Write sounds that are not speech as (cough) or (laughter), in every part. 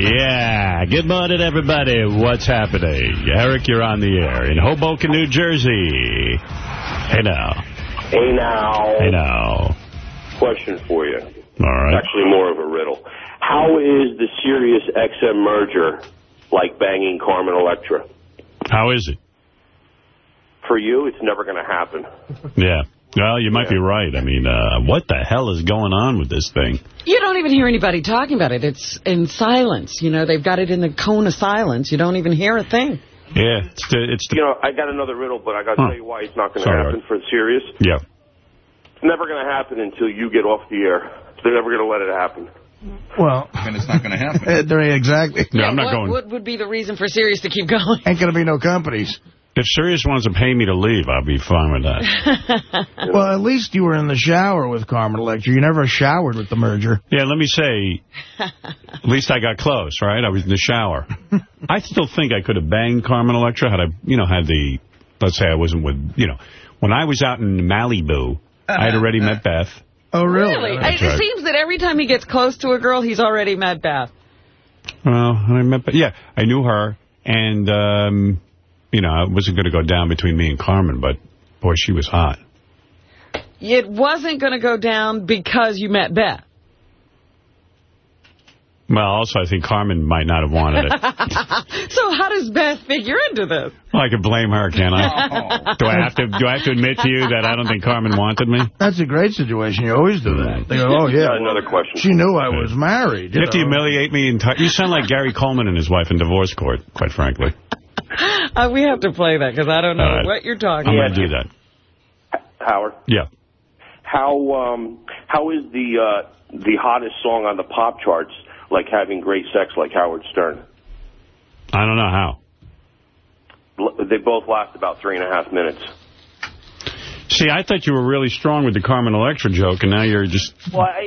Yeah. Good morning, everybody. What's happening? Eric, you're on the air in Hoboken, New Jersey. Hey now. Hey now. Hey now. Question for you. All right. Actually, more of a riddle. How is the Sirius XM merger like banging Carmen Electra? How is it? For you, it's never going to happen. Yeah. Well, you might be right. I mean, uh, what the hell is going on with this thing? You don't even hear anybody talking about it. It's in silence. You know, they've got it in the cone of silence. You don't even hear a thing. Yeah, it's the, it's the, You know, I got another riddle, but I got to Huh. tell you why it's not going to Sorry, happen for Sirius. yeah. It's never going to happen until you get off the air. They're never going to let it happen. Well, (laughs) And it's not going to happen. (laughs) there ain't exactly. No, I'm not what, going. What would be the reason for Sirius to keep going? Ain't going to be no companies. If Sirius wants to pay me to leave, I'll be fine with that. (laughs) Well, at least you were in the shower with Carmen Electra. You never showered with the merger. Yeah, let me say, (laughs) at least I got close, right? I was in the shower. (laughs) I still think I could have banged Carmen Electra had I, you know, had the, let's say I wasn't with, you know, when I was out in Malibu, I had already met Beth. Oh, really? Really? That's it right. seems that every time he gets close to a girl, he's already met Beth. Well, I met, Beth. yeah, I knew her, and, um, you know, it wasn't going to go down between me and Carmen, but, boy, she was hot. It wasn't going to go down because you met Beth. Well, also, I think Carmen might not have wanted it. (laughs) So how does Beth figure into this? well, I could blame her, can't I? Oh. Do I have to, do I have to admit to you that I don't think Carmen wanted me? That's a great situation. You always do that. They go, oh, yeah. Another question. She knew I was married. You have to humiliate me. You sound like Gary Coleman and his wife in divorce court, quite frankly. Uh, we have to play that because I don't know All right. what you're talking I'm about. going to do that. Howard, Yeah. how um, how is the uh, the hottest song on the pop charts like having great sex like Howard Stern? I don't know how. L- They both last about three and a half minutes. See, I thought you were really strong with the Carmen Electra joke, and now you're just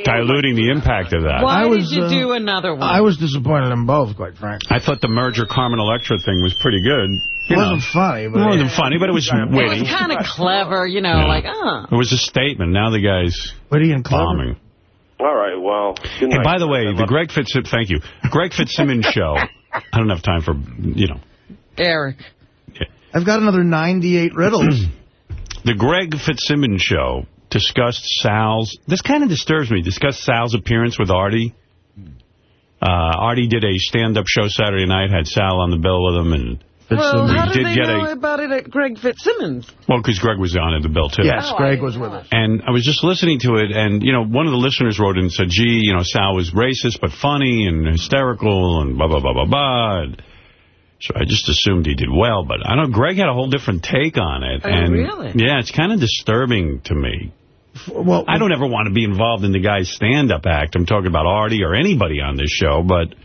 diluting the impact of that. Why I was, did you uh, do another one? I was disappointed in both, quite frankly. I thought the merger Carmen Electra thing was pretty good. It You know, wasn't funny, but it wasn't funny, but it was witty. it was kind of clever, you know, Yeah. like, uh. It was a statement. Now the guy's witty and clever. bombing. All right, well. Hey, by the way, the Greg Fitzsimmons, thank you. Greg Fitzsimmons (laughs) show. I don't have time for, you know. Eric. I've got another 98 riddles. (clears throat) The Greg Fitzsimmons show discussed Sal's, this kind of disturbs me, discussed Sal's appearance with Artie. Uh, Artie did a stand-up show Saturday night, had Sal on the bill with him, and, Well, how did did they get know a- about it at Greg Fitzsimmons? well, because Greg was on at the bill, too. yes, Oh, Greg was with us. And I was just listening to it, and, you know, one of the listeners wrote in and said, gee, you know, Sal was racist but funny and hysterical and blah, blah, blah, blah, blah. And So I just assumed he did well, but I don't. Greg had a whole different take on it. Oh, and really? Yeah, it's kind of disturbing to me. Well, I don't ever want to be involved in the guy's stand-up act. I'm talking about Artie or anybody on this show, but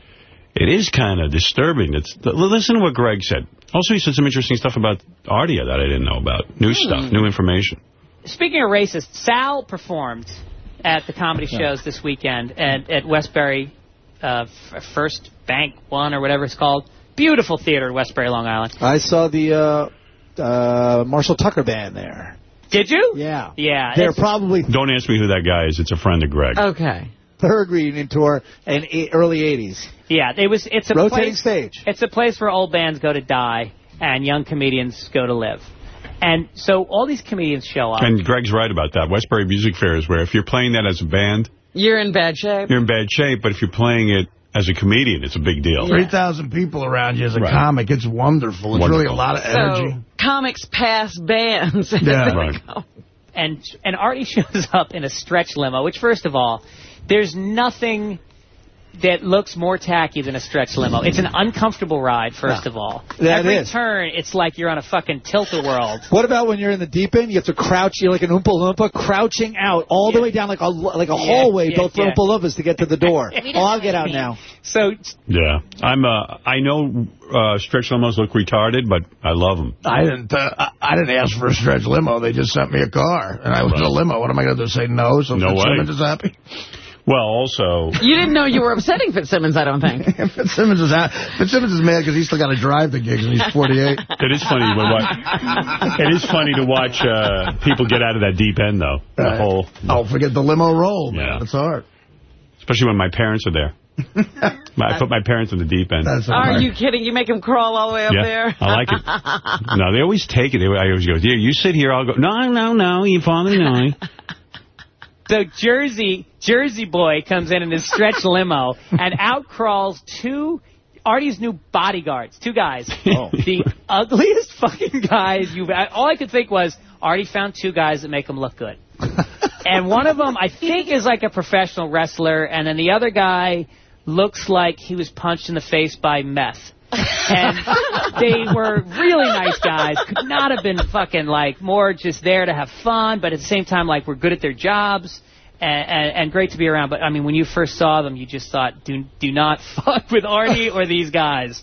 it is kind of disturbing. It's Listen to what Greg said. Also, he said some interesting stuff about Artie that I didn't know about. New stuff, new information. Speaking of racist, Sal performed at the comedy shows this weekend at, at Westbury uh, First Bank One or whatever it's called. Beautiful theater in Westbury, Long Island. I saw the uh, uh, Marshall Tucker band there. Did you? Yeah. Yeah. They're probably Don't ask me who that guy is. It's a friend of Greg. Okay. third reunion tour in eight, early 80s. yeah. It was. It's a Rotating place, stage. It's a place where old bands go to die and young comedians go to live. And so all these comedians show up. And Greg's right about that. Westbury Music Fair is where if you're playing that as a band, You're in bad shape. you're in bad shape. But if you're playing it as a comedian, it's a big deal. 3,000 people around you as a Right. comic. It's wonderful. It's Wonderful. really a lot of energy. So, comics pass bands. Yeah. (laughs) Right. and and Artie (laughs) shows up in a stretch limo, which first of all, there's nothing that looks more tacky than a stretch limo. It's an uncomfortable ride, first of all. That Every is. turn, it's like you're on a fucking tilt-a-whirl. What about when you're in the deep end? You have to crouch. You're like an Oompa Loompa, crouching out all the way down like a like a hallway yeah, built for yeah. Oompa Loompas to get to the door. (laughs) oh, I'll get out now. So Yeah, I'm. Uh, I know uh, stretch limos look retarded, but I love them. I didn't. Uh, I- I didn't ask for a stretch limo. They just sent me a car, and I was in a limo. What am I going to do? Say no? So No way. Fitzsimmons is happy. Well, also, You didn't know you were upsetting Fitzsimmons, I don't think. (laughs) Fitzsimmons is ha- Fitzsimmons is mad because he's still got to drive the gigs, and he's 48. (laughs) it is funny. When wa- it is funny to watch uh, people get out of that deep end, though. The whole, Oh, forget the limo roll, man. Yeah. That's hard. especially when my parents are there. (laughs) I put my parents in the deep end. That's Are you kidding? You make them crawl all the way up yeah, there? I like it. no, they always take it. They, I always go, dear, you sit here. I'll go, no, no, no, you father, no. So Jersey Jersey boy comes in in his stretch (laughs) limo and out crawls two Artie's new bodyguards, two guys, oh. the ugliest fucking guys you've. All I could think was Artie found two guys that make him look good, (laughs) and one of them I think is like a professional wrestler, and then the other guy looks like he was punched in the face by meth. And they were really nice guys. Could not have been fucking like more just there to have fun, but at the same time like were good at their jobs and, and, and great to be around. But I mean, when you first saw them, you just thought, do do not (laughs) fuck with Artie or these guys.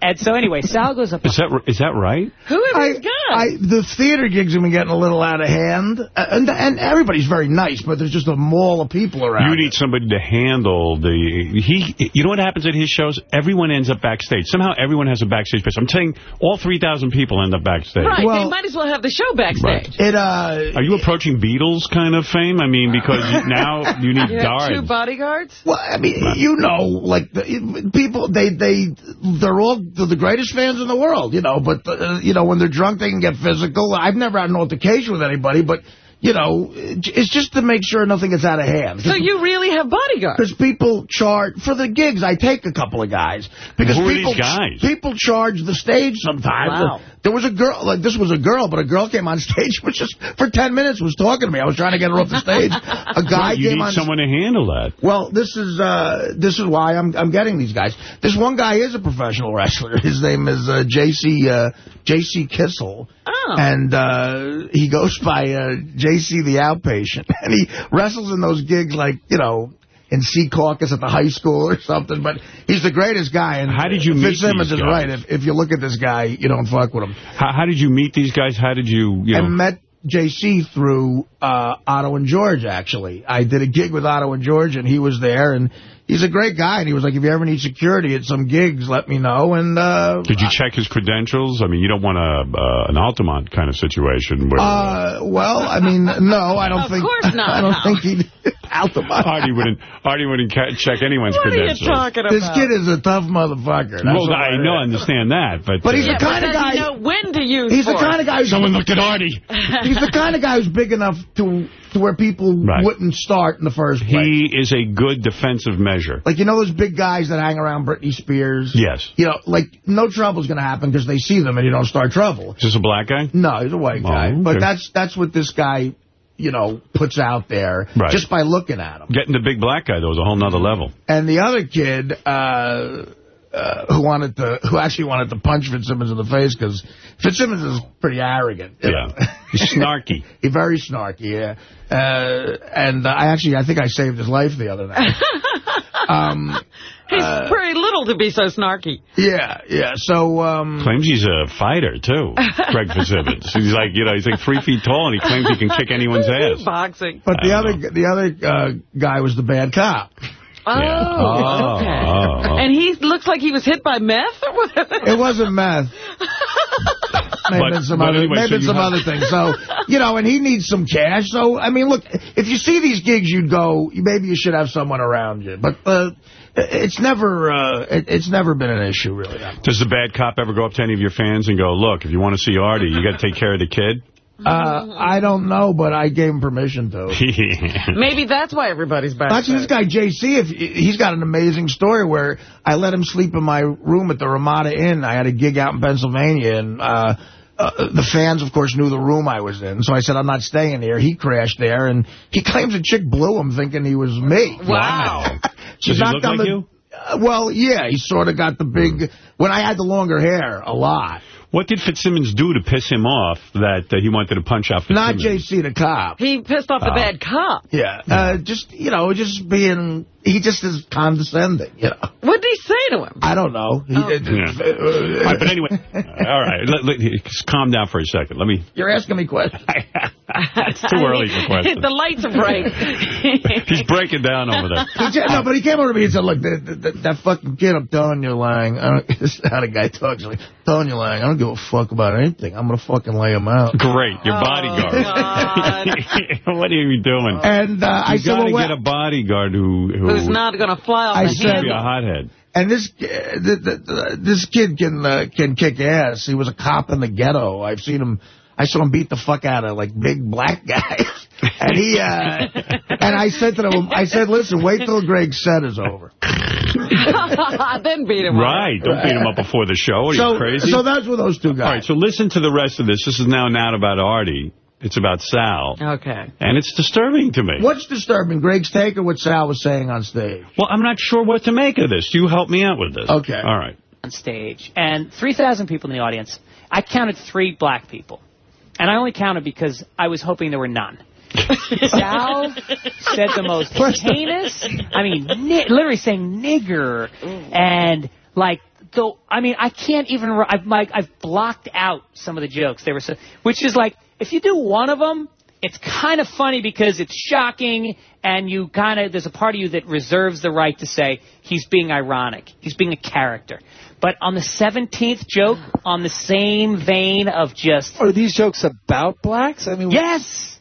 And so anyway, Sal goes up. Is that is that right? Who are I, these guys? I, the theater gigs have been getting a little out of hand, uh, and, and everybody's very nice, but there's just a mall of people around. You need somebody to handle the... He. You know what happens at his shows? Everyone ends up backstage. Somehow everyone has a backstage place. I'm saying all 3,000 people end up backstage. right, well- they might as well have the show backstage. Right. It, uh, Are you approaching Beatles kind of fame? I mean, because you- (laughs) now you need You have two bodyguards? Well, I mean, you know, like, the, people, they, they, they're all they're the greatest fans in the world, you know, but, uh, you know, when they're drunk, they can get physical. I've never had an altercation with anybody, but, you know, it's just to make sure nothing gets out of hand. So you really have bodyguards? Because people charge, for the gigs, I take a couple of guys. Because Who are people, these guys? People charge the stage sometimes. Wow. There was a girl, like this was a girl, but a girl came on stage, (laughs) which just, for 10 minutes was talking to me. I was trying to get her off the stage. A guy you came need on someone to handle that. well, this is uh, this is why I'm I'm getting these guys. This one guy is a professional wrestler. (laughs) His name is uh, JC uh, JC Kissel, Oh. and uh, he goes by uh, JC the Outpatient, (laughs) and he wrestles in those gigs like you know. In Secaucus at the high school or something, but he's the greatest guy. And How did you meet Fitzsimmons is right. If, if you look at this guy, you don't fuck with him. How, how did you meet these guys? How did you, you I met JC through uh, Otto and George, actually. I did a gig with Otto and George, and he was there, and he's a great guy. And he was like, if you ever need security at some gigs, let me know. And uh, Did you check his credentials? I mean, you don't want a uh, an Altamont kind of situation. Where, Uh, well, I mean, no, I don't Of think. Of course not. (laughs) I don't think he Altamont. Artie wouldn't Artie wouldn't check anyone's What are you credentials. talking about? This kid is a tough motherfucker. That's well, I it know, I understand that, but But he's uh, Yeah, the kind but of guy. you know when to use He's the kind of guy who's someone looked at Artie. He's the kind of guy who's big enough to to where people Right. wouldn't start in the first place. He is a good defensive measure. Like, you know those big guys that hang around Britney Spears? Yes. You know, like, no trouble's going to happen because they see them and you don't start trouble. Is this a black guy? No, he's a white Oh, guy. okay. But that's that's what this guy, you know, puts out there Right. just by looking at him. Getting the big black guy, though, is a whole nother level. And the other kid, uh, uh, who wanted to, who actually wanted to punch Fitzsimmons in the face because Fitzsimmons is pretty arrogant. Yeah. (laughs) He's snarky. He's very snarky, yeah. Uh, and uh, I actually, I think I saved his life the other night. (laughs) um, He's uh, pretty little to be so snarky. yeah, yeah. So, um, Claims he's a fighter, too, Greg Fitzsimmons. (laughs) He's like, you know, he's like three feet tall, and he claims he can kick anyone's ass. Boxing. but the other, know. the other uh, guy was the bad cop. Oh, Yeah. Oh, okay. oh, oh. And he looks like he was hit by meth or whatever. It wasn't meth. (laughs) Maybe But- been some other, anyway, maybe so you some other things. So, you know, and he needs some cash. So, I mean, look, if you see these gigs, you'd go, maybe you should have someone around you. But uh, it's never, uh, it, it's never been an issue, really. Does the bad cop ever go up to any of your fans and go, look, if you want to see Artie, you got to take care of the kid? Uh, I don't know, but I gave him permission to. (laughs) Maybe that's why everybody's back. Actually, this guy JC, if he's got an amazing story where I let him sleep in my room at the Ramada Inn. I had a gig out in Pennsylvania, and uh, uh, the fans, of course, knew the room I was in. So I said, I'm not staying here. He crashed there, and he (laughs) claims a chick blew him thinking he was me. Wow. (laughs) She Does he knocked look on like the- you? Uh, well, yeah, he sort of got the big... When I had the longer hair, a lot. What did Fitzsimmons do to piss him off that uh, he wanted to punch out Not Fitzsimmons? JC the cop. He pissed off the Oh. bad cop. Yeah, uh, just, you know, just being... He just is condescending, you know. What did he say to him? I don't know. He, Oh. Yeah. (laughs) All right, but anyway, (laughs) all right, let, let, just calm down for a second. Let me... You're asking me questions. (laughs) it's too early for questions. the lights are bright. He's breaking down over there. He just- no, but he came over to me and said, look, that, that, that fucking kid, I'm telling you, Lange, I don't, this is how the guy talks. Like, telling you, lying. I don't don't give a fuck about anything. I'm going to fucking lay him out. Great, your Oh, bodyguard. what are you doing? And uh, I you said, got to well, get a bodyguard who, who Who's not going to fly off I the said- be a handle. hothead. And this uh, th th th this kid can uh, can kick ass. He was a cop in the ghetto. I've seen him. I saw him beat the fuck out of like big black (laughs) guys. and he uh, (laughs) and I said to him, I said, listen, wait till Greg's set is over. (laughs) then beat him up. Right, don't beat him up before the show. Are you So crazy? so that's with those two guys. All right, so listen to the rest of this. This is now not about Artie. It's about Sal. Okay. And it's disturbing to me. What's disturbing, Greg's take or what Sal was saying on stage? Well, I'm not sure what to make of this. You help me out with this. Okay. All right. on stage, and 3,000 people in the audience. I counted three black people. And I only counted because I was hoping there were none. (laughs) Sal said the most heinous, I mean, ni- literally saying nigger, mm. and like, though, I mean, I can't even, I've, like, I've blocked out some of the jokes. They were so, which is like, if you do one of them, it's kind of funny because it's shocking, and you kind of, there's a part of you that reserves the right to say, he's being ironic, he's being a character. But on the 17th joke, on the same vein of just, Are these jokes about blacks? I mean, yes!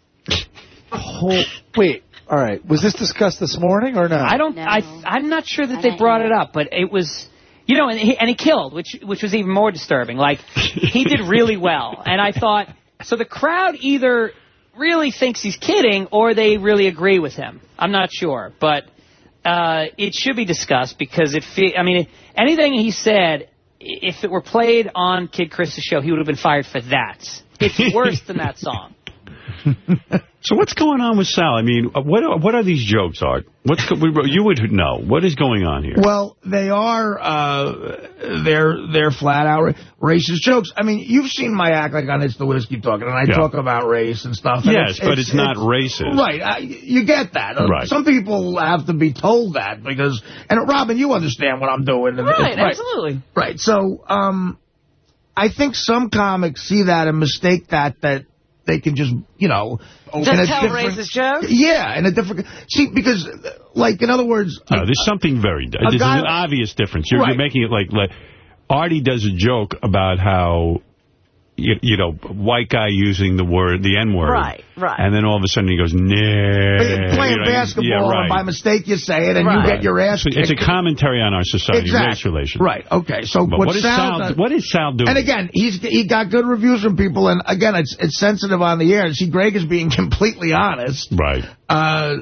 whole, wait. All right. Was this discussed this morning or not? I don't. No. I. I'm not sure that I they brought know. it up, but it was. You know, and he, and he killed, which which was even more disturbing. Like he did really well, and I thought so. The crowd either really thinks he's kidding or they really agree with him. I'm not sure, but uh, it should be discussed because it. Fe- I mean, anything he said, if it were played on Kid Chris's show, he would have been fired for that. It's worse than that song. (laughs) So what's going on with Sal? I mean, uh, what are, what are these jokes, Art? What's go- we- you would know. What is going on here? Well, they are uh, they're they're flat out racist jokes. I mean, you've seen my act like on It's the Whiskey Talking, and I Yeah. talk about race and stuff. and yes, but it's, not racist. Right, uh, you get that. Uh, Right. Some people have to be told that because, and Robin, you understand what I'm doing. and- Right, absolutely. Right. So, um, I think some comics see that and mistake that that they can just, you know, Just in tell different- racist jokes? Yeah, in a different. See, because, like, in other words, No, there's something very. This is guy- an obvious difference. You're, Right. you're making it like, like Artie does a joke about how. You, you know, white guy using the word, the N word. Right, right. And then all of a sudden he goes, nah. playing You know, basketball, yeah, right. and by mistake you say it, and Right. you get your ass So kicked. It's a commentary on our society, Exactly. race relations. Right. Okay. So But what, what is Sal Sal? What is Sal doing? And again, he's he got good reviews from people, and again, it's it's sensitive on the air. See, Greg is being (laughs) completely honest. right. Uh,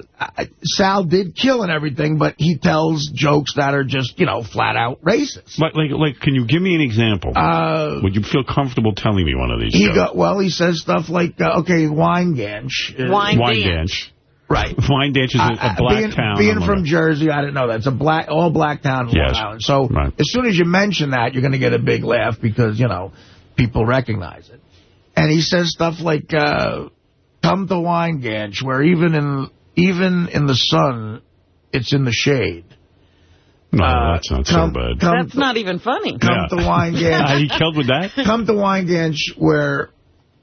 Sal did kill and everything, but he tells jokes that are just you know flat out racist. But like, like, can you give me an example? Uh, Would you feel comfortable telling me one of these? he jokes? got well. He says stuff like, uh, "Okay, wine ganch." uh, Wine Wine dance. dance. Right. (laughs) Wine dance is a, I- a I- black being, town. Being from Long Jersey, I didn't know that. It's a black, all black town in Yes. Long Island. So Right. as soon as you mention that, you're going to get a big laugh because, you know, people recognize it. And he says stuff like, uh, come to Wine Ganch, where even in even in the sun, it's in the shade. No, Uh, that's not come, so bad. That's to, not even funny. come Yeah. to Wine (laughs) Ganch. he killed with that? come to Wine Ganch where,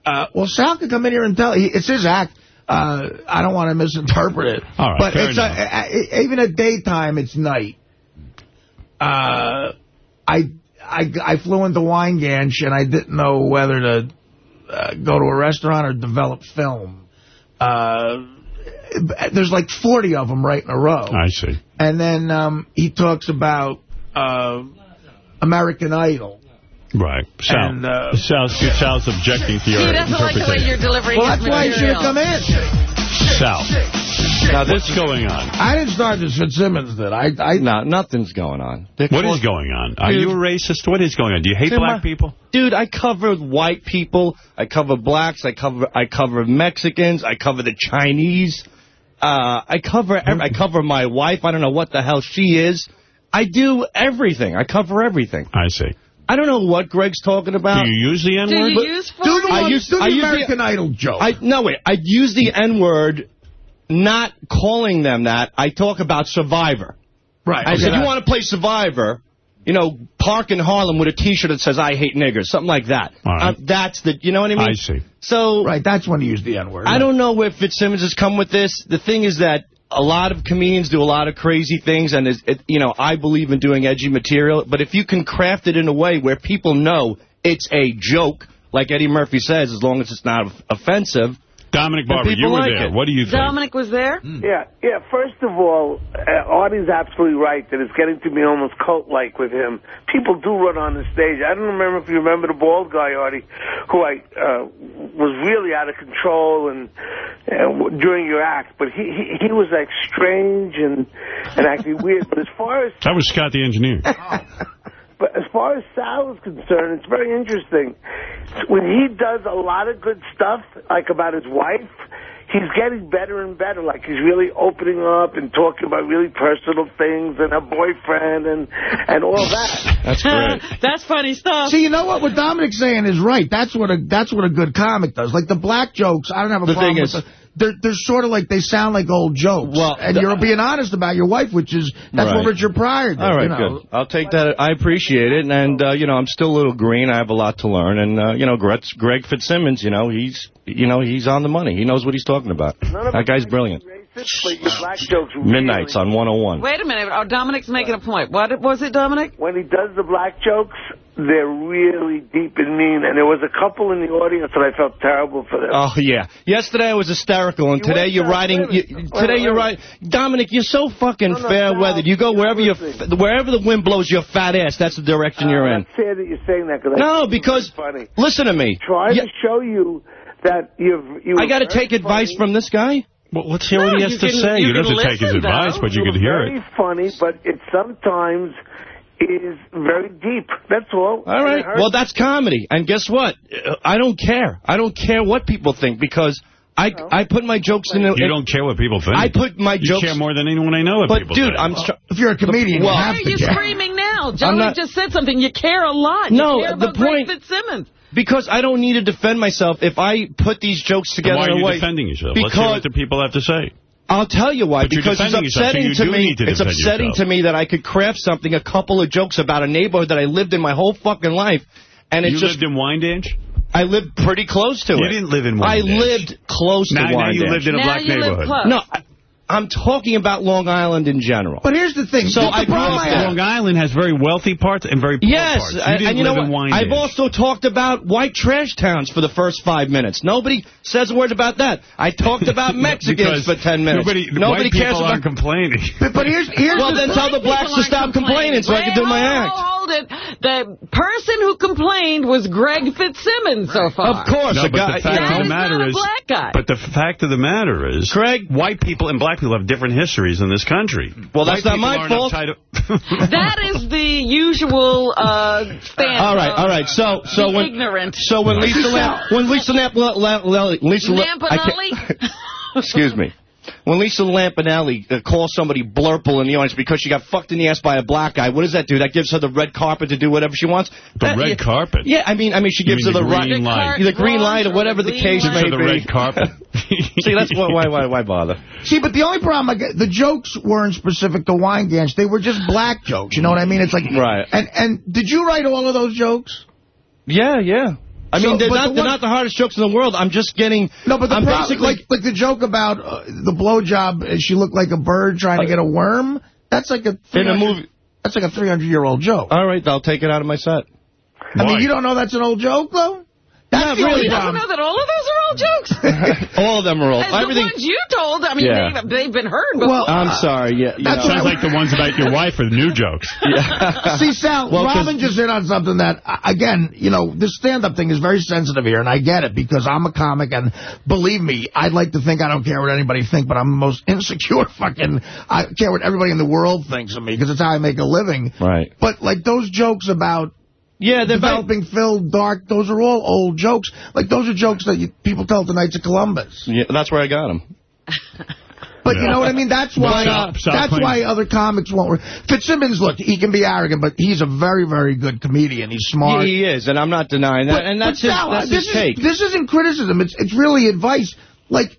uh, well, Sal could come in here and tell. He, it's his act. Uh, I don't want to misinterpret it. All right, but fair it's a, a- a- even at daytime, it's night. Uh, I, I, I flew into Wine Ganch and I didn't know whether to uh, go to a restaurant or develop film. Uh, there's like 40 of them right in a row. I see. And then um, he talks about uh, American Idol. Right. Sal. And, uh, Sal's, Sal's objecting to your He doesn't like the way interpretation. you're delivering Well, his that's why he should have come in. Sal. Now, this going on. I didn't start this. Fitzsimmons did. I, I, No, nothing's going on. They're What call- is going on? Are Dude. you a racist? What is going on? Do you hate Dude, black my- people? Dude, I cover white people. I cover blacks. I cover I cover Mexicans. I cover the Chinese. Uh, I cover I cover my wife. I don't know what the hell she is. I do everything. I cover everything. I see. I don't know what Greg's talking about. Do you use the N-word? Do you use do the, foreign? I one, used- do the I used the- American Idol joke. I no wait. I use the N word, not calling them that. I talk about Survivor. right. I okay, said, you want to play Survivor? You know, park in Harlem with a T-shirt that says "I hate niggers," something like that. All right. Uh, that's the, you know what I mean? I see. So Right, that's when he used the N-word. I don't know where Fitzsimmons has come with this. The thing is that a lot of comedians do a lot of crazy things, and it, you know, I believe in doing edgy material. But if you can craft it in a way where people know it's a joke, like Eddie Murphy says, as long as it's not offensive. Dominic Barber, you were like there. it. What do you think? Dominic was there? Yeah, yeah. First of all, uh, Artie's absolutely right that it's getting to be almost cult-like with him. People do run on the stage. I don't remember if you remember the bald guy, Artie, who I uh, was really out of control and uh, w- during your act, but he, he he was like strange and and acting weird. But as far as That was Scott the engineer. (laughs) but as far as Sal is concerned, it's very interesting. When he does a lot of good stuff, like about his wife, he's getting better and better. Like he's really opening up and talking about really personal things and her boyfriend and and all that. That's great. (laughs) That's funny stuff. See, you know what? What Dominic's saying is right. That's what a that's what a good comic does. Like the black jokes, I don't have a The problem thing with is- the, they're, they're sort of like, they sound like old jokes. Well, and you're being honest about your wife, which is, that's Right. what Richard Pryor did. All right, you know. good. I'll take that. I appreciate it. And, uh, you know, I'm still a little green. I have a lot to learn. And, uh, you know, Greg, Greg Fitzsimmons, you know, he's, you know, he's on the money. He knows what he's talking about. That guy's makes brilliant. You Racist, but your black jokes really- Midnights on 101. Wait a minute. Oh, Dominic's making a point. What was it, Dominic? When he does the black jokes, they're really deep and mean. And there was a couple in the audience that I felt terrible for them. Oh yeah. Yesterday I was hysterical, and You today you're down- riding. You, today wait, you're wait. right, Dominic. You're so fucking No, no, fair Sal, weathered. You go you're wherever you listening. wherever the wind blows your fat ass. That's the direction you're Uh, in. That's sad that you're saying that. Cause No, because funny. listen to me. Trying Yeah, to show you that you've you. I got to take advice from this guy. Well, let's hear No, what he has to can- say. you You don't have to take his advice, but you can hear very it. funny, but it sometimes is very deep. That's all. All right. And it hurts. Well, that's comedy. And guess what? Uh, I don't care. I don't care what people think because I I put my jokes in. A, You don't care what people think. I put my you jokes. care more than anyone I know what But people dude, think. I'm. Str- If you're a comedian, Well- you Why have are to you care. screaming now? Dominic not- just said something. You care a lot. No, you care the about Greg point- Fitzsimmons. because I don't need to defend myself if I put these jokes Then together why are you way. defending yourself? Let's hear Because what the people have to say. I'll tell you why. But you're because it's defending yourself, so upsetting you to do me. to it's upsetting yourself. to me that I could craft something, a couple of jokes about a neighborhood that I lived in my whole fucking life, and it's You just lived in Wyandanch? I lived pretty close to You it. You didn't live in I lived close Now, to now you lived in a now black you live neighborhood. close. No, I, I'm talking about Long Island in general. But here's the thing. So the, I grew up there. Long Island has very wealthy parts and very poor Yes, parts. You and, you know what? I've also talked about white trash towns for the first five minutes. Nobody says a word about that. I talked about (laughs) Mexicans for ten minutes. Nobody, Nobody white cares people about. aren't complaining. But, but here's, here's Well, the then tell the blacks to stop complaining so I can do my Wait, act. Hold, hold it. The person who complained was Greg Fitzsimmons so far. Of course, No, a but guy. the fact That of the matter not a is, black guy. but the fact of the matter is, Craig? white people and black people have different histories in this country. Well, that's White not my fault. (laughs) That is the usual uh, stance. All right, all right. So, so the when ignorant. so when Lisa Lamp, when Lisa Lamp, La, La, La, Lisa La- I (laughs) excuse me. When Lisa Lampanelli uh, calls somebody blurple in the audience because she got fucked in the ass by a black guy, what does that do? That gives her the red carpet to do whatever she wants? The That- red yeah, carpet? Yeah, I mean, I mean, she gives her the the right, green light. the green light or whatever the Green case may be. the be. red carpet. (laughs) See, that's why, why, why, why bother? See, but the only problem, I get, the jokes weren't specific to Wyandanch. They were just black jokes. You know what I mean? It's like, Right. And and did you write all of those jokes? Yeah, yeah. I So, mean, they're not, the they're one- not the hardest jokes in the world. I'm just getting. No, but the I'm problem, basically. like like the joke about uh, the blowjob, uh, she looked like a bird trying to get a worm. That's like a in a movie. That's like a 300 year old joke. All right, I'll take it out of my set. I mean, you don't know that's an old joke though. That's Not the really, only He doesn't problem. know that all of those are all jokes. (laughs) All of them are all. As the Everything. ones you told, I mean, Yeah. they've, they've been heard before. Well, I'm sorry. Yeah, you That's know. Sounds like the ones about your wife are the new jokes. (laughs) (laughs) See, Sal, Well, 'cause- Robin just hit on something that, again, you know, this stand-up thing is very sensitive here, and I get it, because I'm a comic, and believe me, I'd like to think I don't care what anybody thinks, but I'm the most insecure fucking, I care what everybody in the world thinks of me, because it's how I make a living. Right. But, like, those jokes about Yeah, they're developing Phil, Dark, those are all old jokes. Like, those are jokes that you, people tell at the Knights of Columbus. yeah, that's where I got them. (laughs) But you know what I mean? That's why Stop, stop that's playing. why other comics won't. Fitzsimmons, look, he can be arrogant, but he's a very, very good comedian. He's smart. He is, and I'm not denying that. But- and that's his, Sal, that's this his take. Is, this isn't criticism. It's it's really advice. Like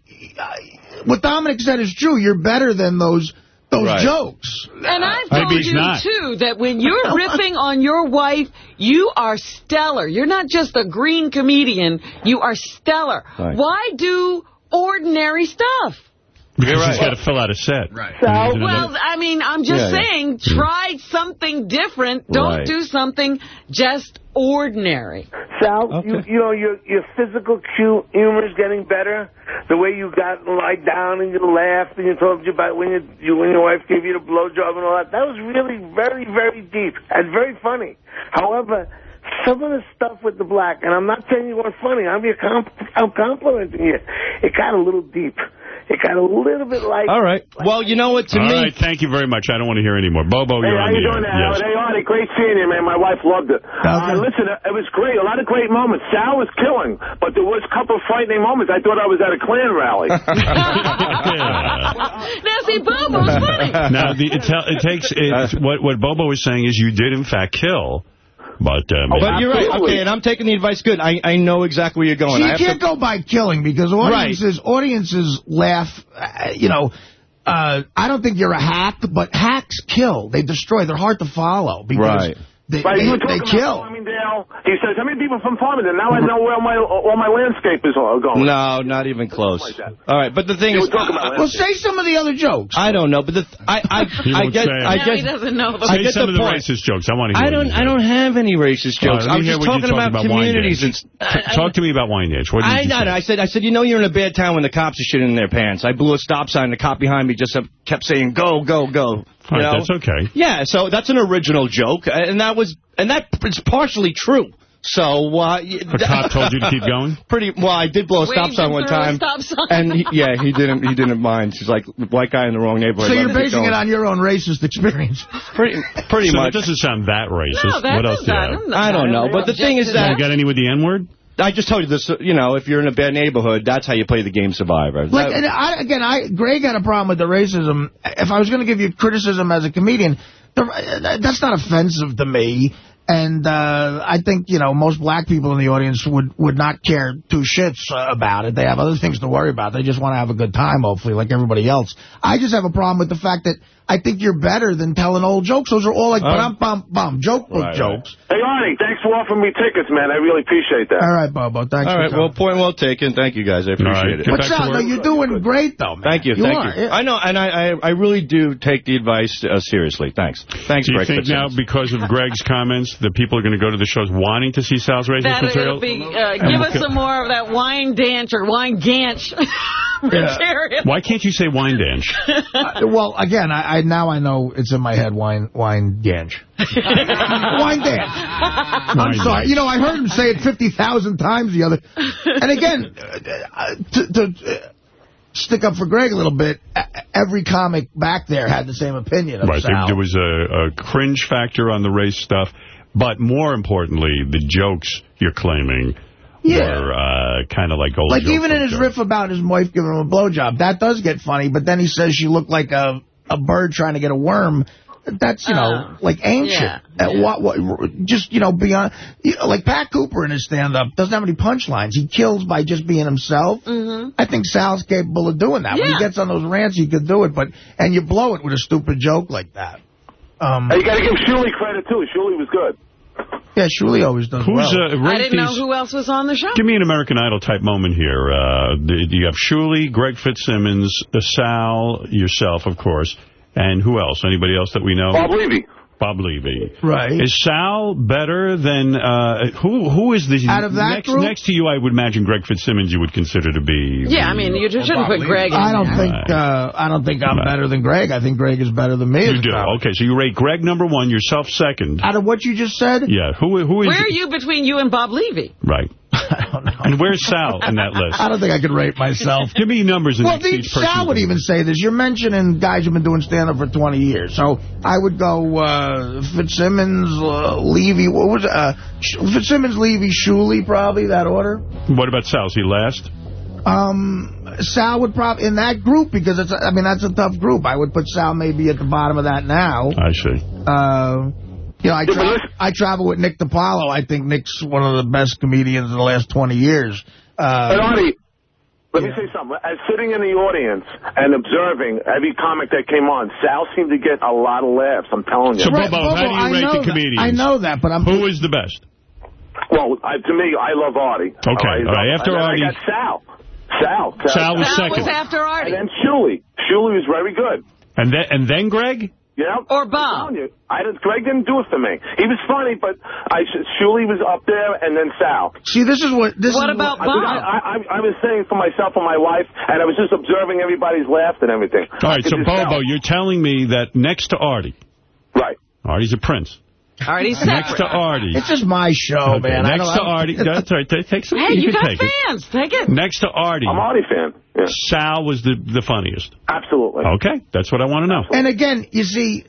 what Dominic said is true. You're better than those those Right. jokes. And I've told he's you, not. too, that when you're (laughs) ripping on your wife, you are stellar. You're not just a green comedian. You are stellar. Right. Why do ordinary stuff? Because he's got to fill out a set. Right. And he's Well, I mean, I'm just Yeah, yeah. saying, hmm. try something different. Don't Right. do something just ordinary. Sal, you, you know, your your physical cue humor is getting better. The way you got lie down and you laughed and you told you about when you, you when your wife gave you the blowjob and all that. That was really very very deep and very funny. However, some of the stuff with the black, and I'm not saying you weren't funny. I'm your comp- I'm complimenting you. It got a little deep. It got a little bit like. All right. Well, you know what? To All me, right, thank you very much. I don't want to hear any more. Bobo, Hey, you're how on you the doing air. there, Yes. Howard? Hey, Artie, great seeing you, man. My wife loved it. Uh, listen, it was great. A lot of great moments. Sal was killing, but there was a couple of frightening moments. I thought I was at a Klan rally. (laughs) Now, see, Bobo's funny. Now, the, it, it takes it, what what Bobo was saying is you did in fact kill, but uh, maybe- but you're right. Okay, and I'm taking the advice good. I, I know exactly where you're going. So I you have can't to- go by killing because audiences audiences laugh. Uh, you know, uh, I don't think you're a hack, but hacks kill. They destroy. They're hard to follow because Right. They, right, they, you were they talking kill. about Farmingdale. He says, how many people from Farmingdale? Now I mm-hmm. know where all my, all my landscape is all going. No, not even close. All right, but the thing You is, were talking about Well, say some of the other jokes. I don't know, but the th I I (laughs) He I won't get say. I Now get he doesn't know. I Say get some the of the point. racist jokes. I want to hear I don't I don't have any racist jokes. right, I'm just what talking about, about communities and dance. Uh, talk to me about wine dance. What did I you say? I said, I said, you know, you're in a bad town when the cops are shitting in their pants. I blew a stop sign. The cop behind me just kept saying, "Go, go, go." All You know? that's okay. Yeah, so that's an original joke, and that was, and that is partially true. So, uh, The cop told you to keep going? (laughs) Pretty well. I did blow a stop Waved sign one through a time, stop sign. and he, yeah, he didn't. He didn't mind. She's like, the white guy in the wrong neighborhood. So you're basing it on your own racist experience. (laughs) pretty, pretty so much. It doesn't sound that racist. No, that what else do you have? I'm not- I don't know, but the thing is that You that got any with the N-word? I just told you this. You know, if you're in a bad neighborhood, that's how you play the game Survivor. Like, That- I, again, I Greg had a problem with the racism. If I was going to give you criticism as a comedian, the, that's not offensive to me. And uh, I think, you know, most black people in the audience would, would not care two shits uh, about it. They have other things to worry about. They just want to have a good time, hopefully, like everybody else. I just have a problem with the fact that I think you're better than telling old jokes. Those are all like bum bum bum joke book Right, jokes. Hey, Arnie, thanks for offering me tickets, man. I really appreciate that. All right, Bobo. Thanks all for well, point well taken. Thank you, guys. I appreciate right, it. get But back no, you're doing great, though, man. Thank you, You thank are, you. yeah. I know, and I, I, I really do take the advice uh, seriously. Thanks. Thanks, Do you Greg think now, Fitzsimmons. because of Greg's (laughs) comments, that people are going to go to the shows wanting to see Sal's racist That material? be, uh, give us some more of that wine dance or wine ganch (laughs) (laughs) material. Why can't you say wine dance? Uh, well, again, I, I now I know it's in my head. Wine, wine, ganch, (laughs) wine dance. I'm Wine sorry. dance. You know, I heard him say it fifty thousand times the other. And again, uh, to, to uh, stick up for Greg a little bit, every comic back there had the same opinion of Right, there, Sal. there was a, a cringe factor on the race stuff, but more importantly, the jokes you're claiming Yeah. were uh, kind of like old like even in his jokes. riff about his wife giving him a blowjob, that does get funny. But then he says she looked like a a bird trying to get a worm. That's you know Oh. like ancient. Yeah. Uh, what what just you know beyond you know, like Pat Cooper in his stand up doesn't have any punchlines. He kills by just being himself. Mm-hmm. I think Sal's capable of doing that. Yeah. When he gets on those rants, he could do it. But and you blow it with a stupid joke like that. Um, Hey, you got to give Shuli credit, too. Shuli was good. Yeah, Shuli always does Who's well. uh, I didn't know who else was on the show. Give me an American Idol type moment here. Uh, the- you have Shuli, Greg Fitzsimmons, uh, Sal, yourself, of course, and who else? Anybody else that we know? Bob Levy. Bob Levy. Right. Is Sal better than uh, who? Who is the Out of that next group? next to you? I would imagine Greg Fitzsimmons. You would consider to be. Yeah, I mean, you shouldn't put Greg in I don't there. think uh, I don't think I'm Right. better than Greg. I think Greg is better than me. You do. comic. Okay, so you rate Greg number one, yourself second. Out of what you just said, Yeah. Who? Who is? Where are you between you and Bob Levy? Right. I don't know. And where's Sal in that list? I don't think I could rate myself. Give me numbers Well, the. Sal would even say this. You're mentioning guys who've been doing stand-up for 20 years. So I would go uh, Fitzsimmons, uh, Levy. What was? Uh, Fitzsimmons, Levy, Shuli, probably, that order. What about Sal? Is he last? Um, Sal would probably, in that group, because it's, I mean, that's a tough group. I would put Sal maybe at the bottom of that now. I see. Uh, you know, I, Yeah, tra I travel with Nick DiPaolo. I think Nick's one of the best comedians in the last 20 years. Uh, But Uh, Artie, let me say something. As sitting in the audience and observing every comic that came on, Sal seemed to get a lot of laughs. I'm telling you. So, Right, Bobo, how do you I rate know the that. comedians? I know that, but I'm... Who is the best? Well, I, to me, I love Artie. Okay, all right, after and then Artie- I got Sal. Sal. Sal was Sal second. was after Artie. And then Shuli. Shuli was very good. And then, and then Greg? Yeah. Or I'm Bob. you, I didn't, Greg didn't do it for me. He was funny, but I Shuli was up there, and then Sal. See, this is what... This What is about I, Bob? I, I, I was saying for myself and my wife, and I was just observing everybody's laugh and everything. All right, so Bobo, tell. you're telling me that next to Artie, Right. Artie's a prince. Artie's Next to. Artie. It's just my show, Okay, man. I next don't- to Artie. (laughs) That's all right. Take, take some. Hey, you, can got take it. fans. Take it. Next to Artie, I'm an Artie fan. Yeah. Sal was the, the funniest. Absolutely. Okay, that's what I want to know. And again, you see,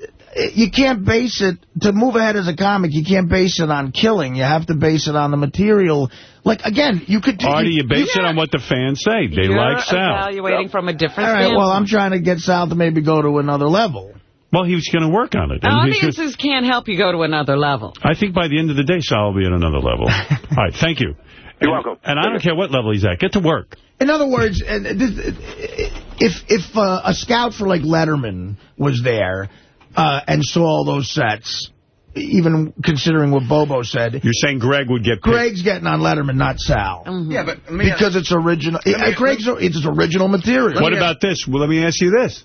you can't base it, to move ahead as a comic, you can't base it on killing. You have to base it on the material. Like, again, you could... Artie, you base it on what the fans say. They You're like Sal. evaluating from a different All right, standpoint. well, I'm trying to get Sal to maybe go to another level. Well, he was going to work on it. and he's gonna- Audiences can't help you go to another level. I think by the end of the day, Sal will be at another level. (laughs) All right, thank you. You're and, welcome. And I don't care what level he's at. Get to work. In other words, if if uh, a scout for like Letterman was there uh, and saw all those sets, even considering what Bobo said, You're saying Greg would get picked. Greg's getting on Letterman, not Sal. Yeah, but let me Because it's original. uh, Greg's it's original material. What about this? Well, let me ask you this.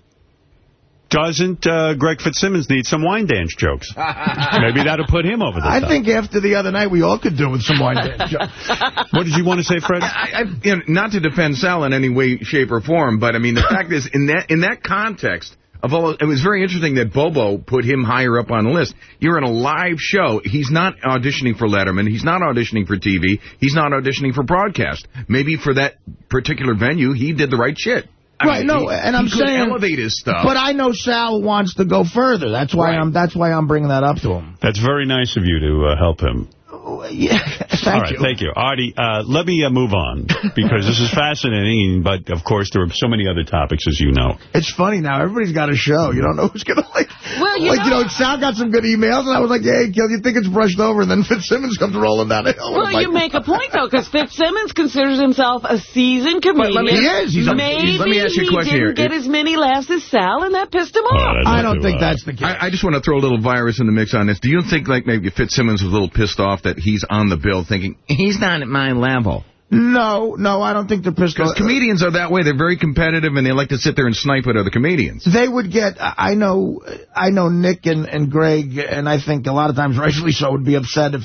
Doesn't uh, Greg Fitzsimmons need some wine dance jokes? (laughs) Maybe that'll put him over the I top. think after the other night, we all could do with some wine dance jokes. (laughs) What did you want to say, Fred? I, I, you know, not to defend Sal in any way, shape, or form, but I mean the fact is, in that in that context of all, it was very interesting that Bobo put him higher up on the list. You're in a live show. He's not auditioning for Letterman. He's not auditioning for TV. He's not auditioning for broadcast. Maybe for that particular venue, he did the right shit. I right, mean, no, he- and I'm he saying elevate his stuff. But I know Sal wants to go further. That's why Right. I'm. That's why I'm bringing that up to him. That's very nice of you to uh, help him. (laughs) Yeah, thank All right, you. thank you. Artie, uh, let me uh, move on, because this is (laughs) fascinating, but, of course, there are so many other topics, as you know. It's funny now. Everybody's got a show. You don't know who's going to, like... Well, you like, you know- know, Sal got some good emails, and I was like, hey, Gil, you think it's brushed over? And then (laughs) Fitzsimmons comes rolling down the hill. Well, like, you make a point, though, because Fitzsimmons considers himself a seasoned comedian. let me- He is. He's a- Maybe let me ask you a question he didn't get as many laughs as Sal, and that pissed him off. right, I don't think to, uh, that's the case. I, I just want to throw a little virus in the mix on this. Do you think like maybe Fitzsimmons was a little pissed off that he's on the bill thinking, he's not at my level? no, no, I don't think they're pissed Because comedians are that way. They're very competitive, and they like to sit there and snipe at other comedians. They would get, I know, I know Nick and, and Greg, and I think a lot of times rightfully so, would be upset if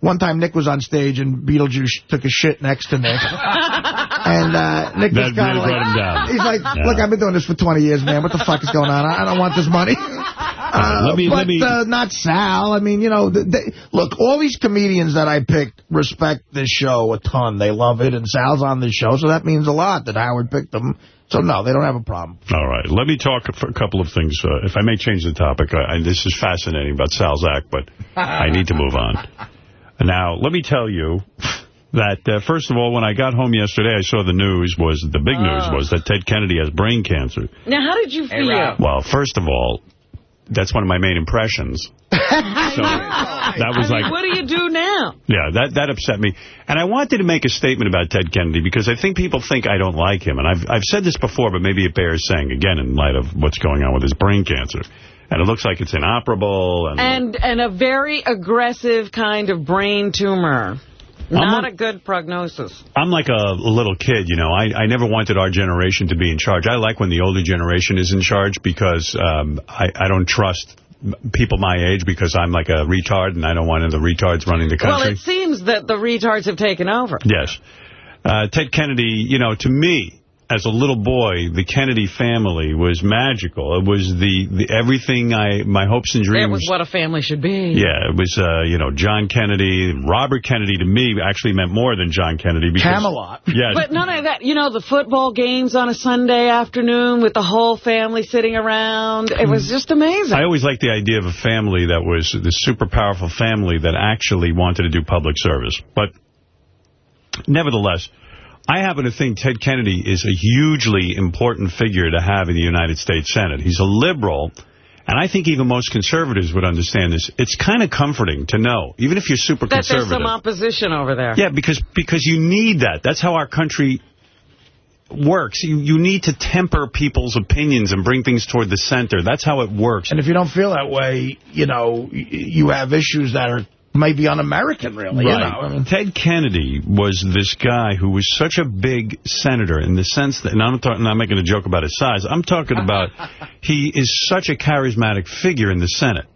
one time Nick was on stage and Beetlejuice took a shit next to Nick. (laughs) and uh, Nick That was kind really of like, him down. he's like, Yeah. look, I've been doing this for 20 years, man. What the fuck is going on? I I don't want this money. (laughs) Uh, let me- but let me- Uh, not Sal. I mean, you know, th- they, look, all these comedians that I picked respect this show a ton. They love it, and Sal's on this show, so that means a lot that Howard picked them. So, no, they don't have a problem. All right. Let me talk for a couple of things. Uh, if I may change the topic, I, I, this is fascinating about Sal's act, but I need to move on. (laughs) Now, let me tell you that, uh, first of all, when I got home yesterday, I saw the news was, the big news was that Ted Kennedy has brain cancer. Now, how did you feel? Well, first of all, that's one of my main impressions. (laughs) So that was I mean, like... what do you do now? Yeah, that that upset me. And I wanted to make a statement about Ted Kennedy because I think people think I don't like him. And I've I've said this before, but maybe it bears saying again in light of what's going on with his brain cancer. And it looks like it's inoperable. And, And and a very aggressive kind of brain tumor. Not not- a good prognosis. I'm like a, a little kid, you know. I, I never wanted our generation to be in charge. I like when the older generation is in charge because um, I, I don't trust people my age because I'm like a retard and I don't want the retards running the country. Well, it seems that the retards have taken over. Yes. Uh, Ted Kennedy, you know, to me, as a little boy, the Kennedy family was magical. It was the, the everything I, my hopes and dreams. It was what a family should be. Yeah, it was, uh, you know, John Kennedy. Robert Kennedy, to me, actually meant more than John Kennedy. Because, Camelot. (laughs) Yeah, But none of that, you know, the football games on a Sunday afternoon with the whole family sitting around. It was just amazing. I always liked the idea of a family that was the super powerful family that actually wanted to do public service. But nevertheless, I happen to think Ted Kennedy is a hugely important figure to have in the United States Senate. He's a liberal, and I think even most conservatives would understand this. It's kind of comforting to know, even if you're super that there's conservative. some opposition over there. Yeah, because because you need that. That's how our country works. You you need to temper people's opinions and bring things toward the center. That's how it works. And if you don't feel that way, you know, you have issues that are maybe un-American, really. Right. You know? I mean, Ted Kennedy was this guy who was such a big senator in the sense that, and I'm not, not making a joke about his size, I'm talking about (laughs) he is such a charismatic figure in the Senate.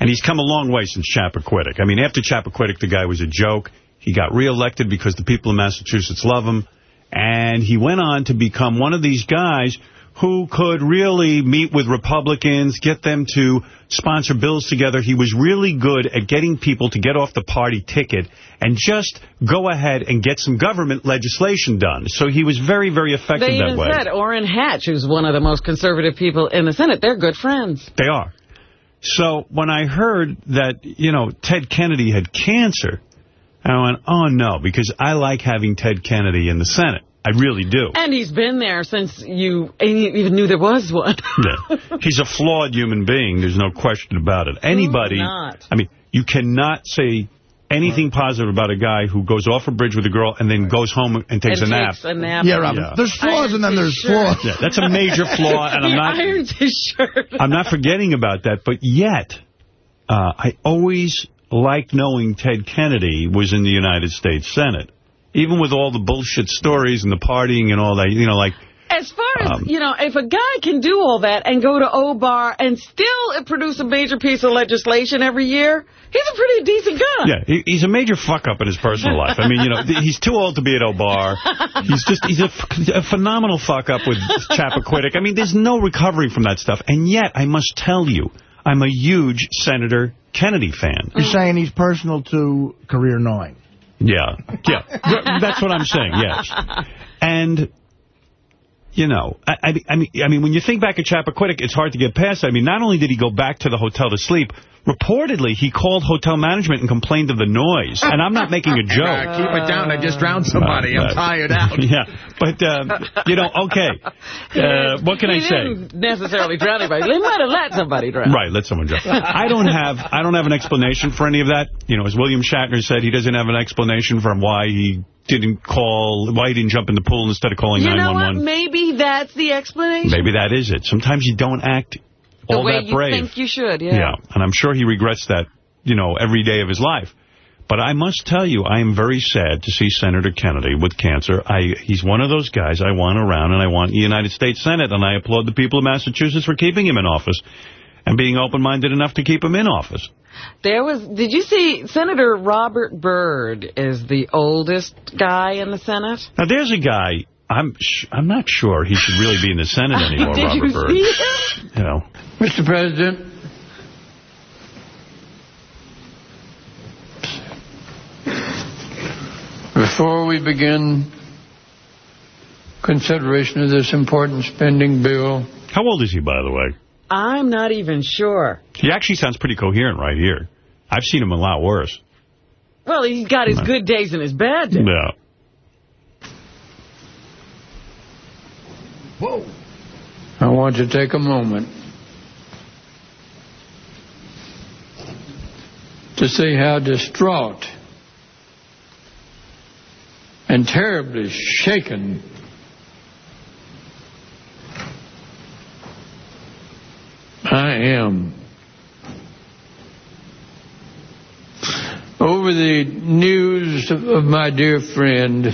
And he's come a long way since Chappaquiddick. I mean, after Chappaquiddick, the guy was a joke. He got reelected because the people of Massachusetts love him. And he went on to become one of these guys who could really meet with Republicans, get them to sponsor bills together. He was really good at getting people to get off the party ticket and just go ahead and get some government legislation done. So he was very, very effective They that even said Orrin Hatch, who's one of the most conservative people in the Senate, they're good friends. They are. So when I heard that, you know, Ted Kennedy had cancer, I went, oh, no, because I like having Ted Kennedy in the Senate. I really do. And he's been there since you even knew there was one. (laughs) Yeah. He's a flawed human being. There's no question about it. Anybody, not? I mean, you cannot say anything positive about a guy who goes off a bridge with a girl and then goes home and takes and a nap. takes a nap. yeah, Robin, there's flaws and then there's flaws. Yeah, that's a major (laughs) flaw, and I'm not... irons his shirt. I'm not forgetting about that, but yet, uh, I always liked knowing Ted Kennedy was in the United States Senate. Even with all the bullshit stories and the partying and all that, you know, like, As far as, Um, you know, if a guy can do all that and go to O-Bar and still produce a major piece of legislation every year, he's a pretty decent guy. yeah, he, he's a major fuck-up in his personal life. I mean, you know, (laughs) he's too old to be at O-Bar. He's just, he's a, f- a phenomenal fuck-up with Chappaquiddick. I mean, there's no recovering from that stuff. And yet, I must tell you, I'm a huge Senator Kennedy fan. You're saying he's personal to Career 9. Yeah, yeah. That's what I'm saying, yes. And, you know, I, I, mean, I mean, when you think back at Chappaquiddick, it's hard to get past. I mean, not only did he go back to the hotel to sleep, reportedly he called hotel management and complained of the noise. And I'm not making a (laughs) joke. Uh, keep it down. I just drowned somebody. I'm Uh, tired out. (laughs) Yeah, but, uh, you know, okay. (laughs) Uh, what can I he say? didn't necessarily drown anybody. They might have let somebody drown. Right, let someone drown. I don't have I don't have an explanation for any of that. You know, as William Shatner said, he doesn't have an explanation for why he didn't call, why he didn't jump in the pool instead of calling You know what? 911. Maybe that's the explanation. Maybe that is it. Sometimes you don't act the all way that you brave. think you should, yeah. yeah, and I'm sure he regrets that, you know, every day of his life. But I must tell you, I am very sad to see Senator Kennedy with cancer. I He's one of those guys I want around, and I want the United States Senate, and I applaud the people of Massachusetts for keeping him in office and being open-minded enough to keep him in office. There was, did you see Senator Robert Byrd is the oldest guy in the Senate? Now, there's a guy, I'm sh I'm not sure he should really be in the Senate (laughs) anymore, Robert you Byrd. see him? You know, Mr. President, before we begin consideration of this important spending bill, how old is he, by the way? I'm not even sure. He actually sounds pretty coherent right here. I've seen him a lot worse. Well, he's got his good days and his bad days. Yeah. Whoa. I want to take a moment to see how distraught and terribly shaken I am over the news of, of my dear friend,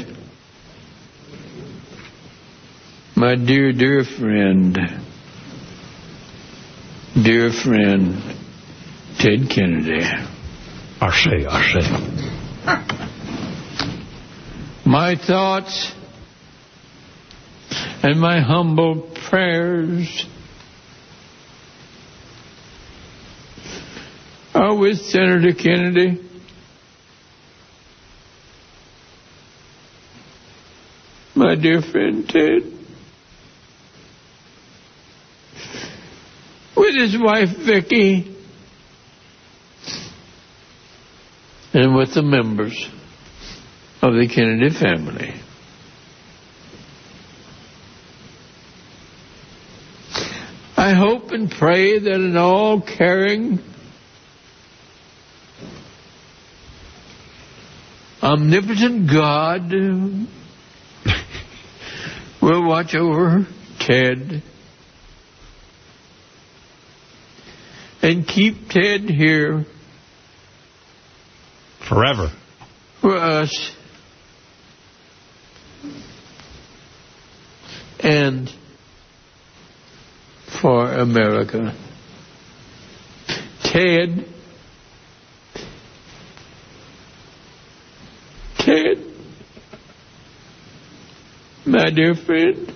my dear, dear friend, dear friend, Ted Kennedy. Arche, arche. My thoughts and my humble prayers are with Senator Kennedy. My dear friend Ted. With his wife Vicki. And with the members of the Kennedy family. I hope and pray that an all caring, omnipotent God will watch over Ted and keep Ted here Forever. For us. And for America. Ted. Ted. My dear friend.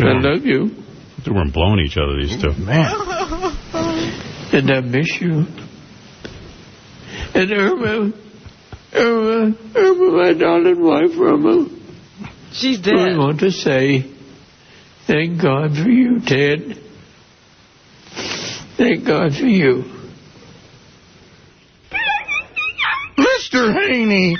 I love you. They weren't blowing each other, these two. Man. And I miss you. And Erma, Erma, Erma, my darling wife, Erma. She's dead. I want to say thank God for you, Ted. Thank God for you. Mr. Haney.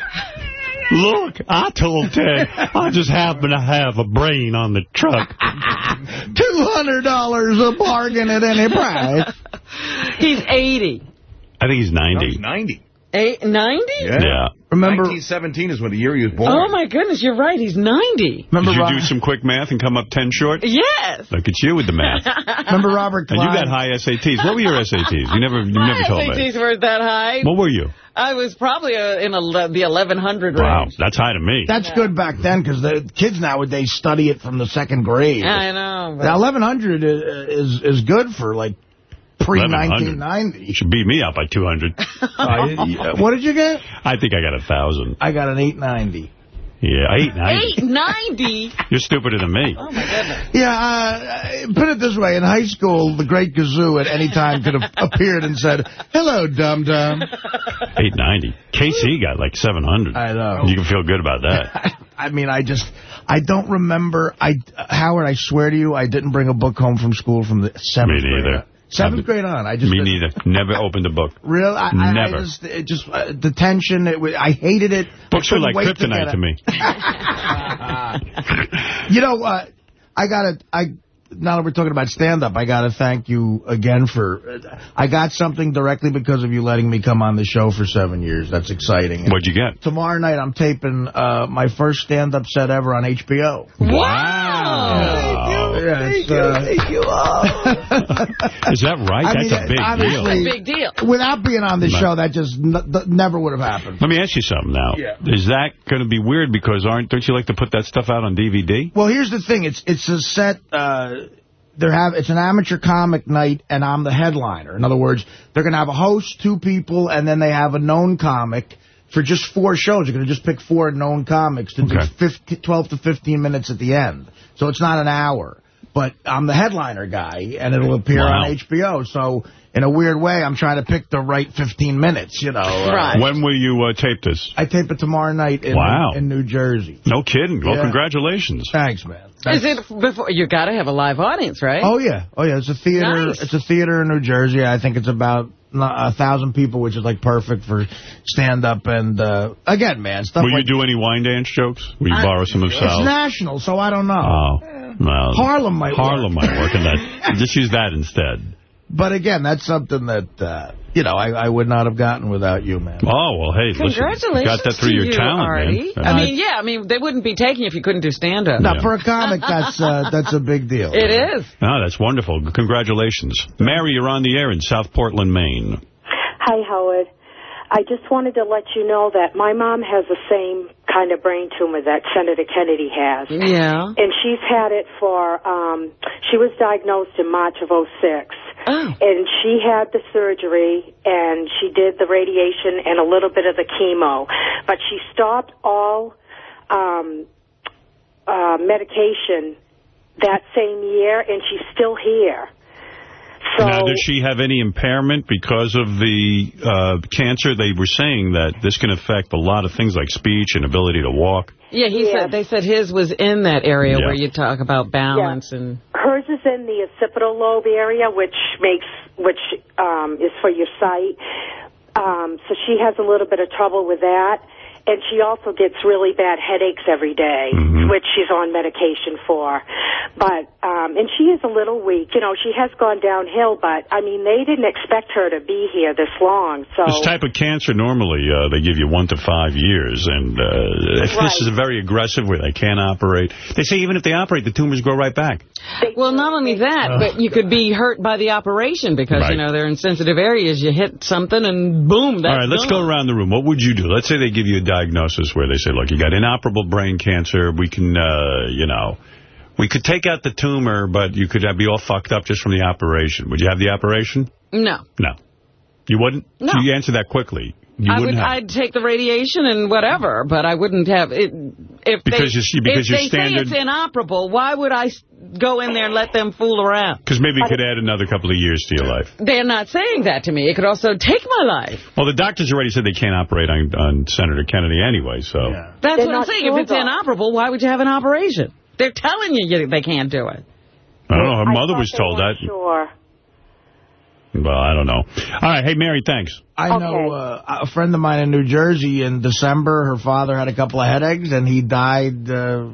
Look, I told Ted I just happen to have a brain on the truck. (laughs) $200 a bargain at any price. He's 80. I think he's 90. He's 90. Eight, 90? Yeah. Yeah. Remember, 1917 is when the year he was born. Oh, my goodness, you're right. He's 90. remember, Did you Ro- do some quick math and come up 10 short? Yes. Look at you with the math. (laughs) remember Robert And you got high SATs. What were your SATs? You never, you My never told me. (laughs) SATs weren't that high. What were you? I was probably uh, in a, the 1100 range. Wow, that's high to me. That's good back then because the kids nowadays study it from the second grade. I know. but- Now, 1100 is, is is good for like pre-1990. You should beat me out by 200. Uh, (laughs) what did you get? I think I got a 1,000. I got an 890. Yeah, 890. 890? (laughs) You're stupider than me. Oh, my goodness. Yeah, uh, put it this way. In high school, the great Gazoo at any time could have appeared and said, hello, dum-dum. (laughs) 890. KC got like 700. I know. You can feel good about that. I mean, I just, I don't remember. I Howard, I swear to you, I didn't bring a book home from school from the seventh Me neither. grade. Seventh grade on. I just Me neither. Never opened a book. (laughs) Real, I, I, Never. I just, it just uh, the tension. It, wa- I hated it. Books were like wait to kryptonite to me. (laughs) You know, uh, I got to. I now that we're talking about stand up, I got to thank you again for. I got something directly because of you letting me come on the show for seven years. That's exciting. What'd you get? Tomorrow night, I'm taping uh, my first stand up set ever on HBO. Wow. Yeah, it's, uh, (laughs) Is that right? I That's mean, a big obviously- deal. Big deal. Without being on this Right. show, that just n th never would have happened. Let me ask you something now. Yeah. Is that going to be weird because aren't don't you like to put that stuff out on DVD? Well, here's the thing. It's it's a set. Uh, they're have it's an amateur comic night, and I'm the headliner. In other words, they're going to have a host, two people, and then they have a known comic for just four shows. You're going to just pick four known comics to Okay. do 15, 12 to 15 minutes at the end. So it's not an hour. But I'm the headliner guy, and it'll appear Wow. on HBO. So in a weird way, I'm trying to pick the right 15 minutes, you know. uh, Right. When will you uh, tape this? I tape it tomorrow night in, Wow. in New Jersey. No kidding. Well, Yeah. congratulations. Thanks, man. Is it before? You got to have a live audience, right? Oh yeah, oh yeah. It's a theater. Nice. It's a theater in New Jersey. I think it's about n- a thousand people, which is like perfect for stand up. And uh, again, man, stuff Will you do any wine dance jokes? Will you I- borrow some of it's national, so I don't know. Oh, well, Harlem might Harlem work. might work in that. (laughs) Just use that instead. But again, that's something that uh, you know I, I would not have gotten without you, man. Oh, well, hey, listen. Congratulations Got that through to your you, talent, Artie. man. I mean, yeah, I mean, they wouldn't be taking you if you couldn't do stand-up. Now, for a comic, that's uh, that's a big deal. It is. Oh, that's wonderful. Congratulations. Mary, you're on the air in South Portland, Maine. Hi, Howard. I just wanted to let you know that my mom has the same kind of brain tumor that Senator Kennedy has. Yeah. And she's had it for, um, she was diagnosed in March of '06. Oh. And she had the surgery and she did the radiation and a little bit of the chemo. But she stopped all um, uh, medication that same year and she's still here. So, now, does she have any impairment because of the uh, cancer? They were saying that this can affect a lot of things like speech and ability to walk. Yeah, he said they said his was in that area Yeah. where you talk about balance and Hers is in the occipital lobe area, which makes which um, is for your sight. Um, so she has a little bit of trouble with that. And she also gets really bad headaches every day, Mm-hmm. which she's on medication for. But um, and she is a little weak. You know, she has gone downhill. But I mean, they didn't expect her to be here this long. So This type of cancer, normally, uh, they give you one to five years. And uh, if (laughs) this is a very aggressive where they can't operate, they say even if they operate, the tumors grow right back. Well, not only that, but you could be hurt by the operation because, Right. you know, they're in sensitive areas. You hit something and boom, that's All right, let's gone. go around the room. What would you do? Let's say they give you a diagnosis where they say, look, you got inoperable brain cancer. We can, uh, you know, we could take out the tumor, but you could be all fucked up just from the operation. Would you have the operation? No. No. You wouldn't? No. You answer that quickly. You I would, have. I'd take the radiation and whatever, but I wouldn't have it. If Because they, you're- because if they standard- say it's inoperable, why would I go in there and let them fool around? Because maybe it could add another couple of years to your life. They're not saying that to me. It could also take my life. Well, the doctors already said they can't operate on, on Senator Kennedy anyway, so. Yeah. That's They're what I'm saying. sure, if it's though. inoperable, why would you have an operation? They're telling you you- they can't do it. I don't know. Her I mother was told that. Sure. Well, I don't know. All right. Hey, Mary, thanks. I know uh, a friend of mine in New Jersey in December, her father had a couple of headaches, and he died uh,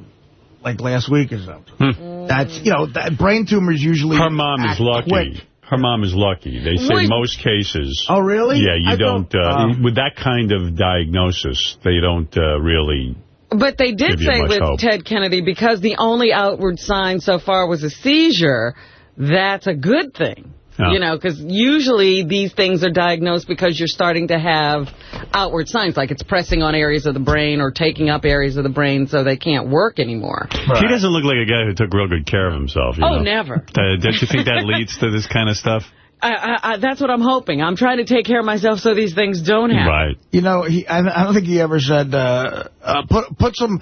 like last week or something. That's, you know, that brain tumors usually Hmm. Her mom is lucky. quick. Her mom is lucky. They say Wait. most cases. Oh, really? Yeah, you I don't. thought- uh, Oh. with that kind of diagnosis, they don't uh, really. But they did say with hope. Ted Kennedy, because the only outward sign so far was a seizure, that's a good thing. Yeah. You know, because usually these things are diagnosed because you're starting to have outward signs, like it's pressing on areas of the brain or taking up areas of the brain so they can't work anymore. He doesn't look like a guy who took real good care of himself. You Oh, know? never. Uh, don't you think that (laughs) leads to this kind of stuff? I, I, I, that's what I'm hoping. I'm trying to take care of myself so these things don't happen. Right. You know, he, I, I don't think he ever said, uh, uh, put put some,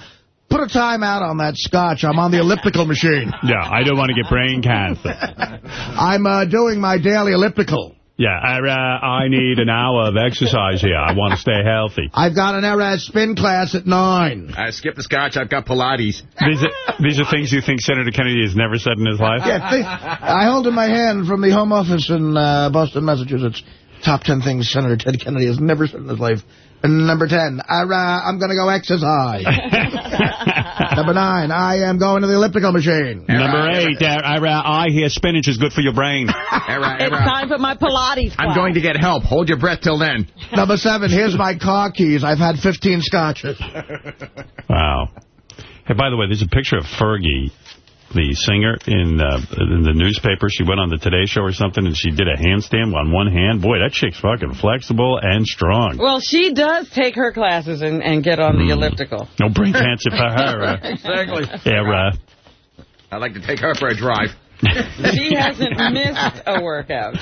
put a time out on that scotch. I'm on the elliptical machine. (laughs) Yeah, I don't want to get brain cancer. (laughs) I'm uh, doing my daily elliptical. Yeah, I, uh, I need an hour of exercise here. I want to stay healthy. I've got an RS spin class at 9. I skip the scotch. I've got Pilates. These are, these are things you think Senator Kennedy has never said in his life? Yeah, I hold in my hand from the Home Office in uh, Boston, Massachusetts. Top 10 things Senator Ted Kennedy has never said in his life. And number 10, I, uh, I'm going to go exercise. (laughs) number 9, I am going to the elliptical machine. Number eight, uh, I, I hear spinach is good for your brain. (laughs) It's time for my Pilates class. I'm going to get help. Hold your breath till then. Number 7, here's my car keys. I've had 15 scotches. Wow. Hey, by the way, there's a picture of Fergie, the singer, in, uh, in the newspaper. She went on the Today Show or something, and she did a handstand on one hand. Boy, that chick's fucking flexible and strong. Well, she does take her classes and, and get on the Hmm. elliptical. No brain cancer for her. Uh, (laughs) exactly. era. I'd like to take her for a drive. (laughs) She hasn't missed a workout.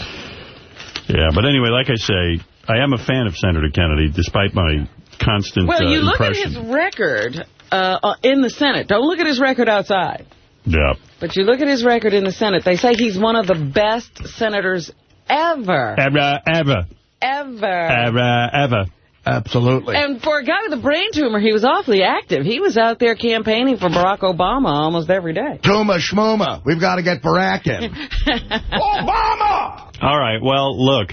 Yeah, but anyway, like I say, I am a fan of Senator Kennedy, despite my constant Well, uh, you look at his record uh, uh, in the Senate. Don't look at his record outside. Yeah. But you look at his record in the Senate. They say he's one of the best senators ever. Ever, ever, Ever. ever, ever. Absolutely. And for a guy with a brain tumor, he was awfully active. He was out there campaigning for Barack Obama almost every day. Tuma Schmuma. We've got to get Barack in. (laughs) Obama! All right, well, look.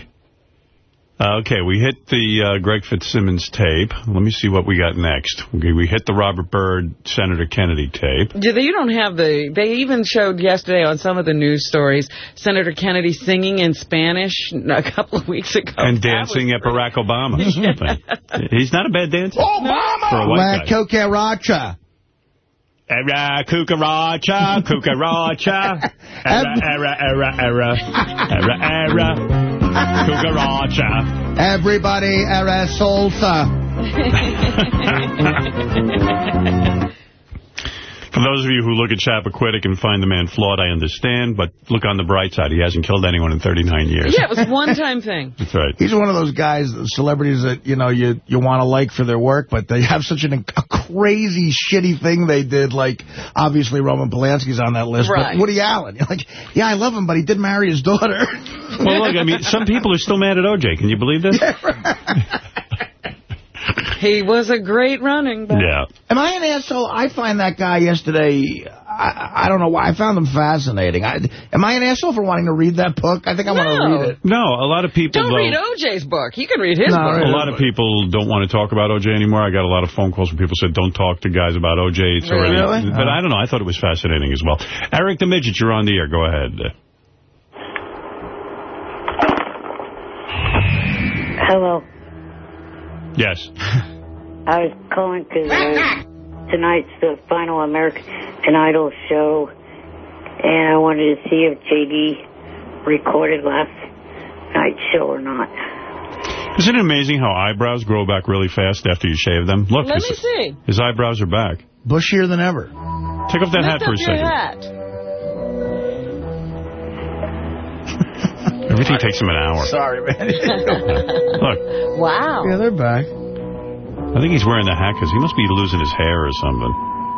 Uh, okay, we hit the uh, Greg Fitzsimmons tape. Let me see what we got next. Okay, we hit the Robert Byrd, Senator Kennedy tape. Yeah, You don't have the... They even showed yesterday on some of the news stories Senator Kennedy singing in Spanish a couple of weeks ago. and That dancing at Barack Obama. (laughs) He's not a bad dancer. Obama! For a La white guy. Cucaracha. Era, cucaracha, cucaracha. (laughs) Era, era, era, era. Era, era. Cucaracha. Uh. Everybody era salsa. Uh. (laughs) For those of you who look at Chappaquiddick and find the man flawed, I understand, but look on the bright side. He hasn't killed anyone in 39 years. Yeah, it was a one-time thing. (laughs) That's right. He's one of those guys, celebrities that, you know, you, you want to like for their work, but they have such an, a crazy, shitty thing they did. Like, obviously, Roman Polanski's on that list. Right. But Woody Allen. You're like, yeah, I love him, but he did marry his daughter. Well, look, I mean, some people are still mad at O.J. Can you believe this? (laughs) (laughs) He was a great running back. Yeah. Am I an asshole? I find that guy yesterday, I, I don't know why. I found them fascinating. I, am I an asshole for wanting to read that book? I think I want to read it. No, a lot of people Don't though, read OJ's book. You can read his No, book. A lot of people don't want to talk about O.J. anymore. I got a lot of phone calls from people said, don't talk to guys about O.J. It's already, Really? But I don't know. I thought it was fascinating as well. Eric the Midget, you're on the air. Go ahead. Hello. Yes. (laughs) I was calling because uh, tonight's the final American Idol show, and I wanted to see if JD recorded last night's show or not. Isn't it amazing how eyebrows grow back really fast after you shave them? Look, Let his, me see. his eyebrows are back. Bushier than ever. Take off that Lift hat for up a your second. hat. Everything takes him an hour. Sorry, man. (laughs) Look, Wow. yeah, they're back. I think he's wearing the hat because he must be losing his hair or something.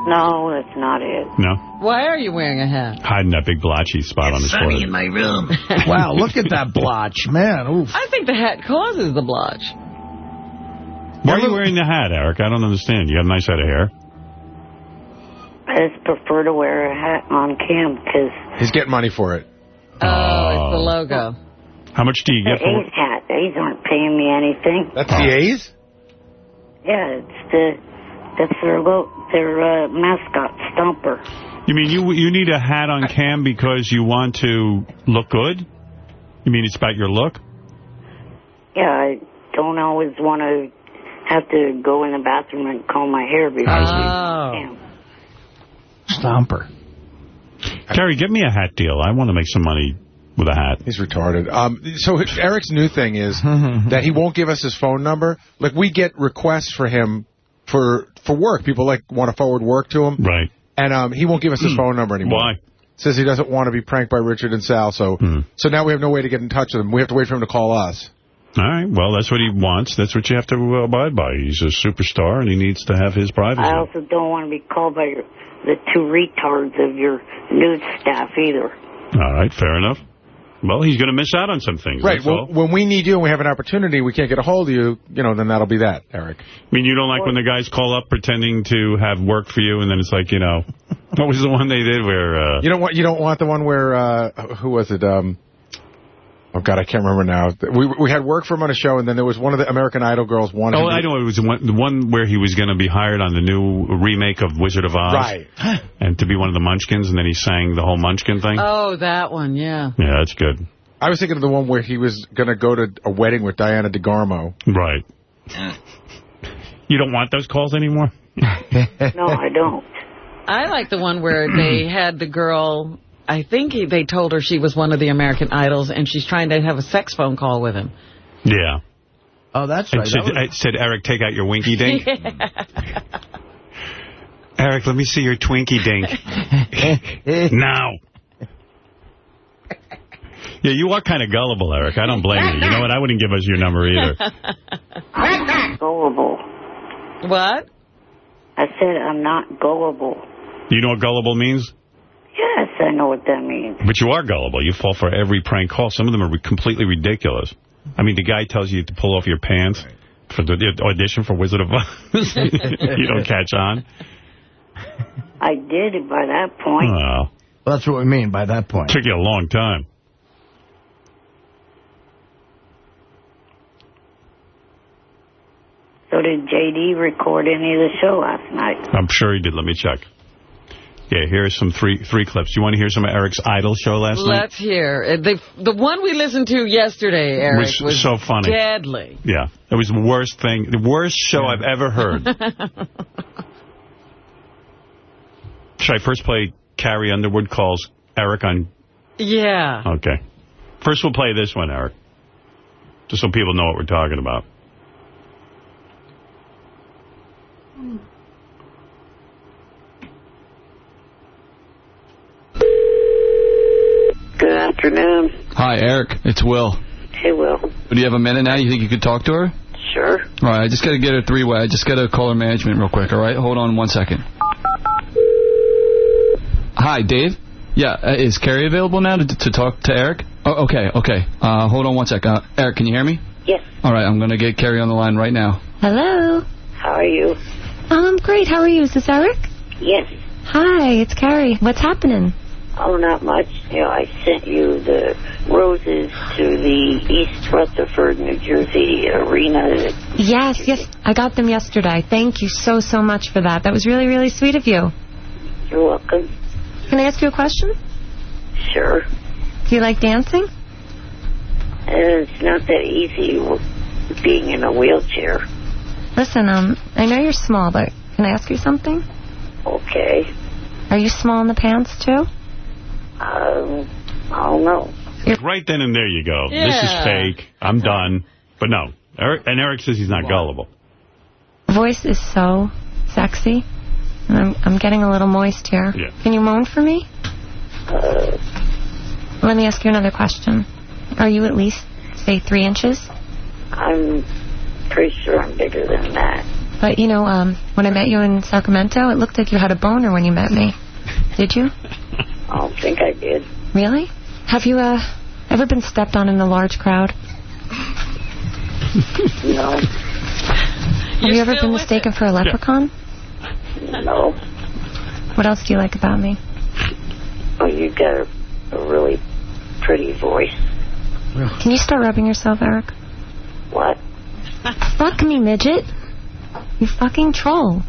No, that's not it. No? Why are you wearing a hat? Hiding that big blotchy spot on his forehead. In my room. (laughs) wow, look at that blotch, man. Oof. I think the hat causes the blotch. Why are you wearing the hat, Eric? I don't understand. You got a nice head of hair. I just prefer to wear a hat on cam because He's getting money for it. Oh, it's the oh. logo. How much do you the get for A's hat, the A's aren't paying me anything. That's the A's? Yeah, it's the that's their lo- their uh, mascot, Stomper. You mean you you need a hat on cam because you want to look good? You mean it's about your look? Yeah, I don't always want to have to go in the bathroom and comb my hair before Oh. Damn. Stomper. Gary, get me a hat deal. I want to make some money with a hat. He's retarded. Um, so Eric's new thing is (laughs) that he won't give us his phone number. Like we get requests for him for for work. People like want to forward work to him, Right. and um, he won't give us his phone number anymore. Why? Says he doesn't want to be pranked by Richard and Sal. So Hmm. so now we have no way to get in touch with him. We have to wait for him to call us. All right. Well, that's what he wants. That's what you have to uh, abide by. He's a superstar, and he needs to have his privacy. I also don't want to be called by your, the two retards of your news staff either. All right. Fair enough. Well, he's going to miss out on some things. Right. Well, when we need you and we have an opportunity, we can't get a hold of you. You know, then that'll be that, Eric. I mean, you don't like when the guys call up pretending to have work for you, and then it's like, you know, (laughs) what was the one they did where... Uh, You don't want you don't want the one where uh, who was it? Um, oh God, I can't remember now. We we had work for him on a show, and then there was one of the American Idol girls wanted. Oh, him to- I know. It was the one, the one where he was going to be hired on the new remake of Wizard of Oz. Right. And to be one of the Munchkins, and then he sang the whole Munchkin thing. Oh, that one, yeah. Yeah, that's good. I was thinking of the one where he was going to go to a wedding with Diana DeGarmo. Right. You don't want those calls anymore? (laughs) No, I don't. I like the one where they had the girl, I think he, they told her she was one of the American Idols, and she's trying to have a sex phone call with him. Yeah. Oh, that's And right. said, That was- I said, Eric, take out your winky (laughs) dink. Eric, let me see your twinky dink. (laughs) now. Yeah, you are kind of gullible, Eric. I don't blame you. You know what? I wouldn't give us your number either. Not (laughs) Gullible. What? I said I'm not gullible. You know what gullible means? Yes, I know what that means. But you are gullible. You fall for every prank call. Some of them are completely ridiculous. I mean, the guy tells you to pull off your pants for the audition for Wizard of Oz. (laughs) you don't catch on. I did it by that point. Well, Well, that's what we mean by that point. It took you a long time. So did JD record any of the show last night? I'm sure he did. Let me check. Yeah, here's some three three clips. You want to hear some of Eric's Idol show last night? Let's hear. Uh, The, the one we listened to yesterday, Eric, Was was, so funny. deadly. Yeah, it was the worst thing, the worst show I've ever heard. (laughs) (laughs) Should I first play Carrie Underwood calls Eric on? yeah. Okay. First we'll play this one, Eric. Just so people know what we're talking about. Good afternoon. Hi, Eric. It's Will. Hey, Will. Do you have a minute now? You think you could talk to her? Sure. All right, I just got to get her three-way. I just got to call her management real quick, all right? Hold on one second. Hi, Dave? Yeah, uh, is Carrie available now to, to talk to Eric? Oh, okay, okay. Uh, hold on one sec. Uh, Eric, can you hear me? Yes. All right, I'm going to get Carrie on the line right now. Hello. How are you? Um, great. How are you? Is this Eric? Yes. Hi, it's Carrie. What's happening? Oh, not much. You know, I sent you the roses to the East Rutherford, New Jersey arena. Yes, yes, I got them yesterday. Thank you so, so much for that. That was really, really sweet of you. You're welcome. Can I ask you a question? Sure. Do you like dancing? It's not that easy being in a wheelchair. Listen, um, I know you're small, but can I ask you something? Okay. Are you small in the pants, too? Um, I don't know. Right then and there you go. This is fake. I'm done. But no. Eric, and Eric says he's not gullible. Voice is so sexy. And I'm, I'm getting a little moist here. Yeah. Can you moan for me? Uh, Let me ask you another question. Are you at least, say, three inches? I'm pretty sure I'm bigger than that. But, you know, um, when I met you in Sacramento, it looked like you had a boner when you met me. (laughs) Did you? I don't think I did. Really? Have you, uh, ever been stepped on in a large crowd? No. Have you ever been mistaken for a leprechaun? No. What else do you like about me? Oh, you got a, a really pretty voice. Can you start rubbing yourself, Eric? What? Fuck me, midget. You fucking troll.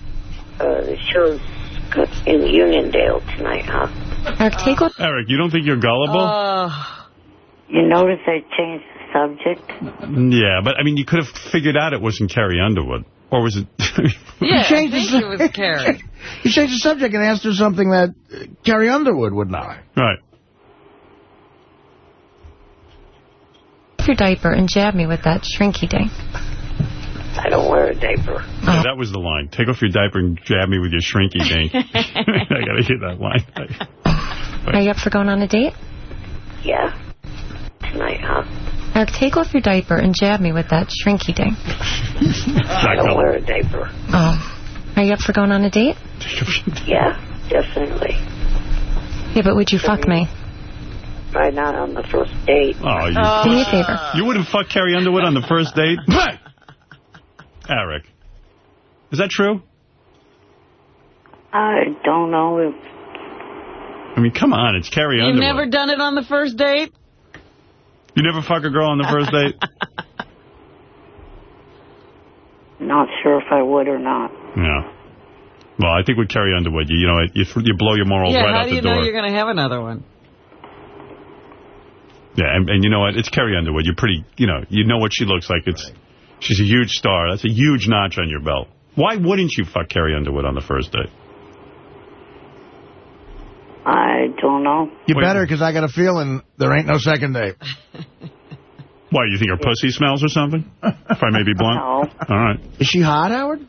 Uh, the show's in Uniondale tonight, huh? Eric, take off. Eric, you don't think you're gullible? Uh, You notice I changed the subject? yeah, but I mean, you could have figured out it wasn't Carrie Underwood. Or was it... (laughs) Yeah, I changed think the it was Carrie. (laughs) You changed the subject and asked her something that uh, Carrie Underwood would know. Right. off your diaper and jab me with that shrinky dink. I don't wear a diaper. Yeah, that was the line. Take off your diaper and jab me with your shrinky dink. (laughs) I got to hear that line. Are you up for going on a date? Yeah. Tonight, huh? Eric, take off your diaper and jab me with that shrinky dink. (laughs) I don't wear a diaper. Oh. Are you up for going on a date? Yeah, definitely. Yeah, but would you fuck me? Right not on the first date. Oh, you... Do me a favor. You wouldn't fuck Carrie Underwood on the first date? (laughs) Eric. Is that true? I don't know if I mean, come on. It's Carrie Underwood. You've never done it on the first date? You never fuck a girl on the first date? (laughs) not sure if I would or not. Yeah. Well, I think with Carrie Underwood, you, you know, you, you blow your morals yeah, right how out do the you door. know you're going to have another one? Yeah, and, and you know what? It's Carrie Underwood. You're pretty, you know, you know what she looks like. It's She's a huge star. That's a huge notch on your belt. Why wouldn't you fuck Carrie Underwood on the first date? I don't know. You better, because I got a feeling there ain't no second date. (laughs) Why, you think her pussy smells or something? If I may be blunt? No. All right. Is she hot, Howard?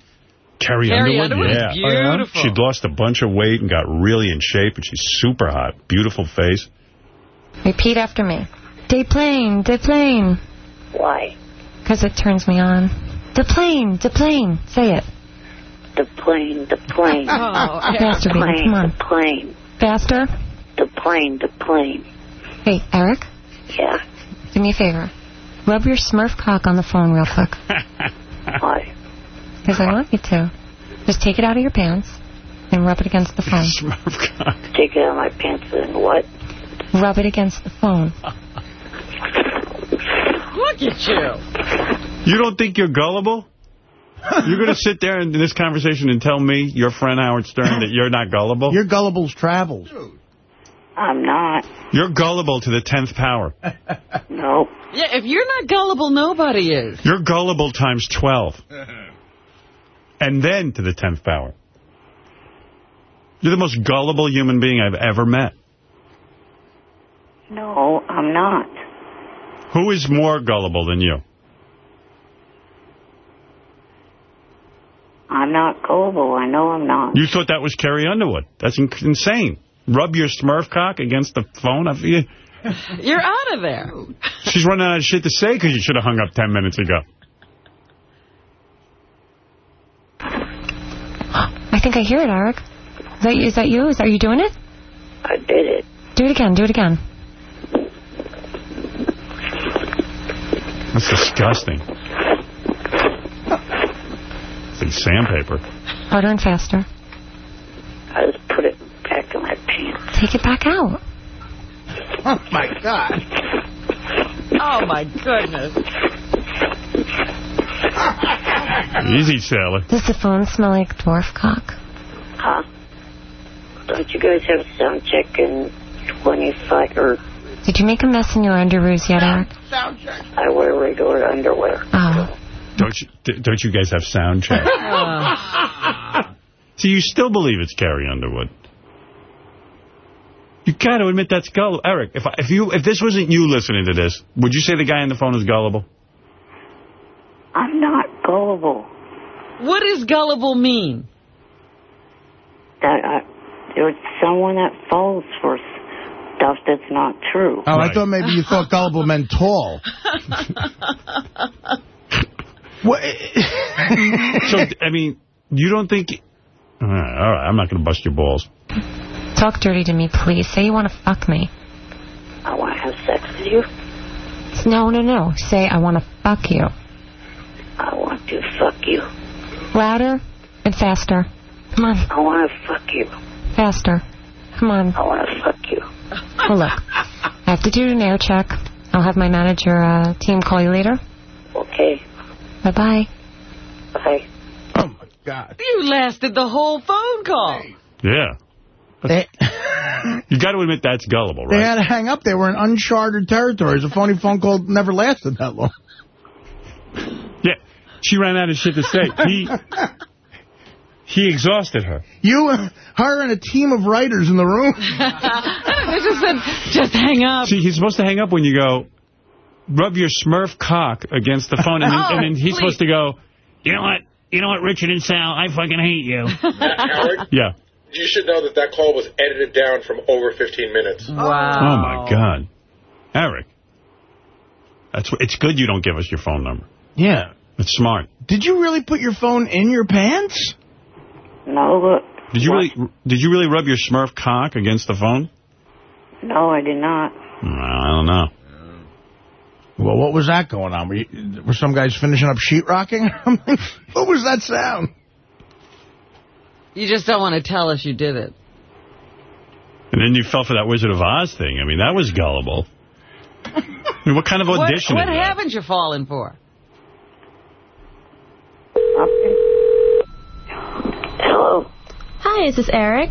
Carrie, Carrie Underwood? Underwood is yeah. beautiful. Oh, She'd lost a bunch of weight and got really in shape, and she's super hot. Beautiful face. Repeat after me. De plane, de plane. Why? Because it turns me on. De plane, de plane. Say it. The plane, the plane. (laughs) Oh, Faster, the baby, plane, come on. the plane, Faster. the plane, the plane. Hey, Eric, Yeah. do me a favor. Rub your Smurf cock on the phone real quick. (laughs) Why? Because I want you to. Just take it out of your pants and rub it against the phone. Smurf cock. Take it out of my pants and what? Rub it against the phone. Look at you. You don't think you're gullible? You're going to sit there in this conversation and tell me, your friend Howard Stern, that you're not gullible? Your gullible's travels. I'm not. You're gullible to the 10th power. No. Yeah, if you're not gullible, nobody is. You're gullible times 12. And then to the 10th power. You're the most gullible human being I've ever met. No, I'm not. Who is more gullible than you? I'm not gullible. I know I'm not. You thought that was Carrie Underwood. That's in insane. Rub your Smurf cock against the phone. I feel- (laughs) You're out of there. She's running out of shit to say because you should have hung up 10 minutes ago. I think I hear it, Eric. Is that, is that you? Is that you doing it? I did it. Do it again. Do it again. That's disgusting. It's sandpaper. Harder and faster. I just put it back in my pants. take it back out. Oh, my God. Oh, my goodness. Easy, Sally. Does the phone smell like dwarf cock? Huh? Don't you guys have sound check in 25 or Did you make a mess in your underoos yet, Eric? I wear regular underwear. Oh. Don't you, don't you guys have sound check? (laughs) (laughs) So you still believe it's Carrie Underwood? You got to admit that's gullible. Eric, if, I, if you if this wasn't you listening to this, would you say the guy on the phone is gullible? I'm not gullible. What does gullible mean? That uh, I, there's someone that falls for stuff that's not true. Oh, I thought maybe you thought gullible meant tall. (laughs) what? (laughs) so, I mean, you don't think... All right, all right I'm not going to bust your balls. Talk dirty to me, please. Say you want to fuck me. I want to have sex with you. No, no, no. Say I want to fuck you. I want to fuck you. Louder and faster. Come on. I want to fuck you. Faster. Come on. I want to fuck you. Well, look. I have to do an air check. I'll have my manager uh, team call you later. Okay. Bye-bye. Bye. Oh, my God. You lasted the whole phone call. Yeah. They, (laughs) You got to admit that's gullible, right? they had to hang up. They were in uncharted territories. A phony phone call never lasted that long. Yeah. She ran out of shit to say. He (laughs) he exhausted her. You, her and a team of writers in the room. (laughs) they just said, just hang up. See, he's supposed to hang up when you go, rub your Smurf cock against the phone, and then, (laughs) Oh, and then he's please. supposed to go, you know what? You know what, Richard and Sal, I fucking hate you. (laughs) Howard, yeah. you should know that that call was edited down from over 15 minutes. Wow. Oh, my God. Eric. That's It's good you don't give us your phone number. Yeah. It's smart. Did you really put your phone in your pants? No, look. Did you really Did you really rub your Smurf cock against the phone? No, I did not. Mm, I don't know. Well, what was that going on? Were, you, were some guys finishing up sheetrocking? (laughs) what was that sound? You just don't want to tell us you did it. And then you fell for that Wizard of Oz thing. I mean, that was gullible. I mean, what kind of What, audition what is that? haven't you fallen for? Hello. Hi, is this Eric?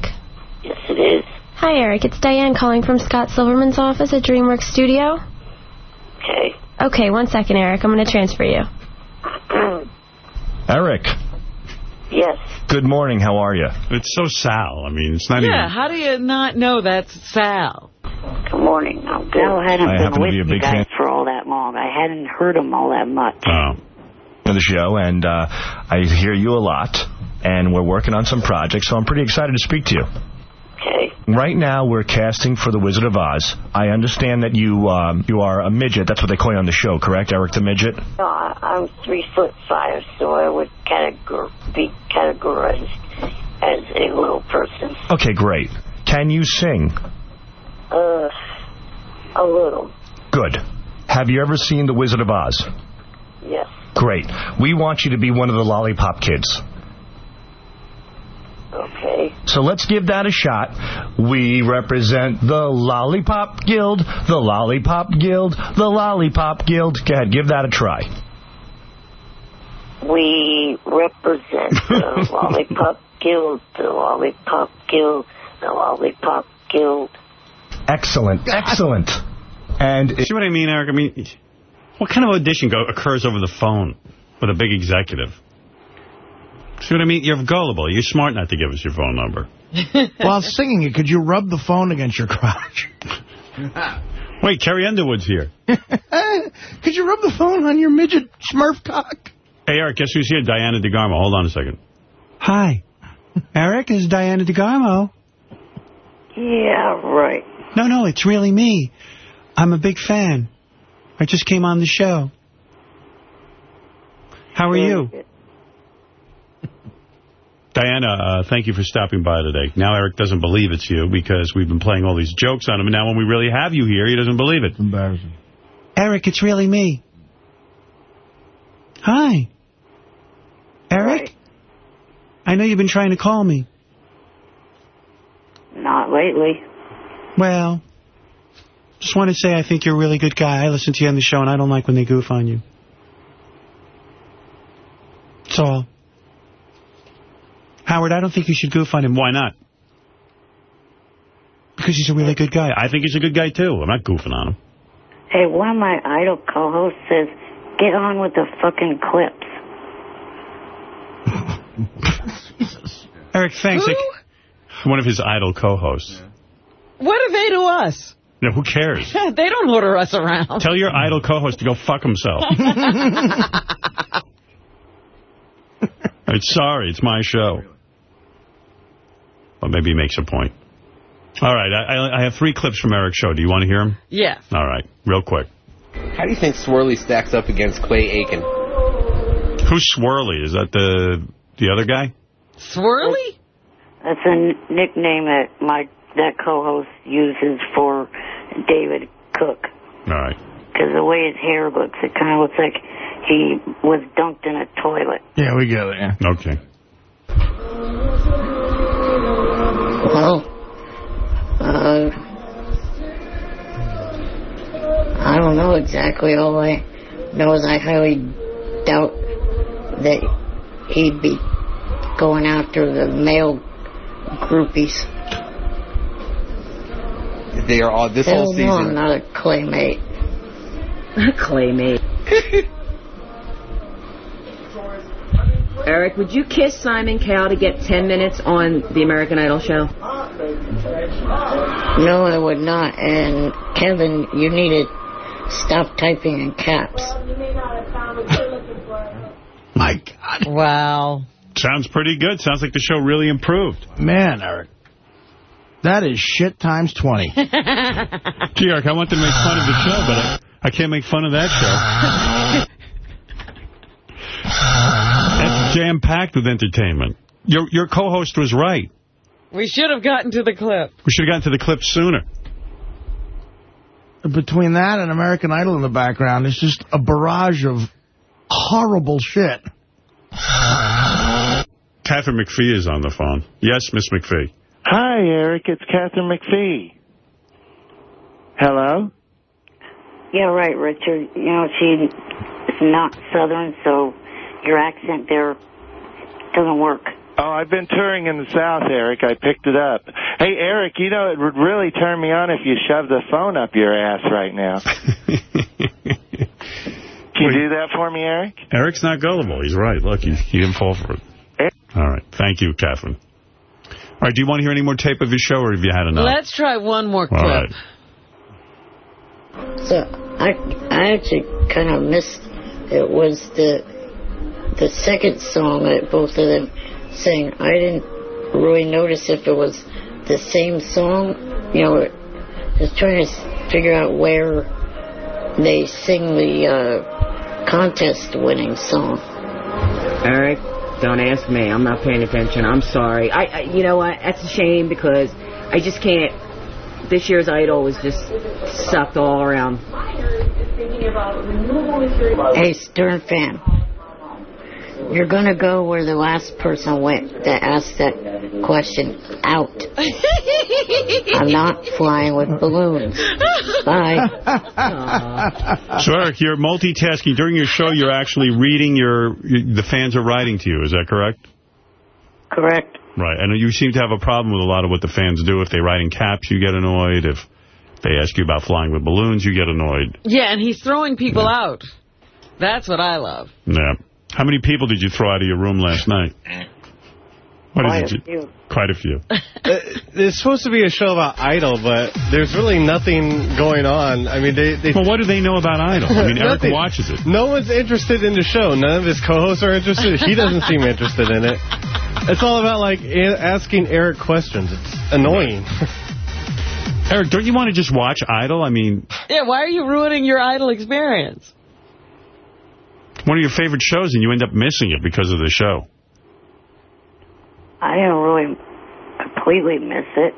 Yes, it is. Hi, Eric. It's Diane calling from Scott Silverman's office at DreamWorks Studio. Okay. Okay, one second, Eric. I'm going to transfer you. (clears throat) Eric, Yes. good morning. How are you? It's so Sal. I mean, it's not yeah, even... Yeah, how do you not know that's Sal? Good morning. I'm good. Sal hadn't I been happen to with be a you guys fan. for all that long. I hadn't heard him all that much. Oh. of the show, and uh, I hear you a lot, and we're working on some projects, so I'm pretty excited to speak to you. Okay. Right now, we're casting for The Wizard of Oz. I understand that you um, you are a midget. That's what they call you on the show, correct, Eric the Midget? No, I'm three foot five, so I would categor- be categorized as a little person. Okay, great. Can you sing? Uh, a little. Good. Have you ever seen The Wizard of Oz? Yes. Great. We want you to be one of the Lollipop Kids. Okay. So let's give that a shot. We represent the Lollipop Guild, the Lollipop Guild, the Lollipop Guild. Go ahead, give that a try. We represent the (laughs) Lollipop Guild, the Lollipop Guild, the Lollipop Guild. Excellent, excellent. And See what I mean, Eric? I mean, what kind of audition go occurs over the phone with a big executive? See what I mean? You're gullible. You're smart not to give us your phone number. (laughs) While singing it, could you rub the phone against your crotch? (laughs) Wait, Carrie Underwood's here. (laughs) could you rub the phone on your midget smurf cock? Hey, Eric, guess who's here? Diana DeGarmo. Hold on a second. Hi. Eric, is Diana DeGarmo. Yeah, right. No, no, it's really me. I'm a big fan. I just came on the show. How are you? Diana, uh, thank you for stopping by today. Now Eric doesn't believe it's you because we've been playing all these jokes on him, and now when we really have you here, he doesn't believe it. It's Embarrassing. Eric, it's really me. Hi. Eric? Hi. I know you've been trying to call me. Not lately. Well, just want to say I think you're a really good guy. I listen to you on the show, and I don't like when they goof on you. That's all. Howard, I don't think you should goof on him. Why not? Because he's a really good guy. I think he's a good guy, too. I'm not goofing on him. Hey, one of my idol co-hosts says, get on with the fucking clips. (laughs) Eric, thanks. One of his idol co-hosts. What are they to us? Yeah, who cares? (laughs) they don't order us around. Tell your idol co-host to go fuck himself. (laughs) it's sorry, it's my show. Well, maybe he makes a point. All right, I, I, I have three clips from Eric's show. Do you want to hear them? Yeah. All right, real quick. How do you think Swirly stacks up against Clay Aiken? Who's Swirly? Is that the the other guy? Swirly? That's a nickname that my that co-host uses for David Cook. All right. Because the way his hair looks, it kind of looks like he was dunked in a toilet. Yeah, we get it, yeah. Okay. Well, uh, I don't know exactly. All I know is I highly doubt that he'd be going after the male groupies. They are all this Hell whole no, I'm season. not a claymate. (laughs) (laughs) Eric, would you kiss Simon Cowell to get 10 minutes on the American Idol show? No, I would not. And Kevin, you need to stop typing in caps. My God. Wow. Sounds pretty good. Sounds like the show really improved. Man, Eric. That is shit times 20. (laughs) Gee, Eric, I want to make fun of the show, but I, I can't make fun of that show. (laughs) That's jam-packed with entertainment. Your your co-host was right. We should have gotten to the clip. We should have gotten to the clip sooner. Between that and American Idol in the background, it's just a barrage of horrible shit. Katharine McPhee is on the phone. Yes, Miss McPhee. Hi, Eric. It's Katharine McPhee. Hello? Yeah, right, Richard. You know, she's not Southern, so your accent there doesn't work. Oh, I've been touring in the South, Eric. I picked it up. Hey, Eric, you know, it would really turn me on if you shoved the phone up your ass right now. (laughs) Can you do that for me, Eric? Eric's not gullible. He's right. Look, he, he didn't fall for it. All right. Thank you, Katharine. All right. Do you want to hear any more tape of your show, or have you had enough? Let's try one more clip. All right. So I I actually kind of missed. It was the the second song that both of them sang. I didn't really notice if it was the same song. You know, just trying to figure out where they sing the uh, contest winning song. Eric, don't ask me. I'm not paying attention. I'm sorry. I, I you know what? That's a shame because I just can't. This year's Idol was just sucked all around. Hey, Stern fan. You're gonna go where the last person went that asked that question out. I'm not flying with balloons. Bye. (laughs) So, Eric, you're multitasking. During your show, you're actually reading your, you- the fans are writing to you. Is that correct? Correct. Right. And you seem to have a problem with a lot of what the fans do. If they write in caps, you get annoyed. If they ask you about flying with balloons, you get annoyed. Yeah, and he's throwing people out. That's what I love. Yeah. How many people did you throw out of your room last night? What Quite is a it? few. Quite a few. (laughs) Uh, it's supposed to be a show about Idol, but there's really nothing going on. I mean, they... they well, what do they know about Idol? I mean, Eric watches it. No one's interested in the show. None of his co-hosts are interested. He doesn't seem interested in it. It's all about, like, a- asking Eric questions. It's annoying. Eric, don't you want to just watch Idol? I mean, Yeah, why are you ruining your idol experience? One of your favorite shows, and you end up missing it because of the show. I don't really completely miss it.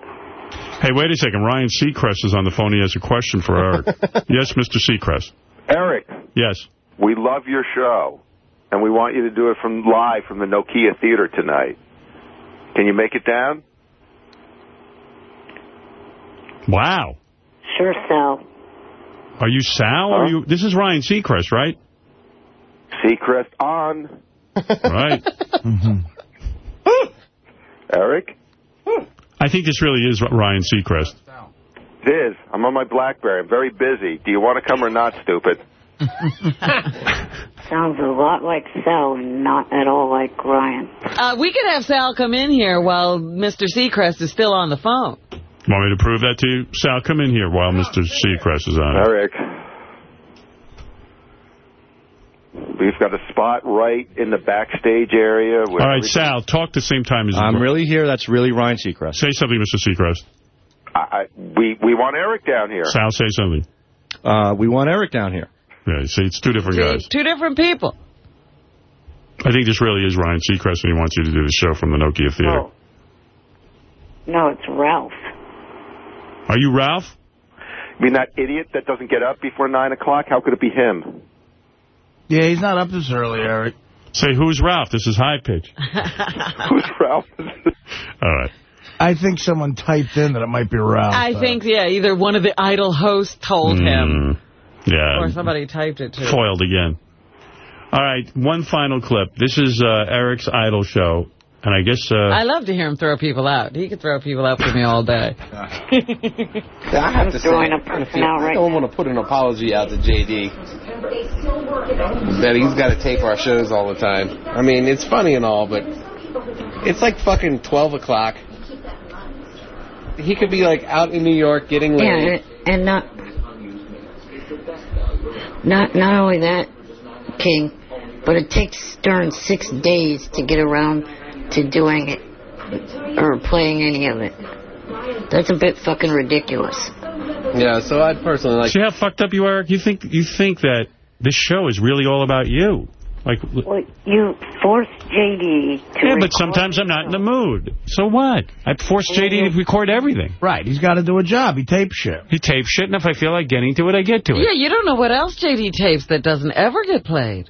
Hey, wait a second. Ryan Seacrest is on the phone. He has a question for Eric. (laughs) yes, Mr. Seacrest. Eric, Yes. we love your show, and we want you to do it from live from the Nokia Theater tonight. Can you make it down? Wow. Sure, Sal. Are you Sal or are you... This is Ryan Seacrest, right? Seacrest on. Right. Eric? I think this really is Ryan Seacrest. It is. I'm on my BlackBerry. I'm very busy. Do you want to come or not, stupid? (laughs) Sounds a lot like Sal not at all like Ryan. Uh, we could have Sal come in here while Mr. Seacrest is still on the phone. Want me to prove that to you? Sal, come in here while Mr. Seacrest is on. Eric. We've got a spot right in the backstage area. All right, Sal, talk the same time as... I'm really here. That's really Ryan Seacrest. Say something, Mr. Seacrest. I, I, we, we want Eric down here. Sal, say something. Uh, we want Eric down here. Yeah, see, it's two different guys. Two different people. I think this really is Ryan Seacrest, and he wants you to do the show from the Nokia Theater. Oh. No, it's Ralph. Are you Ralph? I mean that idiot that doesn't get up before 9 o'clock? How could it be him? Yeah, he's not up this early, Eric. Say, who's Ralph? This is high pitch. (laughs) Who's Ralph? (laughs) All right. I think someone typed in that it might be Ralph. I think, yeah, either one of the idol hosts told him. Mm, yeah. Or somebody typed it, too. Foiled again. All right, one final clip. This is uh, Eric's Idol show, and I guess... Uh, I love to hear him throw people out. He could throw people out for me all day. (laughs) I have to say, throwing a I kinda feel- I right don't want to put an apology out to JD. That he's got to tape our shows all the time. I mean, it's funny and all, but it's like fucking 12 o'clock. He could be like out in New York getting Yeah, and, and not, not, not only that, King, but it takes Stern six days to get around to doing it or playing any of it. That's a bit fucking ridiculous. Yeah, so I'd personally like... See how fucked up you are, Eric? You think, you think that this show is really all about you. Like, Well, you forced JD to yeah, but sometimes I'm not in the mood. So what? I force JD to record everything. Right, he's got to do a job. He tapes shit. He tapes shit, and if I feel like getting to it, I get to it. Yeah, you don't know what else JD tapes that doesn't ever get played.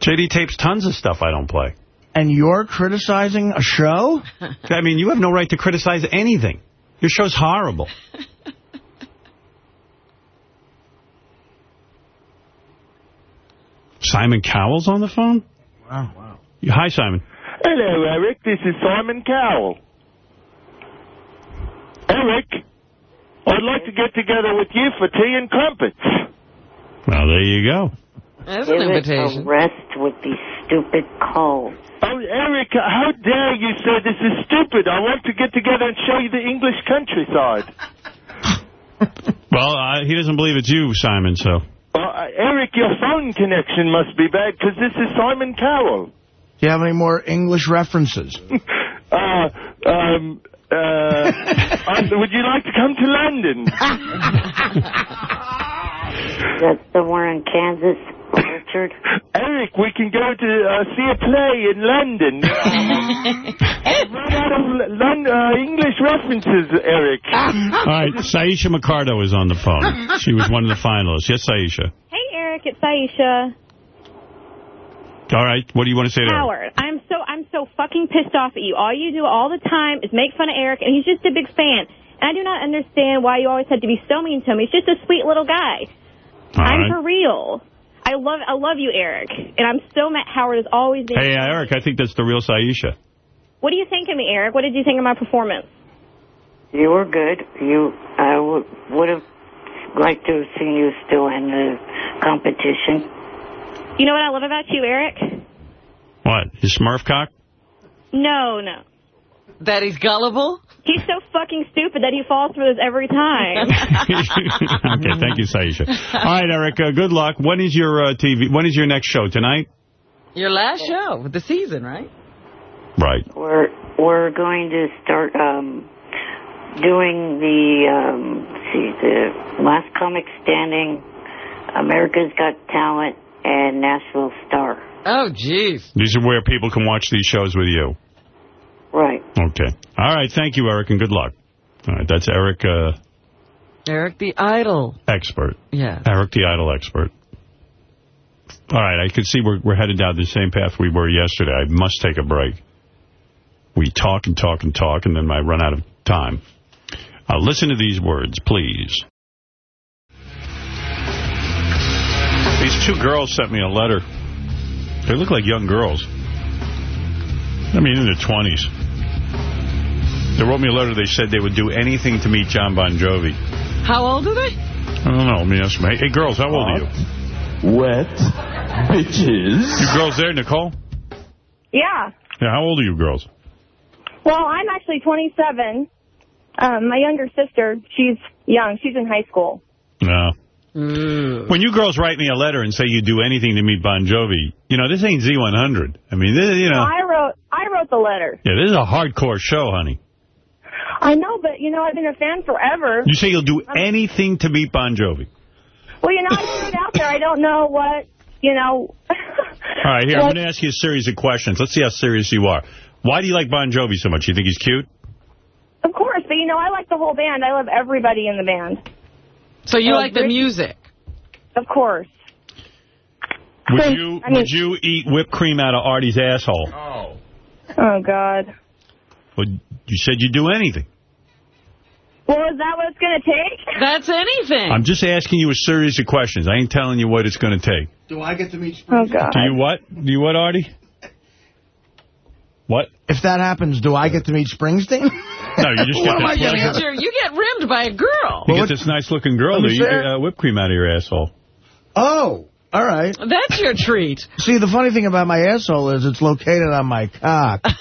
JD tapes tons of stuff I don't play. And you're criticizing a show? (laughs) I mean, you have no right to criticize anything. Your show's horrible. (laughs) Simon Cowell's on the phone? Wow, wow. Hi, Simon. Hello, Eric. This is Simon Cowell. Eric, I'd like to get together with you for tea and crumpets. Well, there you go. That's Give an it invitation. a rest with these stupid calls. Oh, Eric, how dare you say this is stupid? I want to get together and show you the English countryside. (laughs) Well, uh, he doesn't believe it's you, Simon, so. Uh, Eric, your phone connection must be bad because this is Simon Cowell. Do you have any more English references? (laughs) Uh, um, uh, um, (laughs) would you like to come to London? That's somewhere in Kansas, Richard. (laughs) Eric, we can go to uh, see a play in London. (laughs) I've run out of Lon- uh, English references, Eric. All right, Syesha Mercado is on the phone. (laughs) She was one of the finalists. Yes, Saisha. Hey, Eric, it's Aisha. All right, what do you want to say to her? Howard, I'm so I'm so fucking pissed off at you. All you do all the time is make fun of Eric, and he's just a big fan. And I do not understand why you always had to be so mean to him. He's just a sweet little guy. All I'm right. for real. I love I love you, Eric, and I'm so mad. Howard is always there. Hey, uh, Eric, I think that's the real Syesha. What do you think of me, Eric? What did you think of my performance? You were good. You, I would would have liked to have seen you still in the competition. You know what I love about you, Eric? What, his Smurf cock? No, no. That he's gullible? He's so fucking stupid that he falls for this every time. (laughs) okay, thank you, Syesha. All right, Eric, uh, good luck. When is your uh, TV? When is your next show? Tonight? Your last show of the season, right? Right. We're we're going to start um, doing the um, see the last comic standing, America's Got Talent, and Nashville Star. Oh, jeez. These are where people can watch these shows with you. Right. Okay. All right, thank you, Eric, and good luck. All right, that's Eric, uh, Eric the Idol. expert. Yeah. Eric, the idol expert. All right, I can see we're, we're headed down the same path we were yesterday. I must take a break. We talk and talk and talk, and then I run out of time. Uh, listen to these words, please. These two girls sent me a letter. They look like young girls. I mean, in their 20s. They wrote me a letter. They said they would do anything to meet John Bon Jovi. How old are they? I don't know. Let me ask them. Hey, girls, how old are you? Wet bitches. You girls there, Nicole? Yeah. Yeah, how old are you girls? Well, I'm actually 27. Um, my younger sister, she's young. She's in high school. No. When you girls write me a letter and say you'd do anything to meet Bon Jovi, you know, this ain't Z100. I mean, this, you know, I wrote I wrote the letter. yeah, this is a hardcore show, honey. I know, but, you know, I've been a fan forever. You say you'll do anything to meet Bon Jovi. Well, you know, I put it out there. I don't know what, you know. All right, here, I'm going to ask you a series of questions. Let's see how serious you are. Why do you like Bon Jovi so much? You think he's cute? Of course, but, you know, I like the whole band. I love everybody in the band. So you Uh, like the Rick- music? Of course. Would you I mean- would you eat whipped cream out of Artie's asshole? Oh, Oh God. Well, you said you'd do anything. Well, is that what it's going to take? (laughs) That's anything. I'm just asking you a series of questions. I ain't telling you what it's going to take. Do I get to meet Oh, God. Do you what? Do you what, Artie? What? If that happens, do I get to meet Springsteen? No, you just (laughs) get What am I this getting pleasure. You get rimmed by a girl. You get this nice looking girl Let to me eat uh, whipped cream out of your asshole. Oh, all right. That's your treat. See, the funny thing about my asshole is it's located on my cock. (laughs)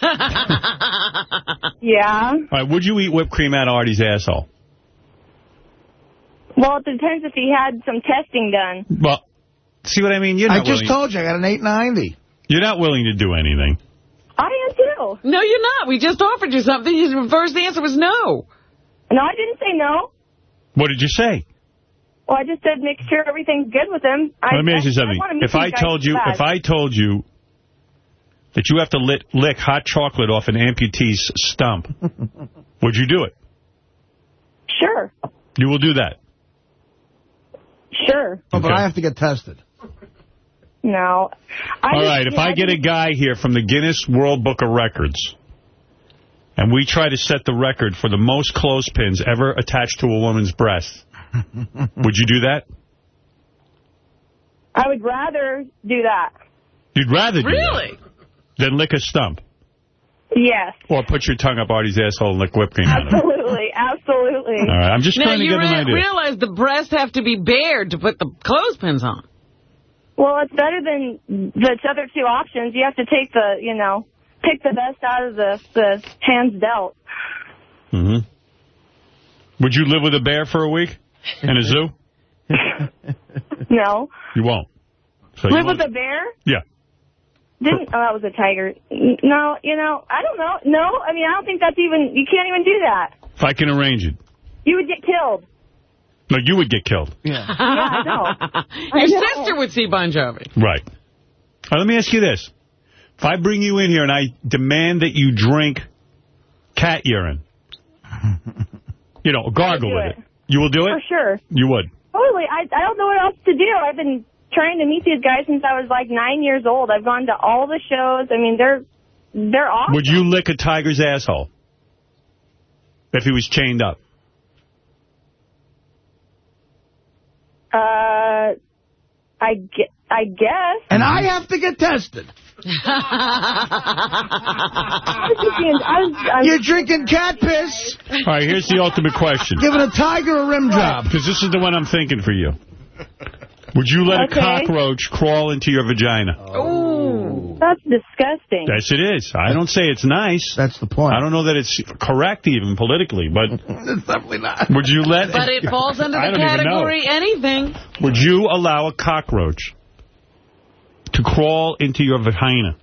Yeah. All right, would you eat whipped cream out of Artie's asshole? Well, it depends if he had some testing done. Well, see what I mean? You're I just willing, told you I got an 890. You're not willing to do anything. I am too. No, you're not. We just offered you something. Your first answer was no. No, I didn't say no. What did you say? Well, I just said make sure everything's good with him. I, Let me ask you something. I If I told you, bad. if I told you that you have to lit, lick hot chocolate off an amputee's stump, (laughs) would you do it? Sure. You will do that. Sure. Oh, but I have to get tested. No. I All just- right, if know, I get a guy here from the Guinness World Book of Records, and we try to set the record for the most clothespins ever attached to a woman's breast, would you do that? I would rather do that. You'd rather do Really? that than lick a stump, Yes. or put your tongue up Artie's asshole and lick whipped cream out of. Absolutely. Absolutely. All right, I'm just now, trying to you get an re- idea. realize the breasts have to be bared to put the clothespins on. Well, it's better than the other two options. You have to take the, you know, pick the best out of the, the hands dealt. hmm Would you live with a bear for a week (laughs) in a zoo? (laughs) No. You won't. So Live won't- with a bear? Yeah. Didn't, oh, that was a tiger. No, you know, I don't know. No, I mean, I don't think that's even, you can't even do that. If I can arrange it. You would get killed. No, you would get killed. Yeah, (laughs) I know. Your know. sister would see Bon Jovi. Right. All right, let me ask you this. If I bring you in here and I demand that you drink cat urine, you know, gargle do with it. it, you will do it? For sure. You would. Totally. I, I don't know what else to do. I've been trying to meet these guys since I was like nine years old. I've gone to all the shows. I mean, they're, they're awesome. Would you lick a tiger's asshole if he was chained up? Uh, I, gue- I guess. And I have to get tested. I was I was- You're drinking cat piss, All right, here's the ultimate question. giving a tiger a rim job. Because this is the one I'm thinking for you. Would you let Okay. a cockroach crawl into your vagina? Ooh. That's disgusting. Yes, it is. I don't say it's nice. That's the point. I don't know that it's correct even politically, but (laughs) It's definitely not. would you let... But it falls under I the don't even know. category anything. Would you allow a cockroach to crawl into your vagina?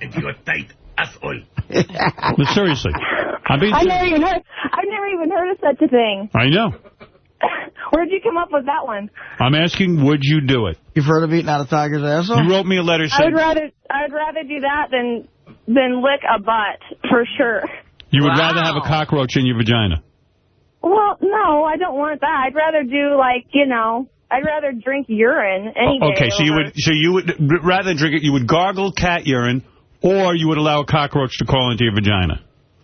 Into your tight asshole. No, seriously. I'm being I've never even heard. I've never even heard of such a thing. I know. (laughs) Where'd you come up with that one? I'm asking, would you do it? You've heard of eating out a tiger's asshole? You wrote me a letter saying... I saying would rather. I would rather do that than than lick a butt for sure. you would rather have a cockroach in your vagina. Well, no, I don't want that. I'd rather do like you know. I'd rather drink urine any day. Oh, okay, so you would, so you would, rather than drink it, you would gargle cat urine, or you would allow a cockroach to crawl into your vagina.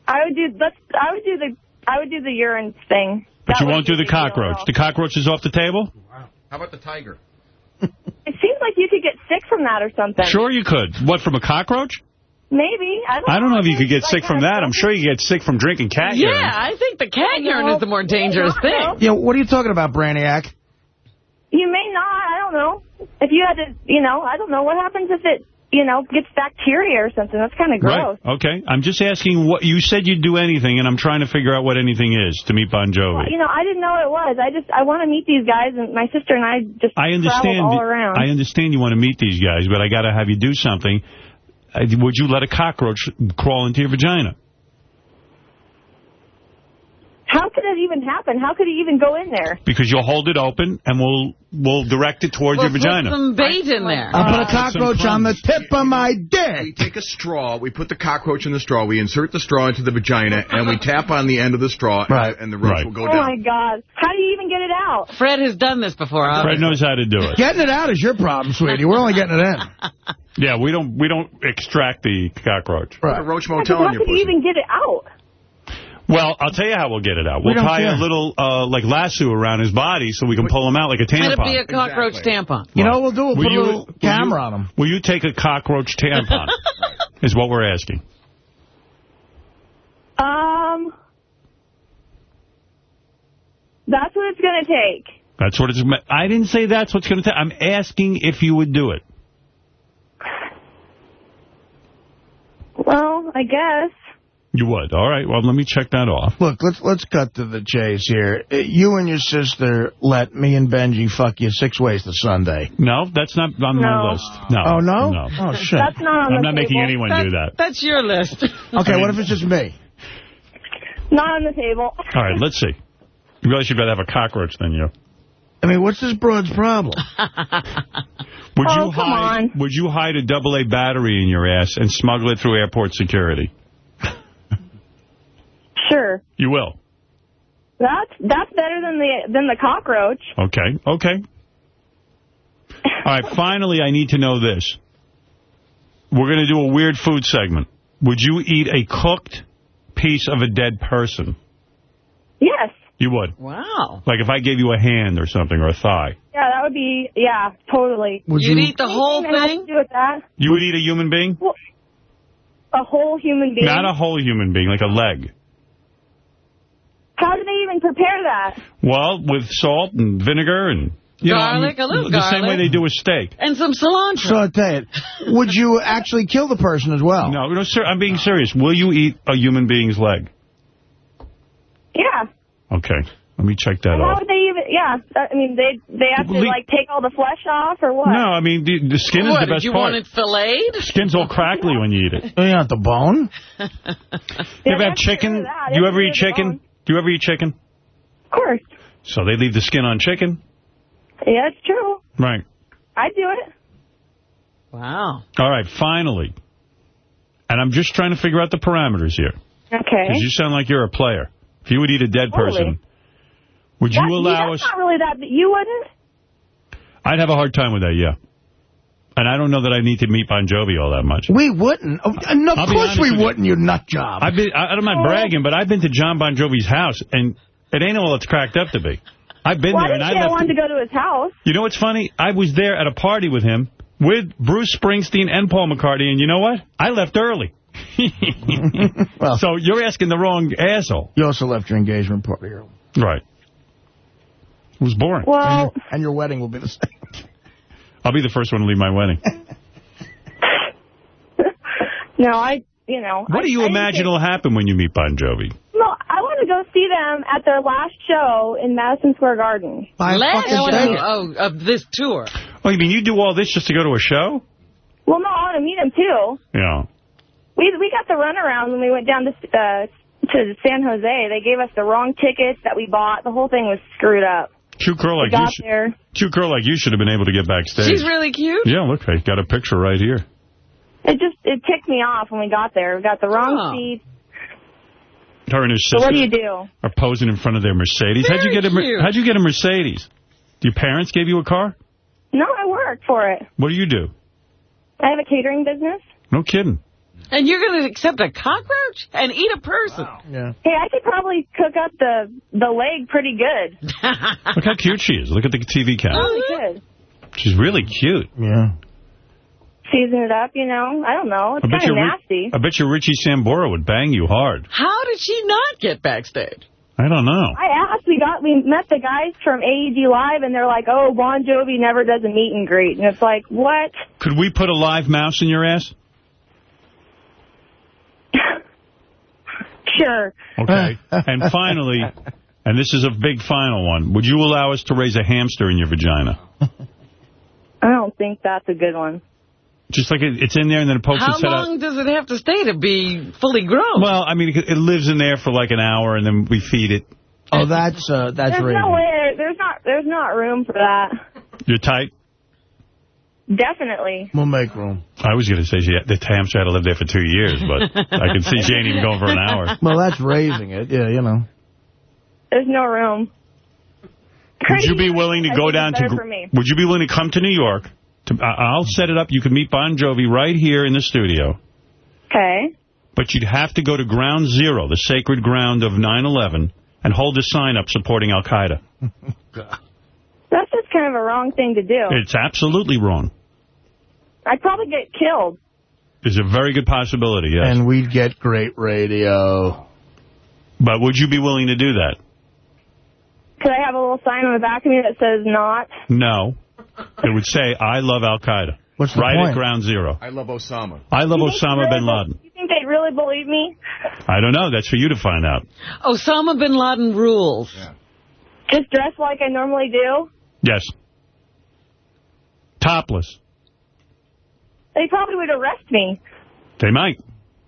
I would do. Let's. I would do the I would do the urine thing. But That you won't do the cockroach. The cockroach is off the table? How about the tiger? (laughs) It seems like you could get sick from that or something. Sure you could. What, from a cockroach? Maybe. I don't, I don't know if you could get Like sick from that. I'm sure you get sick from drinking cat Yeah, urine. Yeah, I think the cat urine is the more dangerous thing. Yeah, what are you talking about, Brainiac? You may not. I don't know. If you had to, you know, I don't know. What happens if it, you know, gets bacteria or something? That's kind of gross. Right. Okay. I'm just asking what you said you'd do anything, and I'm trying to figure out what anything is to meet Bon Jovi. You know, I didn't know what it was. I just, I want to meet these guys, and my sister and I just I understand. all around. I understand you want to meet these guys, but I got to have you do something. Uh, Would you let a cockroach crawl into your vagina? How could it even happen? How could he even go in there? Because you'll hold it open, and we'll we'll direct it towards We'll your put vagina. some bait in there. I'll put a cockroach on the tip of my dick. We take a straw, we put the cockroach in the straw, we insert the straw into the vagina, and we tap on the end of the straw, Right. and the roach Right. will go Oh, down. Oh, my God. How do you even get it out? Fred has done this before. Fred knows how to do it. Getting it out is your problem, sweetie. We're only getting it in. (laughs) Yeah, we don't we don't extract the cockroach. Put a roach motel in your could you even get it out? Well, I'll tell you how we'll get it out. We We'll don't tie care. a little uh, like lasso around his body so we can pull him out like a Let It'll be a tampon. cockroach tampon. You know what we'll do? We'll Will put a you- little camera you- on him. Will you take a cockroach (laughs) tampon? is what we're asking. Um, that's what it's going to take. That's what it's. I didn't say that's what's going to take. I'm asking if you would do it. Well, I guess. You would. All right. Well, let me check that off. Look, let's let's cut to the chase here. Uh, You and your sister let me and Benji fuck you six ways to Sunday. No, that's not on my list. No. Oh, no? No. Oh, shit. That's not on I'm the not making anyone That- do that. That's your list. (laughs) Okay, what if it's just me? Not on the table. All right. Let's see. You really should rather have a cockroach than you. I mean, what's this broad's problem? (laughs) Would Oh, you come hide? on. Would you hide a double A battery in your ass and smuggle it through airport security? Sure. You will. That's that's better than the than the cockroach. Okay. Okay. All right. Finally, I need to know this. We're going to do a weird food segment. Would you eat a cooked piece of a dead person? Yes. You would. Wow. Like if I gave you a hand or something or a thigh. Yeah, that would be yeah, totally. Would You'd you? eat the whole Anything that has thing? to do with that? You would eat a human being? A whole human being. Not a whole human being, like a leg. How do they even prepare that? Well, with salt and vinegar and... You Garlic, know, a little The same way they do a steak. And some cilantro. Saute it. Would you actually kill the person as well? No, no, sir, I'm being serious. Will you eat a human being's leg? Yeah. Okay. Let me check that And how off. would they even? Yeah. I mean, they they have to Le- like take all the flesh off or what? No, I mean, the, the skin what, is the best did you want it filleted? Skin's all crackly when you eat it. You want the bone? You ever have chicken? Do you ever eat chicken? bone. Do you ever eat chicken? Of course. So they leave the skin on chicken? Yeah, it's true. Right. I do it. Wow. All right, finally. And I'm just trying to figure out the parameters here. Okay. Because you sound like you're a player. If you would eat a dead person, Totally. would you That- allow that's us... not really that. You wouldn't. I'd have a hard time with that, yeah. And I don't know that I need to meet Bon Jovi all that much. We wouldn't. Oh, and of I'll course we wouldn't, you nut job. I've been, I, I'm not oh. bragging, but I've been to John Bon Jovi's house, and it ain't all it's cracked up to be. I've been Well, there, I and didn't I say I left... wanted to go to his house. You know what's funny? I was there at a party with him, with Bruce Springsteen and Paul McCartney, and you know what? I left early. (laughs) well, so you're asking the wrong asshole. You also left your engagement party early. Right. It was boring. Well, and, your, and your wedding will be the same. I'll be the first one to leave my wedding. (laughs) no, I, you know. What I, do you I imagine will happen when you meet Bon Jovi? No, I want to go see them at their last show in Madison Square Garden. Last show ticket. oh, of this tour. Oh, you mean you do all this just to go to a show? Well, no, I want to meet them too. Yeah. We we got the runaround when we went down to uh, to San Jose. They gave us the wrong tickets that we bought. The whole thing was screwed up. Cute girl we like you. got Should, there. cute girl like you should have been able to get backstage. She's really cute. Yeah, look, I got a picture right here. It just it ticked me off when we got there. We got the wrong Oh. seat. Her and her sister. So what do you do? are posing in front of their Mercedes. how'd you Very get a Mer- cute. How'd you get a Mercedes? Your parents gave you a car? No, I work for it. What do you do? I have a catering business. No kidding. And you're going to accept a cockroach and eat a person? Yeah. Hey, I could probably cook up the the leg pretty good. (laughs) Look how cute she is. Look at the TV camera. Oh, really good. She's really cute. Yeah. Season it up, you know. I don't know. It's kind of nasty. I bet you Richie Sambora would bang you hard. How did she not get backstage? I don't know. I asked. We got. We met the guys from AEG Live, and they're like, "Oh, Bon Jovi never does a meet and greet," and it's like, what? Could we put a live mouse in your ass? Sure. Okay. (laughs) and finally, and this is a big final one, would you allow us to raise a hamster in your vagina? I don't think that's a good one. Just like it, it's in there and then it pokes How its head long out? does it have to stay to be fully grown? Well, I mean, it, it lives in there for like an hour and then we feed it. Oh, that's uh, that's there's rated. no way. There's not. There's not room for that. You're tight? Definitely. We'll make room. I was going to say she, the hamster had to live there for two years, but I can see she ain't even going for an hour. (laughs) Well, that's raising it. Yeah, you know. There's no room. Would you be willing to go down to? for me. Would you be willing to come to New York? To, I- I'll set it up. You can meet Bon Jovi right here in the studio. Okay. But you'd have to go to Ground Zero, the sacred ground of 9/11, and hold a sign up supporting Al Qaeda. That's just kind of a wrong thing to do. It's absolutely wrong. I'd probably get killed. There's a very good possibility, yes. And we'd get great radio. But would you be willing to do that? Could I have a little sign on the back of me that says not? No. It would say, I love Al Qaeda. What's the right point? at Ground Zero. I love Osama. I love Osama really bin Laden. Do You think they'd really believe me? I don't know. That's for you to find out. Osama bin Laden rules. Just dress like I normally do? Yes. Topless. They probably would arrest me. They might.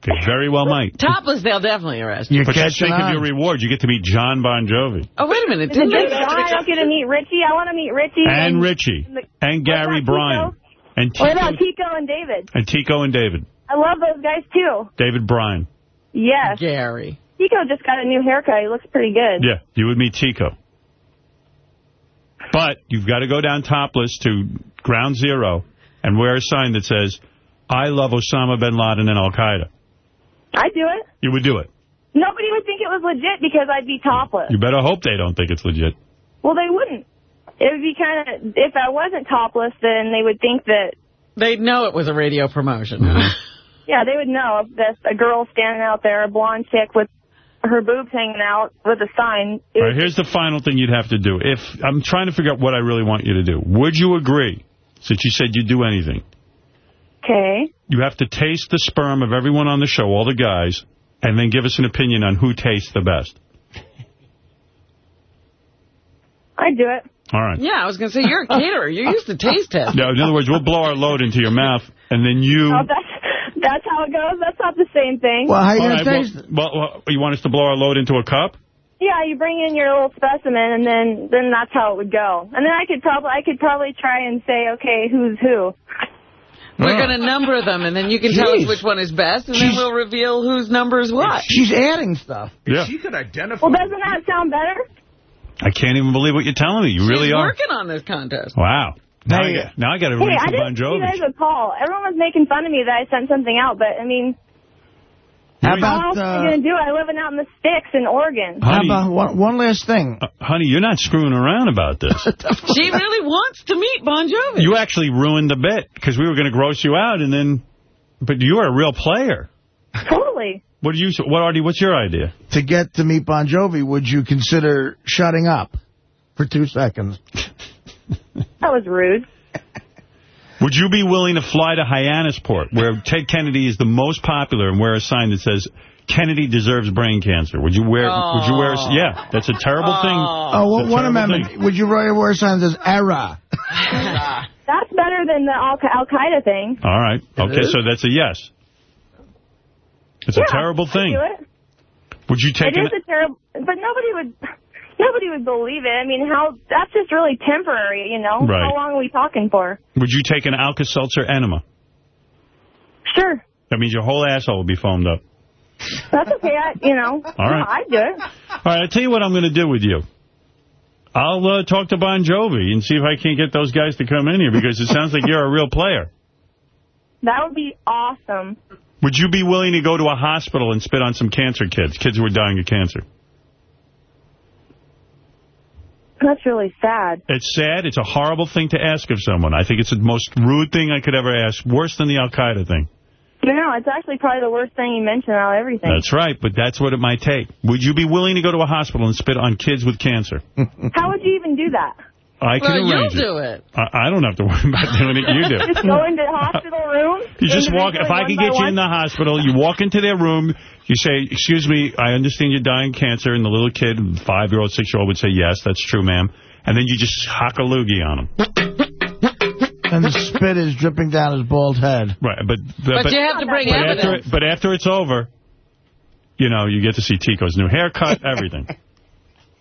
They very well might. (laughs) Topless, they'll definitely arrest you. but just think of your reward. You get to meet John Bon Jovi. Oh, wait a minute. Didn't. John? I don't get to meet Richie. I want to meet Richie. And Richie. And Gary Bryan. And What Tico, about Tico and David? and Tico and David. I love those guys, too. David Bryan. Yes. Gary. Tico just got a new haircut. He looks pretty good. Yeah, you would meet Tico. But you've got to go down topless to Ground Zero and wear a sign that says, I love Osama bin Laden and Al-Qaeda. I'd do it. You would do it. Nobody would think it was legit because I'd be topless. You better hope they don't think it's legit. Well, they wouldn't. It would be kind of, if I wasn't topless, then they would think that, They'd know it was a radio promotion. Mm-hmm. (laughs) yeah, they would know if there's a girl standing out there, a blonde chick with her boobs hanging out with a sign. It All right, here's the final thing you'd have to do. If I'm trying to figure out what I really want you to do. Would you agree, since you said you'd do anything, Okay. you have to taste the sperm of everyone on the show, all the guys, and then give us an opinion on who tastes the best. I'd do it. All right. Yeah, I was going to say, you're a caterer. You're used to taste test. Yeah, (laughs) in other words, we'll blow our load into your mouth, and then you... Oh, that's, that's how it goes. That's not the same thing. All right, well, well, well, you want us to blow our load into a cup? Yeah, you bring in your little specimen, and then then that's how it would go. And then I could probably I could probably try and say, okay, who's who. We're going to number them, and then you can tell us which one is best, and then we'll reveal whose number is what. She's adding stuff. Yeah. She could identify. Well, doesn't that sound better? I can't even believe what you're telling me. You really are. working on this contest. Wow. Now, I, got, now I got to Hey, root I for Bon didn't see you Jovi. guys would call. Everyone was making fun of me that I sent something out, but I mean, How how about, else am I uh, going to do it? I living out in the sticks in Oregon. how about one, one last thing? Uh, honey, you're not screwing around about this. (laughs) She really wants to meet Bon Jovi. you actually ruined the bit because we were going to gross you out, and then... But you are a real player. Totally. What do you? What Artie? What's your idea? To get to meet Bon Jovi, would you consider shutting up for two seconds? (laughs) That was rude. Would you be willing to fly to Hyannisport, where Ted Kennedy is the most popular, and wear a sign that says "Kennedy deserves brain cancer"? Would you wear? Would you wear? A, yeah, that's a terrible thing. Oh, well, It's a one terrible amendment. thing. Would you wear wear a sign that says error? (laughs) That's better than the Al Qaeda thing. All right. Okay, so that's a yes. It's yeah, a terrible thing. do it. Would you take It an? is a terrible, but nobody would, nobody would believe it. I mean, how that's just really temporary, you know. Right. How long are we talking for? Would you take an Alka-Seltzer enema? Sure, That means your whole asshole will be foamed up. that's okay. I, you know, (laughs) All right. I'd do it. All right, I'll tell you what I'm going to do with you. I'll uh, talk to Bon Jovi and see if I can't get those guys to come in here because it sounds like you're a real player. That would be awesome. Would you be willing to go to a hospital and spit on some cancer kids, kids who are dying of cancer? That's really sad. It's sad. It's a horrible thing to ask of someone. I think it's the most rude thing I could ever ask. Worse than the Al-Qaeda thing. No, it's actually probably the worst thing you mentioned out of everything. That's right, but that's what it might take. Would you be willing to go to a hospital and spit on kids with cancer? How would you even do that? I can well, you'll arrange do it. I, I don't have to worry (laughs) about doing it. You do. Just go into the hospital room? (laughs) You just walk, if I can could get one you in the hospital, you walk into their room, you say, excuse me, I understand you're dying cancer, and the little kid, five-year-old, six-year-old would say, yes, that's true, ma'am. And then you just hock a loogie on him. And the spit is dripping down his bald head. Right, but... But you have to bring but evidence. After, it- but after it's over, you know, you get to see Tico's new haircut, everything. (laughs)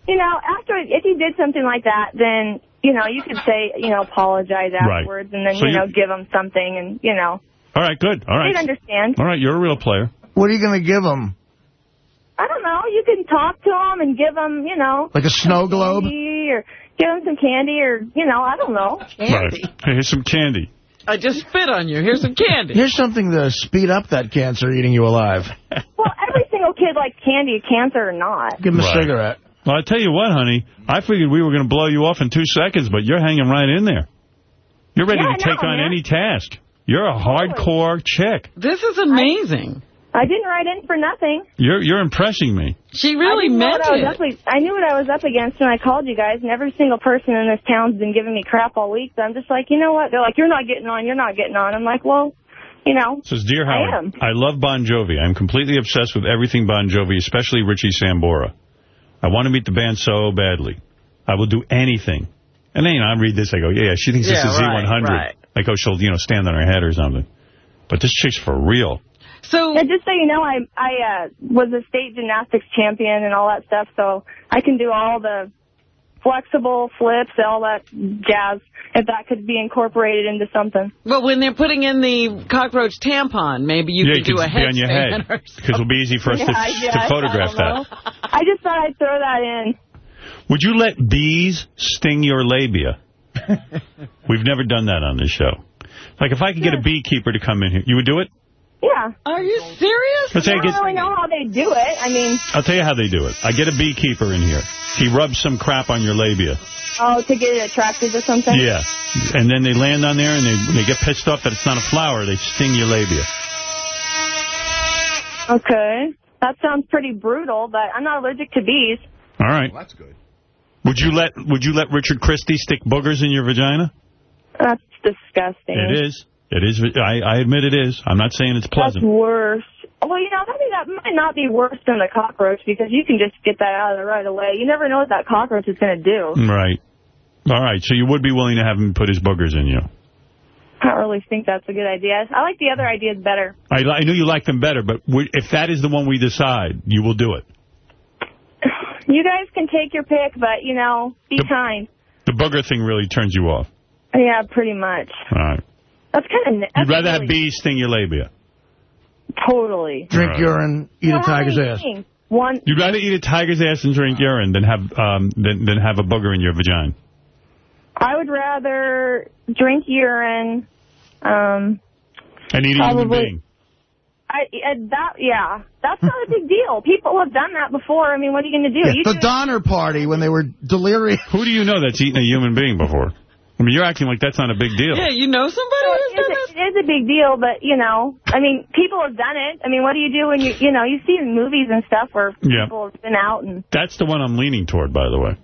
You know, after if you did something like that, then you know you could say you know apologize Right. afterwards, and then So you you- know give them something, and you know All right, good. All right. they'd understand. All right, you're a real player. What are you going to give them? I don't know. You can talk to them and give them, you know, Like a snow globe? or give them some candy, or you know, I don't know. Right. Hey, here's some candy. I just spit on you. Here's some candy. Here's something to speed up that cancer eating you alive. Well, every single kid likes candy, cancer or not. Give him a cigarette. Well, I tell you what, honey, I figured we were going to blow you off in two seconds, but you're hanging right in there. You're ready Yeah, to take know, on man. any task. You're a hardcore chick. This is amazing. I didn't write in for nothing. You're you're impressing me. She really didn't meant what I it. up I knew what I was up against when I called you guys, and every single person in this town's been giving me crap all week. So I'm just like, you know what? They're like, you're not getting on, you're not getting on. I'm like, well, you know, Says, Dear I Howard, am. I love Bon Jovi. I'm completely obsessed with everything Bon Jovi, especially Richie Sambora. I want to meet the band so badly. I will do anything. And then, you know, I read this, I go, yeah, she thinks Yeah, this is right, Z100. right. Like, oh, she'll, you know, stand on her head or something. But this chick's for real. So Yeah, just so you know, I I uh, was a state gymnastics champion and all that stuff, so I can do all the flexible flips, all that jazz. If that could be incorporated into something. Well, when they're putting in the cockroach tampon, maybe you yeah, could do could a be on your headstand head. Because it'll be easy for us (laughs) Yeah, to, I to photograph I that. I just thought I'd throw that in. Would you let bees sting your labia? (laughs) We've never done that on this show. Like, if I could get a beekeeper to come in here, you would do it? Yeah. Are you serious? I I don't get, really know how they do it. I mean, I'll tell you how they do it. I get a beekeeper in here. He rubs some crap on your labia. oh, to get it attractive or something. Yeah. And then they land on there and they they get pissed off that it's not a flower. They sting your labia. Okay. That sounds pretty brutal, but I'm not allergic to bees. All right. that's good. Would you let Would you let Richard Christie stick boogers in your vagina? That's disgusting. It is. It is. I, I admit it is. I'm not saying it's That's pleasant. worse. Well, you know, think that might not be worse than a cockroach because you can just get that out of there right away. You never know what that cockroach is going to do. Right. All right. So you would be willing to have him put his boogers in you. I don't really think that's a good idea. I like the other ideas better. I, I knew you liked them better, but if that is the one we decide, you will do it. (sighs) You guys can take your pick, but, you know, be kind. The booger thing really turns you off. Yeah, pretty much. All right. That's kind of... You'd rather have bees sting your labia. Totally. Drink Right. urine, eat Well, a tiger's ass. things? One, You'd rather eat a tiger's ass and drink urine than have um than than have a booger in your vagina. I would rather drink urine, um, And eat a human Probably. being. I, uh, that, yeah, that's not a big deal. People have done that before. I mean, what are you going to do? Yeah, you the do- Donner Party when they were delirious. Who do you know that's eaten a human being before? I mean, you're acting like that's not a big deal. Yeah, you know somebody Well, who's done is, it is a big deal, but, you know, I mean, people have done it. I mean, what do you do when you, you know, you see in movies and stuff where Yeah. people have been out and, That's the one I'm leaning toward, by the way.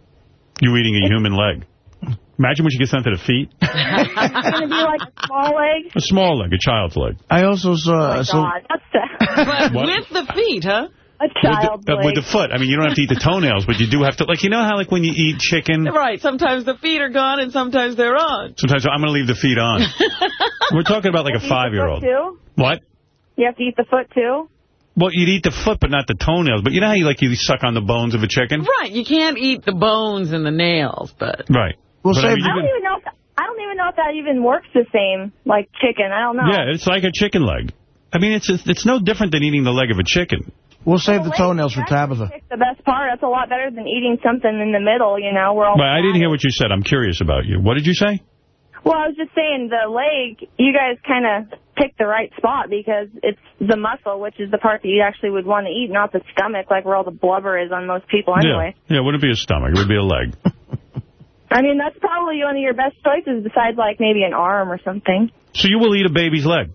You eating a human leg. Imagine when she gets down to the feet. (laughs) it's going to be like a small leg. A small leg, a child's leg. I also saw... Oh, my so, God, that's a, But with the feet, huh? A child's with, the, uh, with the foot. I mean, you don't have to eat the (laughs) toenails, but you do have to, like, you know how, like, when you eat chicken, Right. Sometimes the feet are gone and sometimes they're on. sometimes I'm going to leave the feet on. (laughs) We're talking about, like, a You have to eat the five-year-old. What? You have to eat the foot, too? Well, you'd eat the foot, but not the toenails. But you know how you, like, you suck on the bones of a chicken? Right. You can't eat the bones and the nails, but... Right. We'll But, say I mean, I don't can- even know if, I don't even know if that even works the same, like chicken. I don't know. Yeah, it's like a chicken leg. I mean, it's it's no different than eating the leg of a chicken. We'll save the Well, toenails for that's Tabitha. The best part. That's a lot better than eating something in the middle, you know, where all But I didn't hear what you said. I'm curious about you. What did you say? Well, I was just saying the leg, you guys kind of picked the right spot because it's the muscle, which is the part that you actually would want to eat, not the stomach, like where all the blubber is on most people anyway. Yeah, yeah, it wouldn't be a stomach. It would be a leg. (laughs) I mean, that's probably one of your best choices besides, like, maybe an arm or something. So you will eat a baby's leg?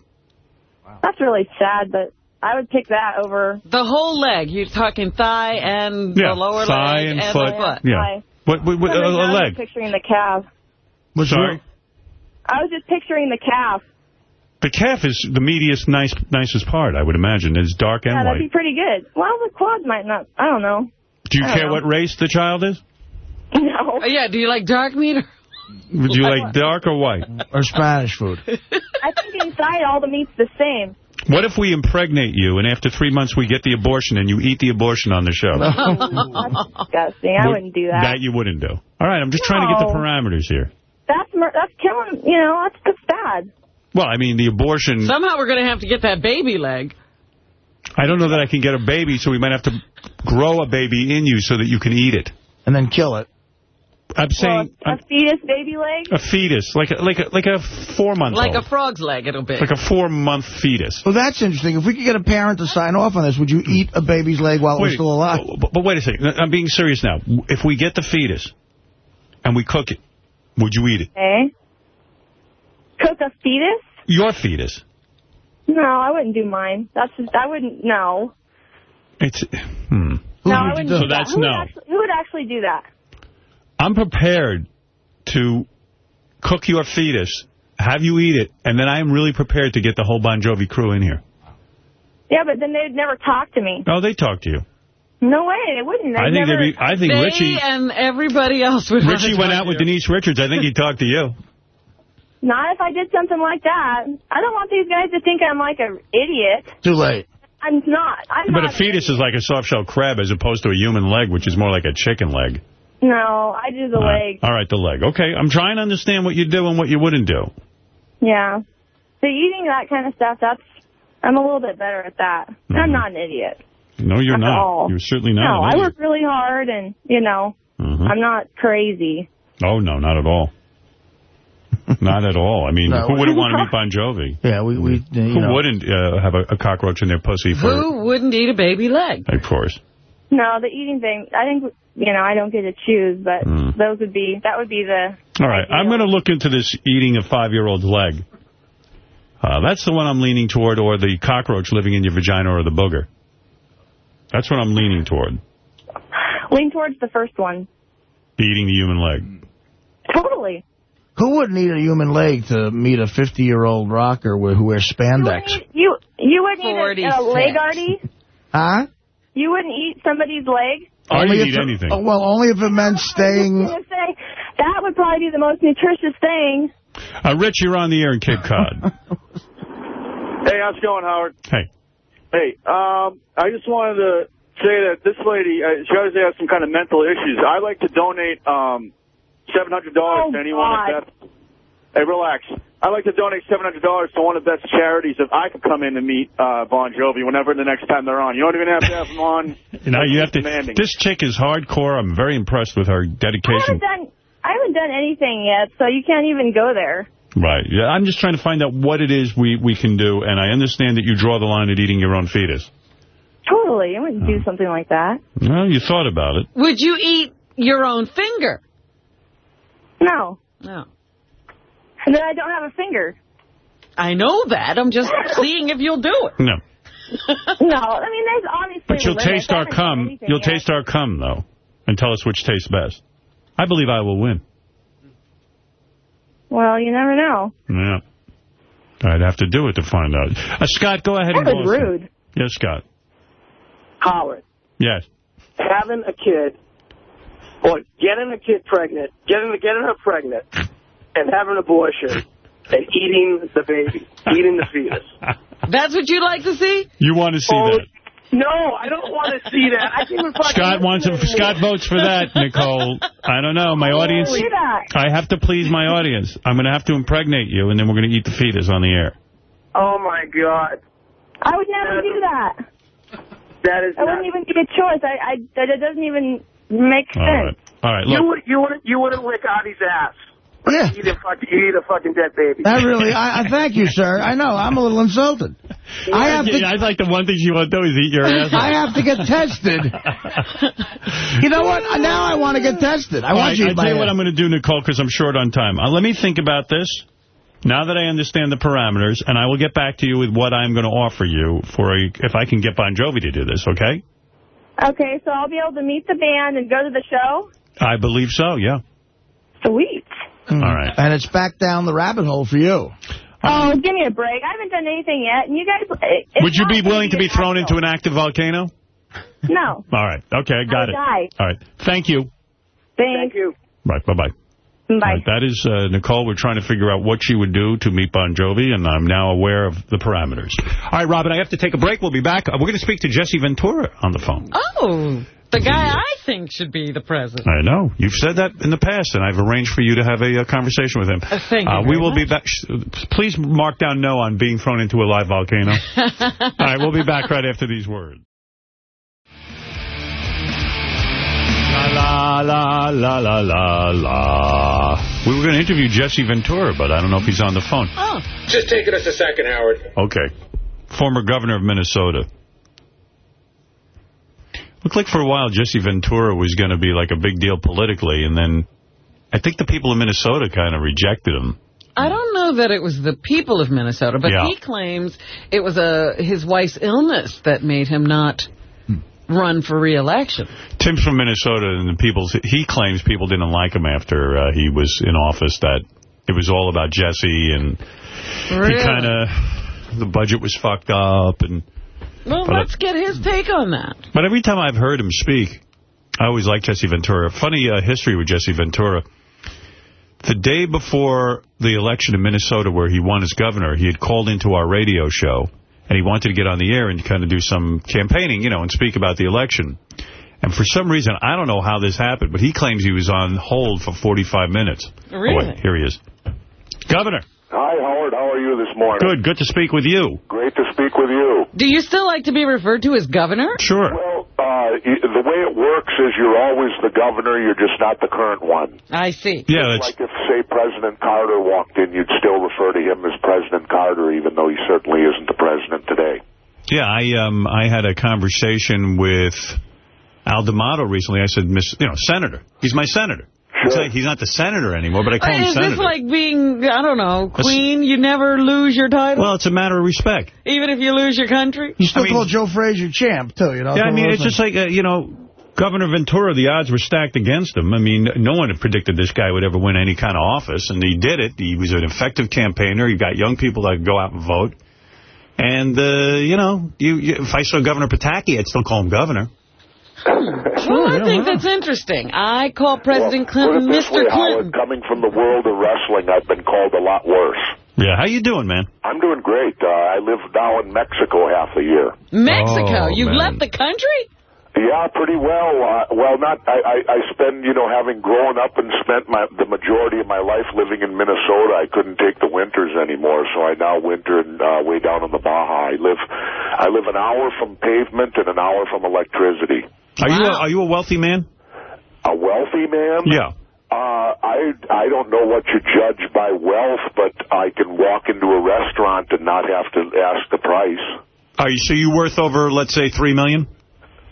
That's really sad, but I would pick that over... The whole leg. You're talking thigh and Yeah, the lower thigh leg and and foot. the foot. Yeah. What, what, what, For a, some reason, a I was leg? just picturing the calf. Sorry? I was just picturing the calf. The calf is the meatiest, nice, nicest part, I would imagine. It's dark and yeah, that'd white. be pretty good. Well, the quads might not. I don't know. Do you I care know. what race the child is? (laughs) No. Oh, yeah, do you like dark meat? Or Would you like dark or white? Or Spanish food. (laughs) I think inside all the meat's the same. What if we impregnate you, and after three months we get the abortion, and you eat the abortion on the show? That's (laughs) disgusting. I Would- wouldn't do that. That you wouldn't do. All right, I'm just trying to get the parameters here. That's mur- that's killing. You know, that's that's bad. Well, I mean, the abortion, Somehow we're going to have to get that baby leg. I don't know that I can get a baby, so we might have to grow a baby in you so that you can eat it. And then kill it. I'm saying Well, a fetus baby leg. a fetus, like a, like a, like a four-month-old. Like a frog's leg, it'll be. Like a four-month fetus. Well, that's interesting. If we could get a parent to sign off on this, would you eat a baby's leg while it was still alive? But, but wait a second. I'm being serious now. If we get the fetus and we cook it, would you eat it? Eh? Cook a fetus? Your fetus. No, I wouldn't do mine. That's just, I wouldn't. No. It's hmm. No, I wouldn't do So that. that's who no. Would actually, who would actually do that? I'm prepared to cook your fetus, have you eat it, and then I am really prepared to get the whole Bon Jovi crew in here. Yeah, but then they'd never talk to me. Oh, they talk to you. No way, they wouldn't. They'd I think never... they'd be, I think they Richie and everybody else would Richie went out with Denise Richards. I think he talked to you. (laughs) Not if I did something like that. I don't want these guys to think I'm like an idiot. Too late. I'm not. I'm But not. a fetus is like a soft-shell crab as opposed to a human leg, which is more like a chicken leg. No, I do the All right. leg. All right, the leg. Okay, I'm trying to understand what you do and what you wouldn't do. Yeah. So eating that kind of stuff, that's, I'm a little bit better at that. I'm not an idiot. No, you're Not at all. You're certainly not. no, I work really hard and, you know, Mhm. I'm not crazy. Oh, no, not at all. (laughs) not at all. I mean, No. who wouldn't want to meet Bon Jovi? (laughs) Yeah, we, we you Who know. wouldn't uh, have a, a cockroach in their pussy for, Who wouldn't eat a baby leg? of course. No, the eating thing, I think, you know, I don't get to choose, but Mm. those would be, that would be the, All right, I'm going to look into this eating a five-year-old's leg. Uh, that's the one I'm leaning toward, or the cockroach living in your vagina or the booger. That's what I'm leaning toward, lean towards the first one. eating the human leg. Totally. Who would need a human leg to meet a 50-year-old rocker who who wears spandex? You, you wouldn't eat a, a leg, Artie? Huh? You wouldn't eat somebody's leg? Artie if eat it- anything. oh, well, only if it meant (laughs) staying... say, that would probably be the most nutritious thing. Uh, Rich, you're on the air in Cape Cod. (laughs) Hey, how's it going, Howard? hey. Hey, um, I just wanted to say that this lady, uh, she obviously has some kind of mental issues. I'd like to donate um, $700 Oh, to anyone God. that... Hey, relax. I'd like to donate $700 to one of the best charities if I could come in and meet uh, Bon Jovi whenever the next time they're on. You don't even have to have them on. (laughs) You know, you have to. Demanding. This chick is hardcore. I'm very impressed with her dedication. I haven't dedication. done, I haven't done anything yet, so you can't even go there. Right. Yeah, I'm just trying to find out what it is we, we can do, and I understand that you draw the line at eating your own fetus. Totally. I wouldn't do something like that. Well, you thought about it. Would you eat your own finger? No. No. And then I don't have a finger. I know that. I'm just (laughs) seeing if you'll do it. No. (laughs) No. I mean, there's obviously But you'll taste our cum. You'll yet. taste our cum, though, and tell us which tastes best. I believe I will win. Well, you never know. Yeah. I'd have to do it to find out. Uh, Scott, go ahead That and was go. rude. Yes, Scott. Howard, Yes. having a kid, or getting a kid pregnant, getting getting her pregnant, and having an abortion, and eating the baby, eating the fetus. (laughs) That's what you'd like to see? You want to see Oh, that? No, I don't want to see that. I can't even Scott wants listen him. Scott votes for that, Nicole. (laughs) I don't know. My audience. Do that. I have to please my audience. I'm going to have to impregnate you, and then we're going to eat the fetus on the air. Oh my God, I would never do that. that is. I wouldn't even give a choice. I, I, that doesn't even make sense. All right. You Look. would you wouldn't. you wouldn't lick Artie's ass. Yeah. Eat a fucking, eat a fucking dead baby. That really, I, I thank you, sir. I know, I'm a little insulted. I have to, I like the one thing you want to do is eat your ass. I have to get tested. (laughs) You know what? Now I want to get tested. I All want right, you I to tell you what I'm going to do, Nicole, because I'm short on time. Uh, let me think about this. Now that I understand the parameters, and I will get back to you with what I'm going to offer you for a, if I can get Bon Jovi to do this, okay? Okay, so I'll be able to meet the band and go to the show? I believe so, yeah. Sweet. All right. And it's back down the rabbit hole for you. Oh, give me a break. I haven't done anything yet, and you guys... It, would you be willing to be thrown into an active volcano? No. All right. Okay, I got would it. die. All right. Thank you. Thank you. Right, bye-bye. Bye. All right, that is uh, Nicole. We're trying to figure out what she would do to meet Bon Jovi, and I'm now aware of the parameters. All right, Robin, I have to take a break. We'll be back. Uh, We're going to speak to Jesse Ventura on the phone. Oh, the guy I think should be the president. I know. You've said that in the past, and I've arranged for you to have a, uh conversation with him. Uh, thank you Uh, very we will be back. Please mark down no on being thrown into a live volcano. (laughs) All right, we'll be back right after these words. La, la, la, la, la, la. We were going to interview Jesse Ventura, but I don't know if he's on the phone. Oh. Just taking us a second, Howard. Okay. Former governor of Minnesota. Looked like for a while Jesse Ventura was going to be like a big deal politically, and then I think the people of Minnesota kind of rejected him. I don't know that it was the people of Minnesota, but Yeah. he claims it was a his wife's illness that made him not run for re-election. Tim's from Minnesota, and the people he claims people didn't like him after uh, he was in office. That it was all about Jesse, and Really? he kind of the budget was fucked up, and Well, But, uh, let's get his take on that. But every time I've heard him speak, I always like Jesse Ventura. Funny uh, history with Jesse Ventura. The day before the election in Minnesota where he won as governor, he had called into our radio show, and he wanted to get on the air and kind of do some campaigning, you know, and speak about the election. And for some reason, I don't know how this happened, but he claims he was on hold for 45 minutes. Oh, Really? wait, here he is. Governor. Hi, Howard. How are you this morning? Good. Good to speak with you. Great to speak with you. Do you still like to be referred to as governor? Sure. Well, uh, the way it works is you're always the governor, you're just not the current one. I see. Yeah, Like if, say, President Carter walked in, you'd still refer to him as President Carter, even though he certainly isn't the president today. Yeah, I um I had a conversation with Al D'Amato recently. I said, Miss, you know, Senator. He's my senator. He's, like, he's not the senator anymore, but I call him Is Senator. this like being, I don't know, queen? You never lose your title? well, it's a matter of respect. Even if you lose your country? You still call Joe Frazier champ, too, you know? Yeah, I mean, it's those just like, uh, you know, Governor Ventura, the odds were stacked against him. I mean, no one had predicted this guy would ever win any kind of office, and he did it. He was an effective campaigner. He got young people that could go out and vote. And, uh, you know, you, you, if I saw Governor Pataki, I'd still call him governor. Well, I think that's interesting. I call President Clinton Put it this Mr. way, Clinton. Howard, coming from the world of wrestling, I've been called a lot worse. Yeah, how you doing, man? I'm doing great. Uh, I live now in Mexico half a year. Mexico, Oh, you've man. left the country? Yeah, pretty well. Uh, well, not. I, I, I spend, you know, having grown up and spent my the majority of my life living in Minnesota. I couldn't take the winters anymore, so I now winter in, uh, way down in the Baja. I live, I live an hour from pavement and an hour from electricity. Are you a, are you a wealthy man? A wealthy man? Yeah. Uh, I I don't know what you judge by wealth, but I can walk into a restaurant and not have to ask the price. Are you so you worth over, let's say, 3 million?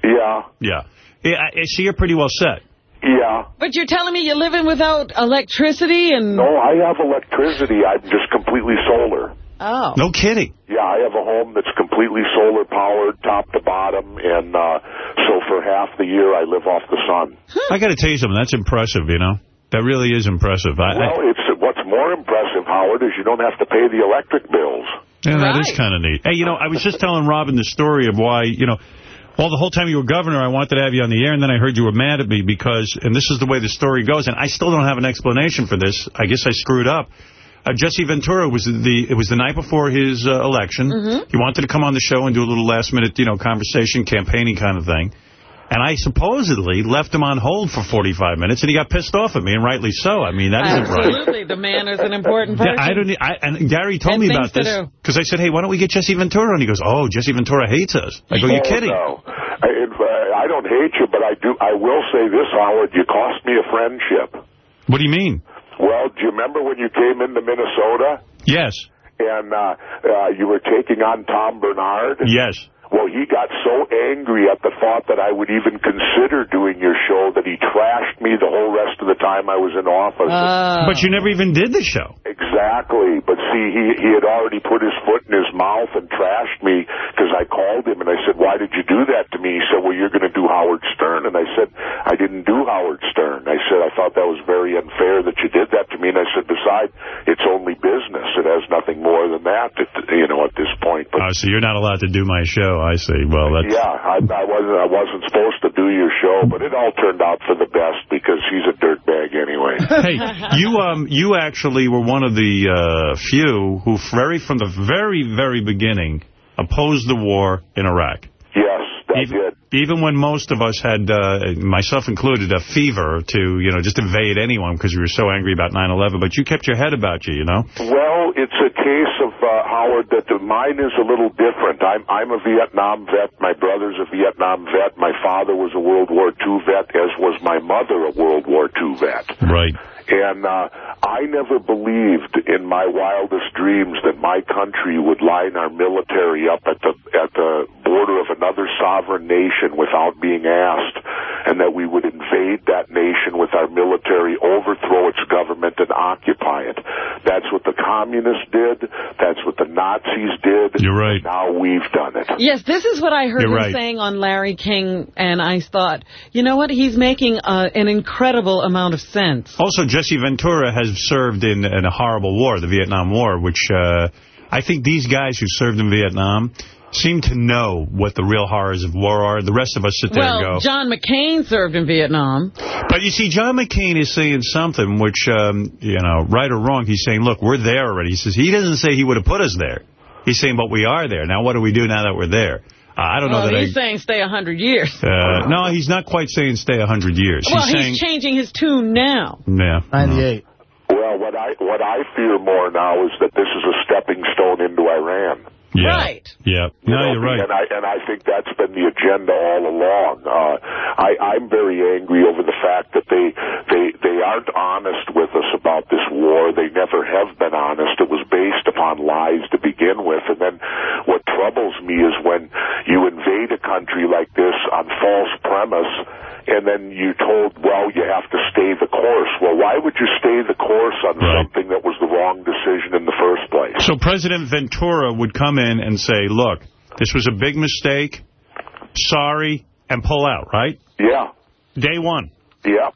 Yeah. Yeah. Yeah, I- so you're pretty well set. Yeah. But you're telling me you're living without electricity and... No, I have electricity. I'm just completely solar. Oh. No kidding. Yeah, I have a home that's completely solar powered, top to bottom, and uh, so for half the year I live off the sun. I got to tell you something. That's impressive, you know? That really is impressive. I, I, Well, it's what's more impressive, Howard, is you don't have to pay the electric bills. yeah, that is kind of neat. Hey, you know, I was just telling Robin the story of why, you know, well, the whole time you were governor, I wanted to have you on the air, and then I heard you were mad at me because, and this is the way the story goes, and I still don't have an explanation for this. I guess I screwed up. Uh, Jesse Ventura was the it was the night before his uh, election. Mm-hmm. He wanted to come on the show and do a little last minute, you know, conversation, campaigning kind of thing. And I supposedly left him on hold for 45 minutes, and he got pissed off at me, and rightly so. I mean, that isn't right. Absolutely, the man is an important person. Yeah, I don't. I, and Gary told And me about this because I said, "Hey, why don't we get Jesse Ventura?" And he goes, "Oh, Jesse Ventura hates us." I go, "You Oh, kidding?" No. I, uh, I don't hate you, but I do. I will say this, Howard. You cost me a friendship. What do you mean? Well, do you remember when you came into Minnesota Yes. and uh, uh, you were taking on Tom Barnard? Yes. Well, he got so angry at the thought that I would even consider doing your show that he trashed me the whole rest of the time I was in office. Ah. But you never even did the show. Exactly. But see, he he had already put his foot in his mouth and trashed me because I called him and I said, why did you do that to me? He said, well, you're going to do Howard Stern. And I said, I didn't do Howard Stern. I said, I thought that was very unfair that you did that to me. And I said, besides, it's only business. It has nothing more than that, at, you know, at this point. But Oh, so you're not allowed to do my show. I see. Well, that's... yeah, I, I wasn't I wasn't supposed to do your show, but it all turned out for the best because he's a dirtbag anyway. (laughs) hey, you um you actually were one of the uh, few who, very from the very very beginning, opposed the war in Iraq. Yes, that even, did. Even when most of us had, uh, myself included, a fever to, you know, just invade anyone because we were so angry about 9/11. But you kept your head about you, you know. Well, it's a case of uh, Howard that the, mine is a little different. I'm I'm a Vietnam vet. My brother's a Vietnam vet. My father was a World War II vet, as was my mother a World War II vet. Right. And uh, I never believed in my wildest dreams that my country would line our military up at the at the border of another sovereign nation without being asked, and that we would invade that nation with our military, overthrow its government, and occupy it. That's what the communists did. That's what the Nazis did. You're right. Now we've done it. Yes, this is what I heard You're him right. saying on Larry King, and I thought, you know what, he's making uh, an incredible amount of sense. Also, Jesse Ventura has served in, in a horrible war, the Vietnam War, which uh, I think these guys who served in Vietnam seem to know what the real horrors of war are. The rest of us sit there and go... Well. John McCain served in Vietnam. But you see, John McCain is saying something which, um, you know, right or wrong, he's saying, look, we're there already. He says he doesn't say he would have put us there. He's saying, but we are there. Now, what do we do now that we're there? Uh, I don't know that he's I... saying stay 100 years. Uh, no, he's not quite saying stay 100 years. well, he's he's saying... changing his tune now. Yeah. 98. Well, what I what I fear more now is that this is a stepping stone into Iran. Yeah. Right. Yeah. You No, know, you're right. And I and I think that's been the agenda all along. Uh, I, I'm very angry over the fact that they they they aren't honest with us about this war. They never have been honest. It was based upon lies to begin with, and then what troubles me is when you invade a country like this on false premise. And then you told, well, you have to stay the course. Well, why would you stay the course on something that was the wrong decision in the first place? So President Ventura would come in and say, look, this was a big mistake, sorry, and pull out, right? Yeah. Day one. Yeah.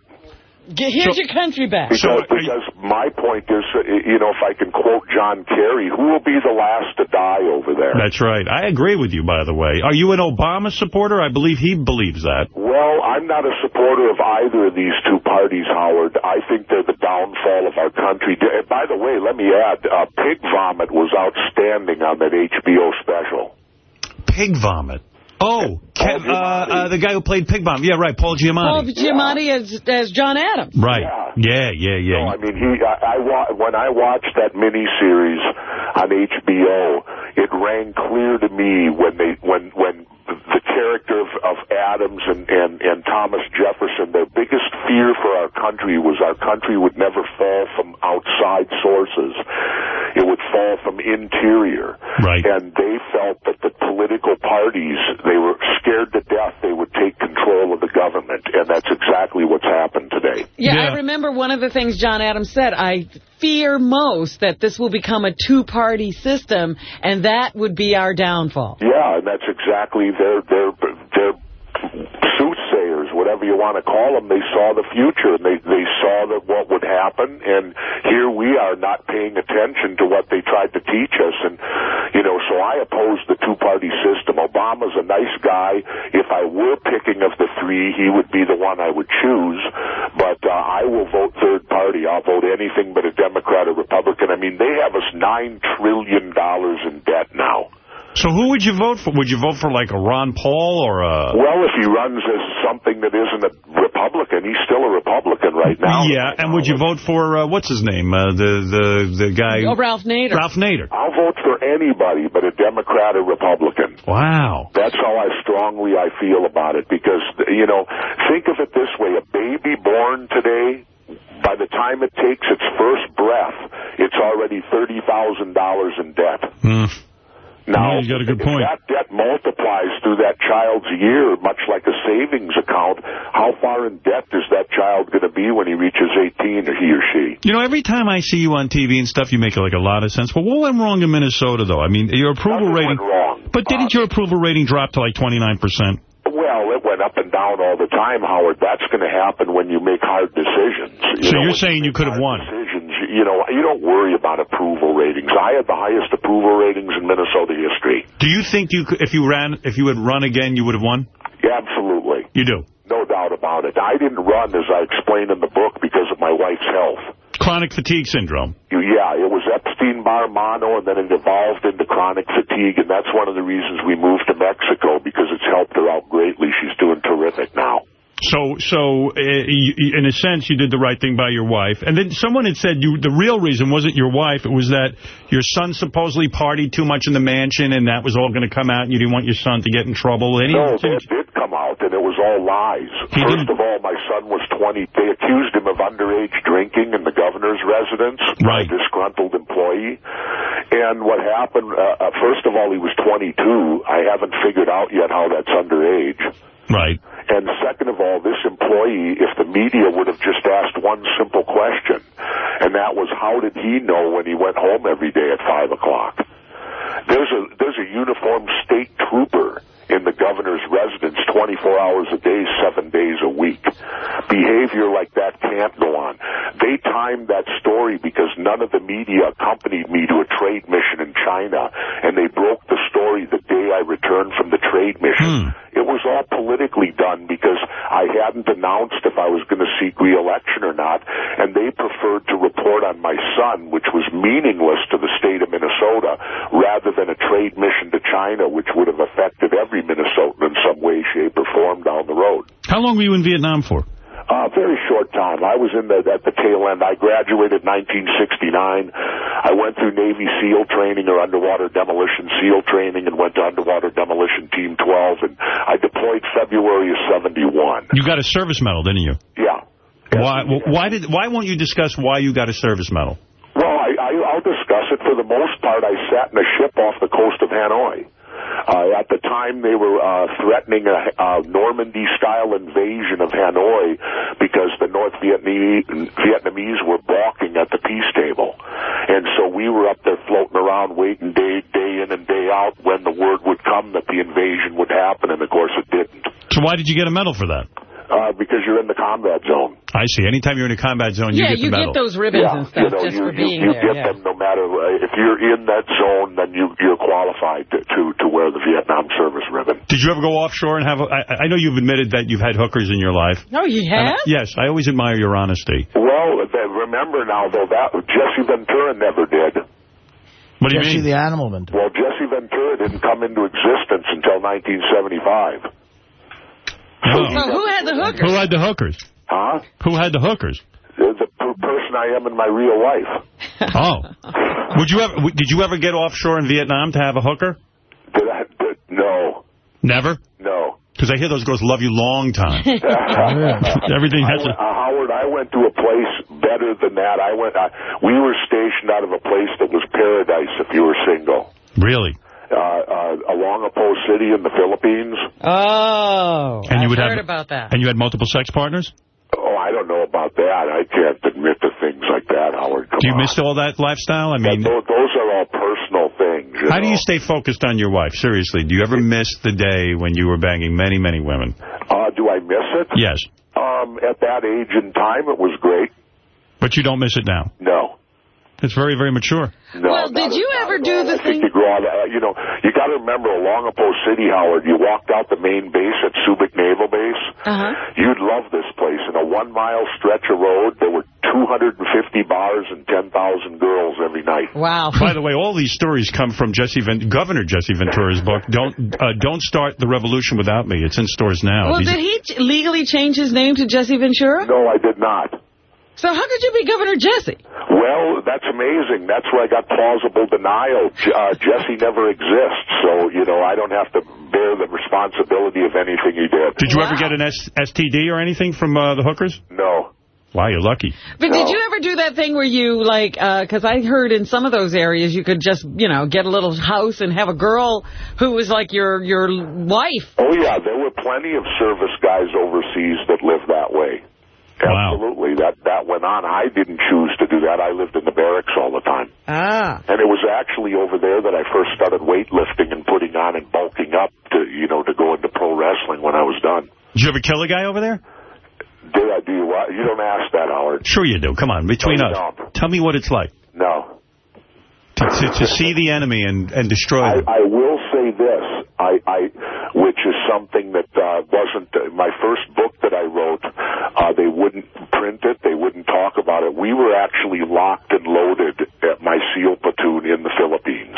Get, here's your country back. Because, because my point is, uh, you know, if I can quote John Kerry, who will be the last to die over there? That's right. I agree with you, by the way. Are you an Obama supporter? I believe he believes that. Well, I'm not a supporter of either of these two parties, Howard. I think they're the downfall of our country. D- By the way, let me add, uh, Pig Vomit was outstanding on that HBO special. Pig vomit. Oh, Kev, uh, uh, the guy who played Pig Vomit. Yeah, right, Paul Giamatti. Paul Giamatti. Giamatti as, as John Adams. Right. Yeah, yeah, yeah. No, I mean, he. I, I wa- when I watched that miniseries on HBO, it rang clear to me when they when when the character of, of Adams and, and and Thomas Jefferson, their biggest fear for our country was our country would never fall from outside sources; it would fall from interior. Right. And they felt that the political parties they were scared to death they would take control of the government, and that's exactly what's happened today. Yeah, I remember one of the things John Adams said. I fear most that this will become a two-party system, and that would be our downfall. Yeah, and that's exactly their their their whatever you want to call them. They saw the future, and they they saw that what would happen, and here we are not paying attention to what they tried to teach us, and you know, so I oppose the two-party system. Obama's a nice guy. If I were picking of the three, he would be the one I would choose, but uh, I will vote third party. I'll vote anything but a Democrat or Republican. I mean, they have us nine trillion dollars in debt now. So who would you vote for? Would you vote for like a Ron Paul or a... Well, if he runs as something that isn't a Republican, he's still a Republican right now. Yeah, and would you vote for, uh, what's his name, uh, the, the, the guy... Oh, Ralph Nader. Ralph Nader. I'll vote for anybody but a Democrat or Republican. Wow. That's how I strongly I feel about it because, you know, think of it this way. A baby born today By the time it takes its first breath, it's already $30,000 in debt. Now, Yeah, you got a good point. that debt multiplies through that child's year, much like a savings account, how far in debt is that child going to be when he reaches 18, or he or she? You know, every time I see you on TV and stuff, you make like a lot of sense. But what went wrong in Minnesota, though? I mean, your approval rating... But didn't uh, your approval rating drop to like 29%? It went up and down all the time, Howard. That's going to happen when you make hard decisions. So know, you're saying you could have won? decisions, you know, you don't worry about approval ratings. I had the highest approval ratings in Minnesota history. Do you think you could, if you ran, if you had run again, you would have won? Yeah, absolutely. You do? No doubt about it. I didn't run, as I explained in the book, because of my wife's health. Chronic fatigue syndrome. Yeah, it was Epstein-Barr mono, and then it evolved into chronic fatigue, and that's one of the reasons we moved to Mexico, because it's helped her out greatly. She's doing terrific now. So, so uh, in a sense, you did the right thing by your wife. And then someone had said you the real reason wasn't your wife. It was that your son supposedly partied too much in the mansion, and that was all going to come out, and you didn't want your son to get in trouble. He- No, it did come out, and it was all lies. First of all, my son was 20. They accused him of underage drinking in the governor's residence. Right. A disgruntled employee. And what happened, uh, uh, first of all, he was 22. I haven't figured out yet how that's underage. Right. And second of all, this employee, if the media would have just asked one simple question, and that was, how did he know when he went home every day at 5 o'clock? There's a, there's a uniformed state trooper in the governor's residence 24 hours a day, seven days a week. Behavior like that can't go on. They timed that story because none of the media accompanied me to a trade mission in China, and they broke the story the day I returned from the trade mission. Hmm. It was all politically done because I hadn't announced if I was going to seek re-election or not, and they preferred to report on my son, which was meaningless to the state of Minnesota, rather than a trade mission to China, which would have affected every Minnesotan in some way, shape, or form down the road. How long were you in Vietnam for? Uh, very short time. I was in the, at the tail end. I graduated 1969. I went through Navy SEAL training or underwater demolition SEAL training and went to underwater demolition team 12 and I deployed February of 71. You got a service medal, didn't you? Yeah. Why? Why did? Why won't you discuss why you got a service medal? Well, I, I, I'll discuss it. For the most part, I sat in a ship off the coast of Hanoi. Uh, at the time, they were uh, threatening a, a Normandy-style invasion of Hanoi because the North Vietnamese, Vietnamese were balking at the peace table. And so we were up there floating around waiting day, day in and day out when the word would come that the invasion would happen, and of course it didn't. So why did you get a medal for that? Uh, because you're in the combat zone. I see. Anytime you're in a combat zone, you yeah, get the you medal. get those ribbons yeah, and stuff you know, just you, for you, being you there. get yeah. them no matter uh, if you're in that zone, then you you're qualified to, to to wear the Vietnam service ribbon. Did you ever go offshore and have? A, I, I know you've admitted that you've had hookers in your life. Oh, you have? I- yes, I always admire your honesty. Well, remember now though that Jesse Ventura never did. What do you Jesse mean? the Animal Ventura. Well, Jesse Ventura didn't come into existence until 1975. So who had the hookers? Who had the hookers? Huh? Who had the hookers? The, the person I am in my real life. (laughs) Oh, would you ever? Did you ever get offshore in Vietnam to have a hooker? Did I? Did, no, Never. no. Because I hear those girls love you long time. (laughs) (laughs) Everything has went, uh, Howard, I went to a place better than that. I went. I, we were stationed out of a place that was paradise if you were single. Really? Uh, uh, Olongapo City in the Philippines. Oh, And you I've would heard have, about that. And you had multiple sex partners? Oh, I don't know about that. I can't admit to things like that, Howard. Come Do you on. miss all that lifestyle? I mean, Those, those are all personal things. You how do you stay focused on your wife? Seriously, do you ever miss the day when you were banging many, many women? Uh, do I miss it? Yes. Um, at that age and time, it was great. But you don't miss it now? No. It's very, very mature. No, well, did you at- ever do the I thing? you grow out of, uh, you know, you got to remember Olongapo City, Howard, you walked out the main base at Subic Naval Base. Uh-huh. You'd love this place. In a one-mile stretch of road, there were 250 bars and 10,000 girls every night. Wow. (laughs) By the way, all these stories come from Jesse Vent Governor Jesse Ventura's book. Don't uh, don't start the revolution without me. It's in stores now. Well, These- did he ch- legally change his name to Jesse Ventura? No, I did not. So how could you be Governor Jesse? Well, that's amazing. That's where I got plausible denial. Uh, Jesse never exists, so, you know, I don't have to bear the responsibility of anything he did. Did you ever get an S STD or anything from uh, the hookers? No. Wow, you're lucky. But did you ever do that thing where you, like, because I heard in some of those areas you could just, you know, get a little house and have a girl who was like your your wife. Oh, yeah, there were plenty of service guys overseas that lived that way. Absolutely. That that went on. I didn't choose to do that. I lived in the barracks all the time. Ah. And it was actually over there that I first started weightlifting and putting on and bulking up to, you know, to go into pro wrestling when I was done. Did you ever kill a guy over there? Did I do what? You don't ask that, Howard. Sure you do. Come on, between No, us. Tell me what it's like No. to, to, to see the enemy and, and destroy them. I will say this, I, I, which is something that uh, wasn't uh, my first book that I wrote. Uh, they wouldn't print it. They wouldn't talk about it. We were actually locked and loaded at my SEAL platoon in the Philippines.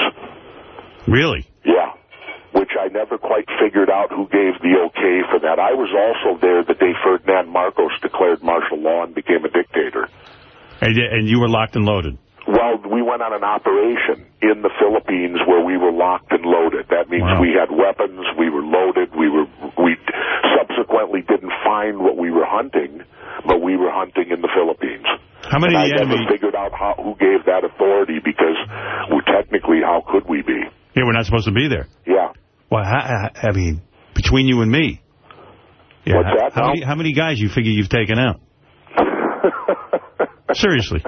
Really? Yeah. Which I never quite figured out who gave the okay for that. I was also there the day Ferdinand Marcos declared martial law and became a dictator. And, and you were locked and loaded. Well, we went on an operation in the Philippines where we were locked and loaded. That means Wow. we had weapons, we were loaded, we were we subsequently didn't find what we were hunting, but we were hunting in the Philippines. How many and I of the never enemy... figured out how, who gave that authority because well, technically, how could we be? Yeah, we're not supposed to be there. Yeah. Well, I, I I mean, between you and me. Yeah, What's that How now? many, how many guys you figure you've taken out? (laughs) Seriously.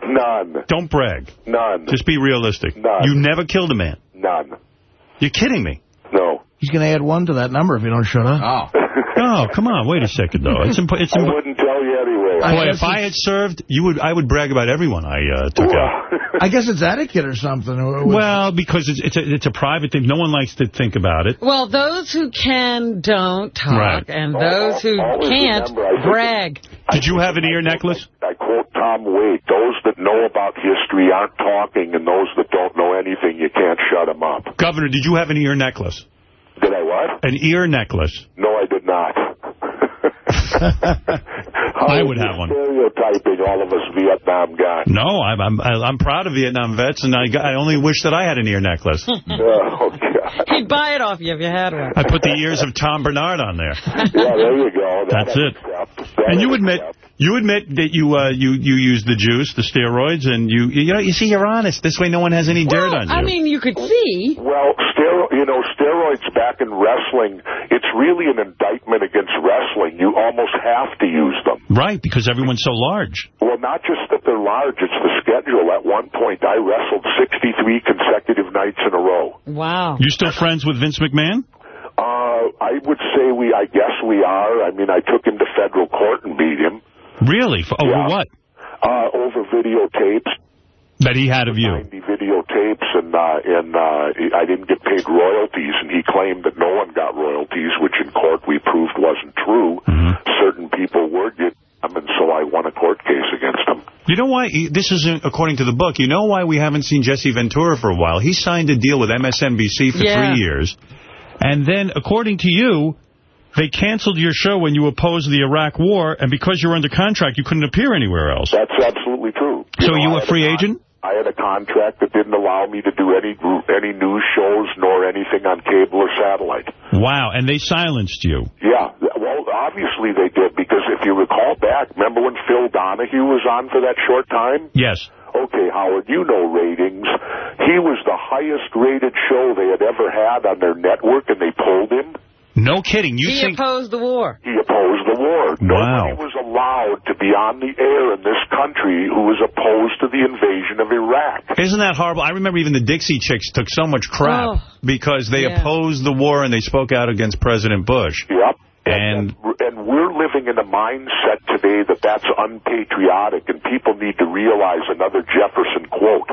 (laughs) None. Don't brag. None. Just be realistic. None. You never killed a man. None. You're kidding me. No. He's going to add one to that number if you don't shut up. Oh. (laughs) Oh, come on. Wait a second, though. It's imp- it's I wouldn't tell you anyway. Boy, if I had served, you would. I would brag about everyone I uh, took out. (laughs) I guess it's etiquette or something. Or Well, because it's it's a, it's a private thing. No one likes to think about it. Well, those who can don't talk, Right. and those who Always can't remember, brag. Did you have an ear necklace? I quote Tom Waite, those that know about history aren't talking, and those that don't know anything, you can't shut them up. Governor, did you have an ear necklace? Did I what? An ear necklace. No, I did not. (laughs) (laughs) (laughs) I would have one. Stereotyping all of us Vietnam guys. No, I'm I'm I'm proud of Vietnam vets, and I got, I only wish that I had an ear necklace. (laughs) oh, God. He'd buy it off you if you had one. I put the ears of Tom Barnard on there. (laughs) Yeah, there you go. That That's it. And you admit you admit that you uh, you you use the juice, the steroids, and you you know you see you're honest. This way, no one has any dirt on you. I mean, you could see. Well, stero you know, steroids back in wrestling, it's really an indictment against wrestling. You almost have to use them. right, because everyone's so large. Well, not just that they're large, it's the schedule. At one point, I wrestled 63 consecutive nights in a row. Wow. You still friends with Vince McMahon? Uh, I would say we, I guess we are. I mean, I took him to federal court and beat him. Really? For, over Yeah. what? Uh, over videotapes, That he had of you. 90 videotapes, and, uh, and, uh, I didn't get paid royalties, and he claimed that no one got royalties, which in court we proved wasn't true. Certain people were getting them, and so I won a court case against him. You know why? This isn't according to the book. You know why we haven't seen Jesse Ventura for a while? He signed a deal with MSNBC for Yeah. three years. And then, according to you, they canceled your show when you opposed the Iraq war, and because you were under contract, you couldn't appear anywhere else. That's absolutely true. So know, you I a had free con- agent? I had a contract that didn't allow me to do any group, any news shows nor anything on cable or satellite. Wow, and they silenced you. Yeah, well, obviously they did because if you recall back, remember when Phil Donahue was on for that short time? Yes. Okay, Howard, you know ratings. He was the highest rated show they had ever had on their network, and they pulled him. No kidding. You he think... opposed the war. He opposed the war. Wow. Nobody was allowed to be on the air in this country who was opposed to the invasion of Iraq. Isn't that horrible? I remember even the Dixie Chicks took so much crap Oh. because they Yeah. opposed the war and they spoke out against President Bush. Yep. And And we're living in a mindset today that that's unpatriotic, and people need to realize another Jefferson quote.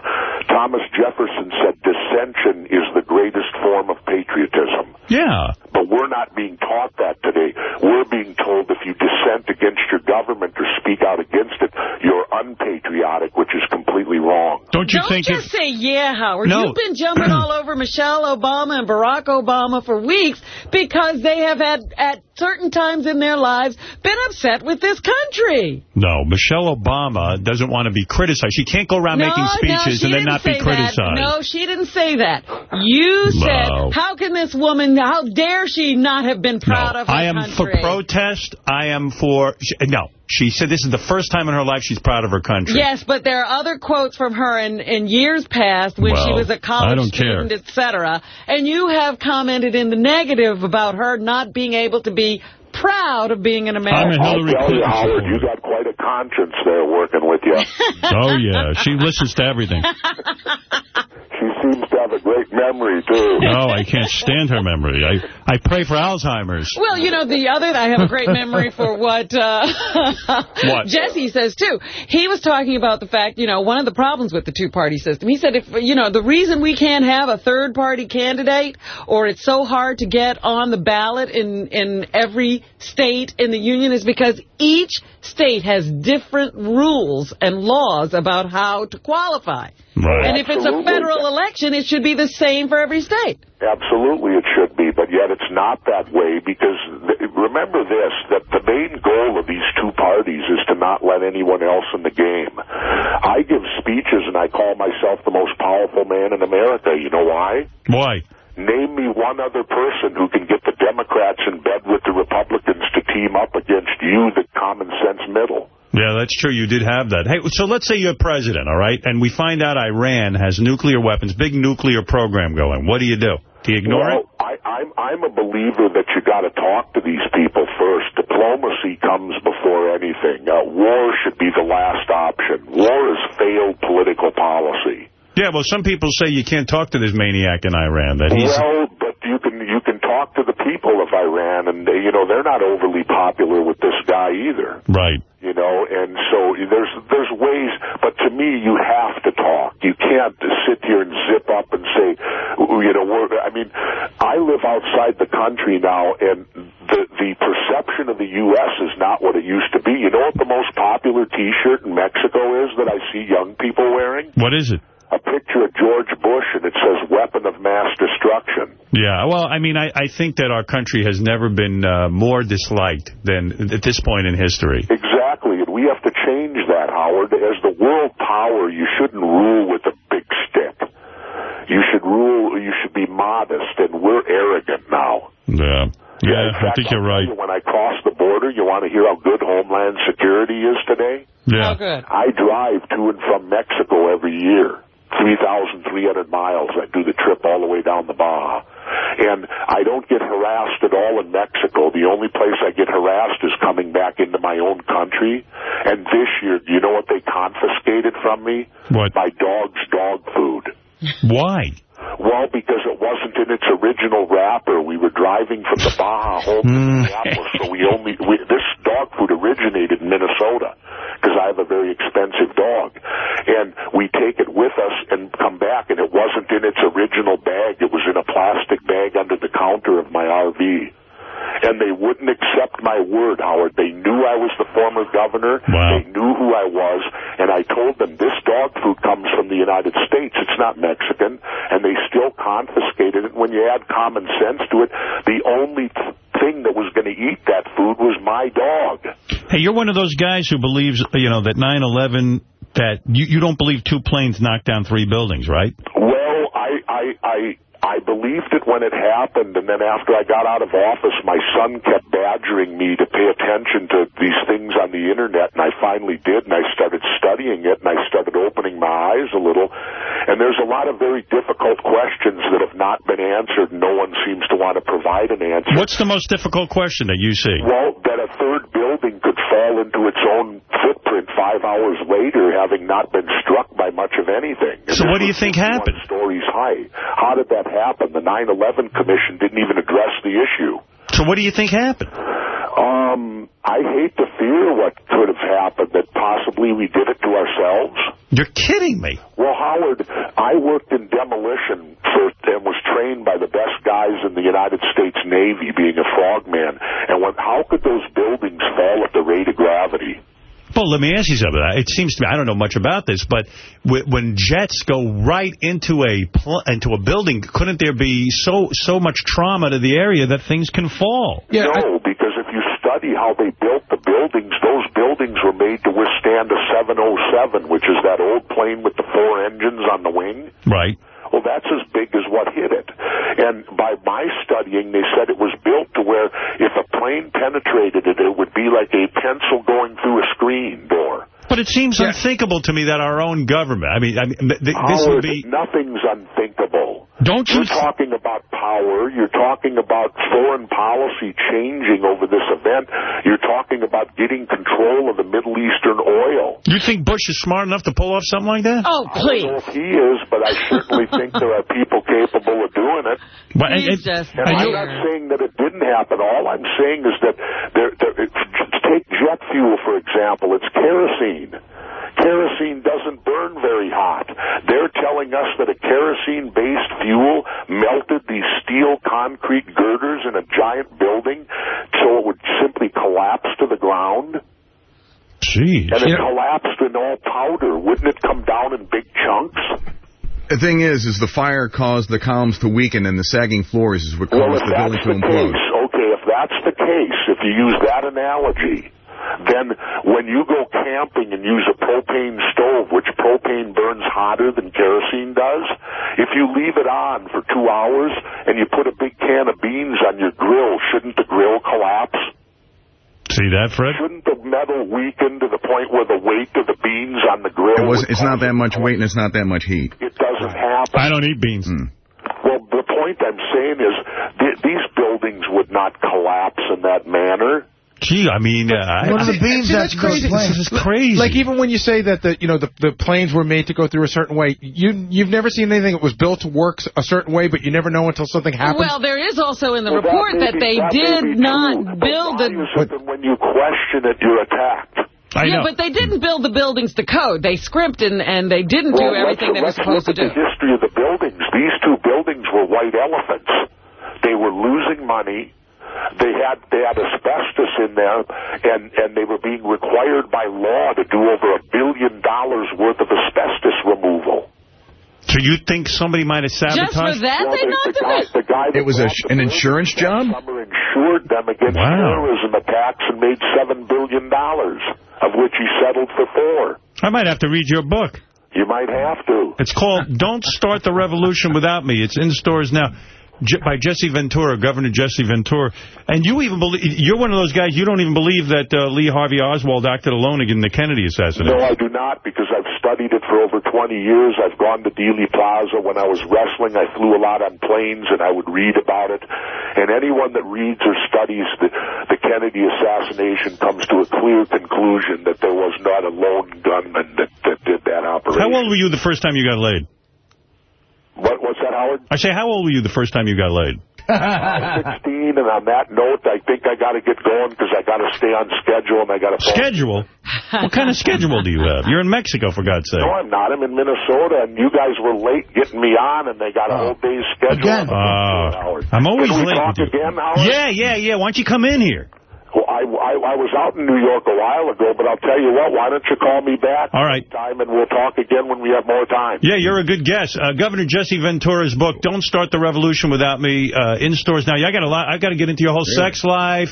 Thomas Jefferson said, dissension is the greatest form of patriotism. yeah, But we're not being taught that today. We're being told if you dissent against your government or speak out against it, you're unpatriotic, which is completely wrong. don't you Don't think just say, yeah, Howard. No. You've been jumping all over Michelle Obama and Barack Obama for weeks because they have had at certain times in their lives, been upset with this country. No, Michelle Obama doesn't want to be criticized. She can't go around no, making speeches no, and then not be say criticized. That. No, she didn't say that. You said, how can this woman, how dare she not have been proud no, of her I am country? for protest. I am for... sh- No, she said this is the first time in her life she's proud of her country. Yes, but there are other quotes from her in, in years past when she was a college I care. student, etc. And you have commented in the negative about her not being able to be proud of being an American. I'll tell you, Howard, you got quite a conscience there working with you. (laughs) oh, yeah. She listens to everything. (laughs) She seems to have a great memory, too. No, I can't stand her memory. I, I pray for Alzheimer's. Well, you know, the other, I have a great memory for what, uh, (laughs) What? Jesse says, too. He was talking about the fact, you know, one of the problems with the two-party system. He said, if you know, the reason we can't have a third-party candidate or it's so hard to get on the ballot in, in every state in the union is because each state has different rules and laws about how to qualify. Right. And if it's a federal election, it should be the same for every state. Absolutely it should be, but yet it's not that way because remember this, that the main goal of these two parties is to not let anyone else in the game. I give speeches and I call myself the most powerful man in America. You know why? Why? Name me one other person who can get the Democrats in bed with the Republicans to team up against you, the common sense middle. Yeah, that's true. You did have that. Hey, so let's say you're president, all right, and we find out Iran has nuclear weapons, big nuclear program going. What do you do? Do you ignore well, it? I, I'm I'm a believer that you got to talk to these people first. Diplomacy comes before anything. Uh, war should be the last option. War is failed political policy. Yeah, well, some people say you can't talk to this maniac in Iran. That he's Well, Iran, and they, you know they're not overly popular with this guy either. right. You know, and so there's there's ways, but to me, you have to talk. You can't sit here and zip up and say, you know, we're, I mean, I live outside the country now, and the the perception of the U.S. is not what it used to be. You know what the most popular T-shirt in Mexico is that I see young people wearing? What is it? A picture of George Bush, and it says "Weapon of Mass Destruction." Yeah, well, I mean, I, I think that our country has never been uh, more disliked than at this point in history. Exactly, and we have to change that, Howard. As the world power, you shouldn't rule with a big stick. You should rule, you should be modest, and we're arrogant now. Yeah. Yeah, in I think you're right. you, When I cross the border, you want to hear how good Homeland Security is today? Yeah. good. I drive to and from Mexico every year. 3,300 miles. I do the trip all the way down the Baja. And I don't get harassed at all in Mexico. The only place I get harassed is coming back into my own country. And this year, do you know what they confiscated from me? What? My dog's dog food. Why? Well, because it wasn't in its original wrapper. We were driving from the Baja home to Minneapolis, hmm. so we only we, this dog food originated in Minnesota because I have a very expensive dog, and we take it with us and come back, and it wasn't in its original bag. It was in a plastic bag under the counter of my RV. And they wouldn't accept my word, Howard. They knew I was the former governor. Wow. They knew who I was. And I told them, this dog food comes from the United States. It's not Mexican. And they still confiscated it. When you add common sense to it, the only th- thing that was going to eat that food was my dog. Hey, you're one of those guys who believes, you know, that 9/11, that you, you don't believe two planes knocked down three buildings, right? Well, I, I, I, I believed it when it happened, and then after I got out of office, my son kept badgering me to pay attention to these things on the internet, and I finally did, and I started studying it, and I started opening my eyes a little. And there's a lot of very difficult questions that have not been answered, and no one seems to want to provide an answer. What's the most difficult question that you see? Well, that a third building could fall into its own five hours later, having not been struck by much of anything. And So what do you think happened? Stories high. How did that happen? The 9/11 Commission didn't even address the issue. So what do you think happened? Um, I hate to fear what could have happened. That possibly we did it to ourselves. You're kidding me. Well, Howard, I worked in demolition for, and was trained by the best guys in the United States Navy, being a frogman. And when, how could those buildings fall at the rate of gravity? let me ask you something. It seems to me, I don't know much about this, but when jets go right into a into a building, couldn't there be so so much trauma to the area that things can fall? Yeah, no, because if you study how they built the buildings, those buildings were made to withstand a 707, which is that old plane with the four engines on the wing. Right. Well, that's as big as what hit it. And by my studying, they said it was built to where if a plane penetrated it, it would be like a pencil going through a screen door. But it seems yeah. unthinkable to me that our own government, I mean, I mean th this would be... Nothing's unthinkable. Don't you... You're talking about power. You're talking about foreign policy changing over this event. You're talking about getting control of the Middle Eastern oil. You think Bush is smart enough to pull off something like that? Oh, please. I don't know if he is, but I certainly (laughs) think there are people capable of doing it. But, He's and, and I'm not saying that it didn't happen. All I'm saying is that there, there, take jet fuel, for example. It's kerosene kerosene doesn't burn very hot. They're telling us that a kerosene-based fuel melted these steel concrete girders in a giant building so it would simply collapse to the ground. Jeez. And it collapsed in all powder. Wouldn't it come down in big chunks? The thing is, is the fire caused the columns to weaken and the sagging floors is what caused well, the building to implode. Case, okay, if that's the case, if you use that analogy, then when you go camping and use a propane stove, which propane burns hotter than kerosene does, if you leave it on for two hours and you put a big can of beans on your grill, shouldn't the grill collapse? See that, Fred? Shouldn't the metal weaken to the point where the weight of the beans on the grill... It was, it's not that much weight and it's not that much heat. It doesn't happen. I don't eat beans. Mm. Well, the point I'm saying is th these buildings would not collapse in that manner. Gee, I mean, uh, what are the beams see, that's crazy. This is crazy. Like even when you say that the you know the the planes were made to go through a certain way, you you've never seen anything that was built to work a certain way, but you never know until something happens. Well, there is also in the well, report that, that they that did not build it. When you question it, you're attacked. I yeah, know. but they didn't build the buildings to code. They scrimped and, and they didn't well, do everything they were supposed to do. the history of the buildings. These two buildings were white elephants. They were losing money. They had they had asbestos in there, and and they were being required by law to do over a billion dollars worth of asbestos removal. So you think somebody might have sabotaged? Just for that, well, they the, knocked the guy, the guy It was a, an insurance job? Summer insured them against wow. terrorism attacks and made $7 billion, dollars, of which he settled for four. I might have to read your book. You might have to. It's called Don't Start the Revolution Without Me. It's in stores now. By Jesse Ventura, Governor Jesse Ventura. And you even believe, you're one of those guys, you don't even believe that uh, Lee Harvey Oswald acted alone in the Kennedy assassination. No, I do not, because I've studied it for over 20 years. I've gone to Dealey Plaza. When I was wrestling, I flew a lot on planes, and I would read about it. And anyone that reads or studies the, the Kennedy assassination comes to a clear conclusion that there was not a lone gunman that, that did that operation. How old were you the first time you got laid? What, what's that, Howard? I say, how old were you the first time you got laid? (laughs) 16, and on that note, I think I got to get going because I got to stay on schedule and I got to... Schedule? what kind of (laughs) schedule do you have? You're in Mexico, for God's sake. No, I'm not. I'm in Minnesota, and you guys were late getting me on, and they got a whole day's schedule. Again? Uh, I'm always late talk with you. again, Howard? Yeah, yeah, yeah. Why don't you come in here? Well, I, I, I was out in New York a while ago, but I'll tell you what, why don't you call me back All right. time and we'll talk again when we have more time. Yeah, you're a good guest. Uh, Governor Jesse Ventura's book, Don't Start the Revolution Without Me, uh, in stores now. Yeah, I got a lot. I got to get into your whole Really? sex life.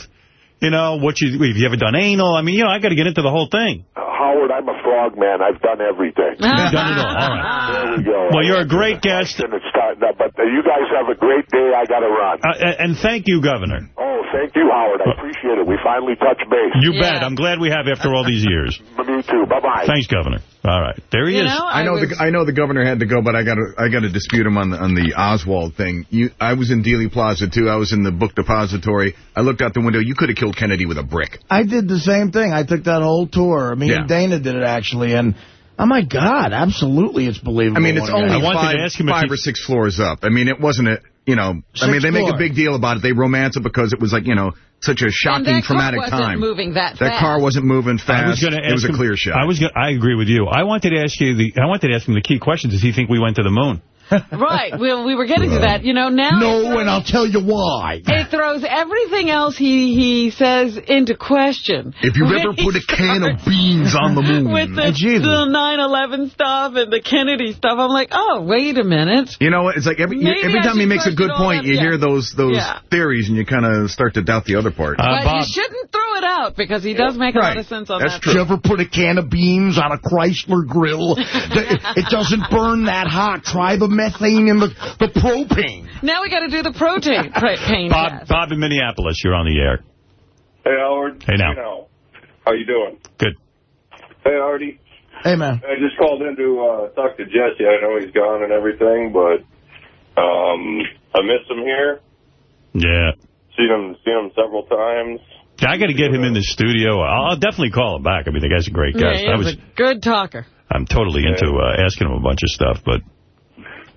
You know, what you, have you ever done anal? I mean, you know, I got to get into the whole thing. Uh, Howard, I'm a frog man. I've done everything. (laughs) You've done it all. All right. There we go. Well, you're a great guest. And it's time, no, but uh, you guys have a great day. I got to run. Uh, and thank you, Governor. Oh, thank you, Howard. I appreciate it. We finally touched base. You bet. I'm glad we have after all these years. (laughs) Me too. Bye-bye. Thanks, Governor. All right. There he You is. know, I I know was- the I know the governor had to go, but I got to I got to dispute him on the on the Oswald thing. You, I was in Dealey Plaza too. I was in the book depository. I looked out the window. You could have killed Kennedy with a brick. I did the same thing. I took that whole tour. Me Yeah. and Dana did it, actually, and... Oh, my God, absolutely it's believable. I mean, it's when only you- five, five or six floors up. I mean, it wasn't a, you know, I mean, they make a big deal about it. They romance it because it was like, you know, such a and shocking, that traumatic car wasn't time. moving that, That car wasn't moving fast. I was going to ask it was a him- clear shot. I was. Gonna, I agree with you. I wanted to ask you the. I wanted to ask him the key question. Does he think we went to the moon? (laughs) Right. Well, we were getting to that. You know, now... No, uh, and I'll tell you why. It throws everything else he, he says into question. If you when ever put a can of beans on the moon. With the, the 9-11 stuff and the Kennedy stuff, I'm like, oh, wait a minute. You know what? It's like every Maybe every I time he makes a good point, you yeah. hear those those Yeah. theories, and you kind of start to doubt the other part. Uh, but you shouldn't throw it out because he does make a lot of sense on That's that. true. Did you ever put a can of beans on a Chrysler grill? (laughs) it, it doesn't burn that hot. Try the methane and the, the propane. Now we got to do the protein (laughs) pra- pain Bob, test. Bob in Minneapolis, you're on the air. Hey, Howard. Hey, now. You know, how you doing? Good. Hey, Artie. Hey, man. I just called in to uh, talk to Jesse. I know he's gone and everything, but um, I miss him here. Yeah. Seen him, seen him several times. Yeah, I got to get him in the studio. I'll, I'll definitely call him back. I mean, the guy's a great Yeah, guest. he I was, a good talker. I'm totally into uh, asking him a bunch of stuff, but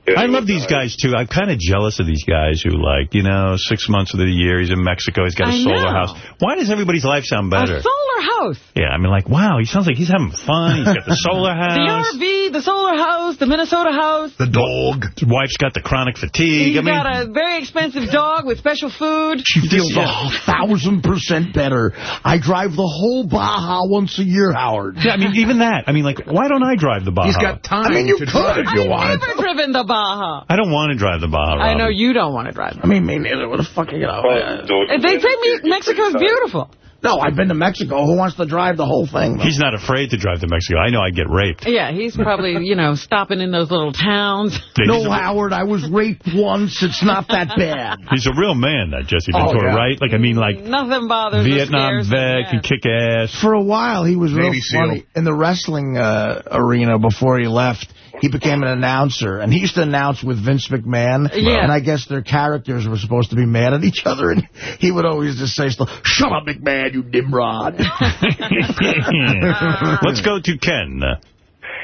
I love these guys, too. I'm kind of jealous of these guys who, like, you know, six months of the year, he's in Mexico, he's got a I solar know. house. Why does everybody's life sound better? A solar house. Yeah, I mean, like, wow, he sounds like he's having fun. He's got the (laughs) solar house. The RV, the solar house, the Minnesota house. The dog. His wife's got the chronic fatigue. He's I mean, got a very expensive dog with special food. She feels a thousand percent better. I drive the whole Baja once a year, Howard. Yeah, I mean, even that. I mean, like, why don't I drive the Baja? He's got time I mean, you to could drive. if you I've wanted. never driven the Baja. I don't want to drive the Baja, I know you don't want to drive it. I mean, me neither. What the fuck, you know? They say me- Mexico's beautiful. No, I've been to Mexico. Who wants to drive the whole thing? though? He's not afraid to drive to Mexico. I know I'd get raped. Yeah, he's probably, you know, stopping in those little towns. (laughs) No, Howard, I was raped once. It's not that bad. (laughs) He's a real man, that Jesse Oh, Ventura, yeah. right? Like, I mean, like, Nothing bothers Vietnam scares him, vet, yeah. can kick ass. For a while, he was real Navy SEAL. funny. In the wrestling uh, arena before he left, he became an announcer. And he used to announce with Vince McMahon. Yeah. And I guess their characters were supposed to be mad at each other. And he would always just say stuff, shut up, McMahon, you Nimrod. (laughs) Let's go to Ken.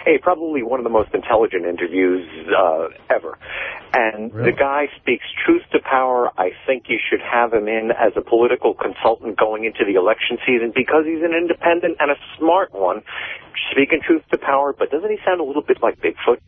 Hey, probably one of the most intelligent interviews uh, ever. And the guy speaks truth to power. I think you should have him in as a political consultant going into the election season because he's an independent and a smart one, speaking truth to power. But doesn't he sound a little bit like Bigfoot?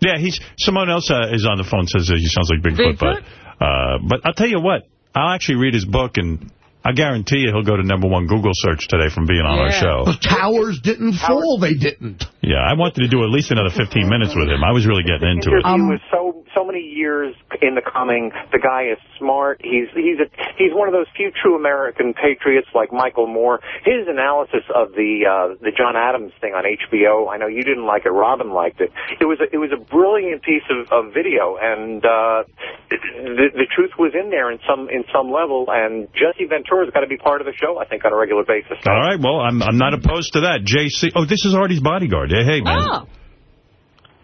Yeah, he's someone else uh, is on the phone says that he sounds like Bigfoot, but uh, but I'll tell you what, I'll actually read his book and I guarantee you he'll go to number one Google search today from being on our show. The towers didn't fall. They didn't. Yeah, I wanted to do at least another 15 minutes with him. I was really getting into it. interview was so so many years in the coming. The guy is smart. He's he's a, he's one of those few true American patriots like Michael Moore. His analysis of the uh, the John Adams thing on HBO. I know you didn't like it. Robin liked it. It was a, it was a brilliant piece of, of video, and uh, the the truth was in there in some in some level. And Jesse Ventura's got to be part of the show. I think on a regular basis. All right, well, I'm I'm not opposed to that. JC. Oh, this is Artie's bodyguard. Hey, hey, man. Oh.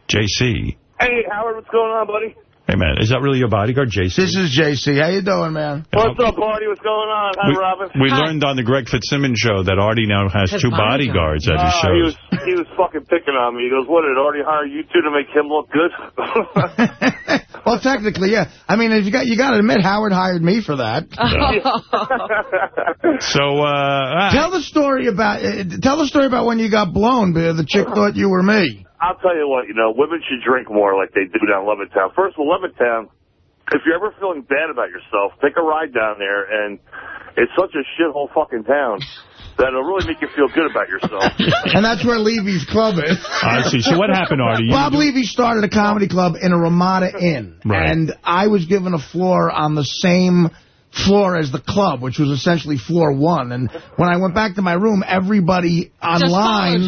JC. Hey, Howard, what's going on, buddy? Hey, man, is that really your bodyguard, JC? This is JC. How you doing, man? What's up, Artie? What's going on? Hi, we, Robin. we learned on the Greg Fitzsimmons show that Artie now has His two bodyguard. bodyguards at his Uh, shows. he was he was fucking picking on me. He goes, "What did Artie hire you two to make him look good?" (laughs) Well, technically, yeah. I mean, if you got you got to admit, Howard hired me for that. (laughs) So, uh... tell the story about uh, tell the story about when you got blown. but The chick thought you were me. I'll tell you what, you know, women should drink more like they do down in Levittown. First of all, Levittown, if you're ever feeling bad about yourself, take a ride down there, and it's such a shithole fucking town that it'll really make you feel good about yourself. (laughs) and that's where Levy's club is. I see. So what happened, Artie? You- Bob Levy started a comedy club in a Ramada Inn. Right. And I was given a floor on the same floor as the club, which was essentially floor one. And when I went back to my room, everybody online...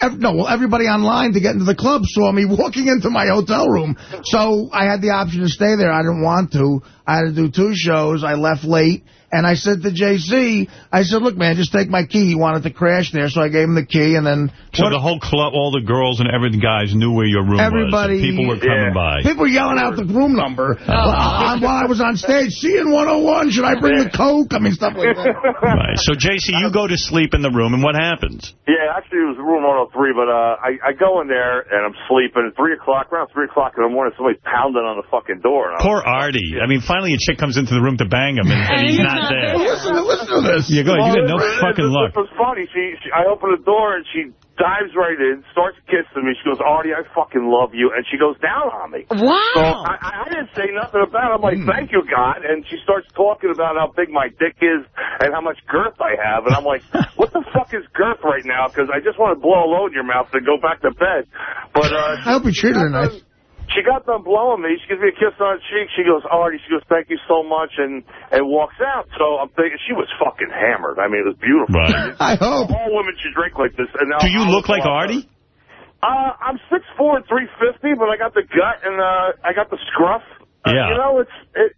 ev- no, well, everybody online to get into the club saw me (laughs) walking into my hotel room. So I had the option to stay there. I didn't want to. I had to do two shows. I left late. And I said to JC, I said, look, man, just take my key. He wanted to crash there, so I gave him the key, and then... So the whole club, all the girls and every guys knew where your room Everybody- was. and People were coming by. People were yelling out the room number while while I was on stage. CN 101, should I bring the Coke? I mean, stuff like that. Right. So, JC, you go to sleep in the room, and what happens? Yeah, actually, it was room 103, but uh, I, I go in there, and I'm sleeping. At 3 o'clock, around 3 o'clock in the morning, somebody's pounding on the fucking door. Poor Artie. I mean, finally a chick comes into the room to bang him, and, and he's not there. Listen, listen to this. You go. ahead. You Well, got no it- it- fucking luck. It was funny. She, she, I opened the door and she dives right in, starts kissing me. She goes, Artie, I fucking love you. And she goes down on me. Wow. So I, I didn't say nothing about it. I'm like, thank you, God. And she starts talking about how big my dick is and how much girth I have. And I'm like, (laughs) what the fuck is girth right now? Because I just want to blow a load in your mouth and go back to bed. But uh, I hope you treated her nice. She got done blowing me. She gives me a kiss on the cheek. She goes, Artie, she goes, thank you so much, and and walks out. So I'm thinking she was fucking hammered. I mean, it was beautiful. Right. (laughs) I hope. All women should drink like this. And now Do you I look like Artie? Uh, I'm 6'4", and 350, but I got the gut and uh, I got the scruff. Uh, Yeah. You know, it's it.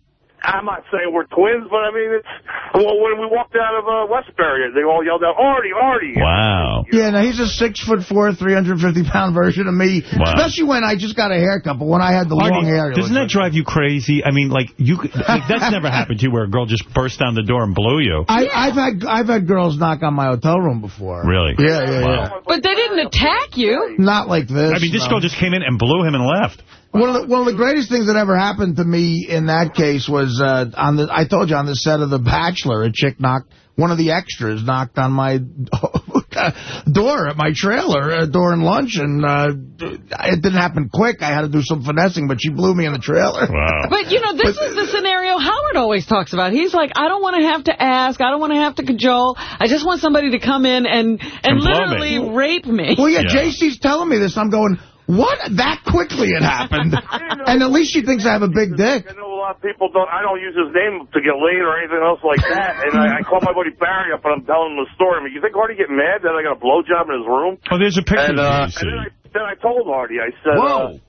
I'm not saying we're twins, but I mean, it's well, when we walked out of uh, Westbury, they all yelled out, Artie, Artie. Wow. Yeah, now he's a six foot four, 350 pound version of me. Wow. Especially when I just got a haircut, but when I had the long hair. doesn't looked that drive you crazy? I mean, like, you like, that's (laughs) never happened to you where a girl just burst down the door and blew you. I, I've had I've had girls knock on my hotel room before. Really? Yeah, yeah, Wow. yeah. But they didn't attack you. Not like this. I mean, this no. girl just came in and blew him and left. One of, the, one of the greatest things that ever happened to me in that case was uh, on the. I told you on the set of The Bachelor, a chick knocked. One of the extras knocked on my (laughs) door at my trailer, uh, during lunch, and uh, it didn't happen quick. I had to do some finessing, but she blew me in the trailer. Wow. (laughs) But, you know, this is the scenario Howard always talks about. He's like, I don't want to have to ask. I don't want to have to cajole. I just want somebody to come in and, and, And blow me. literally rape me. Well, yeah, Yeah. JC's telling me this. I'm going, what? That quickly it happened. (laughs) and at least she thinks I have a big dick. I know a lot of people don't. I don't use his name to get laid or anything else like that. And I, I call my buddy Barry up and I'm telling him the story. I mean, you think Artie get mad that I got a blowjob in his room? Oh, there's a picture And, of uh, JC. and then, I, then I told Artie. I said, Whoa.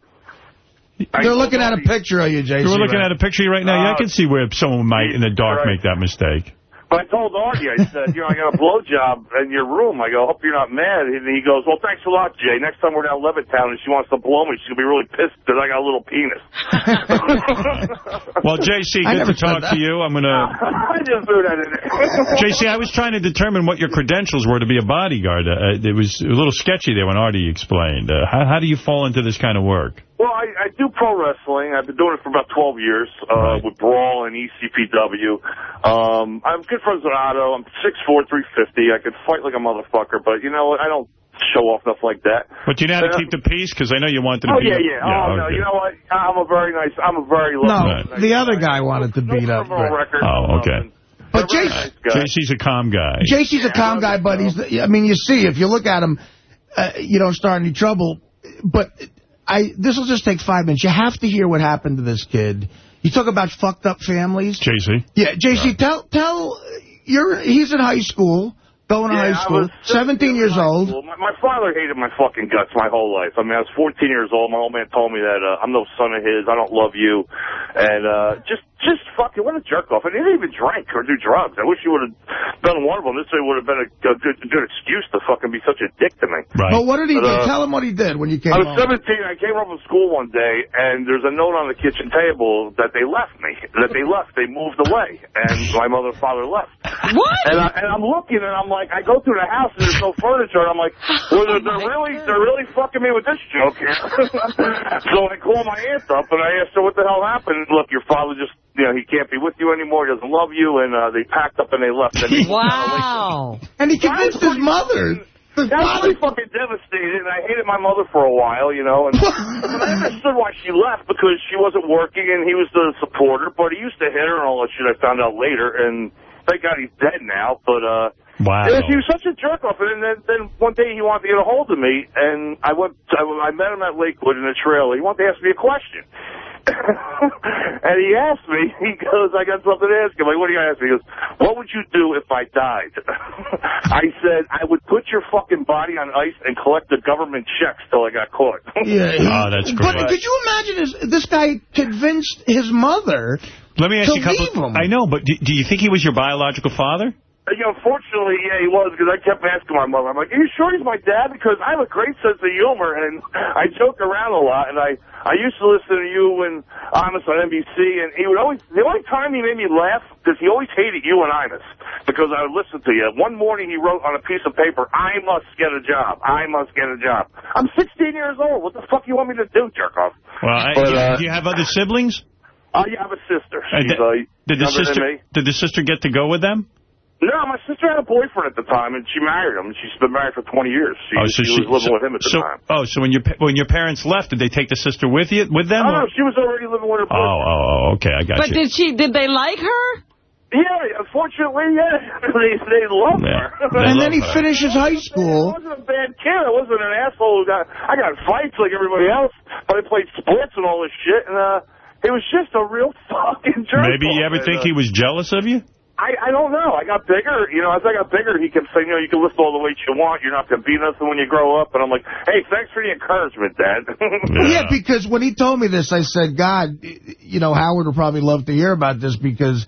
uh, They're looking at a picture of you, JC. We're looking at a picture of you right now. yeah, I Uh, can see where someone might, in the dark, right. make that mistake. But I told Artie, I said, you know, I got a blowjob in your room. I go, hope you're not mad. And he goes, well, thanks a lot, Jay. Next time we're down Levittown and she wants to blow me, she's going to be really pissed because I got a little penis. (laughs) Well, JC, I good to talk that. to you. I'm going (laughs) to... I just threw that in there. (laughs) JC, I was trying to determine what your credentials were to be a bodyguard. Uh, it was a little sketchy there when Artie explained. Uh, how, how do you fall into this kind of work? Well, I, I do pro wrestling. I've been doing it for about 12 years uh, Right. with Brawl and E ECPW. Um, I'm good friends with Otto. I'm 6'4", 350. I can fight like a motherfucker, but you know what? I don't show off stuff like that. But you know how to Uh, keep the peace? Because I know you wanted to Oh, be... yeah, yeah. Oh, no, okay. you know what? I'm a very nice, I'm a very No, lovely. nice the other guy. guy wanted to No beat up. criminal record, Oh, okay. nothing. But Very Jay- nice guy. A calm guy. JC's a calm guy, but he's, I mean, you see, if you look at him, uh, you don't start any trouble. But I, this will just take five minutes. You have to hear what happened to this kid. You talk about fucked up families. JC? Yeah, JC, tell, tell, you're, he's in high school, going to Yeah, high I school, was 17 years old. My, my father hated my fucking guts my whole life. I mean, I was 14 years old. My old man told me that uh, I'm no son of his. I don't love you. And uh, just, just fucking, what a jerk off. And he didn't even drink or do drugs. I wish you would have done one of them. This would have been a, a good, good excuse to fucking be such a dick to me. Right. But what did he But, do? uh, Tell him what he did when you came I was home. 17. I came home from school one day, and there's a note on the kitchen table that they left me. That they left. They moved away, and my mother and father left. What? And, I, and I'm looking, and I'm like, I go through the house, and there's no furniture, and I'm like, well, they're, they're really, they're really fucking me with this joke here. (laughs) so I call my aunt up, and I asked her what the hell happened. Look, your father just, you know, he can't be with you anymore. He doesn't love you, and uh, they packed up and they left. And (laughs) Wow. And he convinced his mother. His That was father. pretty fucking devastated, and I hated my mother for a while, you know. And (laughs) but I understood why she left because she wasn't working, and he was the supporter. But he used to hit her and all that shit. I found out later, and thank God he's dead now. But uh, Wow. yeah, he was such a jerk off. And then, then one day he wanted to get a hold of me, and I went. I, I met him at Lakewood in the trailer. He wanted to ask me a question. (laughs) and he asked me, he goes, I got something to ask him. Like, what do you ask me? He goes, what would you do if I died? (laughs) I said, I would put your fucking body on ice and collect the government checks till I got caught. (laughs) Yeah, he- Oh, that's But could you imagine this, this guy convinced his mother Let me ask to you a couple... leave him? I know, but do, do you think he was your biological father? You know, unfortunately, yeah, he was, because I kept asking my mother, I'm like, are you sure he's my dad? Because I have a great sense of humor, and I joke around a lot, and I, I used to listen to you and Imus on NBC, and he would always, the only time he made me laugh, because he always hated you and Imus, because I would listen to you. One morning he wrote on a piece of paper, I must get a job. I must get a job. I'm 16 years old. What the fuck you want me to do, jerk off? Well, I, But, do, uh, do you have other siblings? I have a sister. Uh, She's did- uh, Did the younger than sister me. did the sister get to go with them? No, my sister had a boyfriend at the time, and she married him. And she's been married for 20 years. She, oh, so she, was living so, with him at the so, time. Oh, so when your when your parents left, did they take the sister with you with them? Oh, or- no, she was already living with her oh, boyfriend. oh, oh, okay, I got But you. did she? Did they like her? Yeah, unfortunately, yeah. (laughs) they, they love her. and then he finishes high school. I wasn't a bad kid. I wasn't an asshole. Who got, I got fights like everybody else, but I played sports and all this shit, and uh, it was just a real (laughs) fucking jerk. Maybe you ever And, think uh, he was jealous of you? I, I don't know. I got bigger. You know, as I got bigger, he could say, you know, you can lift all the weights you want. You're not going to be nothing when you grow up. And I'm like, hey, thanks for the encouragement, Dad. (laughs) Yeah. because when he told me this, I said, God, you know, Howard would probably love to hear about this because,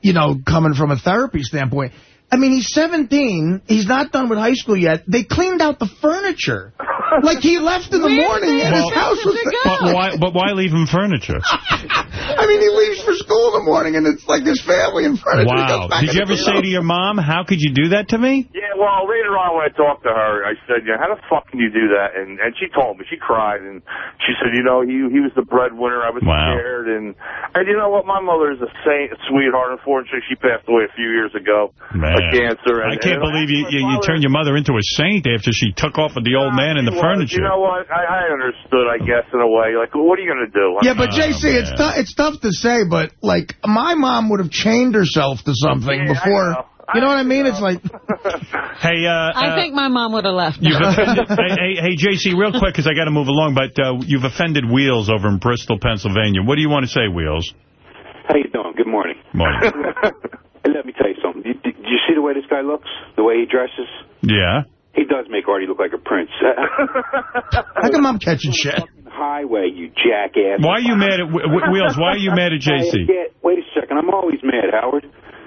you know, coming from a therapy standpoint, I mean, he's 17. He's not done with high school yet. They cleaned out the furniture. (laughs) Like, he left in the morning and his house was... But why, but why leave him furniture? (laughs) I mean, he leaves for school in the morning and it's like his family and furniture. He Wow. goes back Did you ever say to your mom, how could you do that to me? Yeah, well, later on when I talked to her, I said, yeah, how the fuck can you do that? And and she told me, she cried, and she said, you know, he he was the breadwinner. I was Wow. scared, and and you know what? My mother is a saint, a sweetheart. Unfortunately, she passed away a few years ago Man. of cancer. And, I can't and believe you, you, you turned your mother into a saint after she took off with the old man and the was. furniture. You know what? I, I understood, I guess, in a way. Like, what are you going to do? Yeah, but JC, it's tou- it's tough to say, but like my mom would have chained herself to something Yeah, before. You know what I mean? It's like (laughs) Hey, uh, I uh, think my mom would have left. You've (laughs) offended, hey, hey, hey, JC, real quick, because I got to move along, but uh, you've offended Wheels over in Bristol, Pennsylvania. What do you want to say, Wheels? How you doing? Good morning. Morning. (laughs) Let me tell you something. Did you see the way this guy looks? The way he dresses? Yeah. He does make Artie look like a prince. (laughs) how come I'm catching shit? Highway, you jackass. Why are you mad at Wh- Wh- Wheels? Why are you mad at JC? Wait a second. I'm always mad, Howard.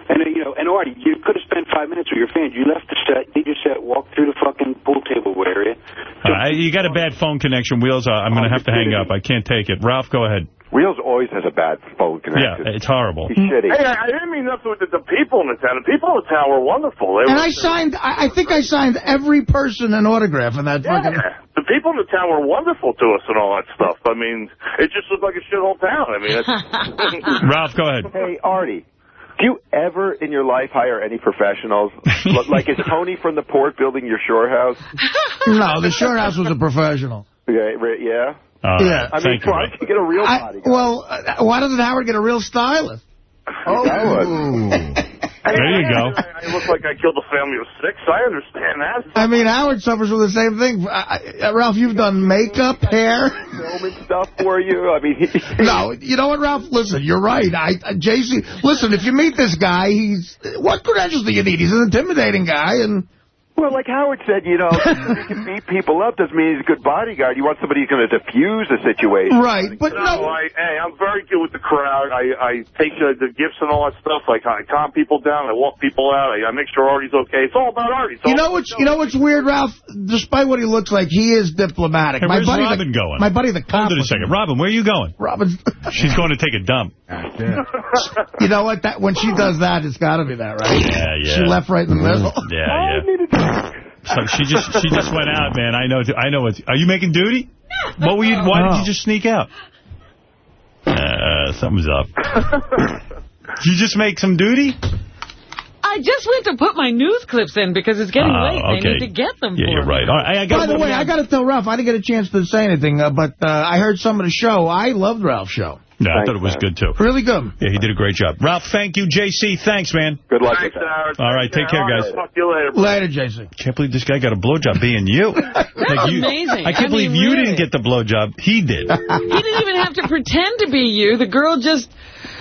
And, uh, you know, and Artie, you could have spent five minutes with your fans. You left the set, did your set, walked through the fucking pool table area. Uh, you got a bad phone connection, Wheels. Uh, I'm going to have to hang up. I can't take it. Ralph, go ahead. Wheels always has a bad phone connection. Yeah, it's horrible. He's shitty. Hey, I, I didn't mean nothing with the, the people in the town. The people in the town were wonderful. They And were, I signed. I, I think I signed every person an autograph in that Yeah, fucking. the people in the town were wonderful to us and all that stuff. I mean, it just looked like a shithole town. I mean, it's, (laughs) (laughs) Ralph, go ahead. Hey, Artie. Do you ever in your life hire any professionals? Look, (laughs) like, is Tony from the port building your shore house? No, the shore house was a professional. Yeah, right, yeah. All Yeah. I mean, come on, you get a real I, body. well, uh, why doesn't Howard get a real stylist? Oh, There you go. I, (laughs) I look like I killed a family of six. I understand that. I mean, Howard suffers with the same thing. I, I, uh, Ralph, you've done makeup, hair. Filming stuff for you. I mean, No, you know what, Ralph? Listen, you're right. I, uh, I JC, listen, if you meet this guy, he's what credentials do you need? He's an intimidating guy, and Well, like Howard said, you know, you can beat people up doesn't mean he's a good bodyguard. You want somebody who's going to diffuse a situation. right. But no, no, I, hey, I'm very good with the crowd. I, I take the, the gifts and all that stuff. Like I calm people down. I walk people out. I, I make sure Artie's okay. It's all about Artie. All you know what's you know what's weird, Ralph? Despite what he looks like, he is diplomatic. Hey, my where's buddy, Robin the, going? My buddy, the cop. Hold it a second. Robin, where are you going? Robin's. She's going to take a dump. (laughs) you know what? That when she does that, it's got to be that, right? Yeah, yeah. She left right in the middle. Yeah, yeah. So she just she just went out, man. I know. I know. What, are you making duty? What were you? Why did you just sneak out? Uh, something's up. (laughs) Did you just make some duty? I just went to put my news clips in because it's getting Oh, late. I need to get them Yeah, for you're me. right. All right, I, I got By the way, I got to tell Ralph, I didn't get a chance to say anything, uh, but uh, I heard some of the show. I loved Ralph's show. No, I thought it was good too. Really good. Yeah, he did a great job. Ralph, thank you. JC, thanks, man. Good luck. Thanks, Howard. All right, take care, All right, guys. Talk to you later. Later, Jason. Can't believe this guy got a blowjob being you. (laughs) Like you- amazing. I can't I believe mean, you really. didn't get the blowjob. He did. (laughs) He didn't even have to pretend to be you. The girl just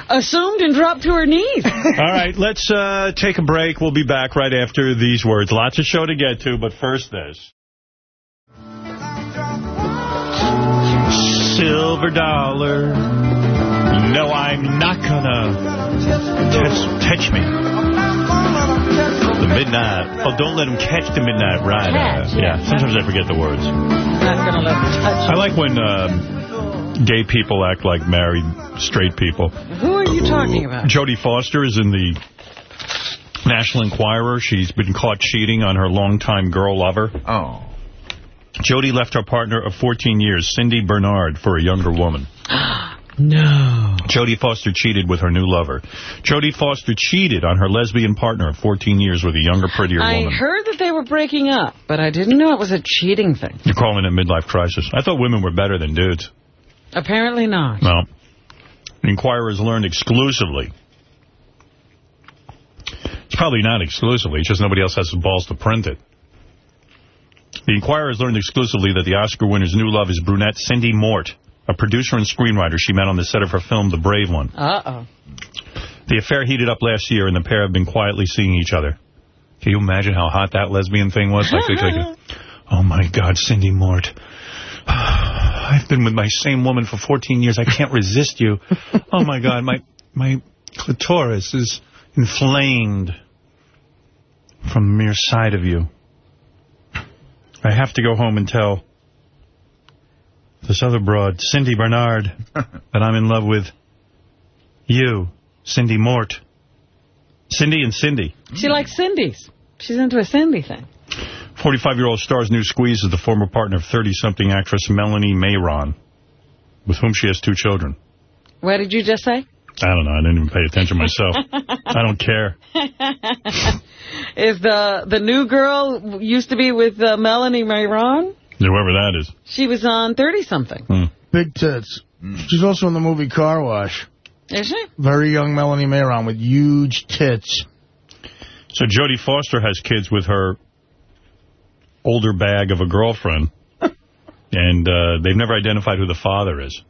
assumed and dropped to her knees. (laughs) All right, let's uh, take a break. We'll be back right after these words. Lots of show to get to, but first this. Silver dollar. No, I'm not gonna touch, touch me. The midnight. Oh, don't let him catch the midnight rider. Catch, yeah, sometimes I forget the words. Not gonna let her touch I like when um, gay people act like married straight people. Who are you talking about? Jodie Foster is in the National Enquirer. She's been caught cheating on her longtime girl lover. Oh. Jodie left her partner of 14 years, Cydney Bernard, for a younger woman. (gasps) (gasps) No. Jodie Foster cheated with her new lover. Jodie Foster cheated on her lesbian partner of 14 years with a younger, prettier I woman. I heard that they were breaking up, but I didn't know it was a cheating thing. You're calling it a midlife crisis. I thought women were better than dudes. Apparently not. No. Inquirers learned exclusively. It's probably not exclusively, it's just nobody else has the balls to print it. The Inquirer has learned exclusively that the Oscar winner's new love is brunette Cindy Mort, a producer and screenwriter she met on the set of her film The Brave One. Uh-oh. The affair heated up last year, and the pair have been quietly seeing each other. Can you imagine how hot that lesbian thing was? Like, like, like, oh, my God, Cindy Mort. (sighs) I've been with my same woman for 14 years. I can't resist you. (laughs) Oh, my God, my my clitoris is inflamed from the mere sight of you. I have to go home and tell this other broad, Cydney Bernard, (laughs) that I'm in love with you, Cindy Mort. Cindy and Cindy. She likes Cindy's. She's into a Cindy thing. 45-year-old star's new squeeze is the former partner of 30-something actress Melanie Mayron, with whom she has two children. What did you just say? I don't know. I didn't even pay attention myself. (laughs) I don't care. Is the the new girl used to be with uh, Melanie Mayron? Whoever that is. She was on 30-something. Big tits. She's also in the movie Car Wash. Is she? Very young Melanie Mayron with huge tits. So Jodie Foster has kids with her older bag of a girlfriend, (laughs) and uh, they've never identified who the father is.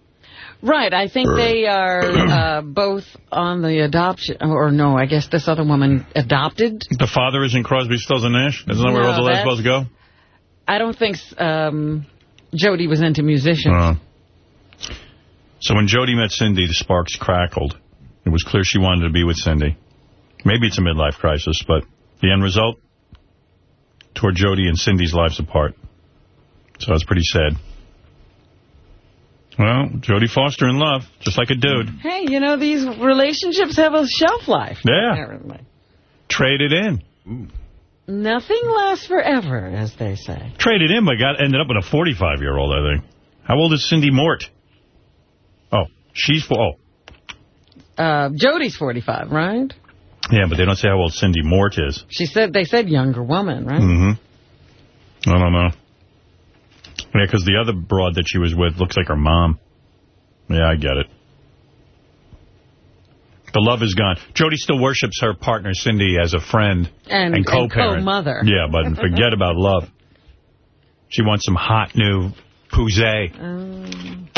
Right, I think they are (clears throat) uh, both on the adoption, or no, I guess this other woman adopted. The father is in Crosby, Stills, and Nash? Isn't that where all the lesbos go? I don't think um, Jody was into musicians. Uh, so when Jody met Cindy, the sparks crackled. It was clear she wanted to be with Cindy. Maybe it's a midlife crisis, but the end result? Tore Jody and Cindy's lives apart. So it's pretty sad. Well, Jodie Foster in love, just like a dude. Hey, you know, these relationships have a shelf life. Yeah. Apparently. it in. Nothing lasts forever, as they say. Traded in, but got ended up with a 45-year-old, I think. How old is Cindy Mort? Oh, she's... fo- Oh, Uh, Jody's 45, right? yeah, but they don't say how old Cindy Mort is. She said, they said younger woman, right? Mm-hmm. I don't know. Yeah, because the other broad that she was with looks like her mom. Yeah, I get it. The love is gone. Jody still worships her partner, Cindy, as a friend And- and co-parent. co-mother. Yeah, but (laughs) forget about love. She wants some hot new pouzet. Um,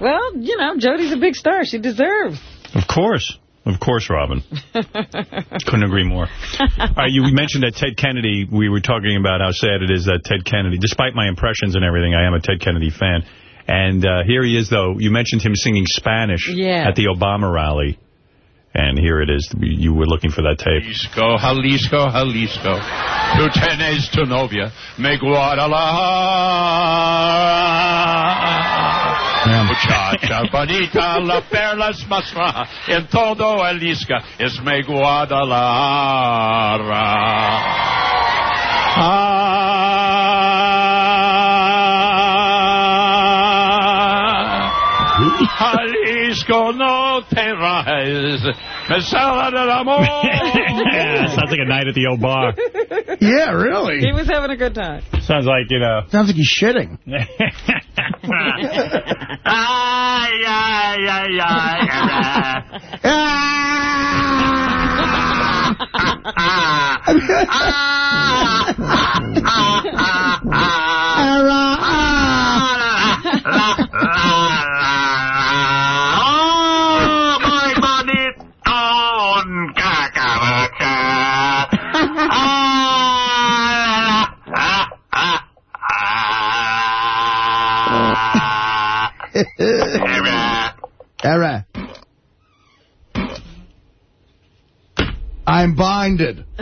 well, you know, Jody's a big star. She deserves. Of course. Of course, Robin. (laughs) Couldn't agree more. All right, you mentioned that Ted Kennedy, we were talking about how sad it is that Ted Kennedy, despite my impressions and everything, I am a Ted Kennedy fan. And uh, here he is, though. You mentioned him singing Spanish Yeah. at the Obama rally. And here it is. You were looking for that tape. Jalisco, Jalisco, Jalisco. Tú tienes tu novia, me Guadalajara. Muchacha (laughs) bonita, la perlas más raja en todo Jalisco es me Guadalajara. Ah. (laughs) Jalisco, no te rajes, me del amor. yeah, sounds like a night at the old bar. (laughs) Yeah, really? He was having a good time. Sounds like, you know. Sounds like he's shitting. (laughs) Ay, ay, ay, ay. Oh, (laughs) muy bonito, un cacaracha. Ah, ah, ah, ah. (laughs) Era. I'm binded. (laughs)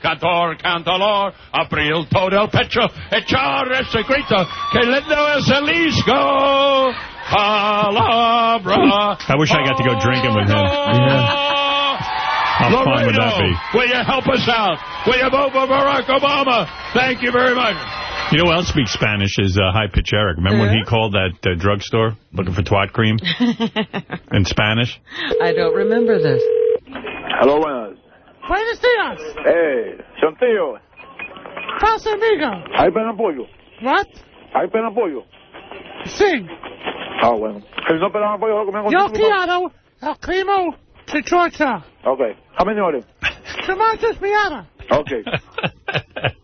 Cantor, cantalor, abril todo el pecho, echar ese grito, que lindo es el isco. Palabra. I wish I got to go drinking with him. How fun would that be? Will you help us out? Will you vote for Barack Obama? Thank you very much. You know who else speaks Spanish is uh, High Pitch Eric. Remember when he called that uh, drugstore looking for twat cream (laughs) in Spanish? I don't remember this. Hello, buenas. Buenos dias. Hey, Chantillo. Pasa, amigo. ¿Hay pan pollo? What? ¿Hay pan pollo? Sí. Ah, bueno. Si no pan pollo, lo comemos Yo contigo. quiero el clima de Georgia. Okay. How many order? Tomatoes miata. Okay. (laughs)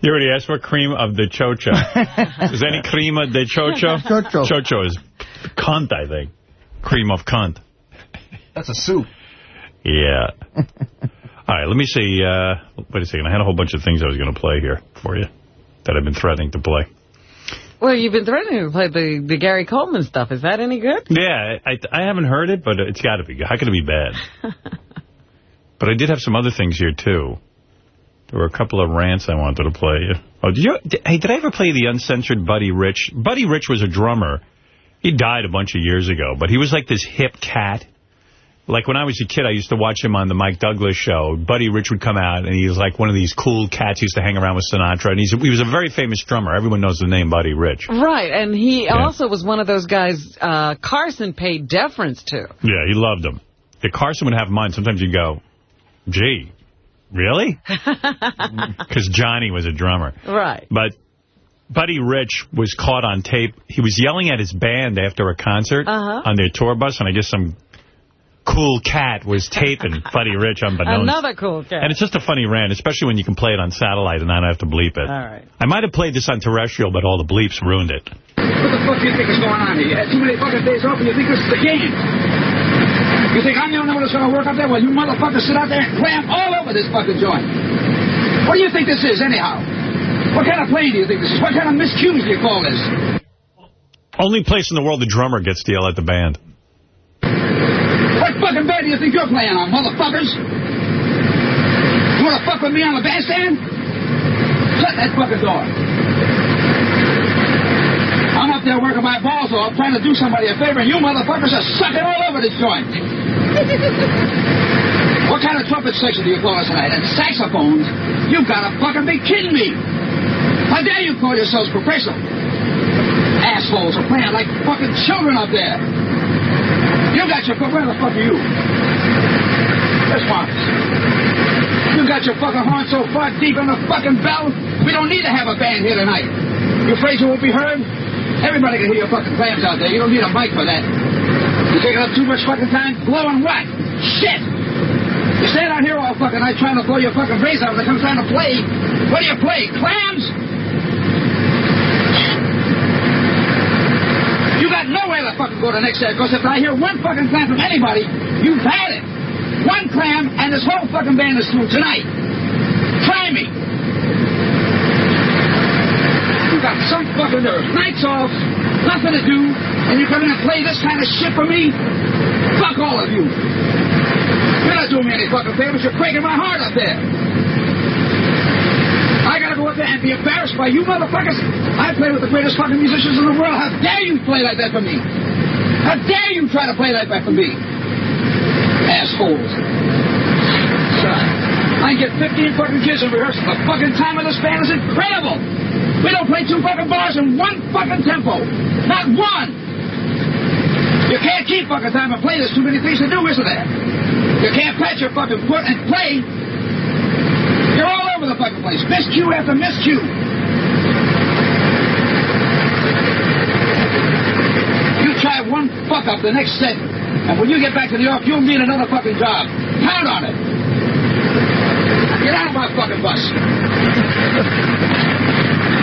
You already asked for cream of the chocha. (laughs) is any crema de chocho? (laughs) Chocho. Chocho is cunt, I think. Cream of cunt. That's a soup. Yeah. All right, let me see. Uh, wait a second. I had a whole bunch of things I was going to play here for you that I've been threatening to play. Well, you've been threatening to play the, the Gary Coleman stuff. Is that any good? Yeah, I, I haven't heard it, but it's got to be good. How can it be bad? (laughs) but I did have some other things here, too. There were a couple of rants I wanted to play. Oh, did you? Did, hey, did I ever play the uncensored Buddy Rich? Buddy Rich was a drummer. He died a bunch of years ago, but he was like this hip cat. Like when I was a kid, I used to watch him on the Mike Douglas show. Buddy Rich would come out, and he was like one of these cool cats who used to hang around with Sinatra. And he's, he was a very famous drummer. Everyone knows the name Buddy Rich. Right, and he also was one of those guys uh, Carson paid deference to. Yeah, he loved him. If Carson would have mine, sometimes you'd go, gee, really? (laughs) Because Johnny was a drummer. Right. But Buddy Rich was caught on tape. He was yelling at his band after a concert Uh-huh. on their tour bus, and I guess some cool cat was taping Buddy Rich unbeknownst. Another cool cat. And it's just a funny rant, especially when you can play it on satellite and I don't have to bleep it. All right. I might have played this on terrestrial, but all the bleeps ruined it. What the fuck do you think is going on here? You had too many fucking days off and you think this is the game. You think I'm the only one that's going to work up there? Well, you motherfuckers sit out there and clam all over this fucking joint. What do you think this is, anyhow? What kind of plane do you think this is? What kind of miscues do you call this? Only place in the world the drummer gets to yell at the band. What fucking band do you think you're playing on, motherfuckers? You want to fuck with me on the bandstand? Shut that fucking door. I'm up there working my balls off, trying to do somebody a favor, and you motherfuckers are sucking all over this joint. (laughs) what kind of trumpet section do you call us tonight? And saxophones? You've got to fucking be kidding me. How dare you call yourselves professional? Assholes are playing like fucking children up there. You got your where the fuck are you? This one. You got your fucking horn so far deep in the fucking bell, we don't need to have a band here tonight. You afraid you won't be heard? Everybody can hear your fucking clams out there. You don't need a mic for that. You're taking up too much fucking time blowing what? Shit! You stand out here all fucking night trying to blow your fucking brains out when it comes time to play. What do you play? Clams? You got nowhere to fucking go to next day, because if I hear one fucking clam from anybody, you've had it. One clam, and this whole fucking band is through tonight. Try me. You got some fucking nerve. Nights off, nothing to do, and you're coming to play this kind of shit for me? Fuck all of you. You're not doing me any fucking favors. You're breaking my heart up there. Go up there and be embarrassed by you motherfuckers. I play with the greatest fucking musicians in the world. How dare you play like that for me? How dare you try to play like that for me? Assholes. I get 15 fucking kids in rehearsal. The fucking time of this band is incredible. We don't play two fucking bars in one fucking tempo. Not one. You can't keep fucking time and play. There's too many things to do, isn't there? You can't pat your fucking foot and play. You're all over the fucking place. Miscue after miscue. You You try one fuck up the next set, and when you get back to New York, you'll need another fucking job. Count on it. Get out of my fucking bus.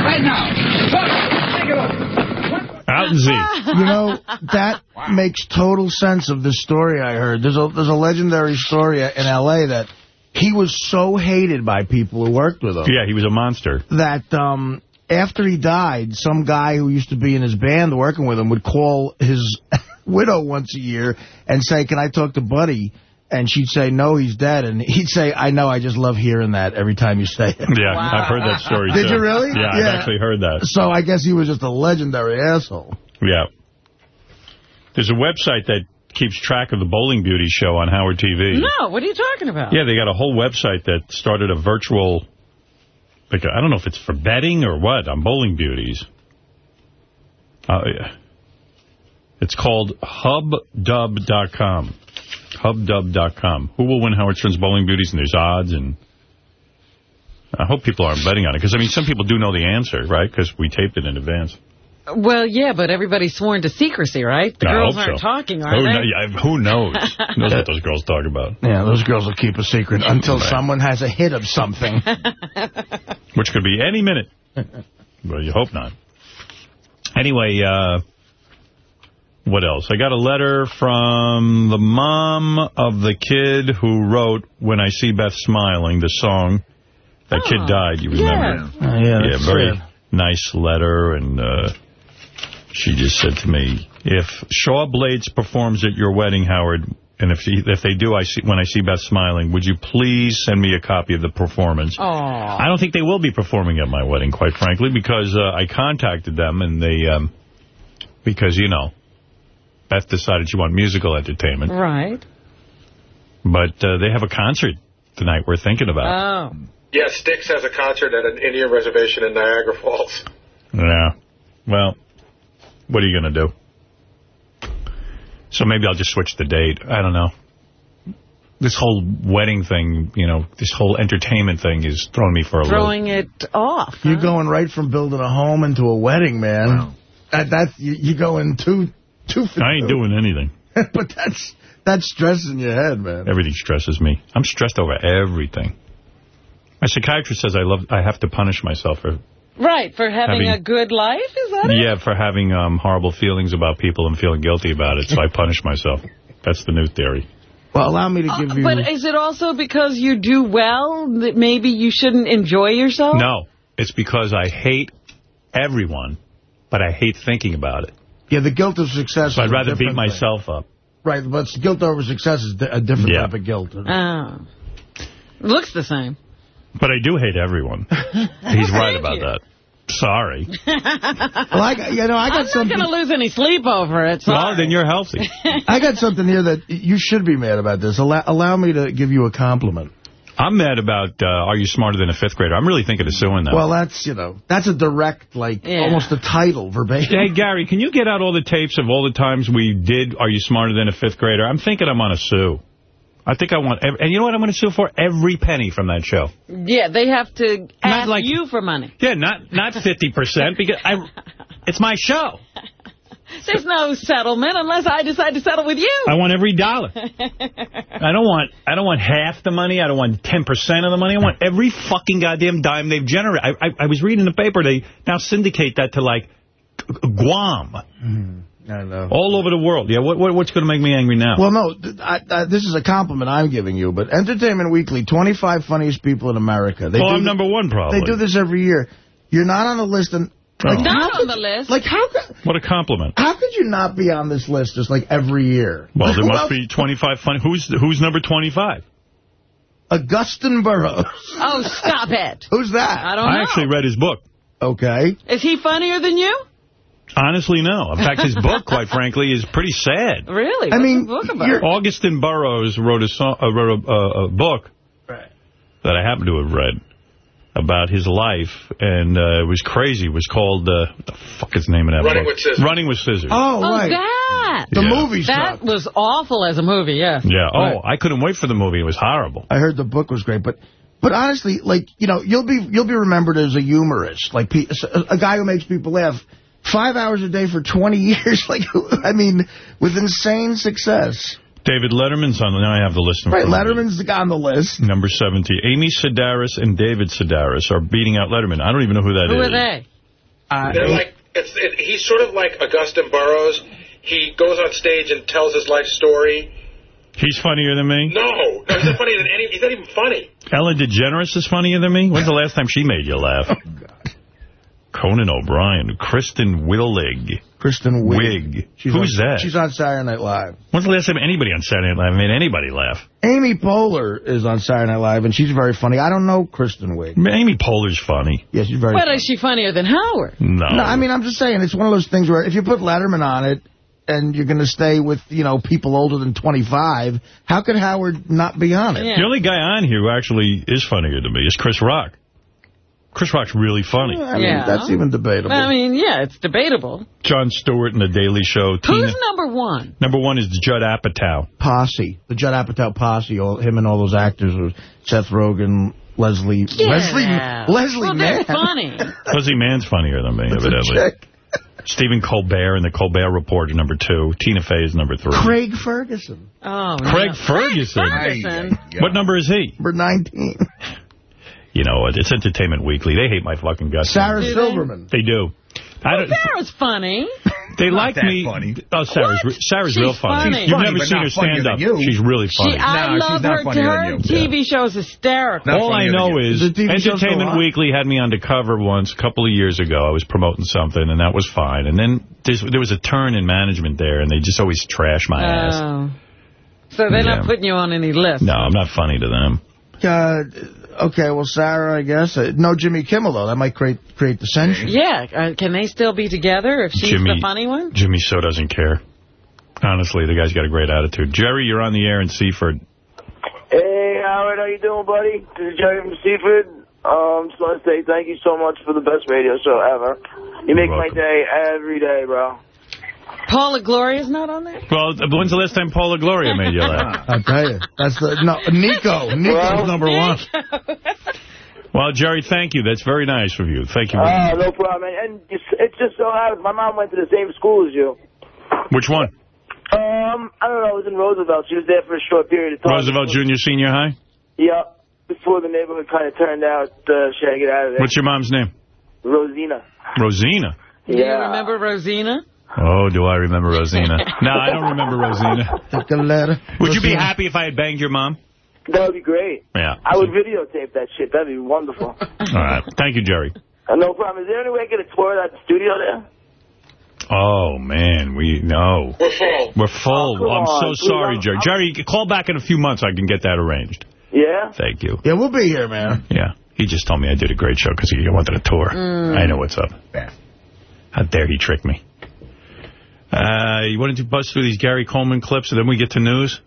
right now. Fuck. Take it over. Out and Z. You know, that makes total sense of the story I heard. There's a there's a legendary story in L.A. that he was so hated by people who worked with him. Yeah, he was a monster. That um, after he died, some guy who used to be in his band working with him would call his (laughs) widow once a year and say, can I talk to Buddy? And she'd say, no, he's dead. And he'd say, I know, I just love hearing that every time you say it. Yeah, I've heard that story, (laughs) Did too. you really? Yeah, I've actually heard that. So I guess he was just a legendary asshole. Yeah. There's a website that keeps track of the Bowling Beauty show on Howard TV. No, what are you talking about? Yeah, they got a whole website that started a virtual like, I don't know if it's for betting or what, on Bowling Beauties. Uh, yeah. It's called hubdub.com. Hubdub.com. Who will win Howard Stern's Bowling Beauties? And there's odds, and I hope people aren't betting on it. Because, I mean, some people do know the answer, right? Because we taped it in advance. Well, yeah, but everybody's sworn to secrecy, right? The I girls aren't so. talking, are who, they? kno- yeah, who knows? Who knows what those (laughs) girls talk about? Yeah, those girls will keep a secret until Right. someone has a hit of something. (laughs) Which could be any minute. Well, you hope not. Anyway, uh, what else? I got a letter from the mom of the kid who wrote When I See Beth Smiling, the song. That kid died, you remember? Oh, yeah, that's very sad. nice letter, and uh, she just said to me, if Shaw Blades performs at your wedding, Howard, and if he, if they do, I see when I see Beth smiling, would you please send me a copy of the performance? Aw. I don't think they will be performing at my wedding, quite frankly, because uh, I contacted them and they, um, because, you know, Beth decided she wanted musical entertainment. Right. But uh, they have a concert tonight we're thinking about. Oh. Yeah, Styx has a concert at an Indian reservation in Niagara Falls. Yeah. Well, what are you going to do? So maybe I'll just switch the date. I don't know. This whole wedding thing, you know, this whole entertainment thing is throwing me for a loop. Throwing it off. You're going right from building a home into a wedding, man. That, that's you, you going too, too. I ain't doing anything. (laughs) but that's that's stressing your head, man. Everything stresses me. I'm stressed over everything. My psychiatrist says I love. I have to punish myself for Right, for having, Having- a good life, is that it? yeah for having um, horrible feelings about people and feeling guilty about it. So I punish myself. That's the new theory. Well, allow me to give you. Uh, But is it also because you do well that maybe you shouldn't enjoy yourself? No, it's because I hate everyone, but I hate thinking about it. yeah, the guilt of success. So is I'd rather beat different thing. myself up. Right, but guilt over success is a different Yeah. type of guilt. Oh. Looks the same. But I do hate everyone. (laughs) He's right about that. Sorry. (laughs) Well, I got, you know, I got I'm something. not going to lose any sleep over it. Well, then you're healthy. (laughs) I got something here that you should be mad about this. Allow, allow me to give you a compliment. I'm mad about uh, Are You Smarter Than a Fifth Grader? I'm really thinking of suing them. Well, that's, you know, that's a direct, like, Yeah. almost a title, verbatim. Hey, Gary, can you get out all the tapes of all the times we did Are You Smarter Than a Fifth Grader? I'm thinking I'm on a sue. I think I want... ev- And you know what I'm going to sue for? Every penny from that show. Yeah, they have to ask like- you for money. Yeah, not not 50%, because I, it's my show. (laughs) There's no settlement unless I decide to settle with you. I want every dollar. (laughs) I don't want I don't want half the money. I don't want 10% of the money. I want every fucking goddamn dime they've generated. I, I, I was reading the paper, they now syndicate that to, like, Guam. Hmm. I know. All over the world. Yeah, what, what what's going to make me angry now? Well, no, th- I, I, this is a compliment I'm giving you, but Entertainment Weekly, 25 funniest people in America. They well, do I'm th- number one, probably. They do this every year. You're not on the list, and like, Not how on the list. Like, how could, What a compliment. how could you not be on this list just like every year? Well, Like, there must else- be 25 funny. Who's who's number 25? Augusten Burroughs. Oh, stop it. Who's that? I don't I know. actually read his book. Okay. Is he funnier than you? Honestly, no. In fact, his book, (laughs) quite frankly, is pretty sad. Really? I What's mean, the book about? you're- Augusten Burroughs wrote a song, uh, wrote a, uh, a book that I happen to have read about his life, and uh, it was crazy. It was called, uh, what the fuck is the name of that Running book? with Scissors. Running with Scissors. Oh, Oh, right. that. The Yeah. movie That sucked. was awful as a movie, yeah. Yeah. Oh, Right. I couldn't wait for the movie. It was horrible. I heard the book was great, but but honestly, like you know, you'll be you'll be remembered as a humorist, like a, a guy who makes people laugh. Five hours a day for 20 (laughs) years, like I mean, with insane success. David Letterman's on. Now I have the list in Right, front of me. Letterman's on the list. Number 70. Amy Sedaris and David Sedaris are beating out Letterman. I don't even know who that is. Who are they? Uh, They're like it's it, he's sort of like Augusten Burroughs. He goes on stage and tells his life story. He's funnier than me. No, no, he's not funnier than any. He's not even funny. Ellen DeGeneres is funnier than me? When's the last time she made you laugh? Oh, Conan O'Brien, Kristen Willig. Kristen Wiig. Wig. Who's on, that? She's on Saturday Night Live. When's the last time anybody on Saturday Night Live made anybody laugh? Amy Poehler is on Saturday Night Live, and she's very funny. I don't know Kristen Wiig. Amy Poehler's funny. Yeah, she's very But funny. is she funnier than Howard? No. No, I mean, I'm just saying, it's one of those things where if you put Letterman on it, and you're going to stay with, you know, people older than 25, how could Howard not be on it? Yeah. The only guy on here who actually is funnier to me is Chris Rock. Chris Rock's really funny. I mean, Yeah. that's even debatable. I mean, yeah, it's debatable. Jon Stewart in The Daily Show. Tina. Who's number one? Number one is Judd Apatow. posse, the Judd Apatow posse, all, him and all those actors, were Seth Rogen, Leslie, Get Leslie. Leslie well, they're Mann. funny. (laughs) Leslie Mann's funnier than me, That's evidently. chick. Stephen Colbert and the Colbert Report are number two. Tina Fey is number three. Craig Ferguson, Oh, Craig no. Ferguson. Ferguson. What number is he? number 19. (laughs) You know? It's Entertainment Weekly. They hate my fucking guts. Sarah Do? Silverman. They do. I don't, Sarah's funny. (laughs) they Not like that me. funny. Oh, Sarah's, What? Sarah's She's real funny. funny. You've Funny, never seen her stand up. She's really funny. She, I No, she's love not her. funnier Her you. TV show is hysterical. Not All I know is The TV show's Entertainment? Weekly had me undercover once a couple of years ago. I was promoting something, and that was fine. And then there was a turn in management there, and they just always trash my ass. Oh. So they're Yeah. not putting you on any list. No, I'm not funny to them. Uh, okay, well, Sarah, I guess. Uh, no Jimmy Kimmel, though. That might create create dissension. Yeah, uh, can they still be together if she's Jimmy, the funny one? Jimmy so doesn't care. Honestly, the guy's got a great attitude. Jerry, you're on the air in Seaford. Hey, Howard, how you doing, buddy? This is Jerry from Seaford. Um, just want to say thank you so much for the best radio show ever. You make my day every day, bro. Paula Gloria's not on there? Well, when's the last time Paula Gloria made you laugh? (laughs) I'll tell you. That's the, no, Nico. (laughs) Nico's number one. Well, Jerry, thank you. That's very nice of you. Thank you. very Oh, no problem. And, and it's, it's just so happens. My mom went to the same school as you. Which one? Um, I don't know. It was in Roosevelt. She was there for a short period of time. Roosevelt Junior Senior High? Yeah. Before the neighborhood kind of turned out, uh, she had to get out of there. What's your mom's name? Rosina. Rosina. Do you Yeah. remember Rosina? Oh, do I remember Rosina? (laughs) no, I don't remember Rosina. Take a letter. Would you be happy if I had banged your mom? That would be great. Yeah. I would videotape that shit. That'd be wonderful. (laughs) All right. Thank you, Jerry. Uh, no problem. Is there any way I could explore that studio there? Oh, man, we no. We're full. We're full. Oh, I'm so on, sorry, dude, Jerry. I'm- Jerry, call back in a few months. I can get that arranged. Yeah? Thank you. Yeah, we'll be here, man. Yeah. He just told me I did a great show because he wanted a tour. Mm. I know what's up. How dare he trick me. Uh, you wanted to bust through these Gary Coleman clips and then we get to news?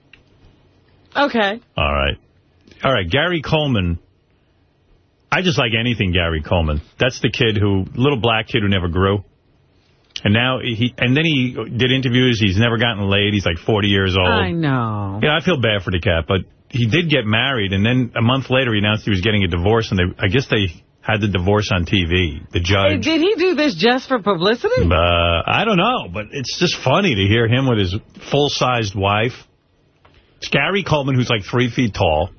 Okay. All right. All right, Gary Coleman. I just like anything Gary Coleman. That's the kid who, little black kid who never grew. And now he, and then he did interviews. He's never gotten laid. He's like 40 years old. I know. Yeah, I feel bad for the cat, but he did get married, and then a month later he announced he was getting a divorce, and they, I guess they had the divorce on TV. The Hey, judge. did he do this just for publicity? Uh, I don't know, but it's just funny to hear him with his full-sized wife. It's Gary Coleman, who's like three feet tall.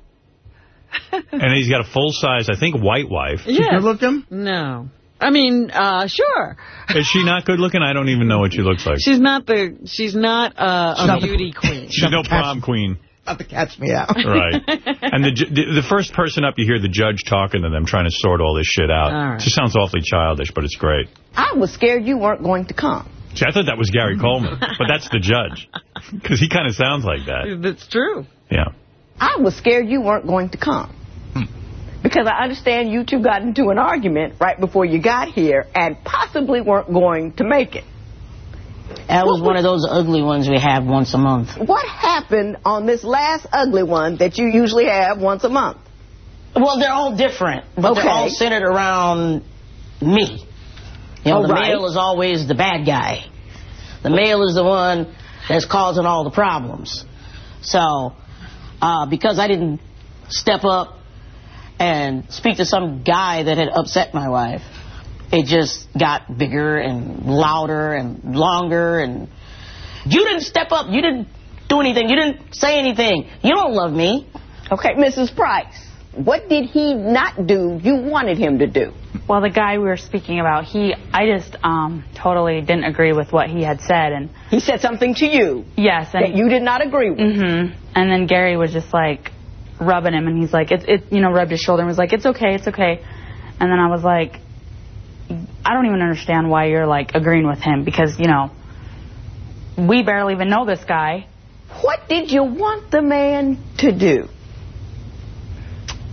(laughs) and he's got a full-size, I think, white wife. Yes. Good looking? No. I mean, uh, sure. (laughs) Is she not good looking? I don't even know what she looks like. She's not the. She's not uh, She's a not the- beauty queen. She's no prom queen. Not to catch me out. (laughs) Right. And the, the the first person up, you hear the judge talking to them, trying to sort all this shit out. All right. It just sounds awfully childish, but it's great. I was scared you weren't going to come. See, I thought that was Gary Coleman, but that's the judge. (laughs) Because he kind of sounds like that. That's true. Yeah. I was scared you weren't going to come. Hmm. Because I understand you two got into an argument right before you got here and possibly weren't going to make it. That was one of those ugly ones we have once a month. What happened on this last ugly one that you usually have once a month? Well, they're all different, but they're all centered around me. You know, All the right. male is always the bad guy. The male is the one that's causing all the problems. So, uh, because I didn't step up and speak to some guy that had upset my wife, it just got bigger and louder and longer and you didn't step up. You didn't do anything. You didn't say anything. You don't love me. Okay, Mrs. Price, what did he not do you wanted him to do? Well, the guy we were speaking about, he, I just um, totally didn't agree with what he had said, and He said something to you yes, and that you did not agree with. hmm And then Gary was just like rubbing him, and he's like, it, it, you know, rubbed his shoulder and was like, it's okay, it's okay. And then I was like, I don't even understand why you're like agreeing with him because you know, we barely even know this guy. What did you want the man to do?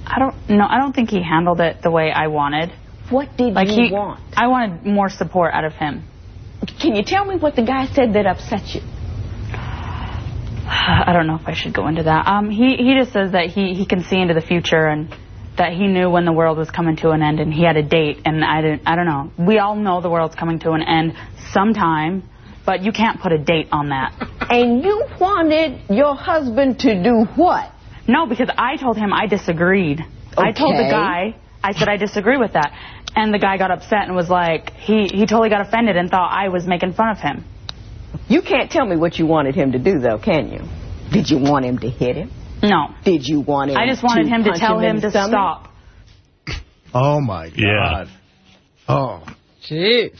I don't know. I don't think he handled it the way I wanted. What did like you he, want? I wanted more support out of him. Can you tell me what the guy said that upset you? (sighs) I don't know if I should go into that. Um, he he just says that he he can see into the future and that he knew when the world was coming to an end and he had a date and I didn't I don't know. We all know the world's coming to an end sometime, but you can't put a date on that. (laughs) And you wanted your husband to do what? No, because I told him I disagreed. Okay. I told the guy, I said I disagree with that. And the guy got upset and was like, he, he totally got offended and thought I was making fun of him. You can't tell me what you wanted him to do, though, can you? Did you want him to hit him? No. Did you want him I just wanted to him to tell him him to stomach? stop. Oh, my Yeah. God. Oh. Jeez.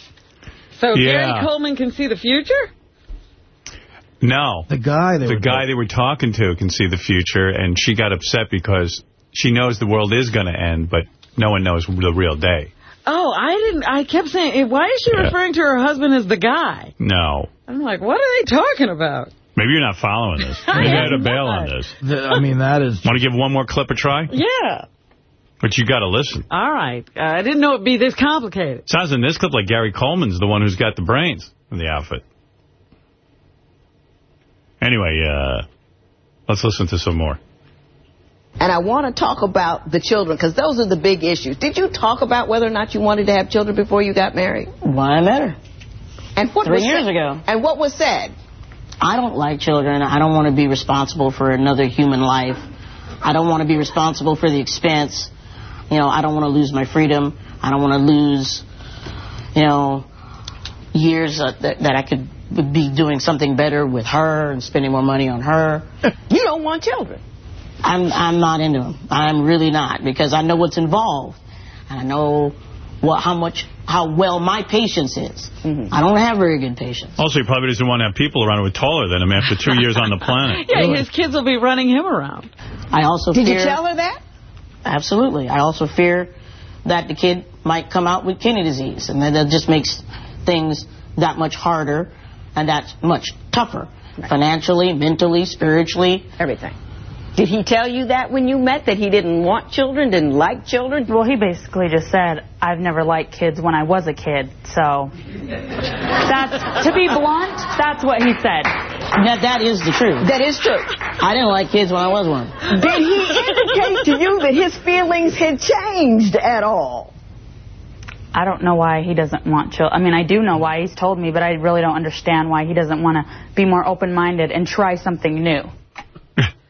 So Yeah. Gary Coleman can see the future? No. The guy they The were guy they were talking to can see the future, and she got upset because she knows the world is going to end, but no one knows the real day. Oh, I didn't. I kept saying, why is she Yeah. referring to her husband as the guy? No. I'm like, what are they talking about? Maybe you're not following this. I (laughs) Maybe I had a bail on this. I mean, that is... (laughs) Want to give one more clip a try? Yeah. But you got to listen. All right. Uh, I didn't know it'd be this complicated. Sounds in this clip like Gary Coleman's the one who's got the brains in the outfit. Anyway, uh, let's listen to some more. And I want to talk about the children, because those are the big issues. Did you talk about whether or not you wanted to have children before you got married? Why I met her. And what Three was years said? ago. And what was said? I don't like children. I don't want to be responsible for another human life. I don't want to be responsible for the expense. You know, I don't want to lose my freedom. I don't want to lose, you know, years uh, that, that I could be doing something better with her and spending more money on her. (laughs) You don't want children. I'm I'm not into them. I'm really not because I know what's involved, and I know what how much how well my patience is. Mm-hmm. I don't have very good patience. Also, he probably doesn't want to have people around who are taller than him after two years on the planet. (laughs) Yeah, his kids will be running him around. I also Did fear, you tell her that? Absolutely. I also fear that the kid might come out with kidney disease, and that, that just makes things that much harder and that much tougher, financially, mentally, spiritually. Everything. Did he tell you that when you met, that he didn't want children, didn't like children? Well, he basically just said, I've never liked kids when I was a kid, so... That's, to be blunt, that's what he said. That that is the truth. That is true. I didn't like kids when I was one. Did he indicate to you (laughs) that his feelings had changed at all? I don't know why he doesn't want children. I mean, I do know why he's told me, but I really don't understand why he doesn't want to be more open-minded and try something new.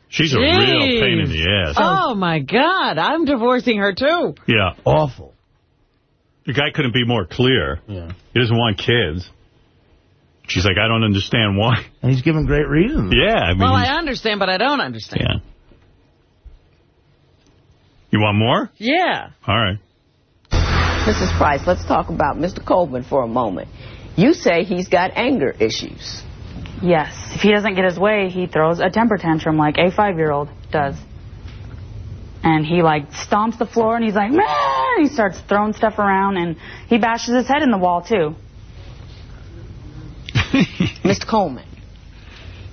She's a real pain in the ass. Oh, my God. I'm divorcing her, too. Yeah. Awful. The guy couldn't be more clear. Yeah. He doesn't want kids. She's like, I don't understand why. And he's giving great reasons. Yeah, I mean, Well, I understand, but I don't understand. yeah. You want more? Yeah. All right. Mrs. Price, let's talk about Mr. Coleman for a moment. You say he's got anger issues. Yes. If he doesn't get his way, he throws a temper tantrum like a five-year-old does. And he, like, stomps the floor, and he's like, "Meh!" and he starts throwing stuff around, and he bashes his head in the wall, too. (laughs) Mr. Coleman,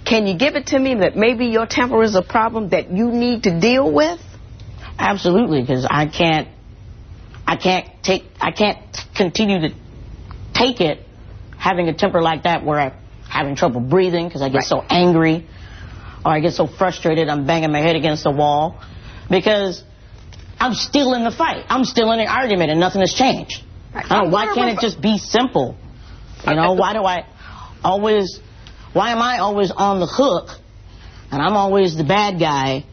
can you give it to me that maybe your temper is a problem that you need to deal with? Absolutely, because I can't, I can't take, I can't continue to take it having a temper like that where I'm having trouble breathing because I get so angry or I get so frustrated I'm banging my head against the wall because I'm still in the fight. I'm still in the argument and nothing has changed. I don't, why can't it just be simple? You know, why do I always, why am I always on the hook and I'm always the bad guy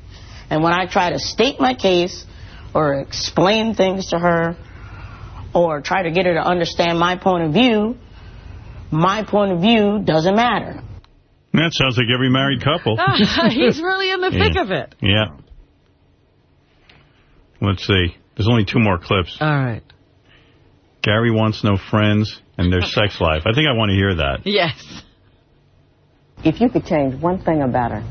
and when I try to state my case or explain things to her or try to get her to understand my point of view, my point of view doesn't matter. That sounds like every married couple. Ah, (laughs) He's really in the thick Yeah. of it. Yeah. Let's see. There's only two more clips. All right. Gary wants no friends and their (laughs) sex life. I think I want to hear that. Yes. If you could change one thing about her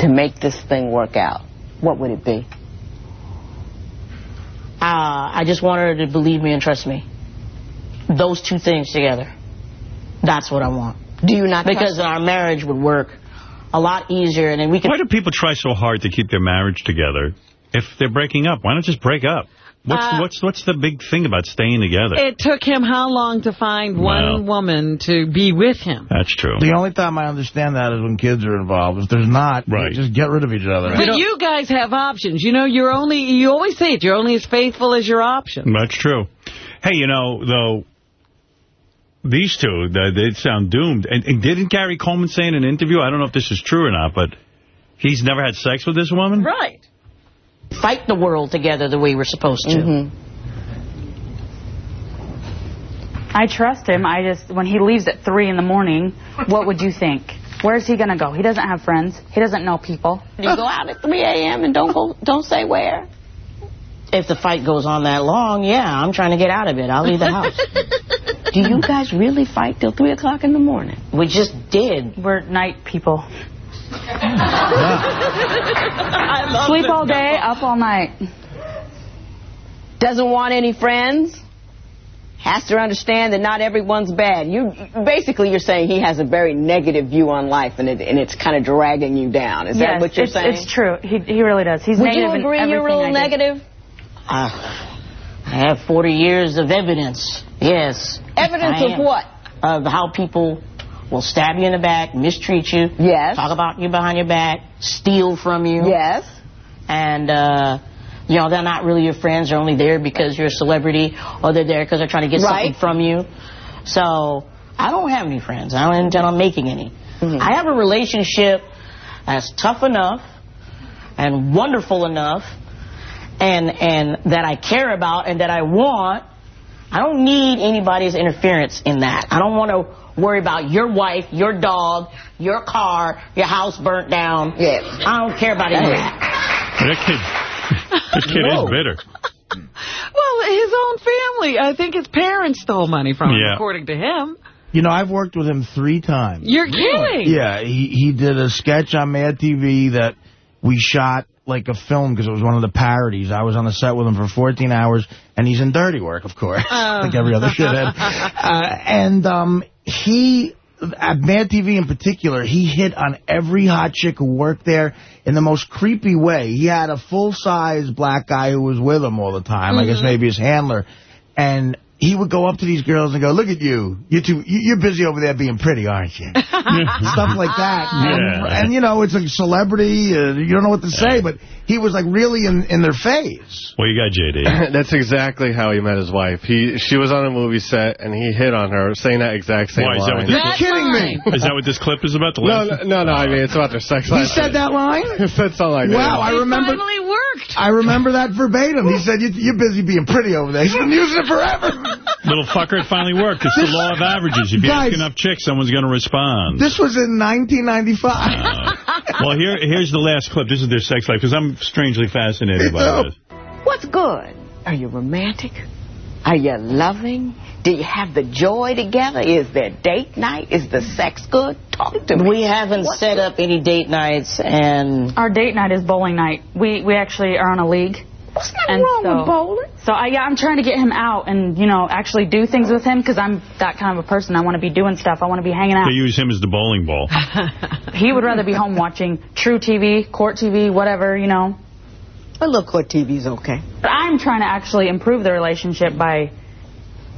to make this thing work out, what would it be? Uh, I just want her to believe me and trust me. Those two things together. That's what I want. Do you not Because trust our marriage would work a lot easier and then we could Why do people try so hard to keep their marriage together if they're breaking up? Why not just break up? What's Uh, what's what's the big thing about staying together? It took him how long to find one woman to be with him? That's true. The only time I understand that is when kids are involved. If there's not, right. just get rid of each other. But you guys have options. You know, you're only, you always say it, you're only as faithful as your options. That's true. Hey, you know, though, these two, they, they sound doomed. And, and didn't Gary Coleman say in an interview, I don't know if this is true or not, but he's never had sex with this woman? Right. Fight the world together the way we're supposed to. Mm-hmm. I trust him. I just, when he leaves at 3 in the morning, what would you think? Where's he going to go? He doesn't have friends. He doesn't know people. You go out at 3 a.m. and don't go, don't say where. If the fight goes on that long, yeah, I'm trying to get out of it. I'll leave the house. (laughs) Do you guys really fight till 3 o'clock in the morning? We just did. We're night people. (laughs) Sleep all day, up all night. Doesn't want any friends? Has to understand that not everyone's bad. You Basically, you're saying he has a very negative view on life, and, it, and it's kind of dragging you down. Is that what you're it's, saying? It's true. He, he really does. He's Would you negative in agree you're everything real I negative? Uh, I have 40 years of evidence. Yes. Evidence of what? Of how people will stab you in the back, mistreat you. Yes. Talk about you behind your back, steal from you. Yes. And, uh, you know, they're not really your friends. They're only there because you're a celebrity or they're there because they're trying to get Right. something from you. So I don't have any friends. I don't intend on making any. I have a relationship that's tough enough and wonderful enough and and that I care about and that I want. I don't need anybody's interference in that. I don't want to worry about your wife, your dog, your car, your house burnt down. Yeah. I don't care about any of that. That kid, (laughs) that kid No. is bitter. Well, his own family. I think his parents stole money from him, Yeah. according to him. You know, I've worked with him three times. You're kidding. Yeah, he, he did a sketch on Mad TV that we shot like a film because it was one of the parodies. I was on the set with him for 14 hours, and he's in dirty work, of course, Oh. (laughs) like every other shithead. (laughs) Uh, and um, he, at Mad TV in particular, he hit on every hot chick who worked there in the most creepy way. He had a full-size black guy who was with him all the time, I guess Mm-hmm. maybe his handler, and he would go up to these girls and go, look at you. You two, you- you're busy over there being pretty, aren't you? (laughs) Stuff like that. (laughs) And, Yeah. and, you know, it's a celebrity. Uh, you don't know what to say, but he was, like, really in, in their face. Well, you got JD. (laughs) That's exactly how he met his wife. He She was on a movie set, and he hit on her, saying that exact same Why, is that line. what this clip- Is that what this clip is about? The No, no, no, no, I mean, it's about their sex life. He life. said that line? He said something like that. Wow, I remember. finally worked. I remember that verbatim. He said, you're busy being pretty over there. He's been using it forever. Little fucker, it finally worked. It's the law of averages. If you ask Guys. enough chicks, someone's going to respond. This was in 1995. Uh, well, here, here's the last clip. This is their sex life, because I'm strangely fascinated by this. What's good? Are you romantic? Are you loving? Do you have the joy together? Is there date night? Is the sex good? Talk to me. We haven't What's set up any date nights, and Our date night is bowling night. We we actually are on a league. What's nothing wrong so, with bowling? So I, yeah, I'm trying to get him out and you know actually do things with him because I'm that kind of a person. I want to be doing stuff. I want to be hanging out. They use him as the bowling ball. (laughs) (laughs) He would rather be home watching truTV, Court TV, whatever, you know. But look, Court TV's okay. But I'm trying to actually improve the relationship by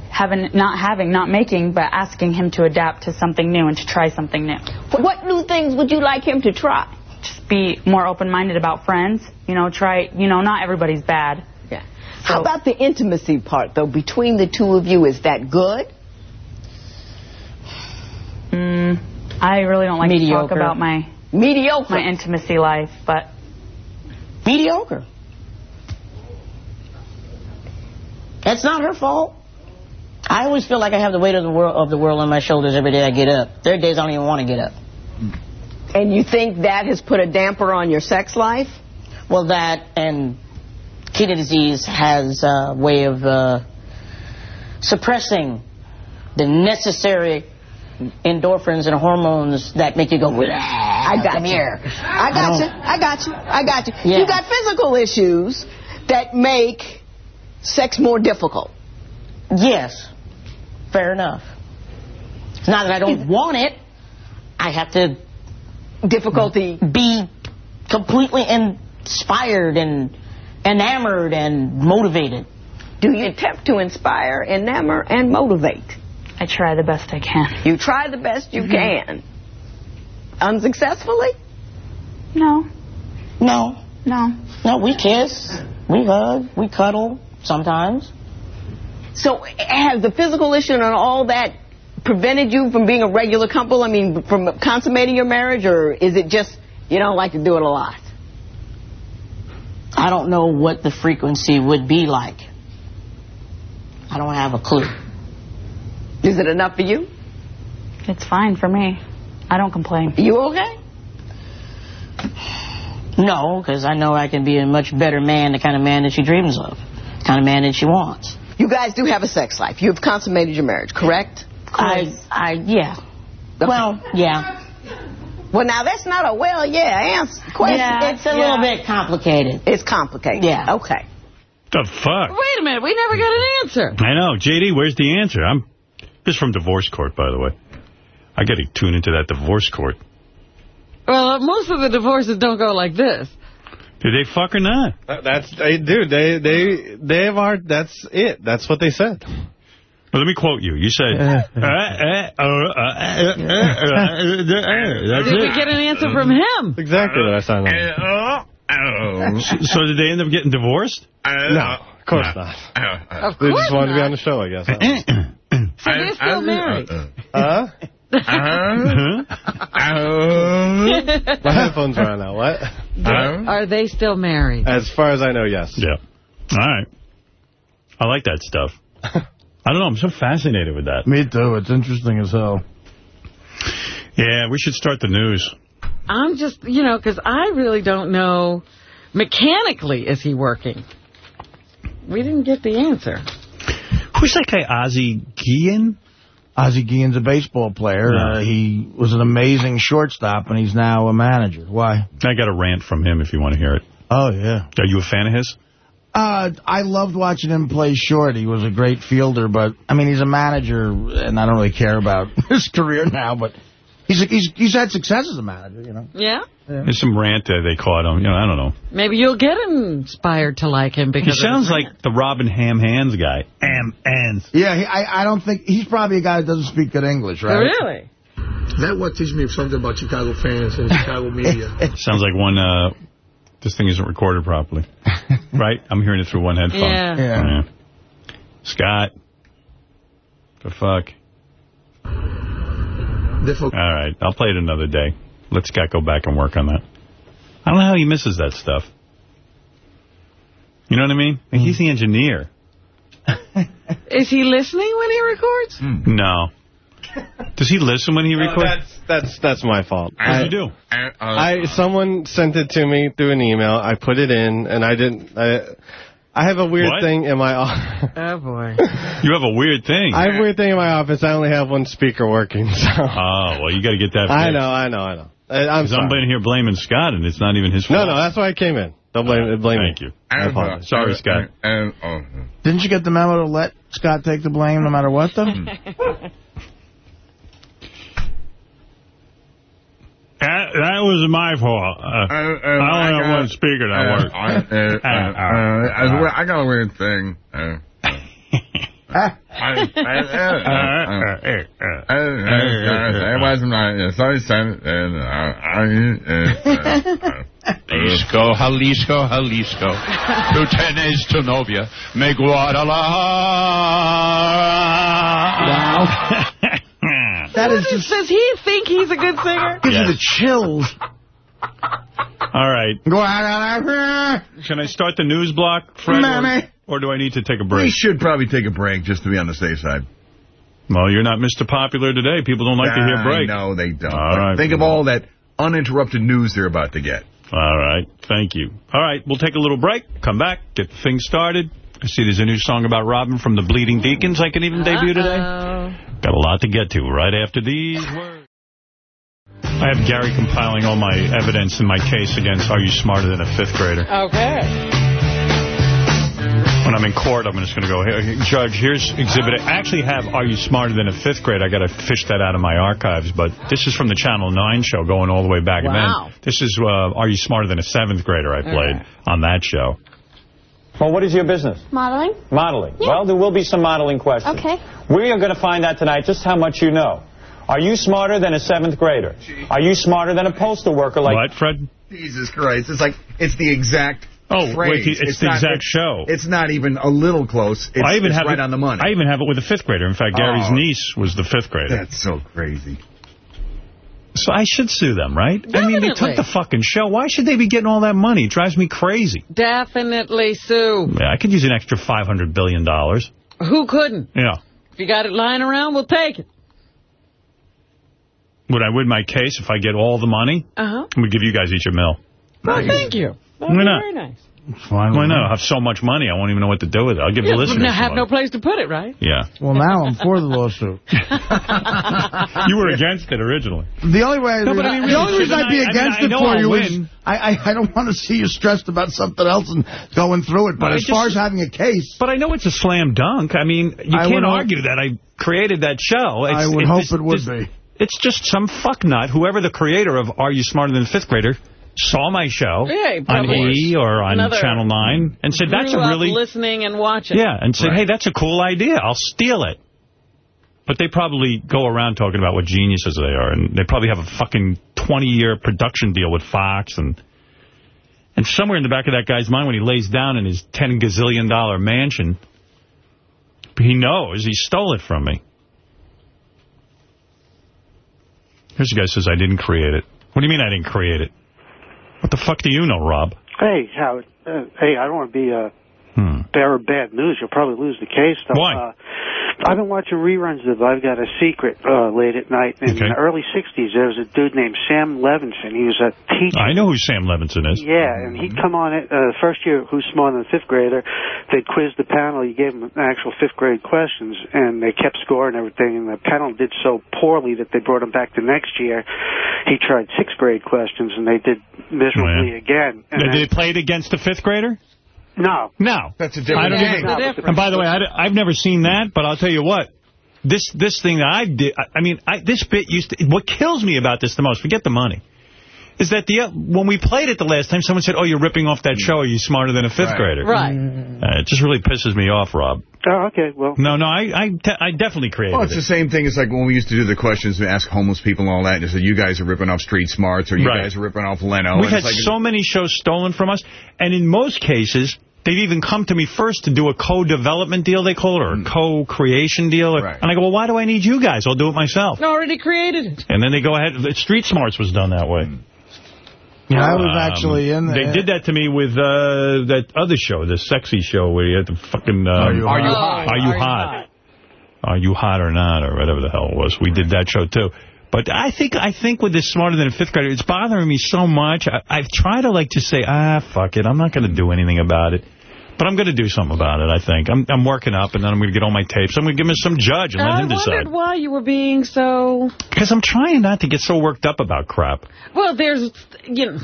having, not having, not making, but asking him to adapt to something new and to try something new. What new things would you like him to try? Just be more open-minded about friends. You know, try, you know, not everybody's bad. Yeah. How about the intimacy part, though? Between the two of you, is that good? Mm, I really don't like to talk about my mediocre my intimacy life, but mediocre. That's not her fault. I always feel like I have the weight of the world of the world on my shoulders every day I get up. There are days I don't even want to get up. And you think that has put a damper on your sex life? Well, that and kidney disease has a way of uh, suppressing the necessary endorphins and hormones that make you go, I got come you. here. I got you. I got you. I got you. Yeah. You got physical issues that make sex more difficult. Yes, fair enough. It's not that I don't want it. I have to difficulty be completely inspired and enamored and motivated. Do you attempt to inspire, enamor, and motivate? I try the best I can. You try the best you mm-hmm. can. Unsuccessfully? No. No. No. No, we kiss, we hug, we cuddle sometimes. So has the physical issue and all that prevented you from being a regular couple? I mean, from consummating your marriage, or is it just you don't like to do it a lot? I don't know what the frequency would be like. I don't have a clue. Is it enough for you? It's fine for me. I don't complain. You okay? No, because I know I can be a much better man, the kind of man that she dreams of, the kind of man that she wants. You guys do have a sex life. You have consummated your marriage, correct? I, I, yeah. Well, yeah. Well, now that's not a well, yeah answer question. Yeah, it's a little bit complicated. It's complicated. Yeah. Okay. The fuck? Wait a minute. We never got an answer. I know. JD, where's the answer? I'm This is from divorce court, by the way. I got to tune into that divorce court. Well, most of the divorces don't go like this. Do they fuck or not? Uh, That's they, dude. They they they have art. That's it. That's what they said. Let me quote you. You said, Did we get an answer from him? Exactly what I sound like. so, so did they end up getting divorced? No, of course no. not. Of course They just wanted not. to be on the show, I guess. so they're still married. Huh? Uh -huh. My headphones are on now. What? Are they still married? As far as I know, yes. Yeah. All right. I like that stuff. I don't know. I'm so fascinated with that. Me too. It's interesting as hell. Yeah, we should start the news. I'm just, you know, because I really don't know. Mechanically, is he working? We didn't get the answer. Who's that guy, Ozzie Guillen? Ozzie Guillen's a baseball player. Yeah. Uh, he was an amazing shortstop, and he's now a manager. Why? I got a rant from him if you want to hear it. Oh, yeah. Are you a fan of his? Uh, I loved watching him play short. He was a great fielder, but, I mean, he's a manager, and I don't really care about (laughs) his career now, but he's he's he's had success as a manager, you know. Yeah? There's some rant there they caught him. You know, I don't know. Maybe you'll get inspired to like him because He sounds like the Robin Ham Hands guy. Ham Hands. Yeah, he, I, I don't think, he's probably a guy that doesn't speak good English, right? Really? That what teaches me something about Chicago fans and Chicago (laughs) media. Sounds like one, uh, this thing isn't recorded properly. (laughs) right? I'm hearing it through one headphone. Yeah. Yeah. Scott. The fuck? Difficult. All right. I'll play it another day. Let Scott go back and work on that. I don't know how he misses that stuff. You know what I mean? Like, He's the engineer. (laughs) Is he listening when he records? Hmm. No. (laughs) Does he listen when he No, records? that's that's that's my fault. What does I, he do? I someone sent it to me through an email. I put it in, and I didn't. I, I have a weird What? thing in my. o- (laughs) Oh, boy. You have a weird thing. I have a weird thing in my office. I only have one speaker working. (laughs) So Oh, well, you got to get that I know, I know, I know. I, I'm 'Cause I'm sorry. in here blaming Scott, and it's not even his fault. No, no, that's why I came in. Don't blame blame Thank me. you. I apologize. Sorry, Scott. Didn't you get the memo to let Scott take the blame no matter what, though? Hmm. That, that was my fault. Uh, uh, uh I only have one speaker that uh, works. I, (laughs) ah, ah, ah, I got a weird thing. Uh, I, it wasn't my sorry son and I Jalisco, Jalisco, (laughs) Jalisco. Tu tenés tu novia, me Guadalajara. (laughs) That is just... Does he think he's a good singer? Gives you the chills. All right. Go out. Can I start the news block, Fred? Mammy. Or, or do I need to take a break? We should probably take a break just to be on the safe side. Well, you're not Mr. Popular today. People don't like to hear break. No, they don't. All But right. Think of all that uninterrupted news they're about to get. All right. Thank you. All right. We'll take a little break. Come back. Get things started. I see there's a new song about Robin from the Bleeding Deacons I can even debut today. Got a lot to get to right after these words. I have Gary compiling all my evidence in my case against Are You Smarter Than a Fifth Grader? Okay. When I'm in court, I'm just going to go, hey, Judge, here's exhibit. I actually have Are You Smarter Than a Fifth Grade? I got to fish that out of my archives, but this is from the Channel 9 show going all the way back. Wow. Then this is uh, Are You Smarter Than a Seventh Grader I played on that show. Well, what is your business? Modeling? Modeling. Well, there will be some modeling questions. Okay. We are going to find out tonight just how much you know. Are you smarter than a seventh grader? Are you smarter than a postal worker like... What, Fred? Jesus Christ. It's like, it's the exact Oh, phrase. wait, it's the not- exact it's- show. It's not even a little close. It's, I even it's have right it, on the money. I even have it with a fifth grader. In fact, Gary's Oh. niece was the fifth grader. That's so crazy. So I should sue them, right? I mean, they took the fucking show. Why should they be getting all that money? It drives me crazy. Definitely sue. Yeah, I could use an extra 500 billion. dollars. Who couldn't? Yeah. If you got it lying around, we'll take it. Would I win my case if I get all the money? Uh-huh. To give you guys each a mill. Well, thank you. That'd be not? Very nice. Why not? I have so much money, I won't even know what to do with it. I'll give Yeah, the but listeners now some have no place to put it, right? Yeah. (laughs) Well, now I'm for the lawsuit. (laughs) you were against it originally. The only way, No, but I mean, the only reason I'd be shouldn't I- I against mean, it know for I'll you is win. I, I I don't want to see you stressed about something else and going through it. But I as far as having a case, But I know it's a slam dunk. I mean, you I can't would hope- argue that I created that show. I would it's hope just- it would just- be. It's just some fucknut, whoever the creator of Are You Smarter Than a Fifth Grader, saw my show Yeah, on E or on another Channel 9 and said, that's a really... listening and watching. Yeah, and said, hey, that's a cool idea. I'll steal it. But they probably go around talking about what geniuses they are, and they probably have a fucking 20-year production deal with Fox, and and somewhere in the back of that guy's mind when he lays down in his 10 gazillion dollar mansion, he knows he stole it from me. Here's a guy who says, I didn't create it. What do you mean I didn't create it? What the fuck do you know, Rob? Hey, Howard. Uh, hey, I don't want to be a Hmm. bearer of bad news. You'll probably lose the case. Though. Why? Uh, I've been watching reruns of I've Got a Secret uh, late at night. In Okay. the early 60s, there was a dude named Sam Levenson. He was a teacher. I know who Sam Levenson is. Yeah, and he'd come on it uh, the first year. Who's smarter than a fifth grader? They'd quiz the panel. You gave them actual fifth grade questions, and they kept score and everything. And the panel did so poorly that they brought him back the next year. He tried sixth grade questions, and they did Oh, miserably again. And Did they play it against a fifth grader? No. No. That's a I don't That's even- the difference. And by the way, I, have never seen that, but I'll tell you what. This this thing that I did, I, I mean, I, this bit used to, what kills me about this the most, forget the money, is that the when we played it the last time, someone said, oh, you're ripping off that show, are you smarter than a fifth Right. grader? Right. Uh, it just really pisses me off, Rob. Oh, okay. Well. No, no, I I, te- I definitely created Well, it's it. the same thing as like when we used to do the questions and ask homeless people and all that. And say, you guys are ripping off Street Smarts or you Right. guys are ripping off Leno. We've and had it's like, so many shows stolen from us, and in most cases, they've even come to me first to do a co-development deal, they call it, or a co-creation deal. Or, And I go, well, why do I need you guys? I'll do it myself. I Already created it. And then they go ahead. Street Smarts was done that way. Yeah, I was Um, actually in there. They did that to me with uh, that other show, the sexy show where you had the fucking... Um, Are You Are You Hot? Are You Hot? Are You Hot or Not, or whatever the hell it was. We did that show, too. But I think I think with this Smarter Than a Fifth Grader, it's bothering me so much. I, I've tried to, like, just say, ah, fuck it. I'm not going to do anything about it. But I'm going to do something about it, I think. I'm, I'm working up, and then I'm going to get all my tapes. I'm going to give him some judge and let I him decide. I wondered why you were being so... Because I'm trying not to get so worked up about crap. Well, there's, you know,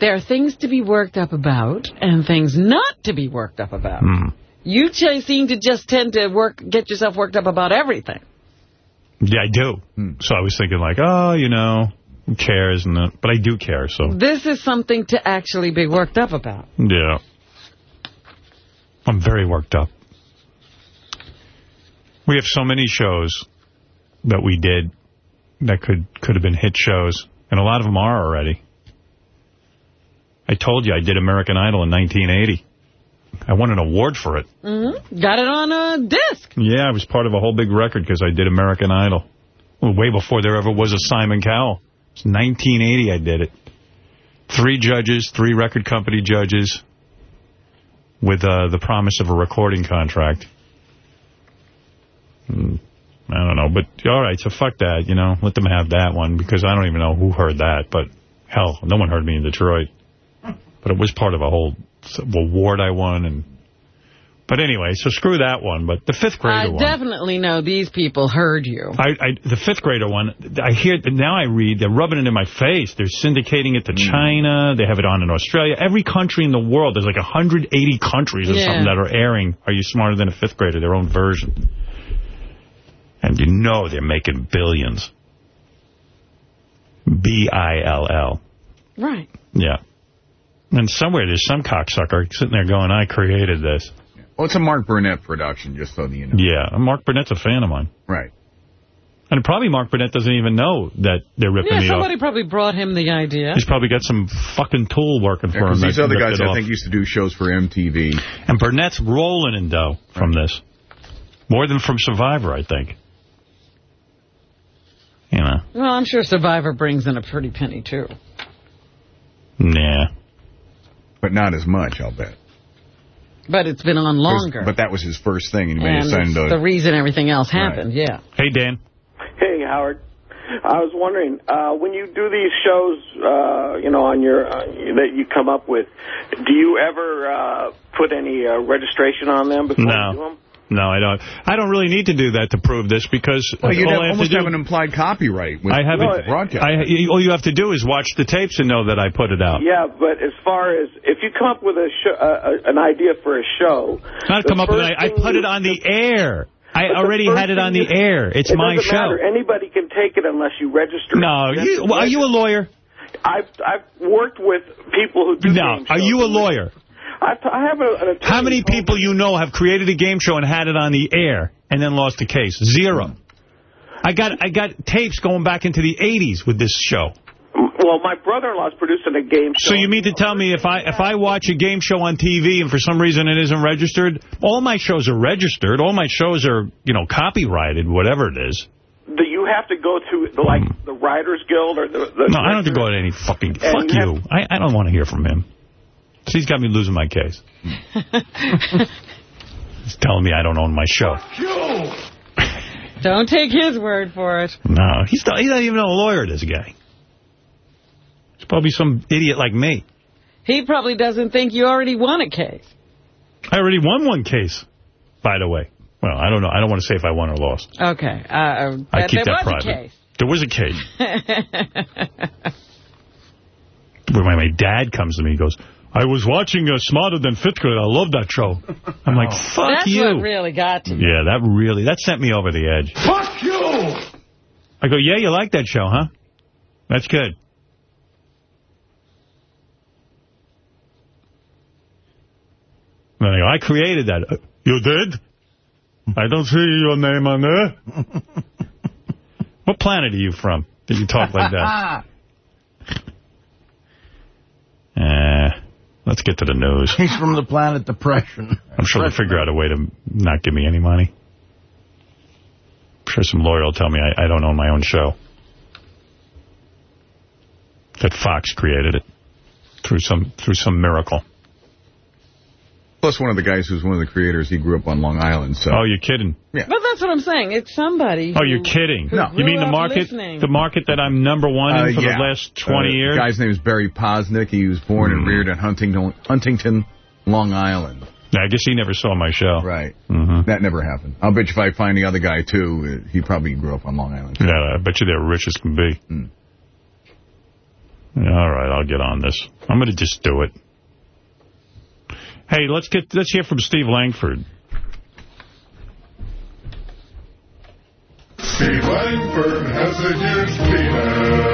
there are things to be worked up about and things not to be worked up about. Hmm. You ch- seem to just tend to work, get yourself worked up about everything. Yeah, I do. So I was thinking like, oh, you know, who cares? And that, but I do care, so This is something to actually be worked up about. yeah. I'm very worked up. We have so many shows that we did that could could have been hit shows, and a lot of them are already. I told you I did American Idol in 1980. I won an award for it. hmm Got it on a disc. Yeah, I was part of a whole big record because I did American Idol. Well, way before there ever was a Simon Cowell. It's 1980 I did it. Three judges, three record company judges, with uh, the promise of a recording contract. Hmm, I don't know, but all right, so fuck that, you know. Let them have that one because I don't even know who heard that, but hell, no one heard me in Detroit. But it was part of a whole award I won and but anyway, so screw that one. But the fifth grader I one. definitely know these people heard you. I, I, the fifth grader one, I hear, now I read, they're rubbing it in my face. They're syndicating it to Mm. China. They have it on in Australia. Every country in the world, there's like 180 countries or Yeah. something that are airing Are You Smarter Than a Fifth Grader, their own version. And you know they're making billions. B-I-L-L. Right. Yeah. And somewhere there's some cocksucker sitting there going, I created this. Well, it's a Mark Burnett production, just so you know. Yeah, Mark Burnett's a fan of mine. Right. And probably Mark Burnett doesn't even know that they're ripping Yeah, me somebody off. probably brought him the idea. He's probably got some fucking tool working Yeah, for 'cause him. these other guys, I think, used to do shows for MTV. And Burnett's rolling in dough from this. More than from Survivor, I think. You know, Well, I'm sure Survivor brings in a pretty penny, too. nah. But not as much, I'll bet. But it's been on longer. But that was his first thing, and he made and his son it's do the reason everything else happened, yeah. Hey, Dan. Hey, Howard. I was wondering, uh, when you do these shows, uh, you know, on your uh, that you come up with, do you ever uh, put any uh, registration on them before you do No. them? No, I don't. I don't really need to do that to prove this because Well, you'd all have, I have almost to do, have an implied copyright with I have with broadcast. I, all you have to do is watch the tapes and know that I put it out. Yeah, but as far as if you come up with a show, uh, an idea for a show, Not come up with first it. I, I put it on the air. I but already had it on the you- air. It's it my show. Matter. Anybody can take it unless you register. No, you, well, are you a lawyer? I've I've worked with people who do No. Are you a lawyer? I, I have a, an. How many people you know have created a game show and had it on the air and then lost the case? Zero. I got I got tapes going back into the 80s with this show. Well, my brother-in-law's producing a game show. So you mean to tell me if I if I watch a game show on TV and for some reason it isn't registered, all my shows are registered, all my shows are, you know, copyrighted, whatever it is. Do you have to go to the, like the Writers Guild or the? the No, I don't have to go to any fucking... Fuck you you. I, I don't want to hear from him. He's got me losing my case. (laughs) He's telling me I don't own my show. Don't take his word for it. No, he's not, he doesn't even a lawyer, this guy. He's probably some idiot like me. He probably doesn't think you already won a case. I already won one case, by the way. Well, I don't know. I don't want to say if I won or lost. Okay. Uh, I keep that was private. a case. There was a case. (laughs) Where my, my dad comes to me and goes, I was watching uh, Smarter Than Fifth Grade. I love that show. I'm like, fuck That's you. what really got to you. Yeah, that really, that sent me over the edge. Fuck you! I go, yeah, you like that show, huh? That's good. And I go, I created that. "Uh, You did? I don't see your name on there. what planet are you from that you talk like that? (laughs) Uh, let's get to the news. He's from the planet Depression. I'm sure they'll figure out a way to not give me any money. I'm sure some lawyer will tell me I, I don't own my own show. That Fox created it through some through some miracle. Plus, one of the guys who's one of the creators, he grew up on Long Island. So. Oh, you're kidding. Yeah. But that's what I'm saying. It's somebody. Oh, who- you're kidding. who You mean the market listening. the market that I'm number one in Uh, for yeah. the last 20 Uh, years? The guy's name is Barry Poznick. He was born and reared in Huntington, Huntington, Long Island. Yeah, I guess he never saw my show. Right. Mm-hmm. That never happened. I'll bet you if I find the other guy, too, uh, he probably grew up on Long Island. Yeah, I bet you they're rich as can be. Mm. Yeah, all right, I'll get on this. I'm going to just do it. Hey, let's get let's hear from Steve Langford. Steve Langford has a huge penis.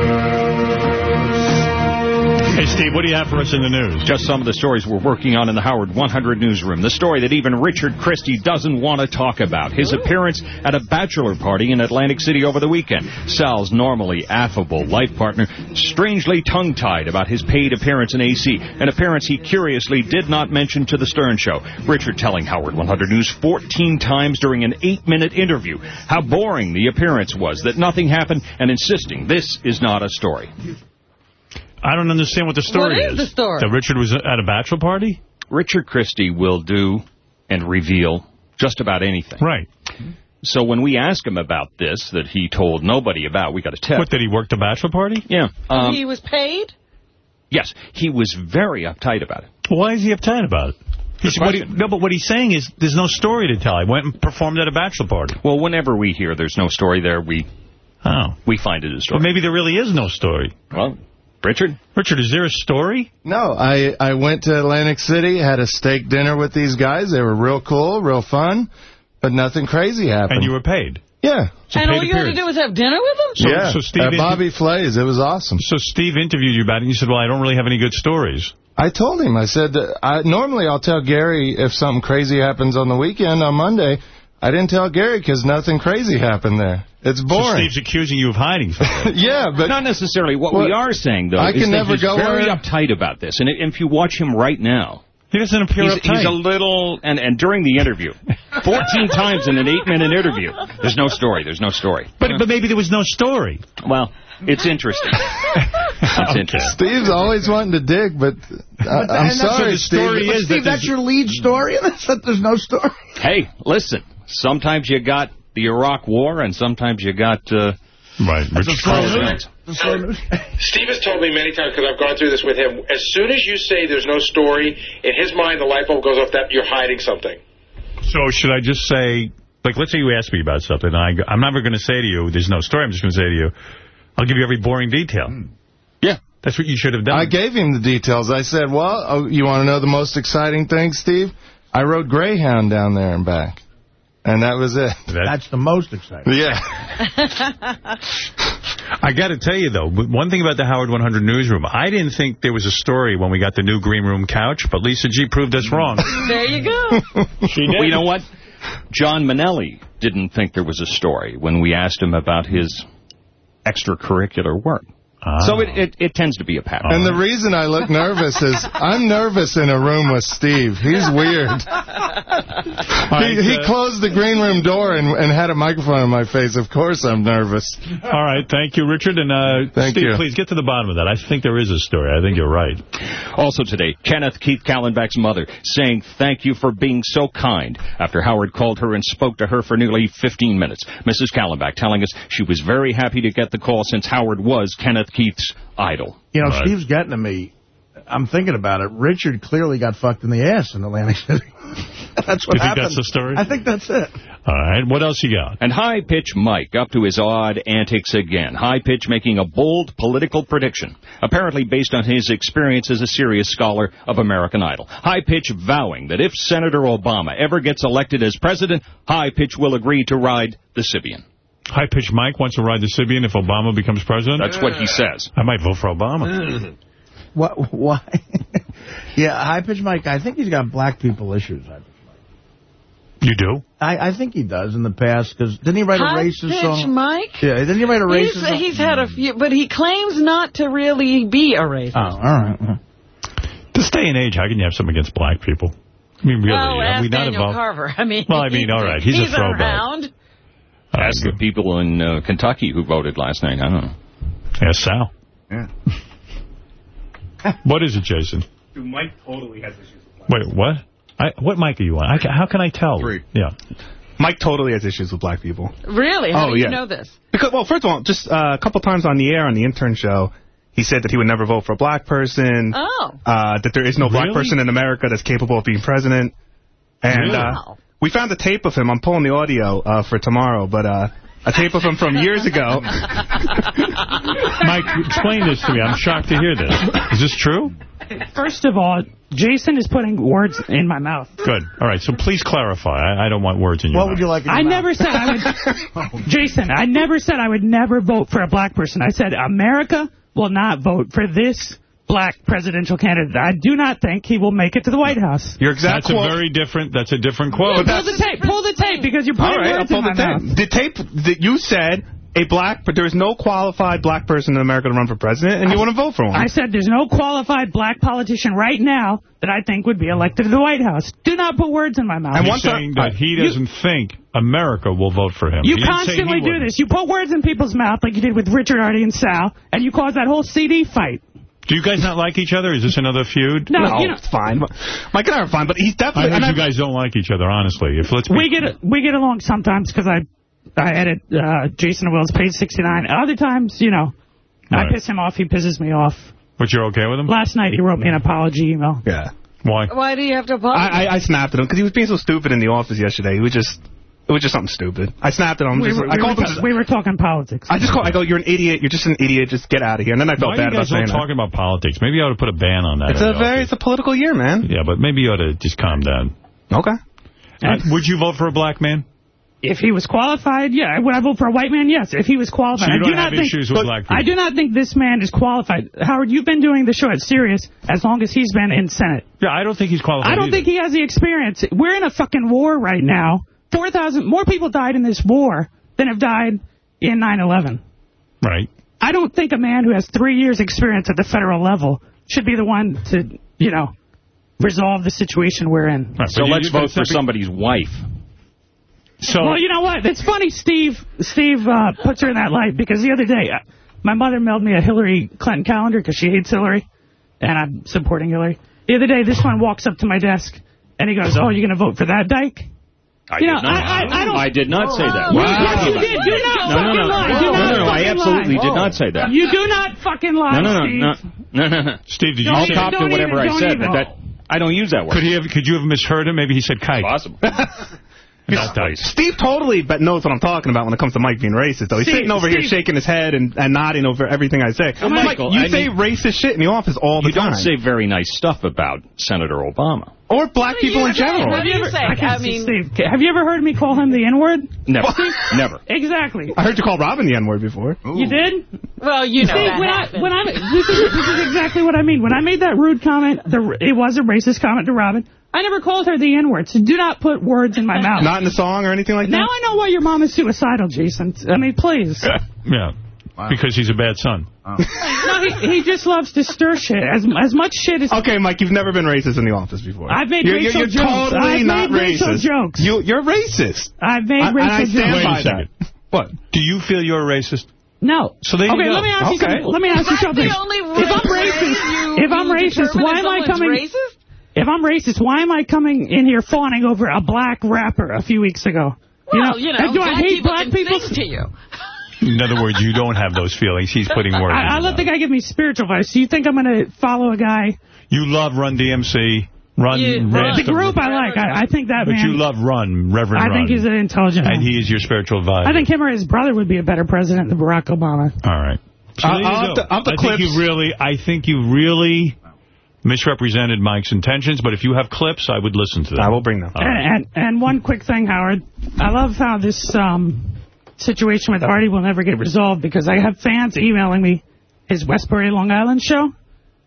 Hey, Steve, what do you have for us in the news? Just some of the stories we're working on in the Howard 100 newsroom. The story that even Richard Christy doesn't want to talk about. His appearance at a bachelor party in Atlantic City over the weekend. Sal's normally affable life partner, strangely tongue-tied about his paid appearance in AC, an appearance he curiously did not mention to the Stern Show. Richard telling Howard 100 News 14 times during an eight-minute interview how boring the appearance was, that nothing happened, and insisting this is not a story. I don't understand what the story is. What is the story? That Richard was at a bachelor party? Richard Christy will do and reveal just about anything. Right. So when we ask him about this that he told nobody about, we got a tip. What, did he work the bachelor party? Yeah. Um, he was paid? yes, he was very uptight about it. Why is he uptight about it? He's, what he, no, but what he's saying is there's no story to tell. I went and performed at a bachelor party. Well, whenever we hear there's no story there, we oh we find it a story. Well, maybe there really is no story. Well, Richard? Richard, is there a story? No, I, I went to Atlantic City, had a steak dinner with these guys. They were real cool, real fun, but nothing crazy happened. And you were paid? Yeah. and all you had to do was have dinner with them? So- yeah, so Steve at Bobby Flay's. It was awesome. So Steve interviewed you about it, and you said, well, I don't really have any good stories. I told him, I said, I normally I'll tell Gary if something crazy happens on the weekend on Monday. I didn't tell Gary because nothing crazy happened there. It's So boring. Steve's accusing you of hiding (laughs) something. yeah, but... Not necessarily. What Well, we are saying, though, I is can that never he's go very where- uptight about this. And if you watch him right now, he doesn't appear he's, uptight. he's a little, and, and during the interview, 14 (laughs) times in an eight-minute interview, there's no story, there's no story. But, but maybe there was no story. Well, it's interesting. (laughs) it's interesting. Steve's always wanting to dig, but uh, I, I'm And that's what sorry, the Steve. story is Steve, that's your lead story, and that's that there's no story. Hey, listen, sometimes you got the Iraq War, and sometimes you got... Uh, right, That's a slow. Steve has told me many times, because I've gone through this with him, as soon as you say there's no story, in his mind the light bulb goes off that you're hiding something. So should I just say, like, let's say you ask me about something, and I, I'm never going to say to you, there's no story. I'm just going to say to you, I'll give you every boring detail. Yeah. That's what you should have done. I gave him the details. I said, well, oh, you want to know the most exciting thing, Steve? I rode Greyhound down there and back. And that was it. That's the most exciting. Yeah. (laughs) I got to tell you, though, one thing about the Howard 100 newsroom, I didn't think there was a story when we got the new green room couch, but Lisa G proved us wrong. (laughs) There you go. (laughs) She did. Well, you know what? John Manelli didn't think there was a story when we asked him about his extracurricular work. So it, it, it tends to be a pattern. And the reason I look nervous is I'm nervous in a room with Steve. He's weird. he, he closed the green room door and, and had a microphone in my face. Of course I'm nervous. All right, thank you, Richard. And uh, Thank Steve, you. please get to the bottom of that. I think there is a story. I think you're right. Also today, Kenneth Keith Kallenbach's mother saying thank you for being so kind after Howard called her and spoke to her for nearly 15 minutes. Mrs. Kallenbach telling us she was very happy to get the call since Howard was Kenneth Keith's idol. You know, Steve's getting to me. I'm thinking about it. Richard clearly got fucked in the ass in Atlantic City. (laughs) that's what You think happened. that's the story? I think that's it. All right, what else you got? And High Pitch Mike up to his odd antics again. High Pitch making a bold political prediction, apparently based on his experience as a serious scholar of American Idol. High Pitch vowing that if Senator Obama ever gets elected as president, High Pitch will agree to ride the Sybian. High Pitch Mike wants to ride the Sybian if Obama becomes president? That's what he says. I might vote for Obama. (laughs) What? Why? (laughs) yeah, High Pitch Mike, I think he's got black people issues. You do? I, I think he does in the past, because didn't he write a High racist pitch song? Mike? Yeah, didn't he write a He's, racist song? he's had a few, but he claims not to really be a racist. Oh, all right. This day and age, how can you have something against black people? I mean, really, well, are ask we not Daniel involved? Carver. (laughs) I mean, Well, I mean, all right, he's a throwback. around. Ask the people in uh, Kentucky who voted last night. I don't know. Yes, Sal. Yeah. What is it, Jason? Dude, Mike totally has issues. with black Wait, what? I, what mic are you on? I, how can I tell? Three. Yeah. Mike totally has issues with black people. Really? How Oh, do you yeah. know this? Because, well, first of all, just uh, a couple times on the air on the intern show, he said that he would never vote for a black person. Oh. Uh, that there is no black person in America that's capable of being president. And Really? uh, we found a tape of him. I'm pulling the audio uh, for tomorrow, but uh, a tape of him from years ago. (laughs) Mike, explain this to me. I'm shocked to hear this. Is this true? First of all, Jason is putting words in my mouth. Good. All right, so please clarify. I, I don't want words in your What mouth. What would you like in your I mouth? never said I would... (laughs) (laughs) Jason, I never said I would never vote for a black person. I said America will not vote for this black presidential candidate. I do not think he will make it to the White House. Your exact That's quote. a very different, that's a different quote. Pull the tape. Pull the tape because you're All putting right, I'll words pull in the my mouth. tape. The tape that you said a black, but there is no qualified black person in America to run for president, and you want to vote for him. I said there's no qualified black politician right now that I think would be elected to the White House. Do not put words in my mouth. He's saying that he doesn't think America will vote for him. You He didn't say he constantly do wouldn't. this. You put words in people's mouth like you did with Richard, Artie, and Sal, and you cause that whole CD fight. Do you guys not like each other? Is this another feud? No, you know- it's fine. Mike and I are fine, but he's I definitely... heard and you I- guys don't like each other, honestly. If let's We get we get along sometimes because I I edit uh, Jason Will's page 69. Other times, you know, Right. I piss him off. He pisses me off. But you're okay with him? Last night he wrote me an apology email. Yeah. Why? Why do you have to apologize? I, I, I snapped at him because he was being so stupid in the office yesterday. He was just... It was just something stupid. I snapped at him. We just- were, I we, called were him... ta- we were talking politics. I just called. I go, you're an idiot. You're just an idiot. Just get out of here. And then I felt Why are bad you about guys all saying that. talking about politics? Maybe I ought to put a ban on that. It's a very, office. it's a political year, man. Yeah, but maybe you ought to just calm down. Okay. Uh, would you vote for a black man? If he was qualified, yeah. Would I vote for a white man? Yes. If he was qualified. So you I do don't not have think, issues with black people? I do not think this man is qualified. Howard, you've been doing the show at Sirius as long as he's been in Senate. Yeah, I don't think he's qualified I don't either. think he has the experience. We're in a fucking war right now. 4,000 more people died in this war than have died in 9/11. Right. I don't think a man who has three years experience at the federal level should be the one to, you know, resolve the situation we're in. So let's vote for somebody's wife. So well, you know what? It's funny. Steve Steve uh, puts her in that light because the other day, uh, my mother mailed me a Hillary Clinton calendar because she hates Hillary, and I'm supporting Hillary. The other day, this one walks up to my desk, and he goes, "Oh, you're going to vote for that dyke?" I You did know, not. I- I- I don't- did not say that. You- What are you yes, you did. Do not no, no, fucking no. lie. Do No, not no, no, I absolutely lie. did oh. not say that. You do not fucking lie, No, no, no, Steve. no, no, no, no. Steve, did you I'll say cop to whatever even- I don't said, even. that I don't use that word. Could he have? Could you have misheard him? Maybe he said kite. Possible. (laughs) Not dice. Steve totally but knows what I'm talking about when it comes to Mike being racist, though. He's Steve, sitting over here shaking his head and, and nodding over everything I say. Well, Mike, Michael, you I say mean- racist shit in the office all the You time. don't say very nice stuff about Senator Obama. or black people in general. What do you say? I, I mean, Steve, have you ever heard me call him the N-word? Never. (laughs) Never. Exactly. I heard you call Robin the N-word before. You did? well, you know Steve, that when I, when I, this is, this is exactly what I mean. When I made that rude comment, the, it was a racist comment to Robin. I never called her the N-word, so do not put words in my (laughs) mouth. Not in the song or anything like that? now I know why your mom is suicidal, Jason. I mean, please. (laughs) Yeah. Because he's a bad son. (laughs) no, he, he just loves to stir shit. As as much shit as... Okay, Mike, you've never been racist in the office before. I've made you're, racial you're, you're jokes. totally I've not made racial jokes. You, you're racist. I've made I- and racial I stand jokes. Wait by a second. What? Do you feel you're a racist? No. So there you okay, go. let me ask you Okay. something. Let me ask you That's something. the only if I'm racist, you- if I'm racist, why am I coming? Racist? If I'm racist, why am I coming in here fawning over a black rapper a few weeks ago? Well, you know, do I hate people black people? to you. In other words, you don't have those feelings. He's putting words. in I, I let the guy give me spiritual advice. Do you think I'm going to follow a guy? You love Run DMC. Run. You- Run The group I like. I, I think that But man. you love Run, Reverend I Run. think he's an intelligent And man. he is your spiritual advisor. I think him or his brother would be a better president than Barack Obama. All right. So I'll- there you I'll have to- I'll have to I think you really, I think you really misrepresented Mike's intentions. But if you have clips, I would listen to them. I will bring them. All right. And, and and one quick thing, Howard. I love how this um, situation with Artie will never get resolved because I have fans emailing me his Westbury, Long Island show.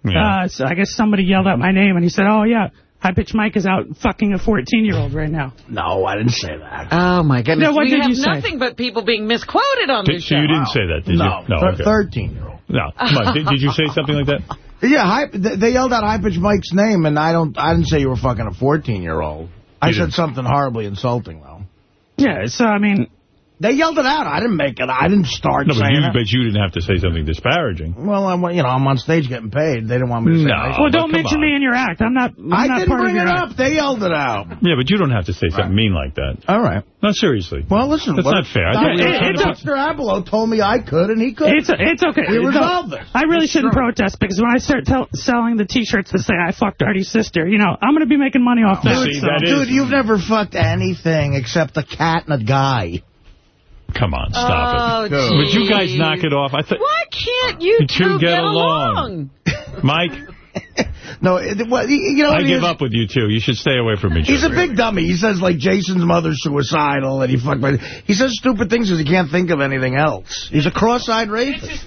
Yeah. Uh, so I guess somebody yelled out my name and he said, "Oh yeah, High Pitch Mike is out fucking a 14-year-old right now." No, I didn't say that. Oh, my goodness. No, what we did have you say? nothing but people being misquoted on Did- this so show. you didn't say that, did No, you? No. okay. 13-year-old. No. Come on. Did, did you say something like that? (laughs) Yeah, high, they yelled out High Pitch Mike's name, and I don't. I didn't say you were fucking a 14-year-old. I said something horribly insulting, though. Yeah. So I mean, They yelled it out. I didn't make it. I didn't start No, but you, it. but you didn't have to say something disparaging. Well, I'm, you know, I'm on stage getting paid. They didn't want me to say No. nice well, don't mention on. me in your act. I'm not. I'm I not didn't part bring of it up. act. They yelled it out. Yeah, but you don't have to say something mean like that. All right. No, seriously. Well, listen. That's not fair. I No, thought we it- trying to it's put- Dr. Ablow told me I could, and he could. It's it's okay. We resolved this. I really It's shouldn't true. protest because when I start tell selling the T-shirts that say I fucked Artie's sister, you know, I'm going to be making money off that. See, so- that is- Dude, you've never fucked anything except a cat and a guy. Come on, stop Oh, it. Would you guys knock it off? I thought Why can't you You two two get get along. along? Mike, (laughs) No, it, well, you you know I what give is? up with you two. You should stay away from each He's a big dummy. He says, like, Jason's mother's suicidal, and he fucked my... He says stupid things because he can't think of anything else. He's a cross-eyed rapist.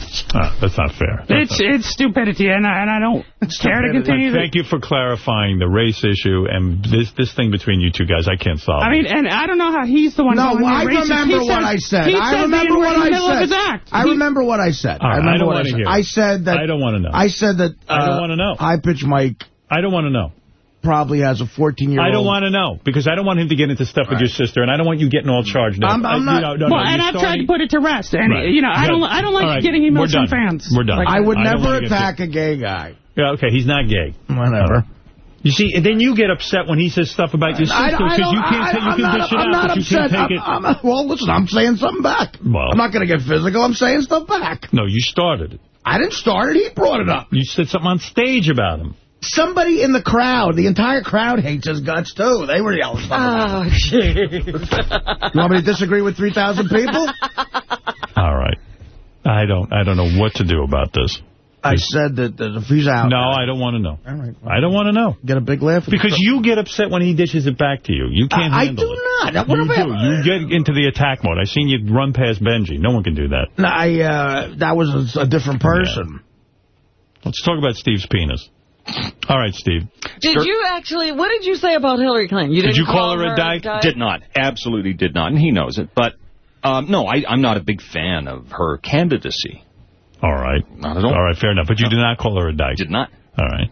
(laughs) Ah, that's not fair. That's It's not- it's stupidity, and I, and I don't it's care to stupidity. continue. Thank you for clarifying the race issue and this this thing between you two guys. I can't solve. I mean, and I don't know how he's the one. No, calling me I racist. remember He what says- I said. He I remember what I said. I remember what I said. I remember I don't what wanna said. hear. I said that... I don't want to know. I said that... I don't uh, wanna know. High-pitch Mike I don't want to know. Probably has a 14-year-old... I don't want to know because I don't want him to get into stuff with your sister, and I don't want you getting all charged up. I'm- I'm I- you not- know, no, well, no, and I've tried to put it to rest, and Right. you know, I don't, I don't like All right. getting emails from fans. We're done. Like, I would I don't wanna never attack a gay guy. Yeah, okay, he's not gay. Whatever. Uh, you see, and then you get upset when he says stuff about your sister I, I because you can't, take, you can dish it I'm out, not but you upset. can't take it. I'm, I'm, well, listen, I'm saying something back. Well. I'm not going to get physical. I'm saying stuff back. No, you started it. I didn't start it. He brought it up. You said something on stage about him. Somebody in the crowd, the entire crowd hates his guts, too. They were yelling stuff Oh, jeez. You want me to disagree with 3,000 people? All right. I don't I don't know what to do about this. I said that, that if he's out... No, I don't want to know. All right. I don't want to know. Get a big laugh. Because you get upset when he dishes it back to you. You can't I- I handle do it. not. What you about- do. You get into the attack mode. I've seen you run past Benji. No one can do that. No, I, uh, that was a, a different person. Let's talk about Steve's penis. All right, Steve. Did you actually, what did you say about Hillary Clinton? You Did you call her a dyke? dyke? Did not. Absolutely did not. And he knows it. But, um, no, I, I'm not a big fan of her candidacy. All right. Not at all. All right, fair enough. But you did not call her a dyke. Did not. All right.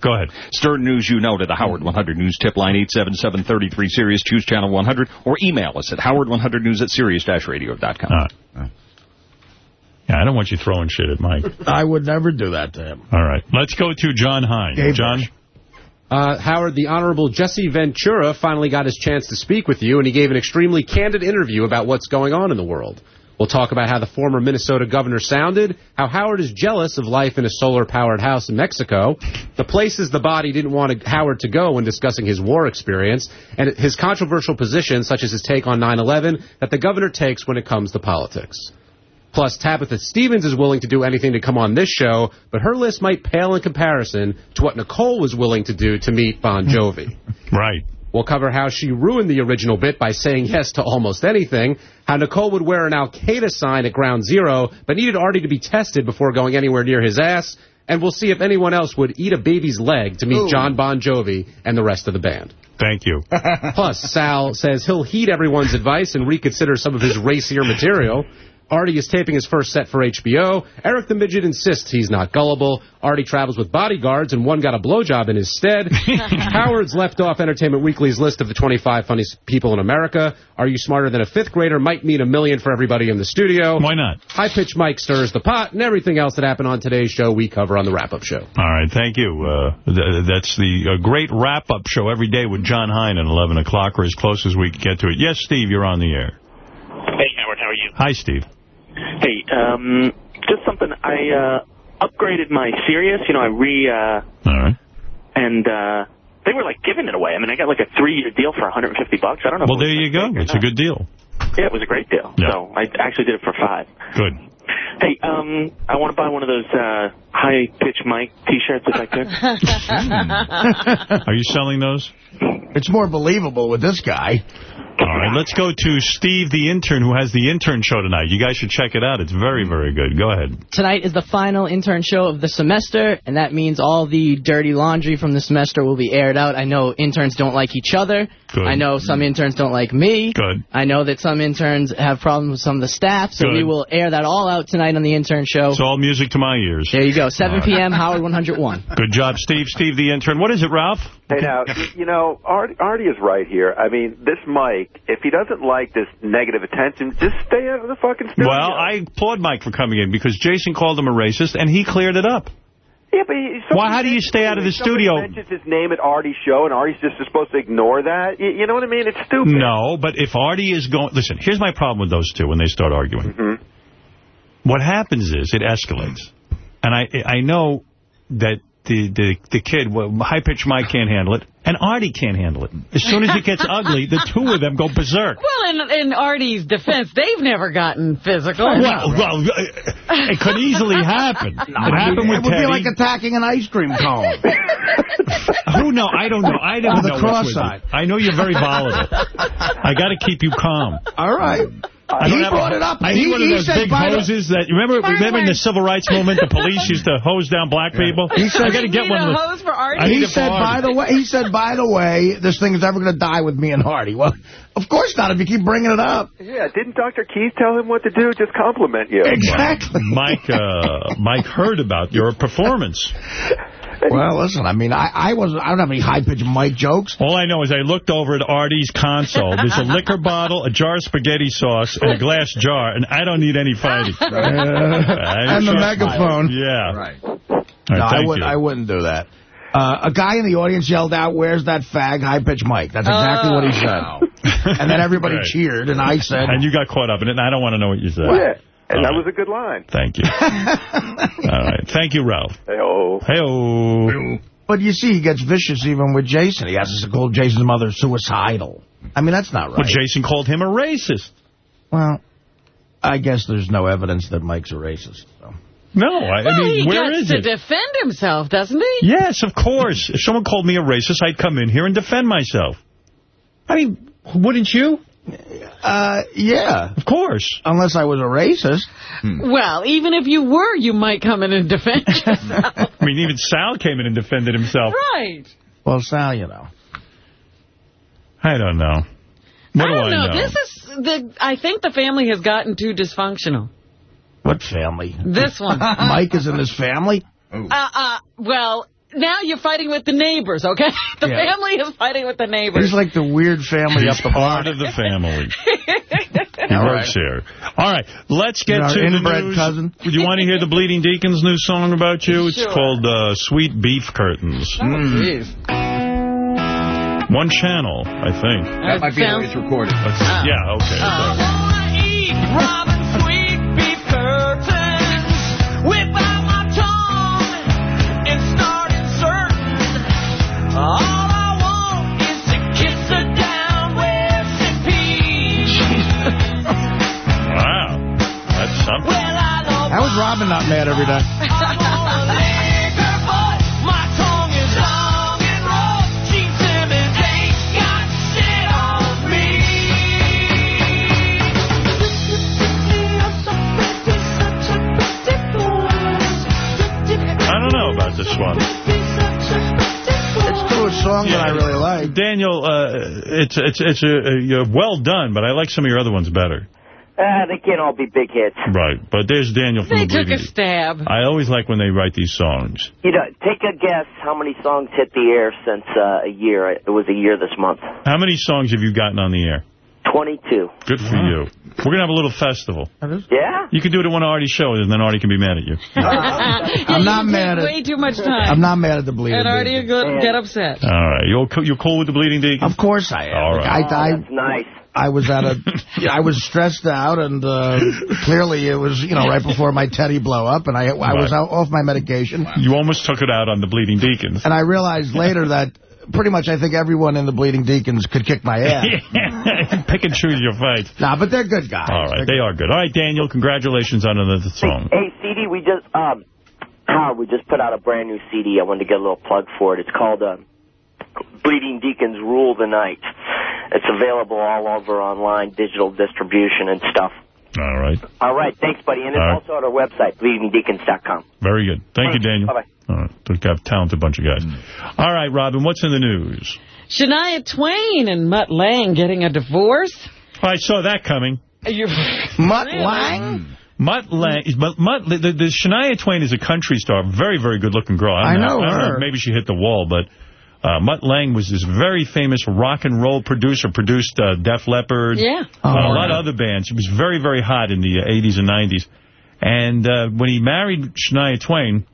Go ahead. Stern News you know to the Howard 100 News tip line 877-33 Sirius. Choose channel 100 or email us at howard100news at sirius-radio.com. All right. Yeah, I don't want you throwing shit at Mike. (laughs) I would never do that to him. All right. Let's go to Jon Hein. Gabe John? Uh, Howard, the Honorable Jesse Ventura finally got his chance to speak with you, and he gave an extremely candid interview about what's going on in the world. We'll talk about how the former Minnesota governor sounded, how Howard is jealous of life in a solar-powered house in Mexico, the places the body didn't want Howard to go when discussing his war experience, and his controversial positions, such as his take on 9-11, that the governor takes when it comes to politics. Plus, Tabitha Stevens is willing to do anything to come on this show, but her list might pale in comparison to what Nicole was willing to do to meet Bon Jovi. (laughs) right. We'll cover how she ruined the original bit by saying yes to almost anything, how Nicole would wear an Al-Qaeda sign at Ground Zero, but needed Artie to be tested before going anywhere near his ass, and we'll see if anyone else would eat a baby's leg to meet Ooh. John Bon Jovi and the rest of the band. Thank you. (laughs) Plus, Sal says he'll heed everyone's advice and reconsider some of his racier material. Artie is taping his first set for HBO. Eric the Midget insists he's not gullible. Artie travels with bodyguards, and one got a blowjob in his stead. (laughs) Howard's left off Entertainment Weekly's list of the 25 funniest people in America. Are You Smarter Than a Fifth Grader might mean a million for everybody in the studio. Why not? High Pitch Mike stirs the pot, and everything else that happened on today's show we cover on the wrap-up show. All right, thank you. Uh, th that's the uh, great wrap-up show every day with Jon Hein at 11 o'clock, or as close as we can get to it. Yes, Steve, you're on the air. Hey, Howard, how are you? Hi, Steve. Hey, um, just something. I uh, upgraded my Sirius. You know, I re. Uh, All right. And uh, they were like giving it away. I mean, I got like a three-year deal for 150 bucks. I don't know. Well, there you go. fake or It's a good deal. Yeah, it was a great deal. Yeah. So I actually did it for five. Good. Hey, um, I want to buy one of those uh, high-pitch mic T-shirts if I could. (laughs) Are you selling those? It's more believable with this guy. All right, let's go to Steve, the intern, who has the intern show tonight. You guys should check it out. It's very, very good. Go ahead. Tonight is the final intern show of the semester, and that means all the dirty laundry from the semester will be aired out. I know interns don't like each other. Good. I know some mm. interns don't like me. Good. I know that some interns have problems with some of the staff, so Good. we will air that all out tonight on the intern show. It's all music to my ears. There you go, 7 All right. p.m., Howard 101. (laughs) Good job, Steve. Steve, the intern. What is it, Ralph? Hey, now, you know, Art, Artie is right here. I mean, this Mike, if he doesn't like this negative attention, just stay out of the fucking studio. Well, I applaud Mike for coming in because Jason called him a racist, and he cleared it up. Yeah, but he, Why? How do you stay out of the studio? mentions his name at Artie's show, and Artie's just supposed to ignore that. You, you know what I mean? It's stupid. No, but if Artie is going... Listen, here's my problem with those two when they start arguing. Mm-hmm. What happens is it escalates. And I I know that the, the, the kid, well, high-pitched Mike can't handle it, and Artie can't handle it. As soon as it gets (laughs) ugly, the two of them go berserk. Well, in, in Artie's defense, they've never gotten physical. Well, well, uh, it could easily happen. (laughs) it happened with it would Teddy. be like attacking an ice cream cone. (laughs) Who know? I don't know. I don't On the know. cross what's with you. I know you're very volatile. I got to keep you calm. All right. I don't he brought a, it up. I He- need one of those said big by the- hoses that remember. Remember in way- the civil rights movement, the police (laughs) used to hose down black people. He said- I got to get one. of a those. hose for Artie? I He said, by the way, he said, by the way, this thing is never going to die with me and Hardy. Well, of course not if you keep bringing it up. Yeah, didn't Dr. Keith tell him what to do? Just compliment you. Exactly. Mike, uh, Mike heard about your performance. (laughs) Well, listen, I mean, I, I wasn't, I don't have any high-pitched mic jokes. All I know is I looked over at Artie's console. There's a (laughs) liquor bottle, a jar of spaghetti sauce, and a glass jar, and I don't need any fighting. (laughs) I and the trust Mike. megaphone. Yeah. Right. All no, I, thank would, you. I wouldn't do that. Uh, a guy in the audience yelled out, where's that fag high-pitched mic? That's exactly what he said. And then everybody (laughs) Right. cheered, and I said... And you got caught up in it, and I don't want to know what you said. Yeah, and All that right. was a good line. Thank you. (laughs) All right. Thank you, Ralph. Hey-oh. Hey-oh. But you see, he gets vicious even with Jason. He has to call Jason's mother suicidal. I mean, that's not right. Well, Jason called him a racist. Well, I guess there's no evidence that Mike's a racist. So. No, I, well, I mean, he where gets to defend himself, doesn't he? Yes, of course. If someone called me a racist, I'd come in here and defend myself. I mean, wouldn't you? Uh, yeah. Of course. Unless I was a racist. Well, even if you were, you might come in and defend (laughs) yourself. I mean, even Sal came in and defended himself. right. Well, Sal, you know. I don't know. What I do don't I know. know? This is the. I think the family has gotten too dysfunctional. What family? This one. (laughs) Mike is in his family? Uh, uh, well, now you're fighting with the neighbors, okay? (laughs) The Yeah. family is fighting with the neighbors. He's like the weird family He's up the part block. of the family. (laughs) He All works here. All right, let's get Our to the news. cousin. Do you want to hear the Bleeding Deacons' new song about you? It's called uh, Sweet Beef Curtains. Oh, hmm. jeez. One channel, I think. That might be the way it's recorded. Let's- ah. yeah, okay. Ah. sorry. How is Robin not mad every day? (laughs) I don't know about this one. It's still a song that I really like. Daniel, uh, it's it's it's a, a, a well done, but I like some of your other ones better. Uh, they can't all be big hits. Right, but there's Daniel from They the took a stab. I always like when they write these songs. You know, take a guess how many songs hit the air since uh, a year. It was a year this month. How many songs have you gotten on the air? 22. Good for you. We're going to have a little festival. Yeah? You can do it at one of Artie's shows, and then Artie can be mad at you. (laughs) I'm not mad at- Way too much time. I'm not mad at the bleeding. And already Deacons. go, get upset. All right. You're, co- you're cool with the Bleeding Deacons? Of course I am. All right. I, I, That's nice. I was at a, yeah, (laughs) I was stressed out, and uh, clearly it was, you know, right before my teddy blow up, and I, I was out off my medication, You almost took it out on the Bleeding Deacons. and I realized later that pretty much I think everyone in the Bleeding Deacons could kick my ass. (laughs) Pick and choose your fight. nah, but they're good guys. All right, They're they are good. All right, Daniel, congratulations on another song. Hey, CD, we just, um, Howard, (clears throat) we just put out a brand new CD. I wanted to get a little plug for it. It's called uh, Bleeding Deacons Rule the Night. It's available all over online, digital distribution and stuff. All right. All right, thanks, buddy. And it's All right. also on our website, bleedingdeacons.com. Very good. Thank you, Daniel. Bye-bye. All right. We've got a talented bunch of guys. Mm. All right, Robin, what's in the news? Shania Twain and Mutt Lange getting a divorce. Oh, I saw that coming. You Mutt (laughs) Really? Lange? Mutt Lange, mm. but Mutt, the, the Shania Twain is a country star, very, very good-looking girl. I don't know I don't her. know, maybe she hit the wall, but uh, Mutt Lange was this very famous rock and roll producer, produced uh, Def Leppard, Yeah. uh, a Oh, lot yeah. of other bands. He was very, very hot in the uh, 80s and 90s. And uh, when he married Shania Twain,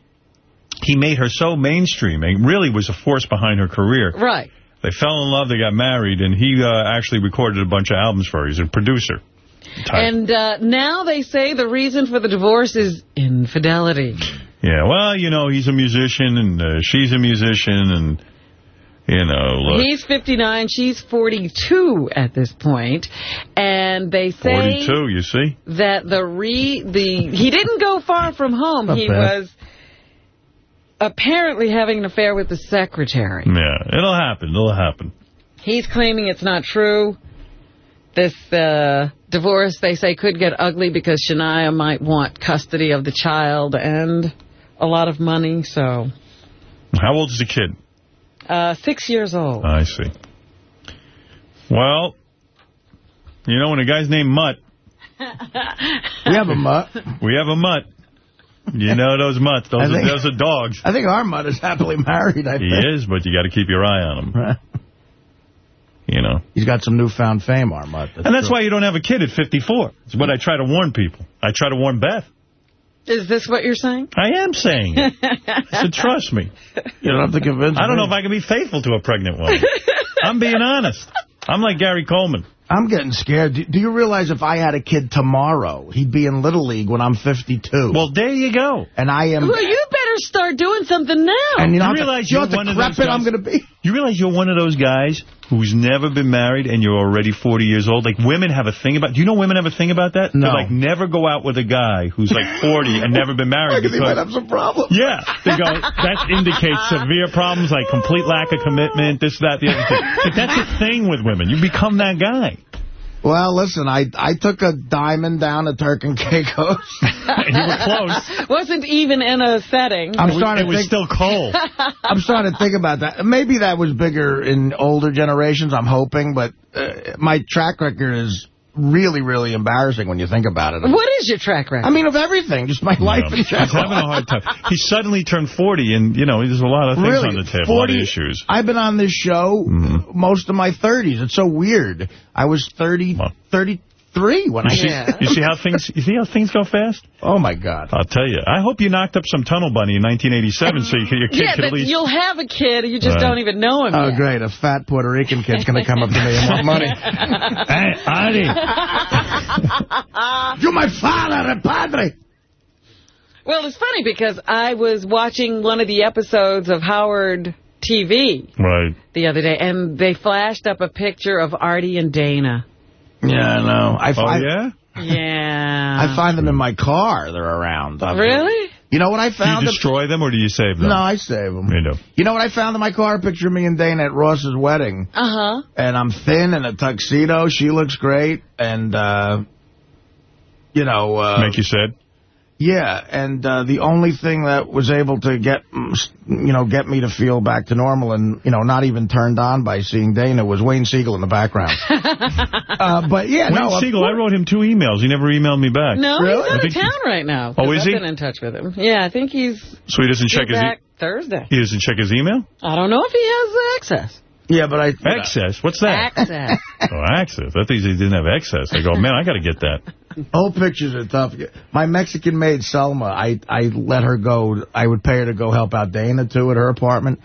he made her so mainstream and really was a force behind her career. Right. They fell in love, they got married, and he uh, actually recorded a bunch of albums for her. He's a producer. type. And uh, now they say the reason for the divorce is infidelity. Yeah, well, you know, he's a musician, and uh, she's a musician, and, you know, look, He's 59, she's 42 at this point, and they say 42, you see? that the re the he didn't go far from home. Not he bad. was apparently having an affair with the secretary. Yeah, it'll happen, it'll happen. He's claiming it's not true. This uh, divorce, they say, could get ugly because Shania might want custody of the child and a lot of money. So, How old is the kid? Uh, six years old. I see. Well, you know, when a guy's named Mutt, (laughs) We have a mutt. we have a mutt. You know those mutts. Those, I are, those are dogs. I think our mutt is happily married, I He think. is, but you got to keep your eye on him. You know. He's got some newfound fame, our mutt. and that's why you don't have a kid at 54. It's what I try to warn people. I try to warn Beth. Is this what you're saying? I am saying it. I said, (laughs) trust me. You don't have to convince me. I don't me. know if I can be faithful to a pregnant woman. (laughs) I'm being honest. I'm like Gary Coleman. I'm getting scared. Do, do you realize if I had a kid tomorrow, he'd be in Little League when I'm 52? Well, there you go. And I am... Well, you better start doing doing something now. And you know, You realize you know you're one of those decrepit I'm guys- going to be? You realize you're one of those guys who's never been married and you're already 40 years old? Like, women have a thing about... Do you know women have a thing about that? No. They, like, never go out with a guy who's, like, (laughs) 40 and never been married. Because he might have some problems. Yeah. They go, that indicates (laughs) severe problems, like complete lack of commitment, this, that, the other thing. But that's a thing with women. You become that guy. Well, listen, I I took a diamond down to Turk and Caicos. (laughs) you were close. Wasn't even in a setting. I'm starting it to was think, still cold. (laughs) I'm starting to think about that. Maybe that was bigger in older generations, I'm hoping, but uh, my track record is really, really embarrassing when you think about it. What is your track record? I mean, of everything, just my life in He's having a hard time. He suddenly turned 40, and, you know, there's a lot of things Really? on the table, a lot of 40 issues. I've been on this show Mm-hmm. most of my 30s. It's so weird. I was 30, 33 when You I... see, you see how things you see how things go fast? Oh, my God. I'll tell you. I hope you knocked up some tunnel bunny in 1987 so you could, your kid yeah, could at but least... you'll have a kid, you just Right. don't even know him Oh, yet. great. A fat Puerto Rican kid's going to come up to me and want money. (laughs) hey, Artie. (laughs) You're my father, el padre. Well, it's funny because I was watching one of the episodes of Howard TV Right. the other day, and they flashed up a picture of Artie and Dana. Yeah, I know. I, Oh, I, yeah? Yeah. I find them in my car. They're around. I've- Really? You know what I found? Do you destroy them or do you save them? no, I save them. You do. You know what I found in my car? Picture me and Dana at Ross's wedding. Uh-huh. And I'm thin in a tuxedo. She looks great. And, uh, you know... Uh, Make you sad? Yeah, and uh, the only thing that was able to get, mm, you know, get me to feel back to normal and, you know, not even turned on by seeing Dana was Wayne Siegel in the background. (laughs) uh, but, yeah, Wayne no. of Siegel, I wrote him two emails. He never emailed me back. No, Really? he's I out of think he- town right now. Oh, 'cause is I've he? been in touch with him. Yeah, I think he's So he doesn't check his... E Thursday. he doesn't check his email? I don't know if he has access. Yeah, but I... Access? What's that? Access. (laughs) Oh, access. I think he didn't have access. I go, man, I got to get that. (laughs) Old pictures are tough. My Mexican maid, Selma, I, I let her go. I would pay her to go help out Dana, too, at her apartment.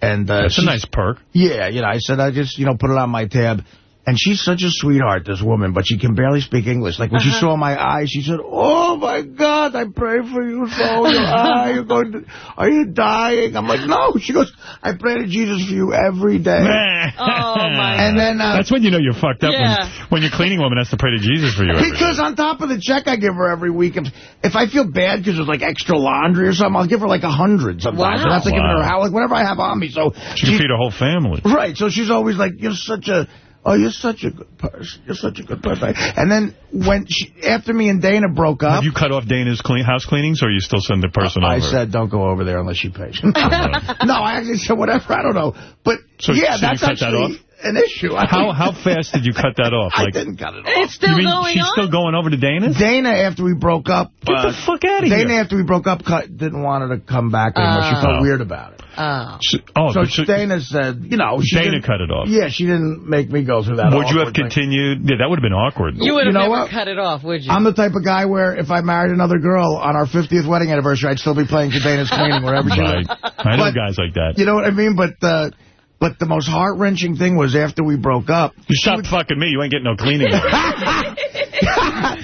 And uh, That's a nice perk. Yeah, you know, I said I just, you know, put it on my tab. And she's such a sweetheart, this woman, but she can barely speak English. Like, when she Uh-huh. saw my eyes, she said, oh, my God, I pray for you so. Your (laughs) eye, you're going to, are you dying? I'm like, no. She goes, I pray to Jesus for you every day. (laughs) Oh, my And then, uh, That's when you know you're fucked up, Yeah. when, when your cleaning woman has to pray to Jesus for you every Because on top of the check I give her every week, if, if I feel bad because there's like extra laundry or something, I'll give her like a hundred sometimes. Wow. And that's like giving her how like whatever I have on me. So She can feed her whole family. Right, so she's always like, you're such a, oh, you're such a good person. You're such a good person. And then when she, after me and Dana broke up, Have you cut off Dana's clean, house cleanings, or you still send the person I over? said, don't go over there unless she pays. (laughs) (laughs) no, I actually said whatever. I don't know. But So- yeah, so that's that actually off? An issue. I How mean, how fast did you cut that off? (laughs) I Like, didn't cut it off. It's still you mean going she's on? still going over to Dana's? Dana, after we broke up, Get uh, the fuck out of Dana, here. after we broke up, cut, didn't want her to come back anymore. she felt Oh. weird about it. Oh. She- oh, So but she- Dana said, you know, she Dana cut it off. Yeah, she didn't make me go through that. Would you have awkward thing. continued? Yeah, that would have been awkward. You would have You know never what? cut it off, would you? I'm the type of guy where if I married another girl on our 50th wedding anniversary, I'd still be playing for Dana's cleaning wherever she Right. was. I know But- guys like that. You know what I mean? But uh, but the most heart wrenching thing was after we broke up. You stop fucking me. You ain't getting no cleaning. (laughs) (laughs)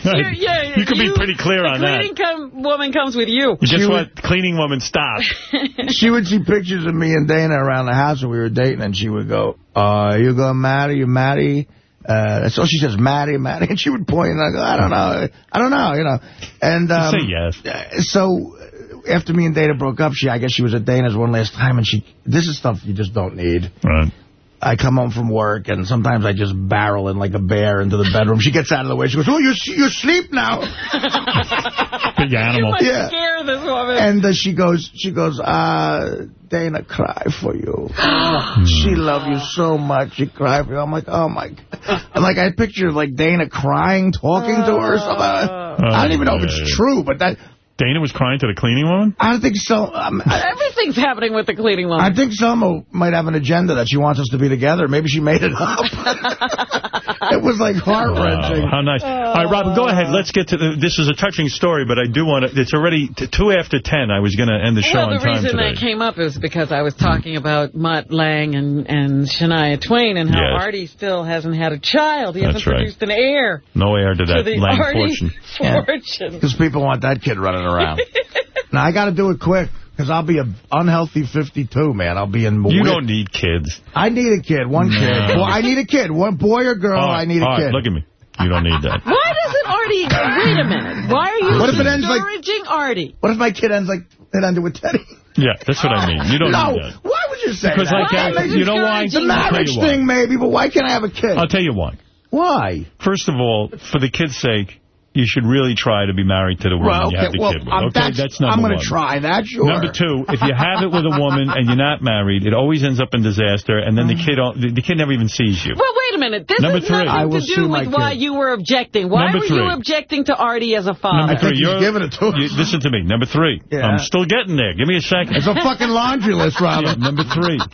You're- yeah, you could be pretty clear the on that. cleaning com- woman comes with you. Guess She what? Cleaning woman, stop. (laughs) she would see pictures of me and Dana around the house when we were dating, and she would go, "Uh, you gonna marry? You marry?" Uh, that's all she says, Maddie, Maddie. And she would point, and I go, I don't know. I don't know, you know. And um, Say yes. So after me and Dana broke up, she I guess she was at Dana's one last time, and she this is stuff you just don't need. Right. I come home from work, and sometimes I just barrel in like a bear into the bedroom. She gets out of the way. She goes, oh, you you asleep now. (laughs) Big You animal. must Yeah. scare this woman. And uh, she goes, she goes, uh, Dana, cry for you. (gasps) she love you so much. She cry for you. I'm like, oh my god. And like I picture like Dana crying, talking to her or something. I don't even know if it's true, but that Dana was crying to the cleaning woman? I don't think so. Um, Everything's happening with the cleaning woman. I think Selma might have an agenda that she wants us to be together. Maybe she made it up. (laughs) (laughs) it was like heart wrenching. Wow, how nice. All right, Robin, go ahead. Let's get to the, this is a touching story, but I do want to, it's already t two after ten. I was going to end the show well, on the time reason today. that came up is because I was talking about Mutt Lange and, and Shania Twain and how Yes. Artie still hasn't had a child. He That's hasn't right. produced an heir No heir to to that the Lange Artie fortune. (laughs) fortune. Because people want that kid running around. (laughs) now, I got to do it quick. Because I'll be an unhealthy 52, man. I'll be in... You weird- don't need kids. I need a kid, one No. kid. Well, I need a kid. One boy or girl, All right, I need a all right, kid. look at me. You don't need that. Why doesn't Artie... Wait a minute. Why are you What if it ends like- Artie? What if my kid ends like it ended with Teddy? Yeah, that's what I mean. You don't no, need that. why would you say Because that? Because I can't... you it know why? It's a marriage thing, maybe, but why can't I have a kid? I'll tell you why. Why? First of all, for the kid's sake, you should really try to be married to the woman Well, you okay, have the well, kid with. um, Okay, that's- that's, number I'm gonna one. try that, sure. Number two, if you have it with a woman and you're not married, it always ends up in disaster, and then the kid the, the kid never even sees you. Well, wait a minute. This Number has three. nothing I will to do my with why kid. you were objecting. Why Number were three. you objecting to Artie as a father? Number three, you're, giving it to us. you- listen to me. Number three, Yeah. I'm still getting there. Give me a second. It's a fucking laundry list, Robin. Yeah, number three. (laughs)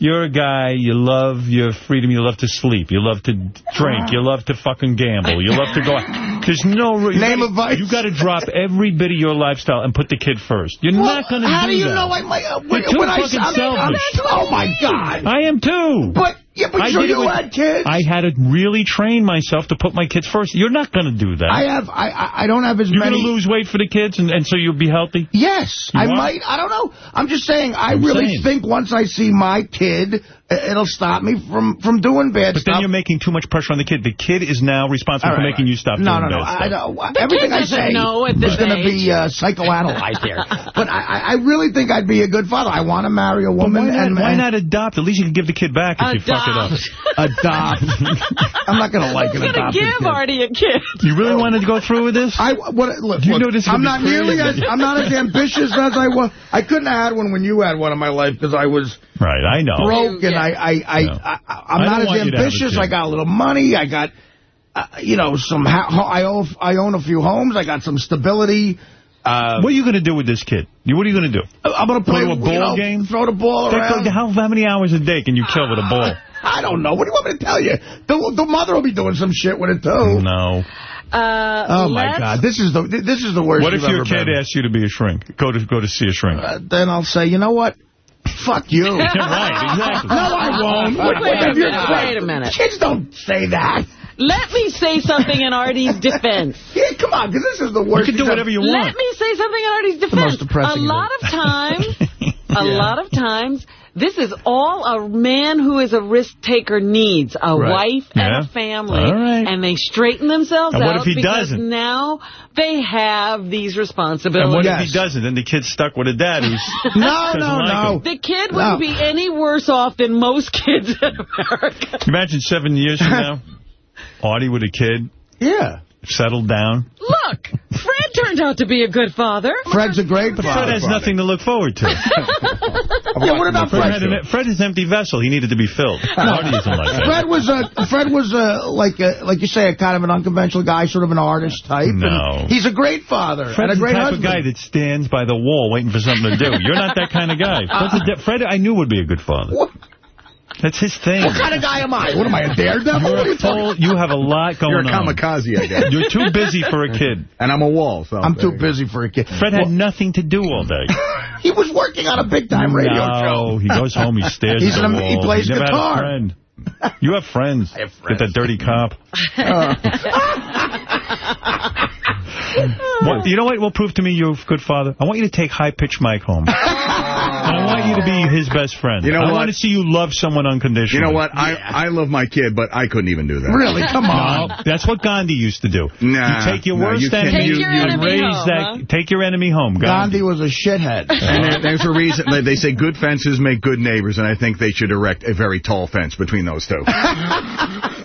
You're a guy, you love your freedom, you love to sleep, you love to drink, you love to fucking gamble, you love to go out. (laughs) There's no... Name you a gotta, You got to drop every bit of your lifestyle and put the kid first. You're Well, not going to do that. How do you know I might... Uh, when, You're too when fucking I'm- selfish. oh, my God. I am too. But, yeah, but I it you with- had kids? I had to really train myself to put my kids first. You're not going to do that. I have... I, I don't have as many You're going to lose weight for the kids, and, and so you'll be healthy? Yes, You I are? might. I don't know. I'm just saying. I I'm really saying. think once I see my kid, it'll stop me from from doing bad But stuff. But then you're making too much pressure on the kid. The kid is now responsible All for right, making you stop no, doing no, no. bad I, stuff. I, The everything I say know at is going to be uh, psychoanalyzed here. But I, I I really think I'd be a good father. I want to marry a But woman. why not, and, why not adopt? At least you can give the kid back if you fuck it up. adopt? (laughs) I'm not going to like an He's going to adopted give kid. Artie a kid. You really wanted to go through with this? I what look, You look, know this I'm not nearly as. I'm not as ambitious as I was. I couldn't have had one when you had one in my life because I was Right, I know. broke and I I I, No. I, I I I'm don't as you to have a ambitious. I got a little money. I got uh, you know some ha I own I own a few homes. I got some stability. Uh, What are you going to do with this kid? You- What are you going to do? I'm gonna play Go to a ball you know, game? Throw the ball That- around. how, how many hours a day can you kill with a ball? (laughs) I don't know. What do you want me to tell you? The, the mother will be doing some shit with it too. No. Uh, Oh my God! This is the this is the worst. What if you've your ever kid been. asks you to be a shrink? Go to go to see a shrink. Uh, then I'll say, you know what? Fuck you. (laughs) Right, exactly. No, I won't. What- Wait what a minute, wait a minute. Kids don't say that. Let me say something in Artie's (laughs) defense. Yeah, come on, because this is the worst. You can do whatever you want. Let me say something in Artie's defense. most defense. depressing (laughs) A lot of times, a lot of times, this is all a man who is a risk taker needs. A Right. wife and Yeah. a family. All right. And they straighten themselves And what out if he because doesn't? now they have these responsibilities. And responsibilities. what Yes. if he doesn't? Then the kid's stuck with a dad who's (laughs) No, no, like no. him. The kid wouldn't No. be any worse off than most kids in America. Imagine seven years from now, (laughs) Artie with a kid, Yeah. Settled down. Look, Fred turned out to be a good father. Fred's a great But father. Fred has nothing to look forward to. (laughs) Yeah, what about Fred, Fred? an, Fred is an empty vessel. He needed to be filled. (laughs) Artie isn't like that. Fred was a Fred was a like a like you say a kind of an unconventional guy, sort of an artist type. and No. he's a great father and Fred's a the great type husband. of guy that stands by the wall waiting for something to do. You're not that kind of guy. (laughs) Fred's a Fred, I knew would be a good father. What, That's his thing. what kind of guy am I? What am I, a daredevil? What are You're you a talking full, you have a lot going on. You're a on. kamikaze, I guess. You're too busy for a kid. (laughs) And I'm a wall, so. I'm too there you go. busy for a kid. Fred had nothing to do all day. (laughs) He was working on a big time radio no, show. he goes home, he stares He's at the an- he plays never guitar. Had a friend. You have friends. (laughs) I have friends. Get that dirty cop. Uh. What, you know what will prove to me you're a good father? I want you to take high-pitched Mike home. And I want you to be his best friend. You know I what? want to see you love someone unconditionally. You know what? I, I love my kid, but I couldn't even do that. Really? Come on. No, that's what Gandhi used to do. Nah, you take your no, worst you enemy, Take your you enemy raise home, that. huh? Take your enemy home, Gandhi. Gandhi was a shithead. And there, there's a reason. They- They say good fences make good neighbors, and I think they should erect a very tall fence between those two. (laughs)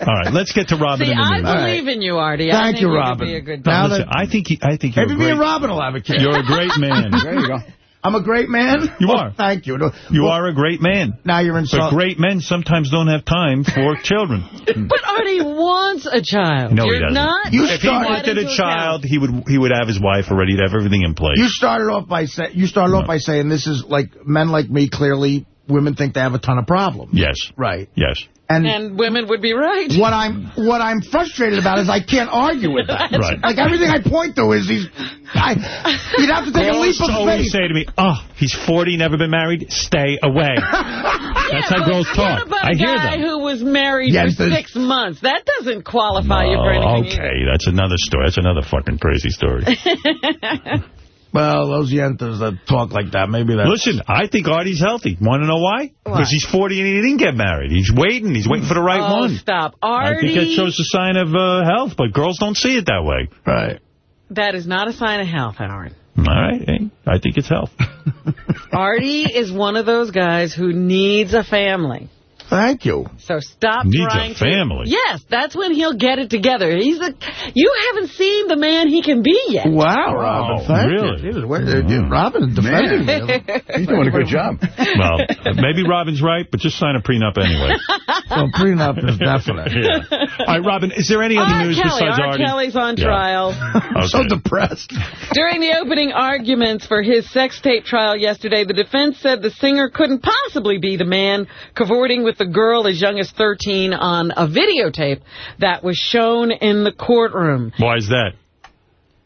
All right, let's get to Robin See, in the I news. believe in you, Artie. I Thank think you, Robin. Be a good Now listen, that- I think he, I think you're Maybe a me great. and Robin will have a kid. You're a great man. there you go. I'm a great man? (laughs) You Oh, are. Thank you. You are a great man. Now you're in But great men sometimes don't have time for (laughs) children. (laughs) But Artie wants a child. No, he You're doesn't. not. You if he wanted a child, he would he would have his wife already. He'd have everything in place. You started off by say, you started off by saying this is like men like me. Clearly, women think they have a ton of problems. yes. Right. Yes. And, And women would be right. what I'm what I'm frustrated about is I can't argue with that. (laughs) Right. Like everything I point to is he's. I, you'd have to take a leap Girls of always faith. say to me, oh, he's 40, never been married, stay away. (laughs) That's how girls talk. What about I a hear guy them. who was married Yes, for six months? That doesn't qualify you for Oh, anything. okay, that's another story. That's another fucking crazy story. (laughs) Well, those yentas that talk like that, maybe that's... Listen, I think Artie's healthy. Want to know why? Because he's 40 and he didn't get married. He's waiting. He's waiting for the right oh, one. stop. Artie... I think that shows a sign of uh, health, but girls don't see it that way. Right. that is not a sign of health, Howard. All right. Hey, I think it's health. (laughs) Artie is one of those guys who needs a family. Thank you. So stop Needs a trying family. to... Yes, that's when he'll get it together. He's a. You haven't seen the man he can be yet. Wow, Robin. Oh, thank really? you. Jesus, where- uh, Robin defending (laughs) me. He's doing a good job. well, maybe Robin's right, but just sign a prenup anyway. (laughs) So prenup is definite. (laughs) Yeah. All right, Robin, is there any other R. news Kelly. besides R. Artie? Kelly's on Yeah. trial. Okay. So depressed. During the opening arguments for his sex tape trial yesterday, the defense said the singer couldn't possibly be the man cavorting with the girl as young as 13 on a videotape that was shown in the courtroom. Why is that?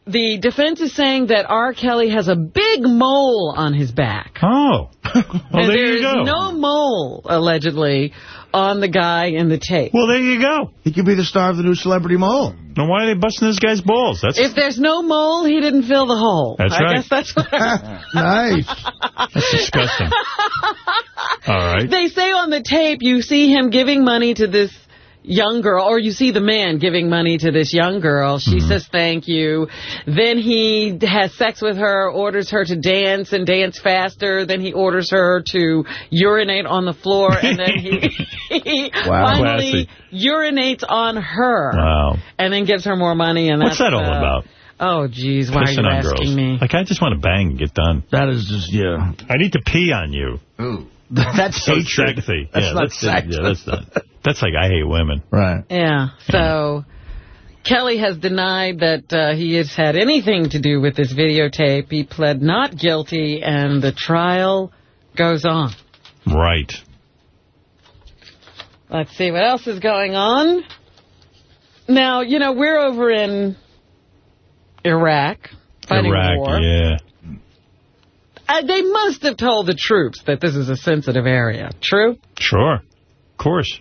The defense is saying that R. Kelly has a big mole on his back. Oh. (laughs) Well, there there you go. no mole, allegedly, on the guy in the tape. Well, there you go. He could be the star of the new Celebrity Mole. Now, why are they busting this guy's balls? That's If there's no mole, he didn't fill the hole. That's I right. guess that's what (laughs) Nice. that's disgusting. (laughs) All right. They say on the tape you see him giving money to this young girl, or you see the man giving money to this young girl. She Mm-hmm. says thank you. Then he has sex with her, orders her to dance and dance faster. Then he orders her to urinate on the floor, and then he, (laughs) he Wow. finally Classy. urinates on her, Wow. and then gives her more money. And What's that's, that all uh, about? Oh, geez, why Pissing are you on asking girls. me? Like, I just want to bang and get done. That is just, yeah. I need to pee on you. Ooh. That's (laughs) so hatred. sexy. That's yeah, not that's, sex. Yeah, that's not. That's like I hate women. Right. Yeah, so Kelly has denied that uh, he has had anything to do with this videotape. He pled not guilty, and the trial goes on. Right. Let's see what else is going on. Now, you know, we're over in Iraq fighting Iraq, war. yeah. Uh, they must have told the troops that this is a sensitive area. True? Sure. Of course.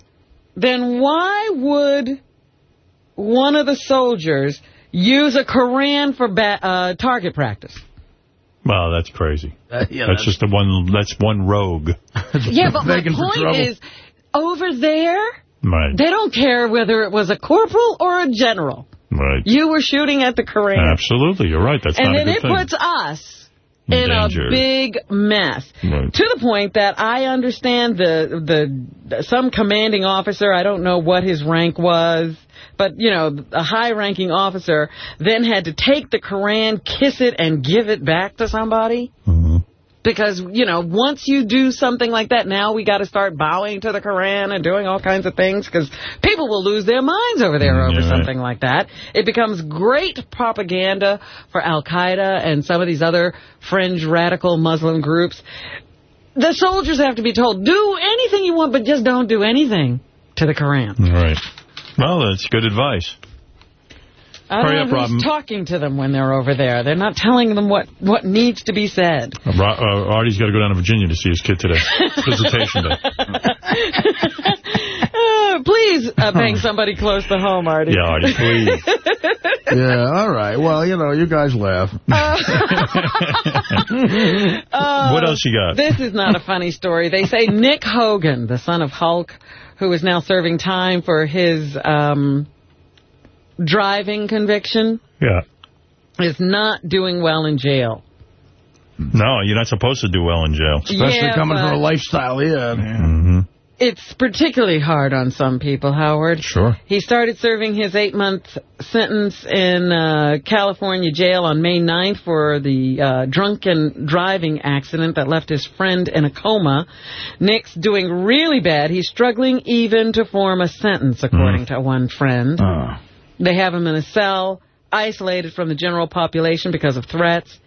Then why would one of the soldiers use a Koran for ba- uh, target practice? Well, that's crazy. Uh, yeah, that's, just the one. That's one rogue. (laughs) yeah, but my point is, over there, Right. they don't care whether it was a corporal or a general. Right. You were shooting at the Koran. Absolutely. You're right. That's and not a then it puts us in Danger. a big mess. Right. To the point that I understand the the some commanding officer, I don't know what his rank was, but, you know, a high-ranking officer then had to take the Koran, kiss it, and give it back to somebody. Mm-hmm. Because, you know, once you do something like that, now we got to start bowing to the Koran and doing all kinds of things because people will lose their minds over there over Yeah, right. something like that. It becomes great propaganda for Al-Qaeda and some of these other fringe radical Muslim groups. The soldiers have to be told, do anything you want, but just don't do anything to the Koran. Right. Well, that's good advice. I don't Hurry know up, who's Robin. talking to them when they're over there. They're not telling them what, what needs to be said. Uh, uh, Artie's got to go down to Virginia to see his kid today. Visitation day. (laughs) Uh, please uh, bang somebody close to home, Artie. Yeah, Artie, please. (laughs) Yeah, all right. Well, you know, you guys laugh. (laughs) Uh, What else you got? This is not a funny story. They say Nick Hogan, the son of Hulk, who is now serving time for his um, driving conviction, Yeah. is not doing well in jail. No, you're not supposed to do well in jail. Especially Yeah, coming from a lifestyle, yeah. Mm-hmm. It's particularly hard on some people, Howard. Sure. He started serving his eight-month sentence in uh, California jail on May 9th for the uh, drunken driving accident that left his friend in a coma. Nick's doing really bad. He's struggling even to form a sentence, according to one friend. Oh. They have him in a cell, isolated from the general population because of threats.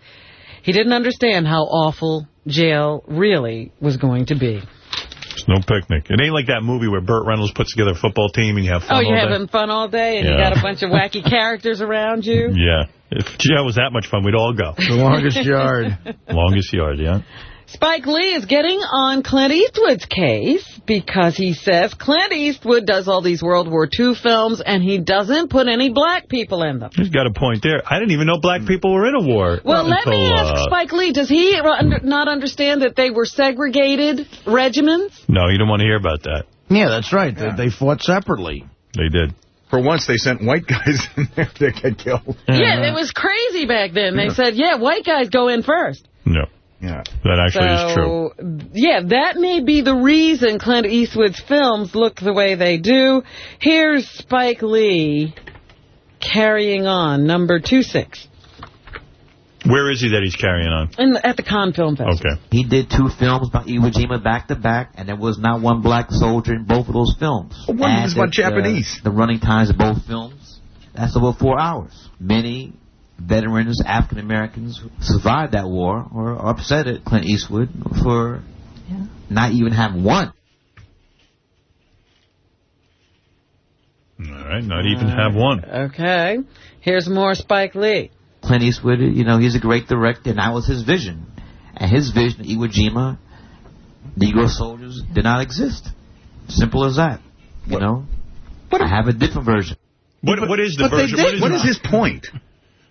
He didn't understand how awful jail really was going to be. It's no picnic. It ain't like that movie where Burt Reynolds puts together a football team and you have fun Oh, you're all day. having fun all day and you got a bunch of wacky (laughs) characters around you? Yeah. If jail was that much fun, we'd all go. The longest yard. Longest yard, yeah. Spike Lee is getting on Clint Eastwood's case because he says Clint Eastwood does all these World War II films and he doesn't put any black people in them. He's got a point there. I didn't even know black people were in a war. Well, let until, me ask uh, Spike Lee, does he not understand that they were segregated regiments? No, you don't want to hear about that. Yeah, that's right. They, they fought separately. They did. For once, they sent white guys (laughs) in there to get killed. Yeah, it was crazy back then. They said, yeah, white guys go in first. No. Yeah. That actually is true. Yeah, that may be the reason Clint Eastwood's films look the way they do. Here's Spike Lee carrying on, number 26, Where is he that he's carrying on? in the, at the Cannes Film Festival. Okay. He did two films by Iwo Jima back to back, and there was not one black soldier in both of those films. Well, one And was about uh, Japanese. the running times of both films, that's over four hours. Many veterans, African Americans who survived that war were upset at Clint Eastwood for not even having one. All right, not even have one. Okay. Here's more Spike Lee. Clint Eastwood, you know, he's a great director, and that was his vision. And his vision, Iwo Jima, Negro soldiers did not exist. Simple as that. You know? What? I have a different version. What, what is the but they version? did. What is, What is his point?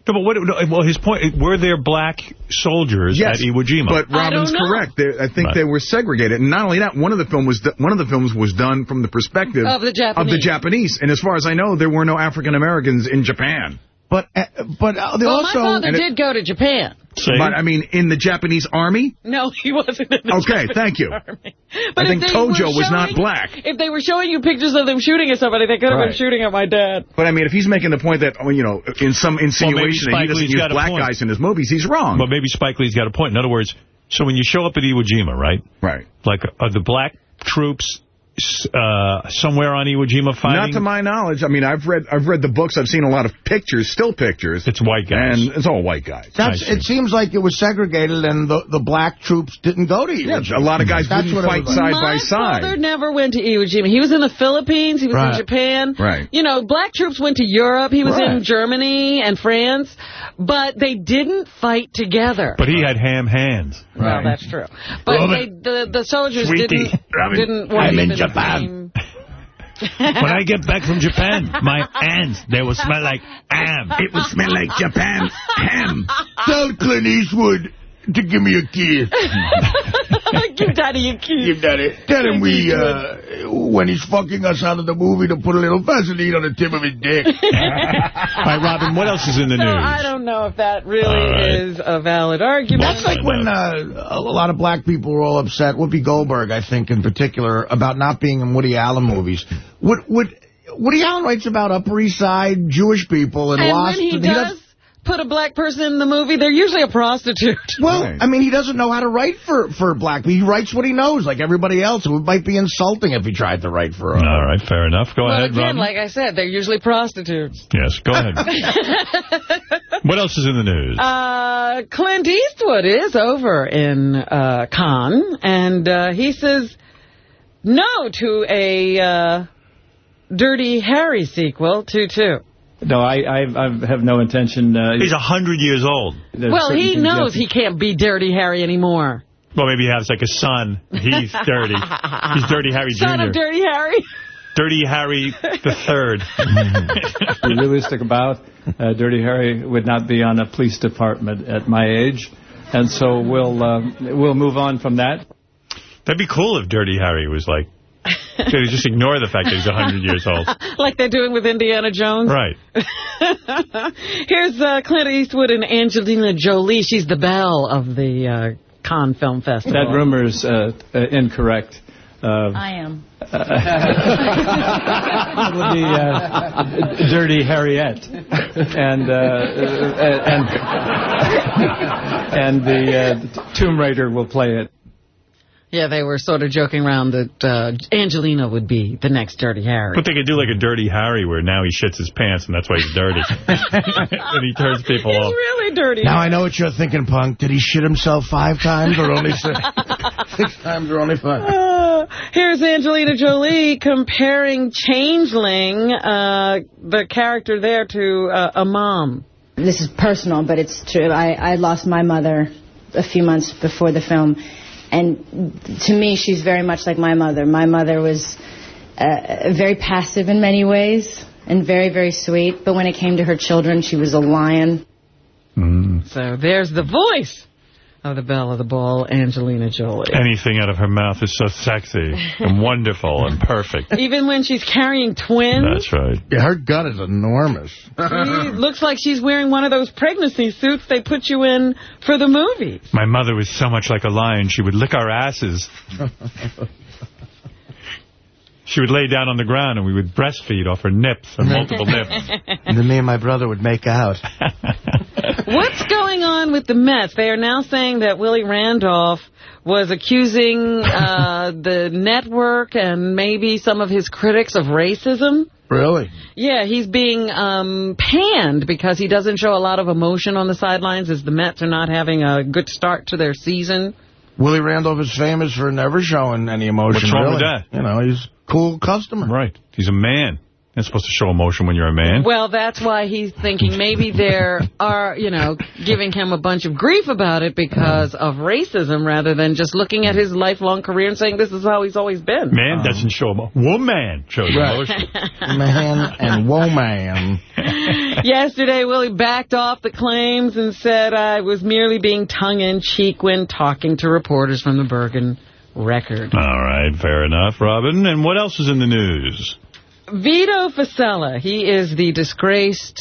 No, but what, no, well, his point, were there black soldiers Yes, at Iwo Jima? but Robin's correct. They, I think Right. they were segregated, and not only that, one of the film was one of the films was done from the perspective Of the Japanese. Of the Japanese, and as far as I know, there were no African Americans in Japan. But uh, but uh, they well, also my father and it- did go to Japan. But I mean, in the Japanese army. No, he wasn't in the Okay, Japanese thank you. army. I But think if they Tojo were was not black. If they were showing you pictures of them shooting at somebody, they could have been shooting at my dad. But I mean, if he's making the point that, oh, you know, in some insinuation that he Spike doesn't Lee's use got black guys in his movies, he's wrong. But maybe Spike Lee's got a point. In other words, so when you show up at Iwo Jima, right? Right. Like, are the black troops uh, somewhere on Iwo Jima fighting? Not to my knowledge. I mean, I've read I've read the books. I've seen a lot of pictures, still pictures. It's white guys. And it's all white guys. That's, it seems like it was segregated and the, the black troops didn't go to Iwo Yeah, Jima. a lot of guys That's didn't what it fight was like. side My father never went to Iwo Jima. He was in the Philippines. He was Right. in Japan. Right. You know, black troops went to Europe. He was in Germany and France. But they didn't fight together. But he had ham hands. Well, that's true. But Robin. they, the the soldiers Sweetie. didn't Robin, didn't want I'm to in be the Japan. Mm. (laughs) when I get back from Japan, my hands, they will smell like ham. It will smell like Japan ham. Tell Clint Eastwood to give me a kiss. (laughs) Give Daddy a kiss. Give Daddy. Tell him we, uh, when he's fucking us out of the movie, to put a little Vaseline on the tip of his dick. (laughs) All right, Robin, what else is in the So news? I don't know if that really All right. is a valid argument. That's like when uh, a lot of black people were all upset, Whoopi Goldberg, I think, in particular, about not being in Woody Allen movies. Would, would, Woody Allen writes about Upper East Side Jewish people and, and Lost. when he and does put a black person in the movie, they're usually a prostitute. (laughs) Well, I mean, he doesn't know how to write for, for black people. He writes what he knows, like everybody else. It might be insulting if he tried to write for... Uh, All right, fair enough. Go well, ahead, again, Robin. like I said, they're usually prostitutes. yes, go ahead. (laughs) what else is in the news? Uh, Clint Eastwood is over in uh, Cannes, and uh, he says no to a uh, Dirty Harry sequel, 2-2. No, I, I, I have no intention. Uh, He's 100 years old. There's Well, he things you have knows he can't be Dirty Harry anymore. Well, maybe he has like a son. He's dirty. He's Dirty Harry Son Jr. of Dirty Harry. Dirty Harry the Third. be (laughs) realistic about. Uh, Dirty Harry would not be on a police department at my age, and so we'll um, we'll move on from that. That'd be cool if Dirty Harry was like, could just ignore the fact that he's 100 years old. (laughs) like they're doing with Indiana Jones. Right. (laughs) Here's uh, Clint Eastwood and Angelina Jolie. She's the belle of the uh, Cannes Film Festival. That rumor is uh, uh, incorrect. Uh, I am. (laughs) it would be uh, Dirty Harriet, and uh, and and the uh, Tomb Raider will play it. Yeah, they were sort of joking around that uh, Angelina would be the next Dirty Harry. But they could do like a Dirty Harry where now he shits his pants and that's why he's dirty. (laughs) and he turns people He's off. really dirty. Now I know what you're thinking, punk. Did he shit himself five times or only six? (laughs) six times or only five? Uh, here's Angelina Jolie comparing Changeling, uh, the character there, to uh, a mom. This is personal, but it's true. I, I lost my mother a few months before the film, and to me, she's very much like my mother. My mother was uh, very passive in many ways and very, very sweet. But when it came to her children, she was a lion. So there's the voice of the belle of the ball, Angelina Jolie. Anything out of her mouth is so sexy and (laughs) wonderful and perfect. Even when she's carrying twins, That's right. Yeah, her gut is enormous. she (laughs) looks like she's wearing one of those pregnancy suits they put you in for the movie. My mother was so much like a lion, she would lick our asses. (laughs) She would lay down on the ground and we would breastfeed off her nips, her multiple (laughs) nips. and then me and my brother would make out. (laughs) What's going on with the Mets? They are now saying that Willie Randolph was accusing uh, (laughs) the network and maybe some of his critics of racism. Really? Yeah, he's being um, panned because he doesn't show a lot of emotion on the sidelines as the Mets are not having a good start to their season. Willie Randolph is famous for never showing any emotion. What's wrong really. with that? You know, he's a cool customer. Right. He's a man. You're supposed to show emotion when you're a man. Well, that's why he's thinking maybe there are, are, you know, giving him a bunch of grief about it because of racism rather than just looking at his lifelong career and saying this is how he's always been. Man doesn't show emotion. Woman shows Right. emotion. (laughs) Man and woman. (laughs) Yesterday, Willie backed off the claims and said I was merely being tongue-in-cheek when talking to reporters from the Bergen Record. All right, fair enough, Robin. And what else is in the news? Vito Fossella, he is the disgraced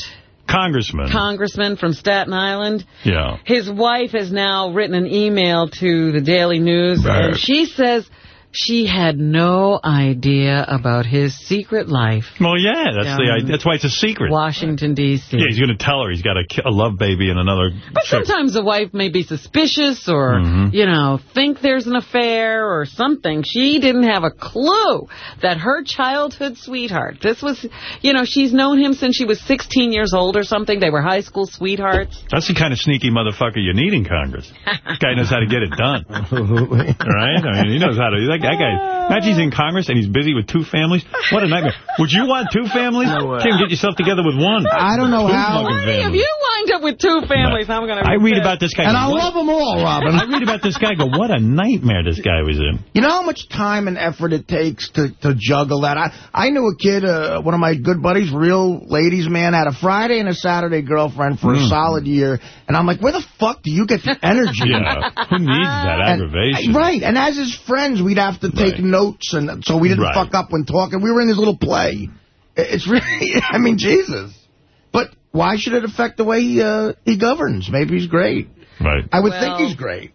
Congressman. congressman from Staten Island. yeah. His wife has now written an email to the Daily News, Right. and she says she had no idea about his secret life. Well, yeah, that's the. That's why it's a secret. Washington, D.C. Yeah, he's going to tell her he's got a, a love baby and another But chick. sometimes the wife may be suspicious or, Mhm. you know, think there's an affair or something. She didn't have a clue that her childhood sweetheart, this was, you know, she's known him since she was 16 years old or something. They were high school sweethearts. That's the kind of sneaky motherfucker you need in Congress. this guy knows how to get it done. (laughs) right? I mean, he knows how to. That, that guy, imagine he's in Congress and he's busy with two families. What a nightmare. Would you want two families? Can't get yourself together with one. I don't know Two how- fucking if you wind up with two families, I'm going to I read about this guy. And I love them all, Robin. I read about this guy. Go, what a nightmare this guy was in. You know how much time and effort it takes to, to juggle that? I, I knew a kid, uh, one of my good buddies, real ladies man, had a Friday and a Saturday girlfriend for a Mm. solid year. And I'm like, where the fuck do you get the energy? Yeah, who needs that And- aggravation? right, and as his friends, we'd have to take notes, and so we didn't Right. fuck up when talking. We were in this little play. It's really, (laughs) I mean, Jesus. But why should it affect the way he, uh, he governs? Maybe he's great. Right. I would Well- think he's great.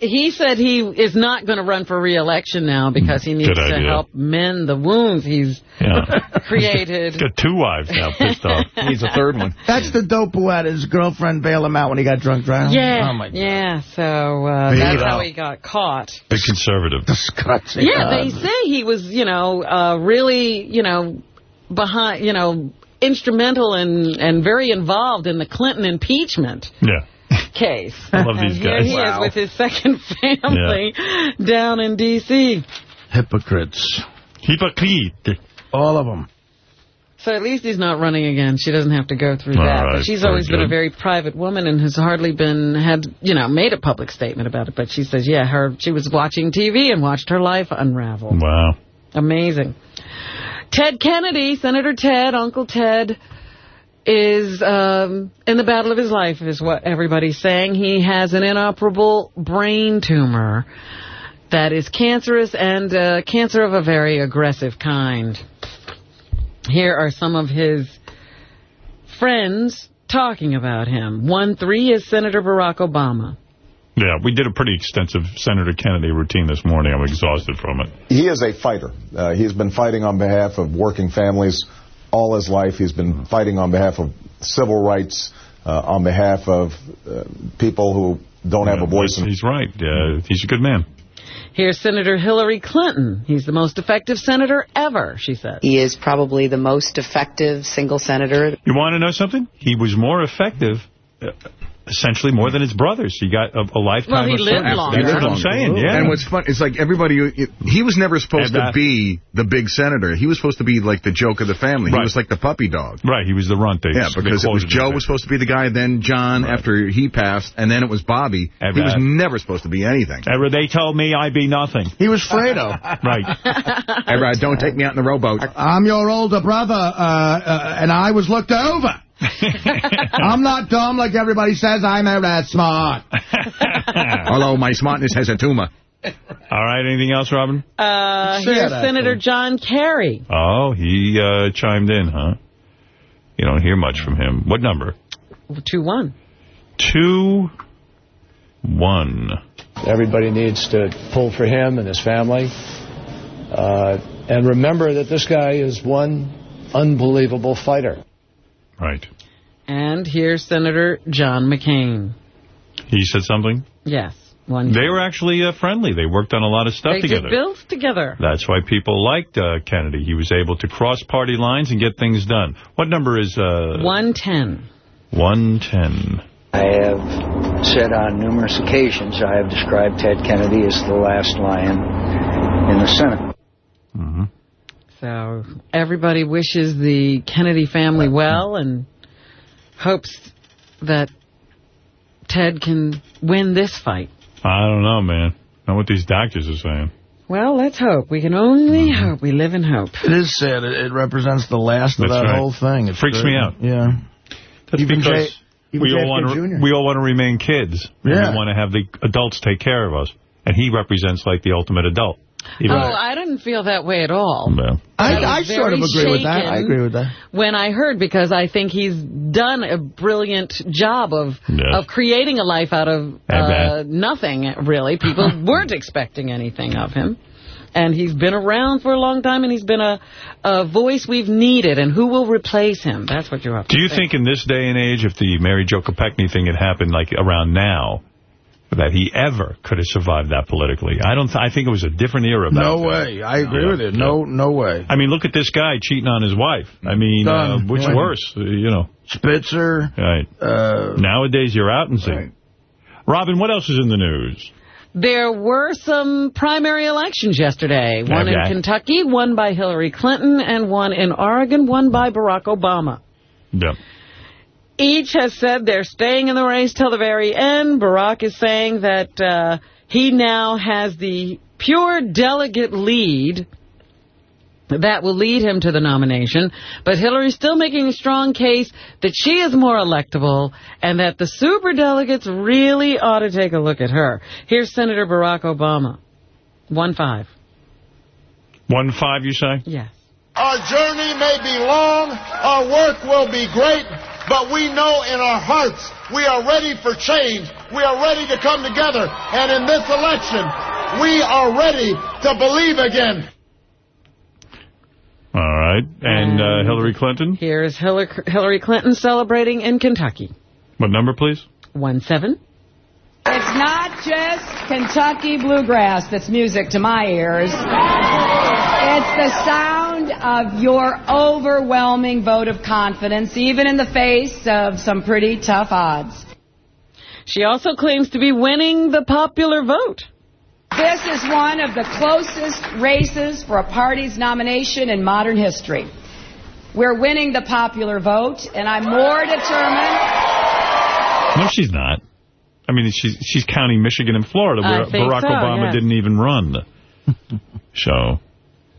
He said he is not going to run for re-election now because he needs Good to idea. help mend the wounds he's Yeah. (laughs) created. He's got two wives now pissed off. (laughs) He's a third one. That's the dope who had his girlfriend bail him out when he got drunk driving. Yeah, Oh, my God. yeah. So uh, that's it how he got caught. Big conservative. Disgusting. Yeah, they say he was, you know, uh, really, you know, behind, you know, instrumental and and very involved in the Clinton impeachment Yeah. Case. I love these and these here he Wow. is with his second (laughs) family down in D.C. Hypocrites. Hypocrite. All of them. So at least he's not running again. She doesn't have to go through All that. right, but she's very always been a very private woman and has hardly been had you know made a public statement about it. But she says, yeah, her she was watching TV and watched her life unravel. Wow. Amazing. Ted Kennedy, Senator Ted, Uncle Ted, is um, in the battle of his life, is what everybody's saying. He has an inoperable brain tumor that is cancerous and uh, cancer of a very aggressive kind. Here are some of his friends talking about him. One three is Senator Barack Obama. Yeah, we did a pretty extensive Senator Kennedy routine this morning. I'm exhausted from it. He is a fighter. Uh, he's been fighting on behalf of working families all his life. He's been fighting on behalf of civil rights, uh, on behalf of uh, people who don't have a voice. In He's right. Uh, he's a good man. Here's Senator Hillary Clinton. He's the most effective senator ever, she said. He is probably the most effective single senator. You want to know something? He was more effective uh, essentially more than his brothers. He got a, a lifetime Well, he of lived service. longer. That's what I'm saying, yeah. And what's fun, it's like everybody, he was never supposed And to be the big senator. He was supposed to be like the joke of the family. He was like the puppy dog. Right, he was the runt. They, Yeah, they because it was Joe there. was supposed to be the guy, then John after he passed, and then it was Bobby. And he was never supposed to be anything. Ever they told me I'd be nothing. He was Fredo. (laughs) right. Ever, don't take me out in the rowboat. I'm your older brother, uh, uh, and I was looked over. (laughs) I'm not dumb like everybody says. I'm that smart. (laughs) Although my smartness has a tumor. All right, anything else, Robin? Uh, here's it, Senator actually. John Kerry. Oh, he uh, chimed in, huh? You don't hear much from him. What number? 2-1. Two, one. Everybody needs to pull for him and his family. Uh, and remember that this guy is one unbelievable fighter. Right. And here's Senator John McCain. He said something? Yes. One They were actually uh, friendly. They worked on a lot of stuff They together. did bills together. That's why people liked uh, Kennedy. He was able to cross party lines and get things done. What number is uh, 110. 110? I have said on numerous occasions, I have described Ted Kennedy as the last lion in the Senate. So everybody wishes the Kennedy family well and hopes that Ted can win this fight. I don't know, man. Not what these doctors are saying. Well, let's hope. We can only mm-hmm. hope. We live in hope. It is sad. It, it represents the last of That's that right. whole thing. It Freaks me out. Yeah. That's Even because J- even we all JFK want to Jr.. we all want to remain kids. And Yeah. We want to have the adults take care of us. And he represents like the ultimate adult. Even Oh, I didn't feel that way at all. Well, I, I I sort of agree with that. I agree with that. When I heard, because I think he's done a brilliant job of of creating a life out of uh, nothing, really. People (laughs) weren't expecting anything of him. And he's been around for a long time, and he's been a, a voice we've needed. And who will replace him? That's what you're up to Do you think in this day and age, if the Mary Jo Kopechne thing had happened like around now, that he ever could have survived that politically? I don't. Th I think it was a different era. back No then. way. I agree Yeah, with you. No, no way. I mean, look at this guy cheating on his wife. I mean, uh, which Right. worse? Uh, you know. Spitzer. Right. Uh, Nowadays, you're out and see. Robin, what else is in the news? There were some primary elections yesterday. One in Kentucky, one by Hillary Clinton, and one in Oregon, one by Barack Obama. Yeah. Each has said they're staying in the race till the very end. Barack is saying that uh, he now has the pure delegate lead that will lead him to the nomination. But Hillary's still making a strong case that she is more electable and that the superdelegates really ought to take a look at her. Here's Senator Barack Obama. One five. One five, you say? Yes. Our journey may be long, our work will be great, but we know in our hearts we are ready for change. We are ready to come together. And in this election, we are ready to believe again. All right. And uh, Hillary Clinton? Here's Hillary Hillary Clinton celebrating in Kentucky. What number, please? One seven. It's not just Kentucky bluegrass that's music to my ears. It's the sound of your overwhelming vote of confidence, even in the face of some pretty tough odds. She also claims to be winning the popular vote. This is one of the closest races for a party's nomination in modern history. We're winning the popular vote, and I'm more determined. No, she's not. I mean, she's she's counting Michigan and Florida, where Barack so, Obama yes. didn't even run. (laughs) so,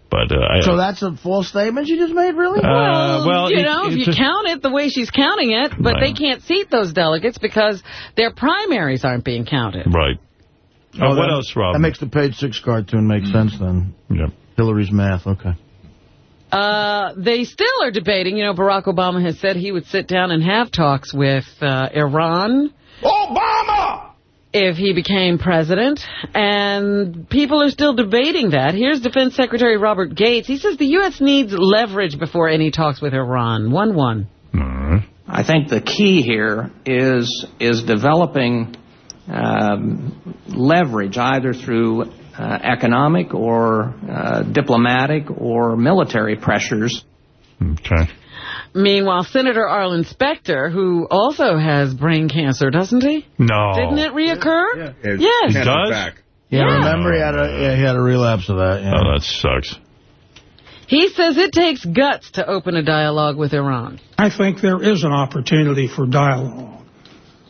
but uh, I, So that's a false statement you just made, really? Uh, well, you it- know, if you a- count it the way she's counting it, but Right. they can't seat those delegates because their primaries aren't being counted. right. Uh, Oh, what that- else, Rob? That makes the page six cartoon make sense then. Yeah. Hillary's math, okay. Uh, they still are debating. You know, Barack Obama has said he would sit down and have talks with uh, Iran. Obama! If he became president, and people are still debating that. Here's Defense Secretary Robert Gates. He says the U.S. needs leverage before any talks with Iran. 1-1. I think the key here is is developing um, leverage either through uh, economic or uh, diplomatic or military pressures. Okay. Meanwhile, Senator Arlen Specter, who also has brain cancer, doesn't he? No. Didn't it reoccur? Yeah. Yes. He does? Yeah, Yeah. remember he had a yeah, he had a relapse of that. Yeah. Oh, that sucks. He says it takes guts to open a dialogue with Iran. I think there is an opportunity for dialogue.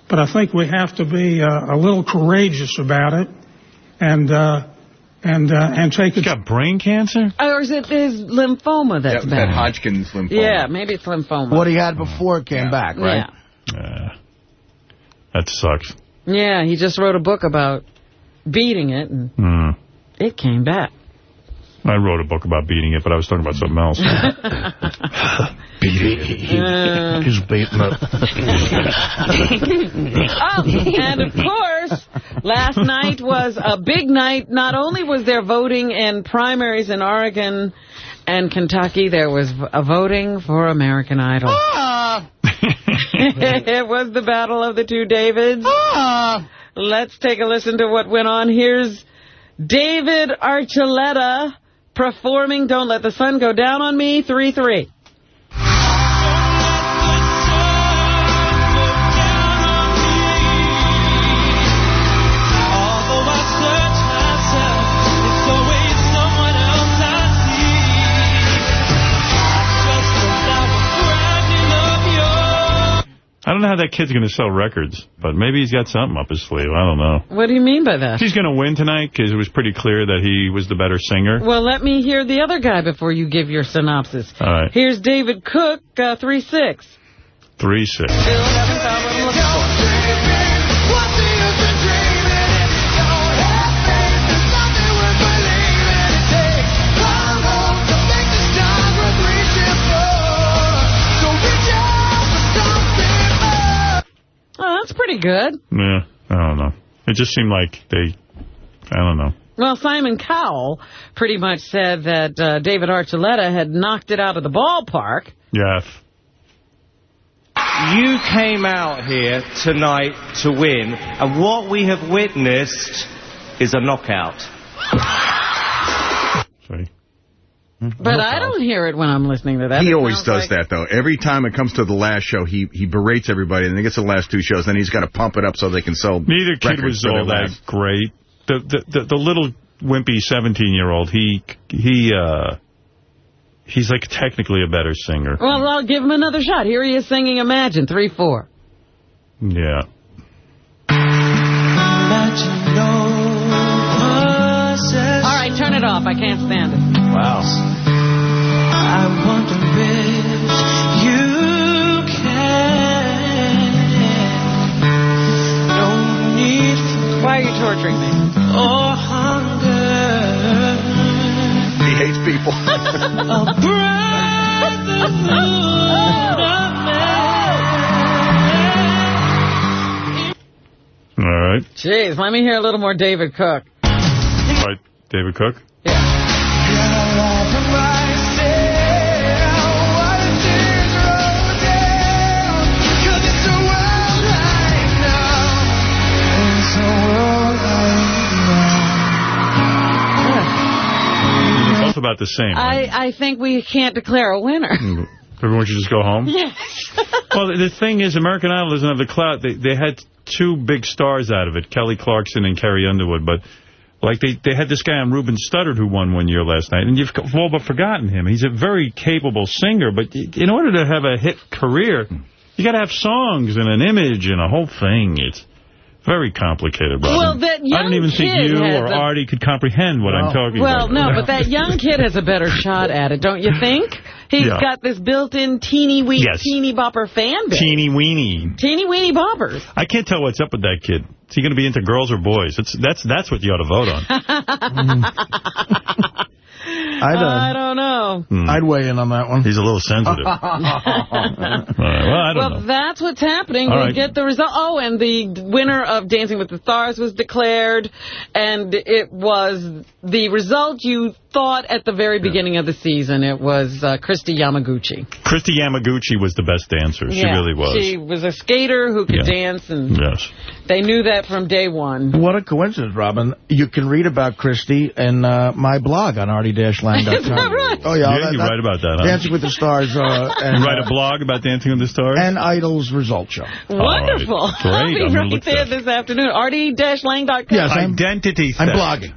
But I think we have to be uh, a little courageous about it and uh, and uh, and take it. got brain cancer? Or is it his lymphoma that's That, bad? that Hodgkin's lymphoma. Yeah, maybe it's lymphoma. What he had before came back, right? Yeah. Uh, that sucks. Yeah, he just wrote a book about beating it, and Hmm. it came back. I wrote a book about beating it, but I was talking about something else. (laughs) (laughs) Uh. He's beating it. oh, and of course, last night was a big night. Not only was there voting in primaries in Oregon and Kentucky, there was a voting for American Idol. (laughs) it was the battle of the two Davids. Let's take a listen to what went on. Here's David Archuleta performing Don't Let the Sun Go Down on Me, 3-3. I don't know how that kid's going to sell records, but maybe he's got something up his sleeve. I don't know. What do you mean by that? He's going to win tonight because it was pretty clear that he was the better singer. Well, let me hear the other guy before you give your synopsis. All right. Here's David Cook, uh, 3-6. 3-6. That's pretty good. Yeah, I don't know. It just seemed like they, I don't know. Well, Simon Cowell pretty much said that uh, David Archuleta had knocked it out of the ballpark. Yes. You came out here tonight to win, and what we have witnessed is a knockout. But I don't hear it when I'm listening to that. He It always does like- that, though. Every time it comes to the last show, he he berates everybody, and then he gets to the last two shows, then he's got to pump it up so they can sell Neither kid records was all that last- great. The, the the the little wimpy 17-year-old, he he uh he's like technically a better singer. Well, I'll give him another shot. Here he is singing Imagine, 3-4. Yeah. All right, turn it off. I can't stand it. Wow. I wonder if you can. No need for Why are you torturing me? or hunger. He hates people. (laughs) A brotherhood All right. Jeez, let me hear a little more David Cook. All right, David Cook. About the same. I, I think we can't declare a winner. (laughs) Everyone should just go home? Yes. (laughs) well, the thing is, American Idol doesn't have the clout. They they had two big stars out of it, Kelly Clarkson and Carrie Underwood, but like they, they had this guy on Ruben Studdard who won one year last night, and you've all but forgotten him. He's a very capable singer, but in order to have a hit career, you got to have songs and an image and a whole thing. It's very complicated, Robin. Well, that I don't young even think kid you has or a- Artie could comprehend what I'm talking Well, about. no, but (laughs) that young kid has a better shot at it, don't you think? He's Yeah. got this built-in teeny-wee, Yes. teeny bopper fan base. Teeny weeny. Teeny-weeny boppers. I can't tell what's up with that kid. Is he going to be into girls or boys? It's, that's that's what you ought to vote on. (laughs) (laughs) I'd, uh, I don't know. I'd weigh in on that one. He's a little sensitive. (laughs) All right, well, I don't well, know. that's what's happening. All we'll right. get the result. Oh, and the winner of Dancing with the Stars was declared, and it was the result you thought at the very beginning of the season. It was uh, Kristi Yamaguchi. Kristi Yamaguchi was the best dancer. She Yeah, really was. She was a skater who could Yeah. dance, and Yes. they knew that from day one. What a coincidence, Robin. You can read about Kristi in uh, my blog on artie-lange.com. dancing-with-lang.com. Is that right? Oh, yeah. Yeah, that- you that- write about that, huh? Dancing with the Stars. Uh, and, you write a uh, blog about Dancing with the Stars? And Idol's result show. Wonderful. Great. I'll be I'm right there this afternoon. artie-lange.com. Yes, I'm- Identity I'm blogging.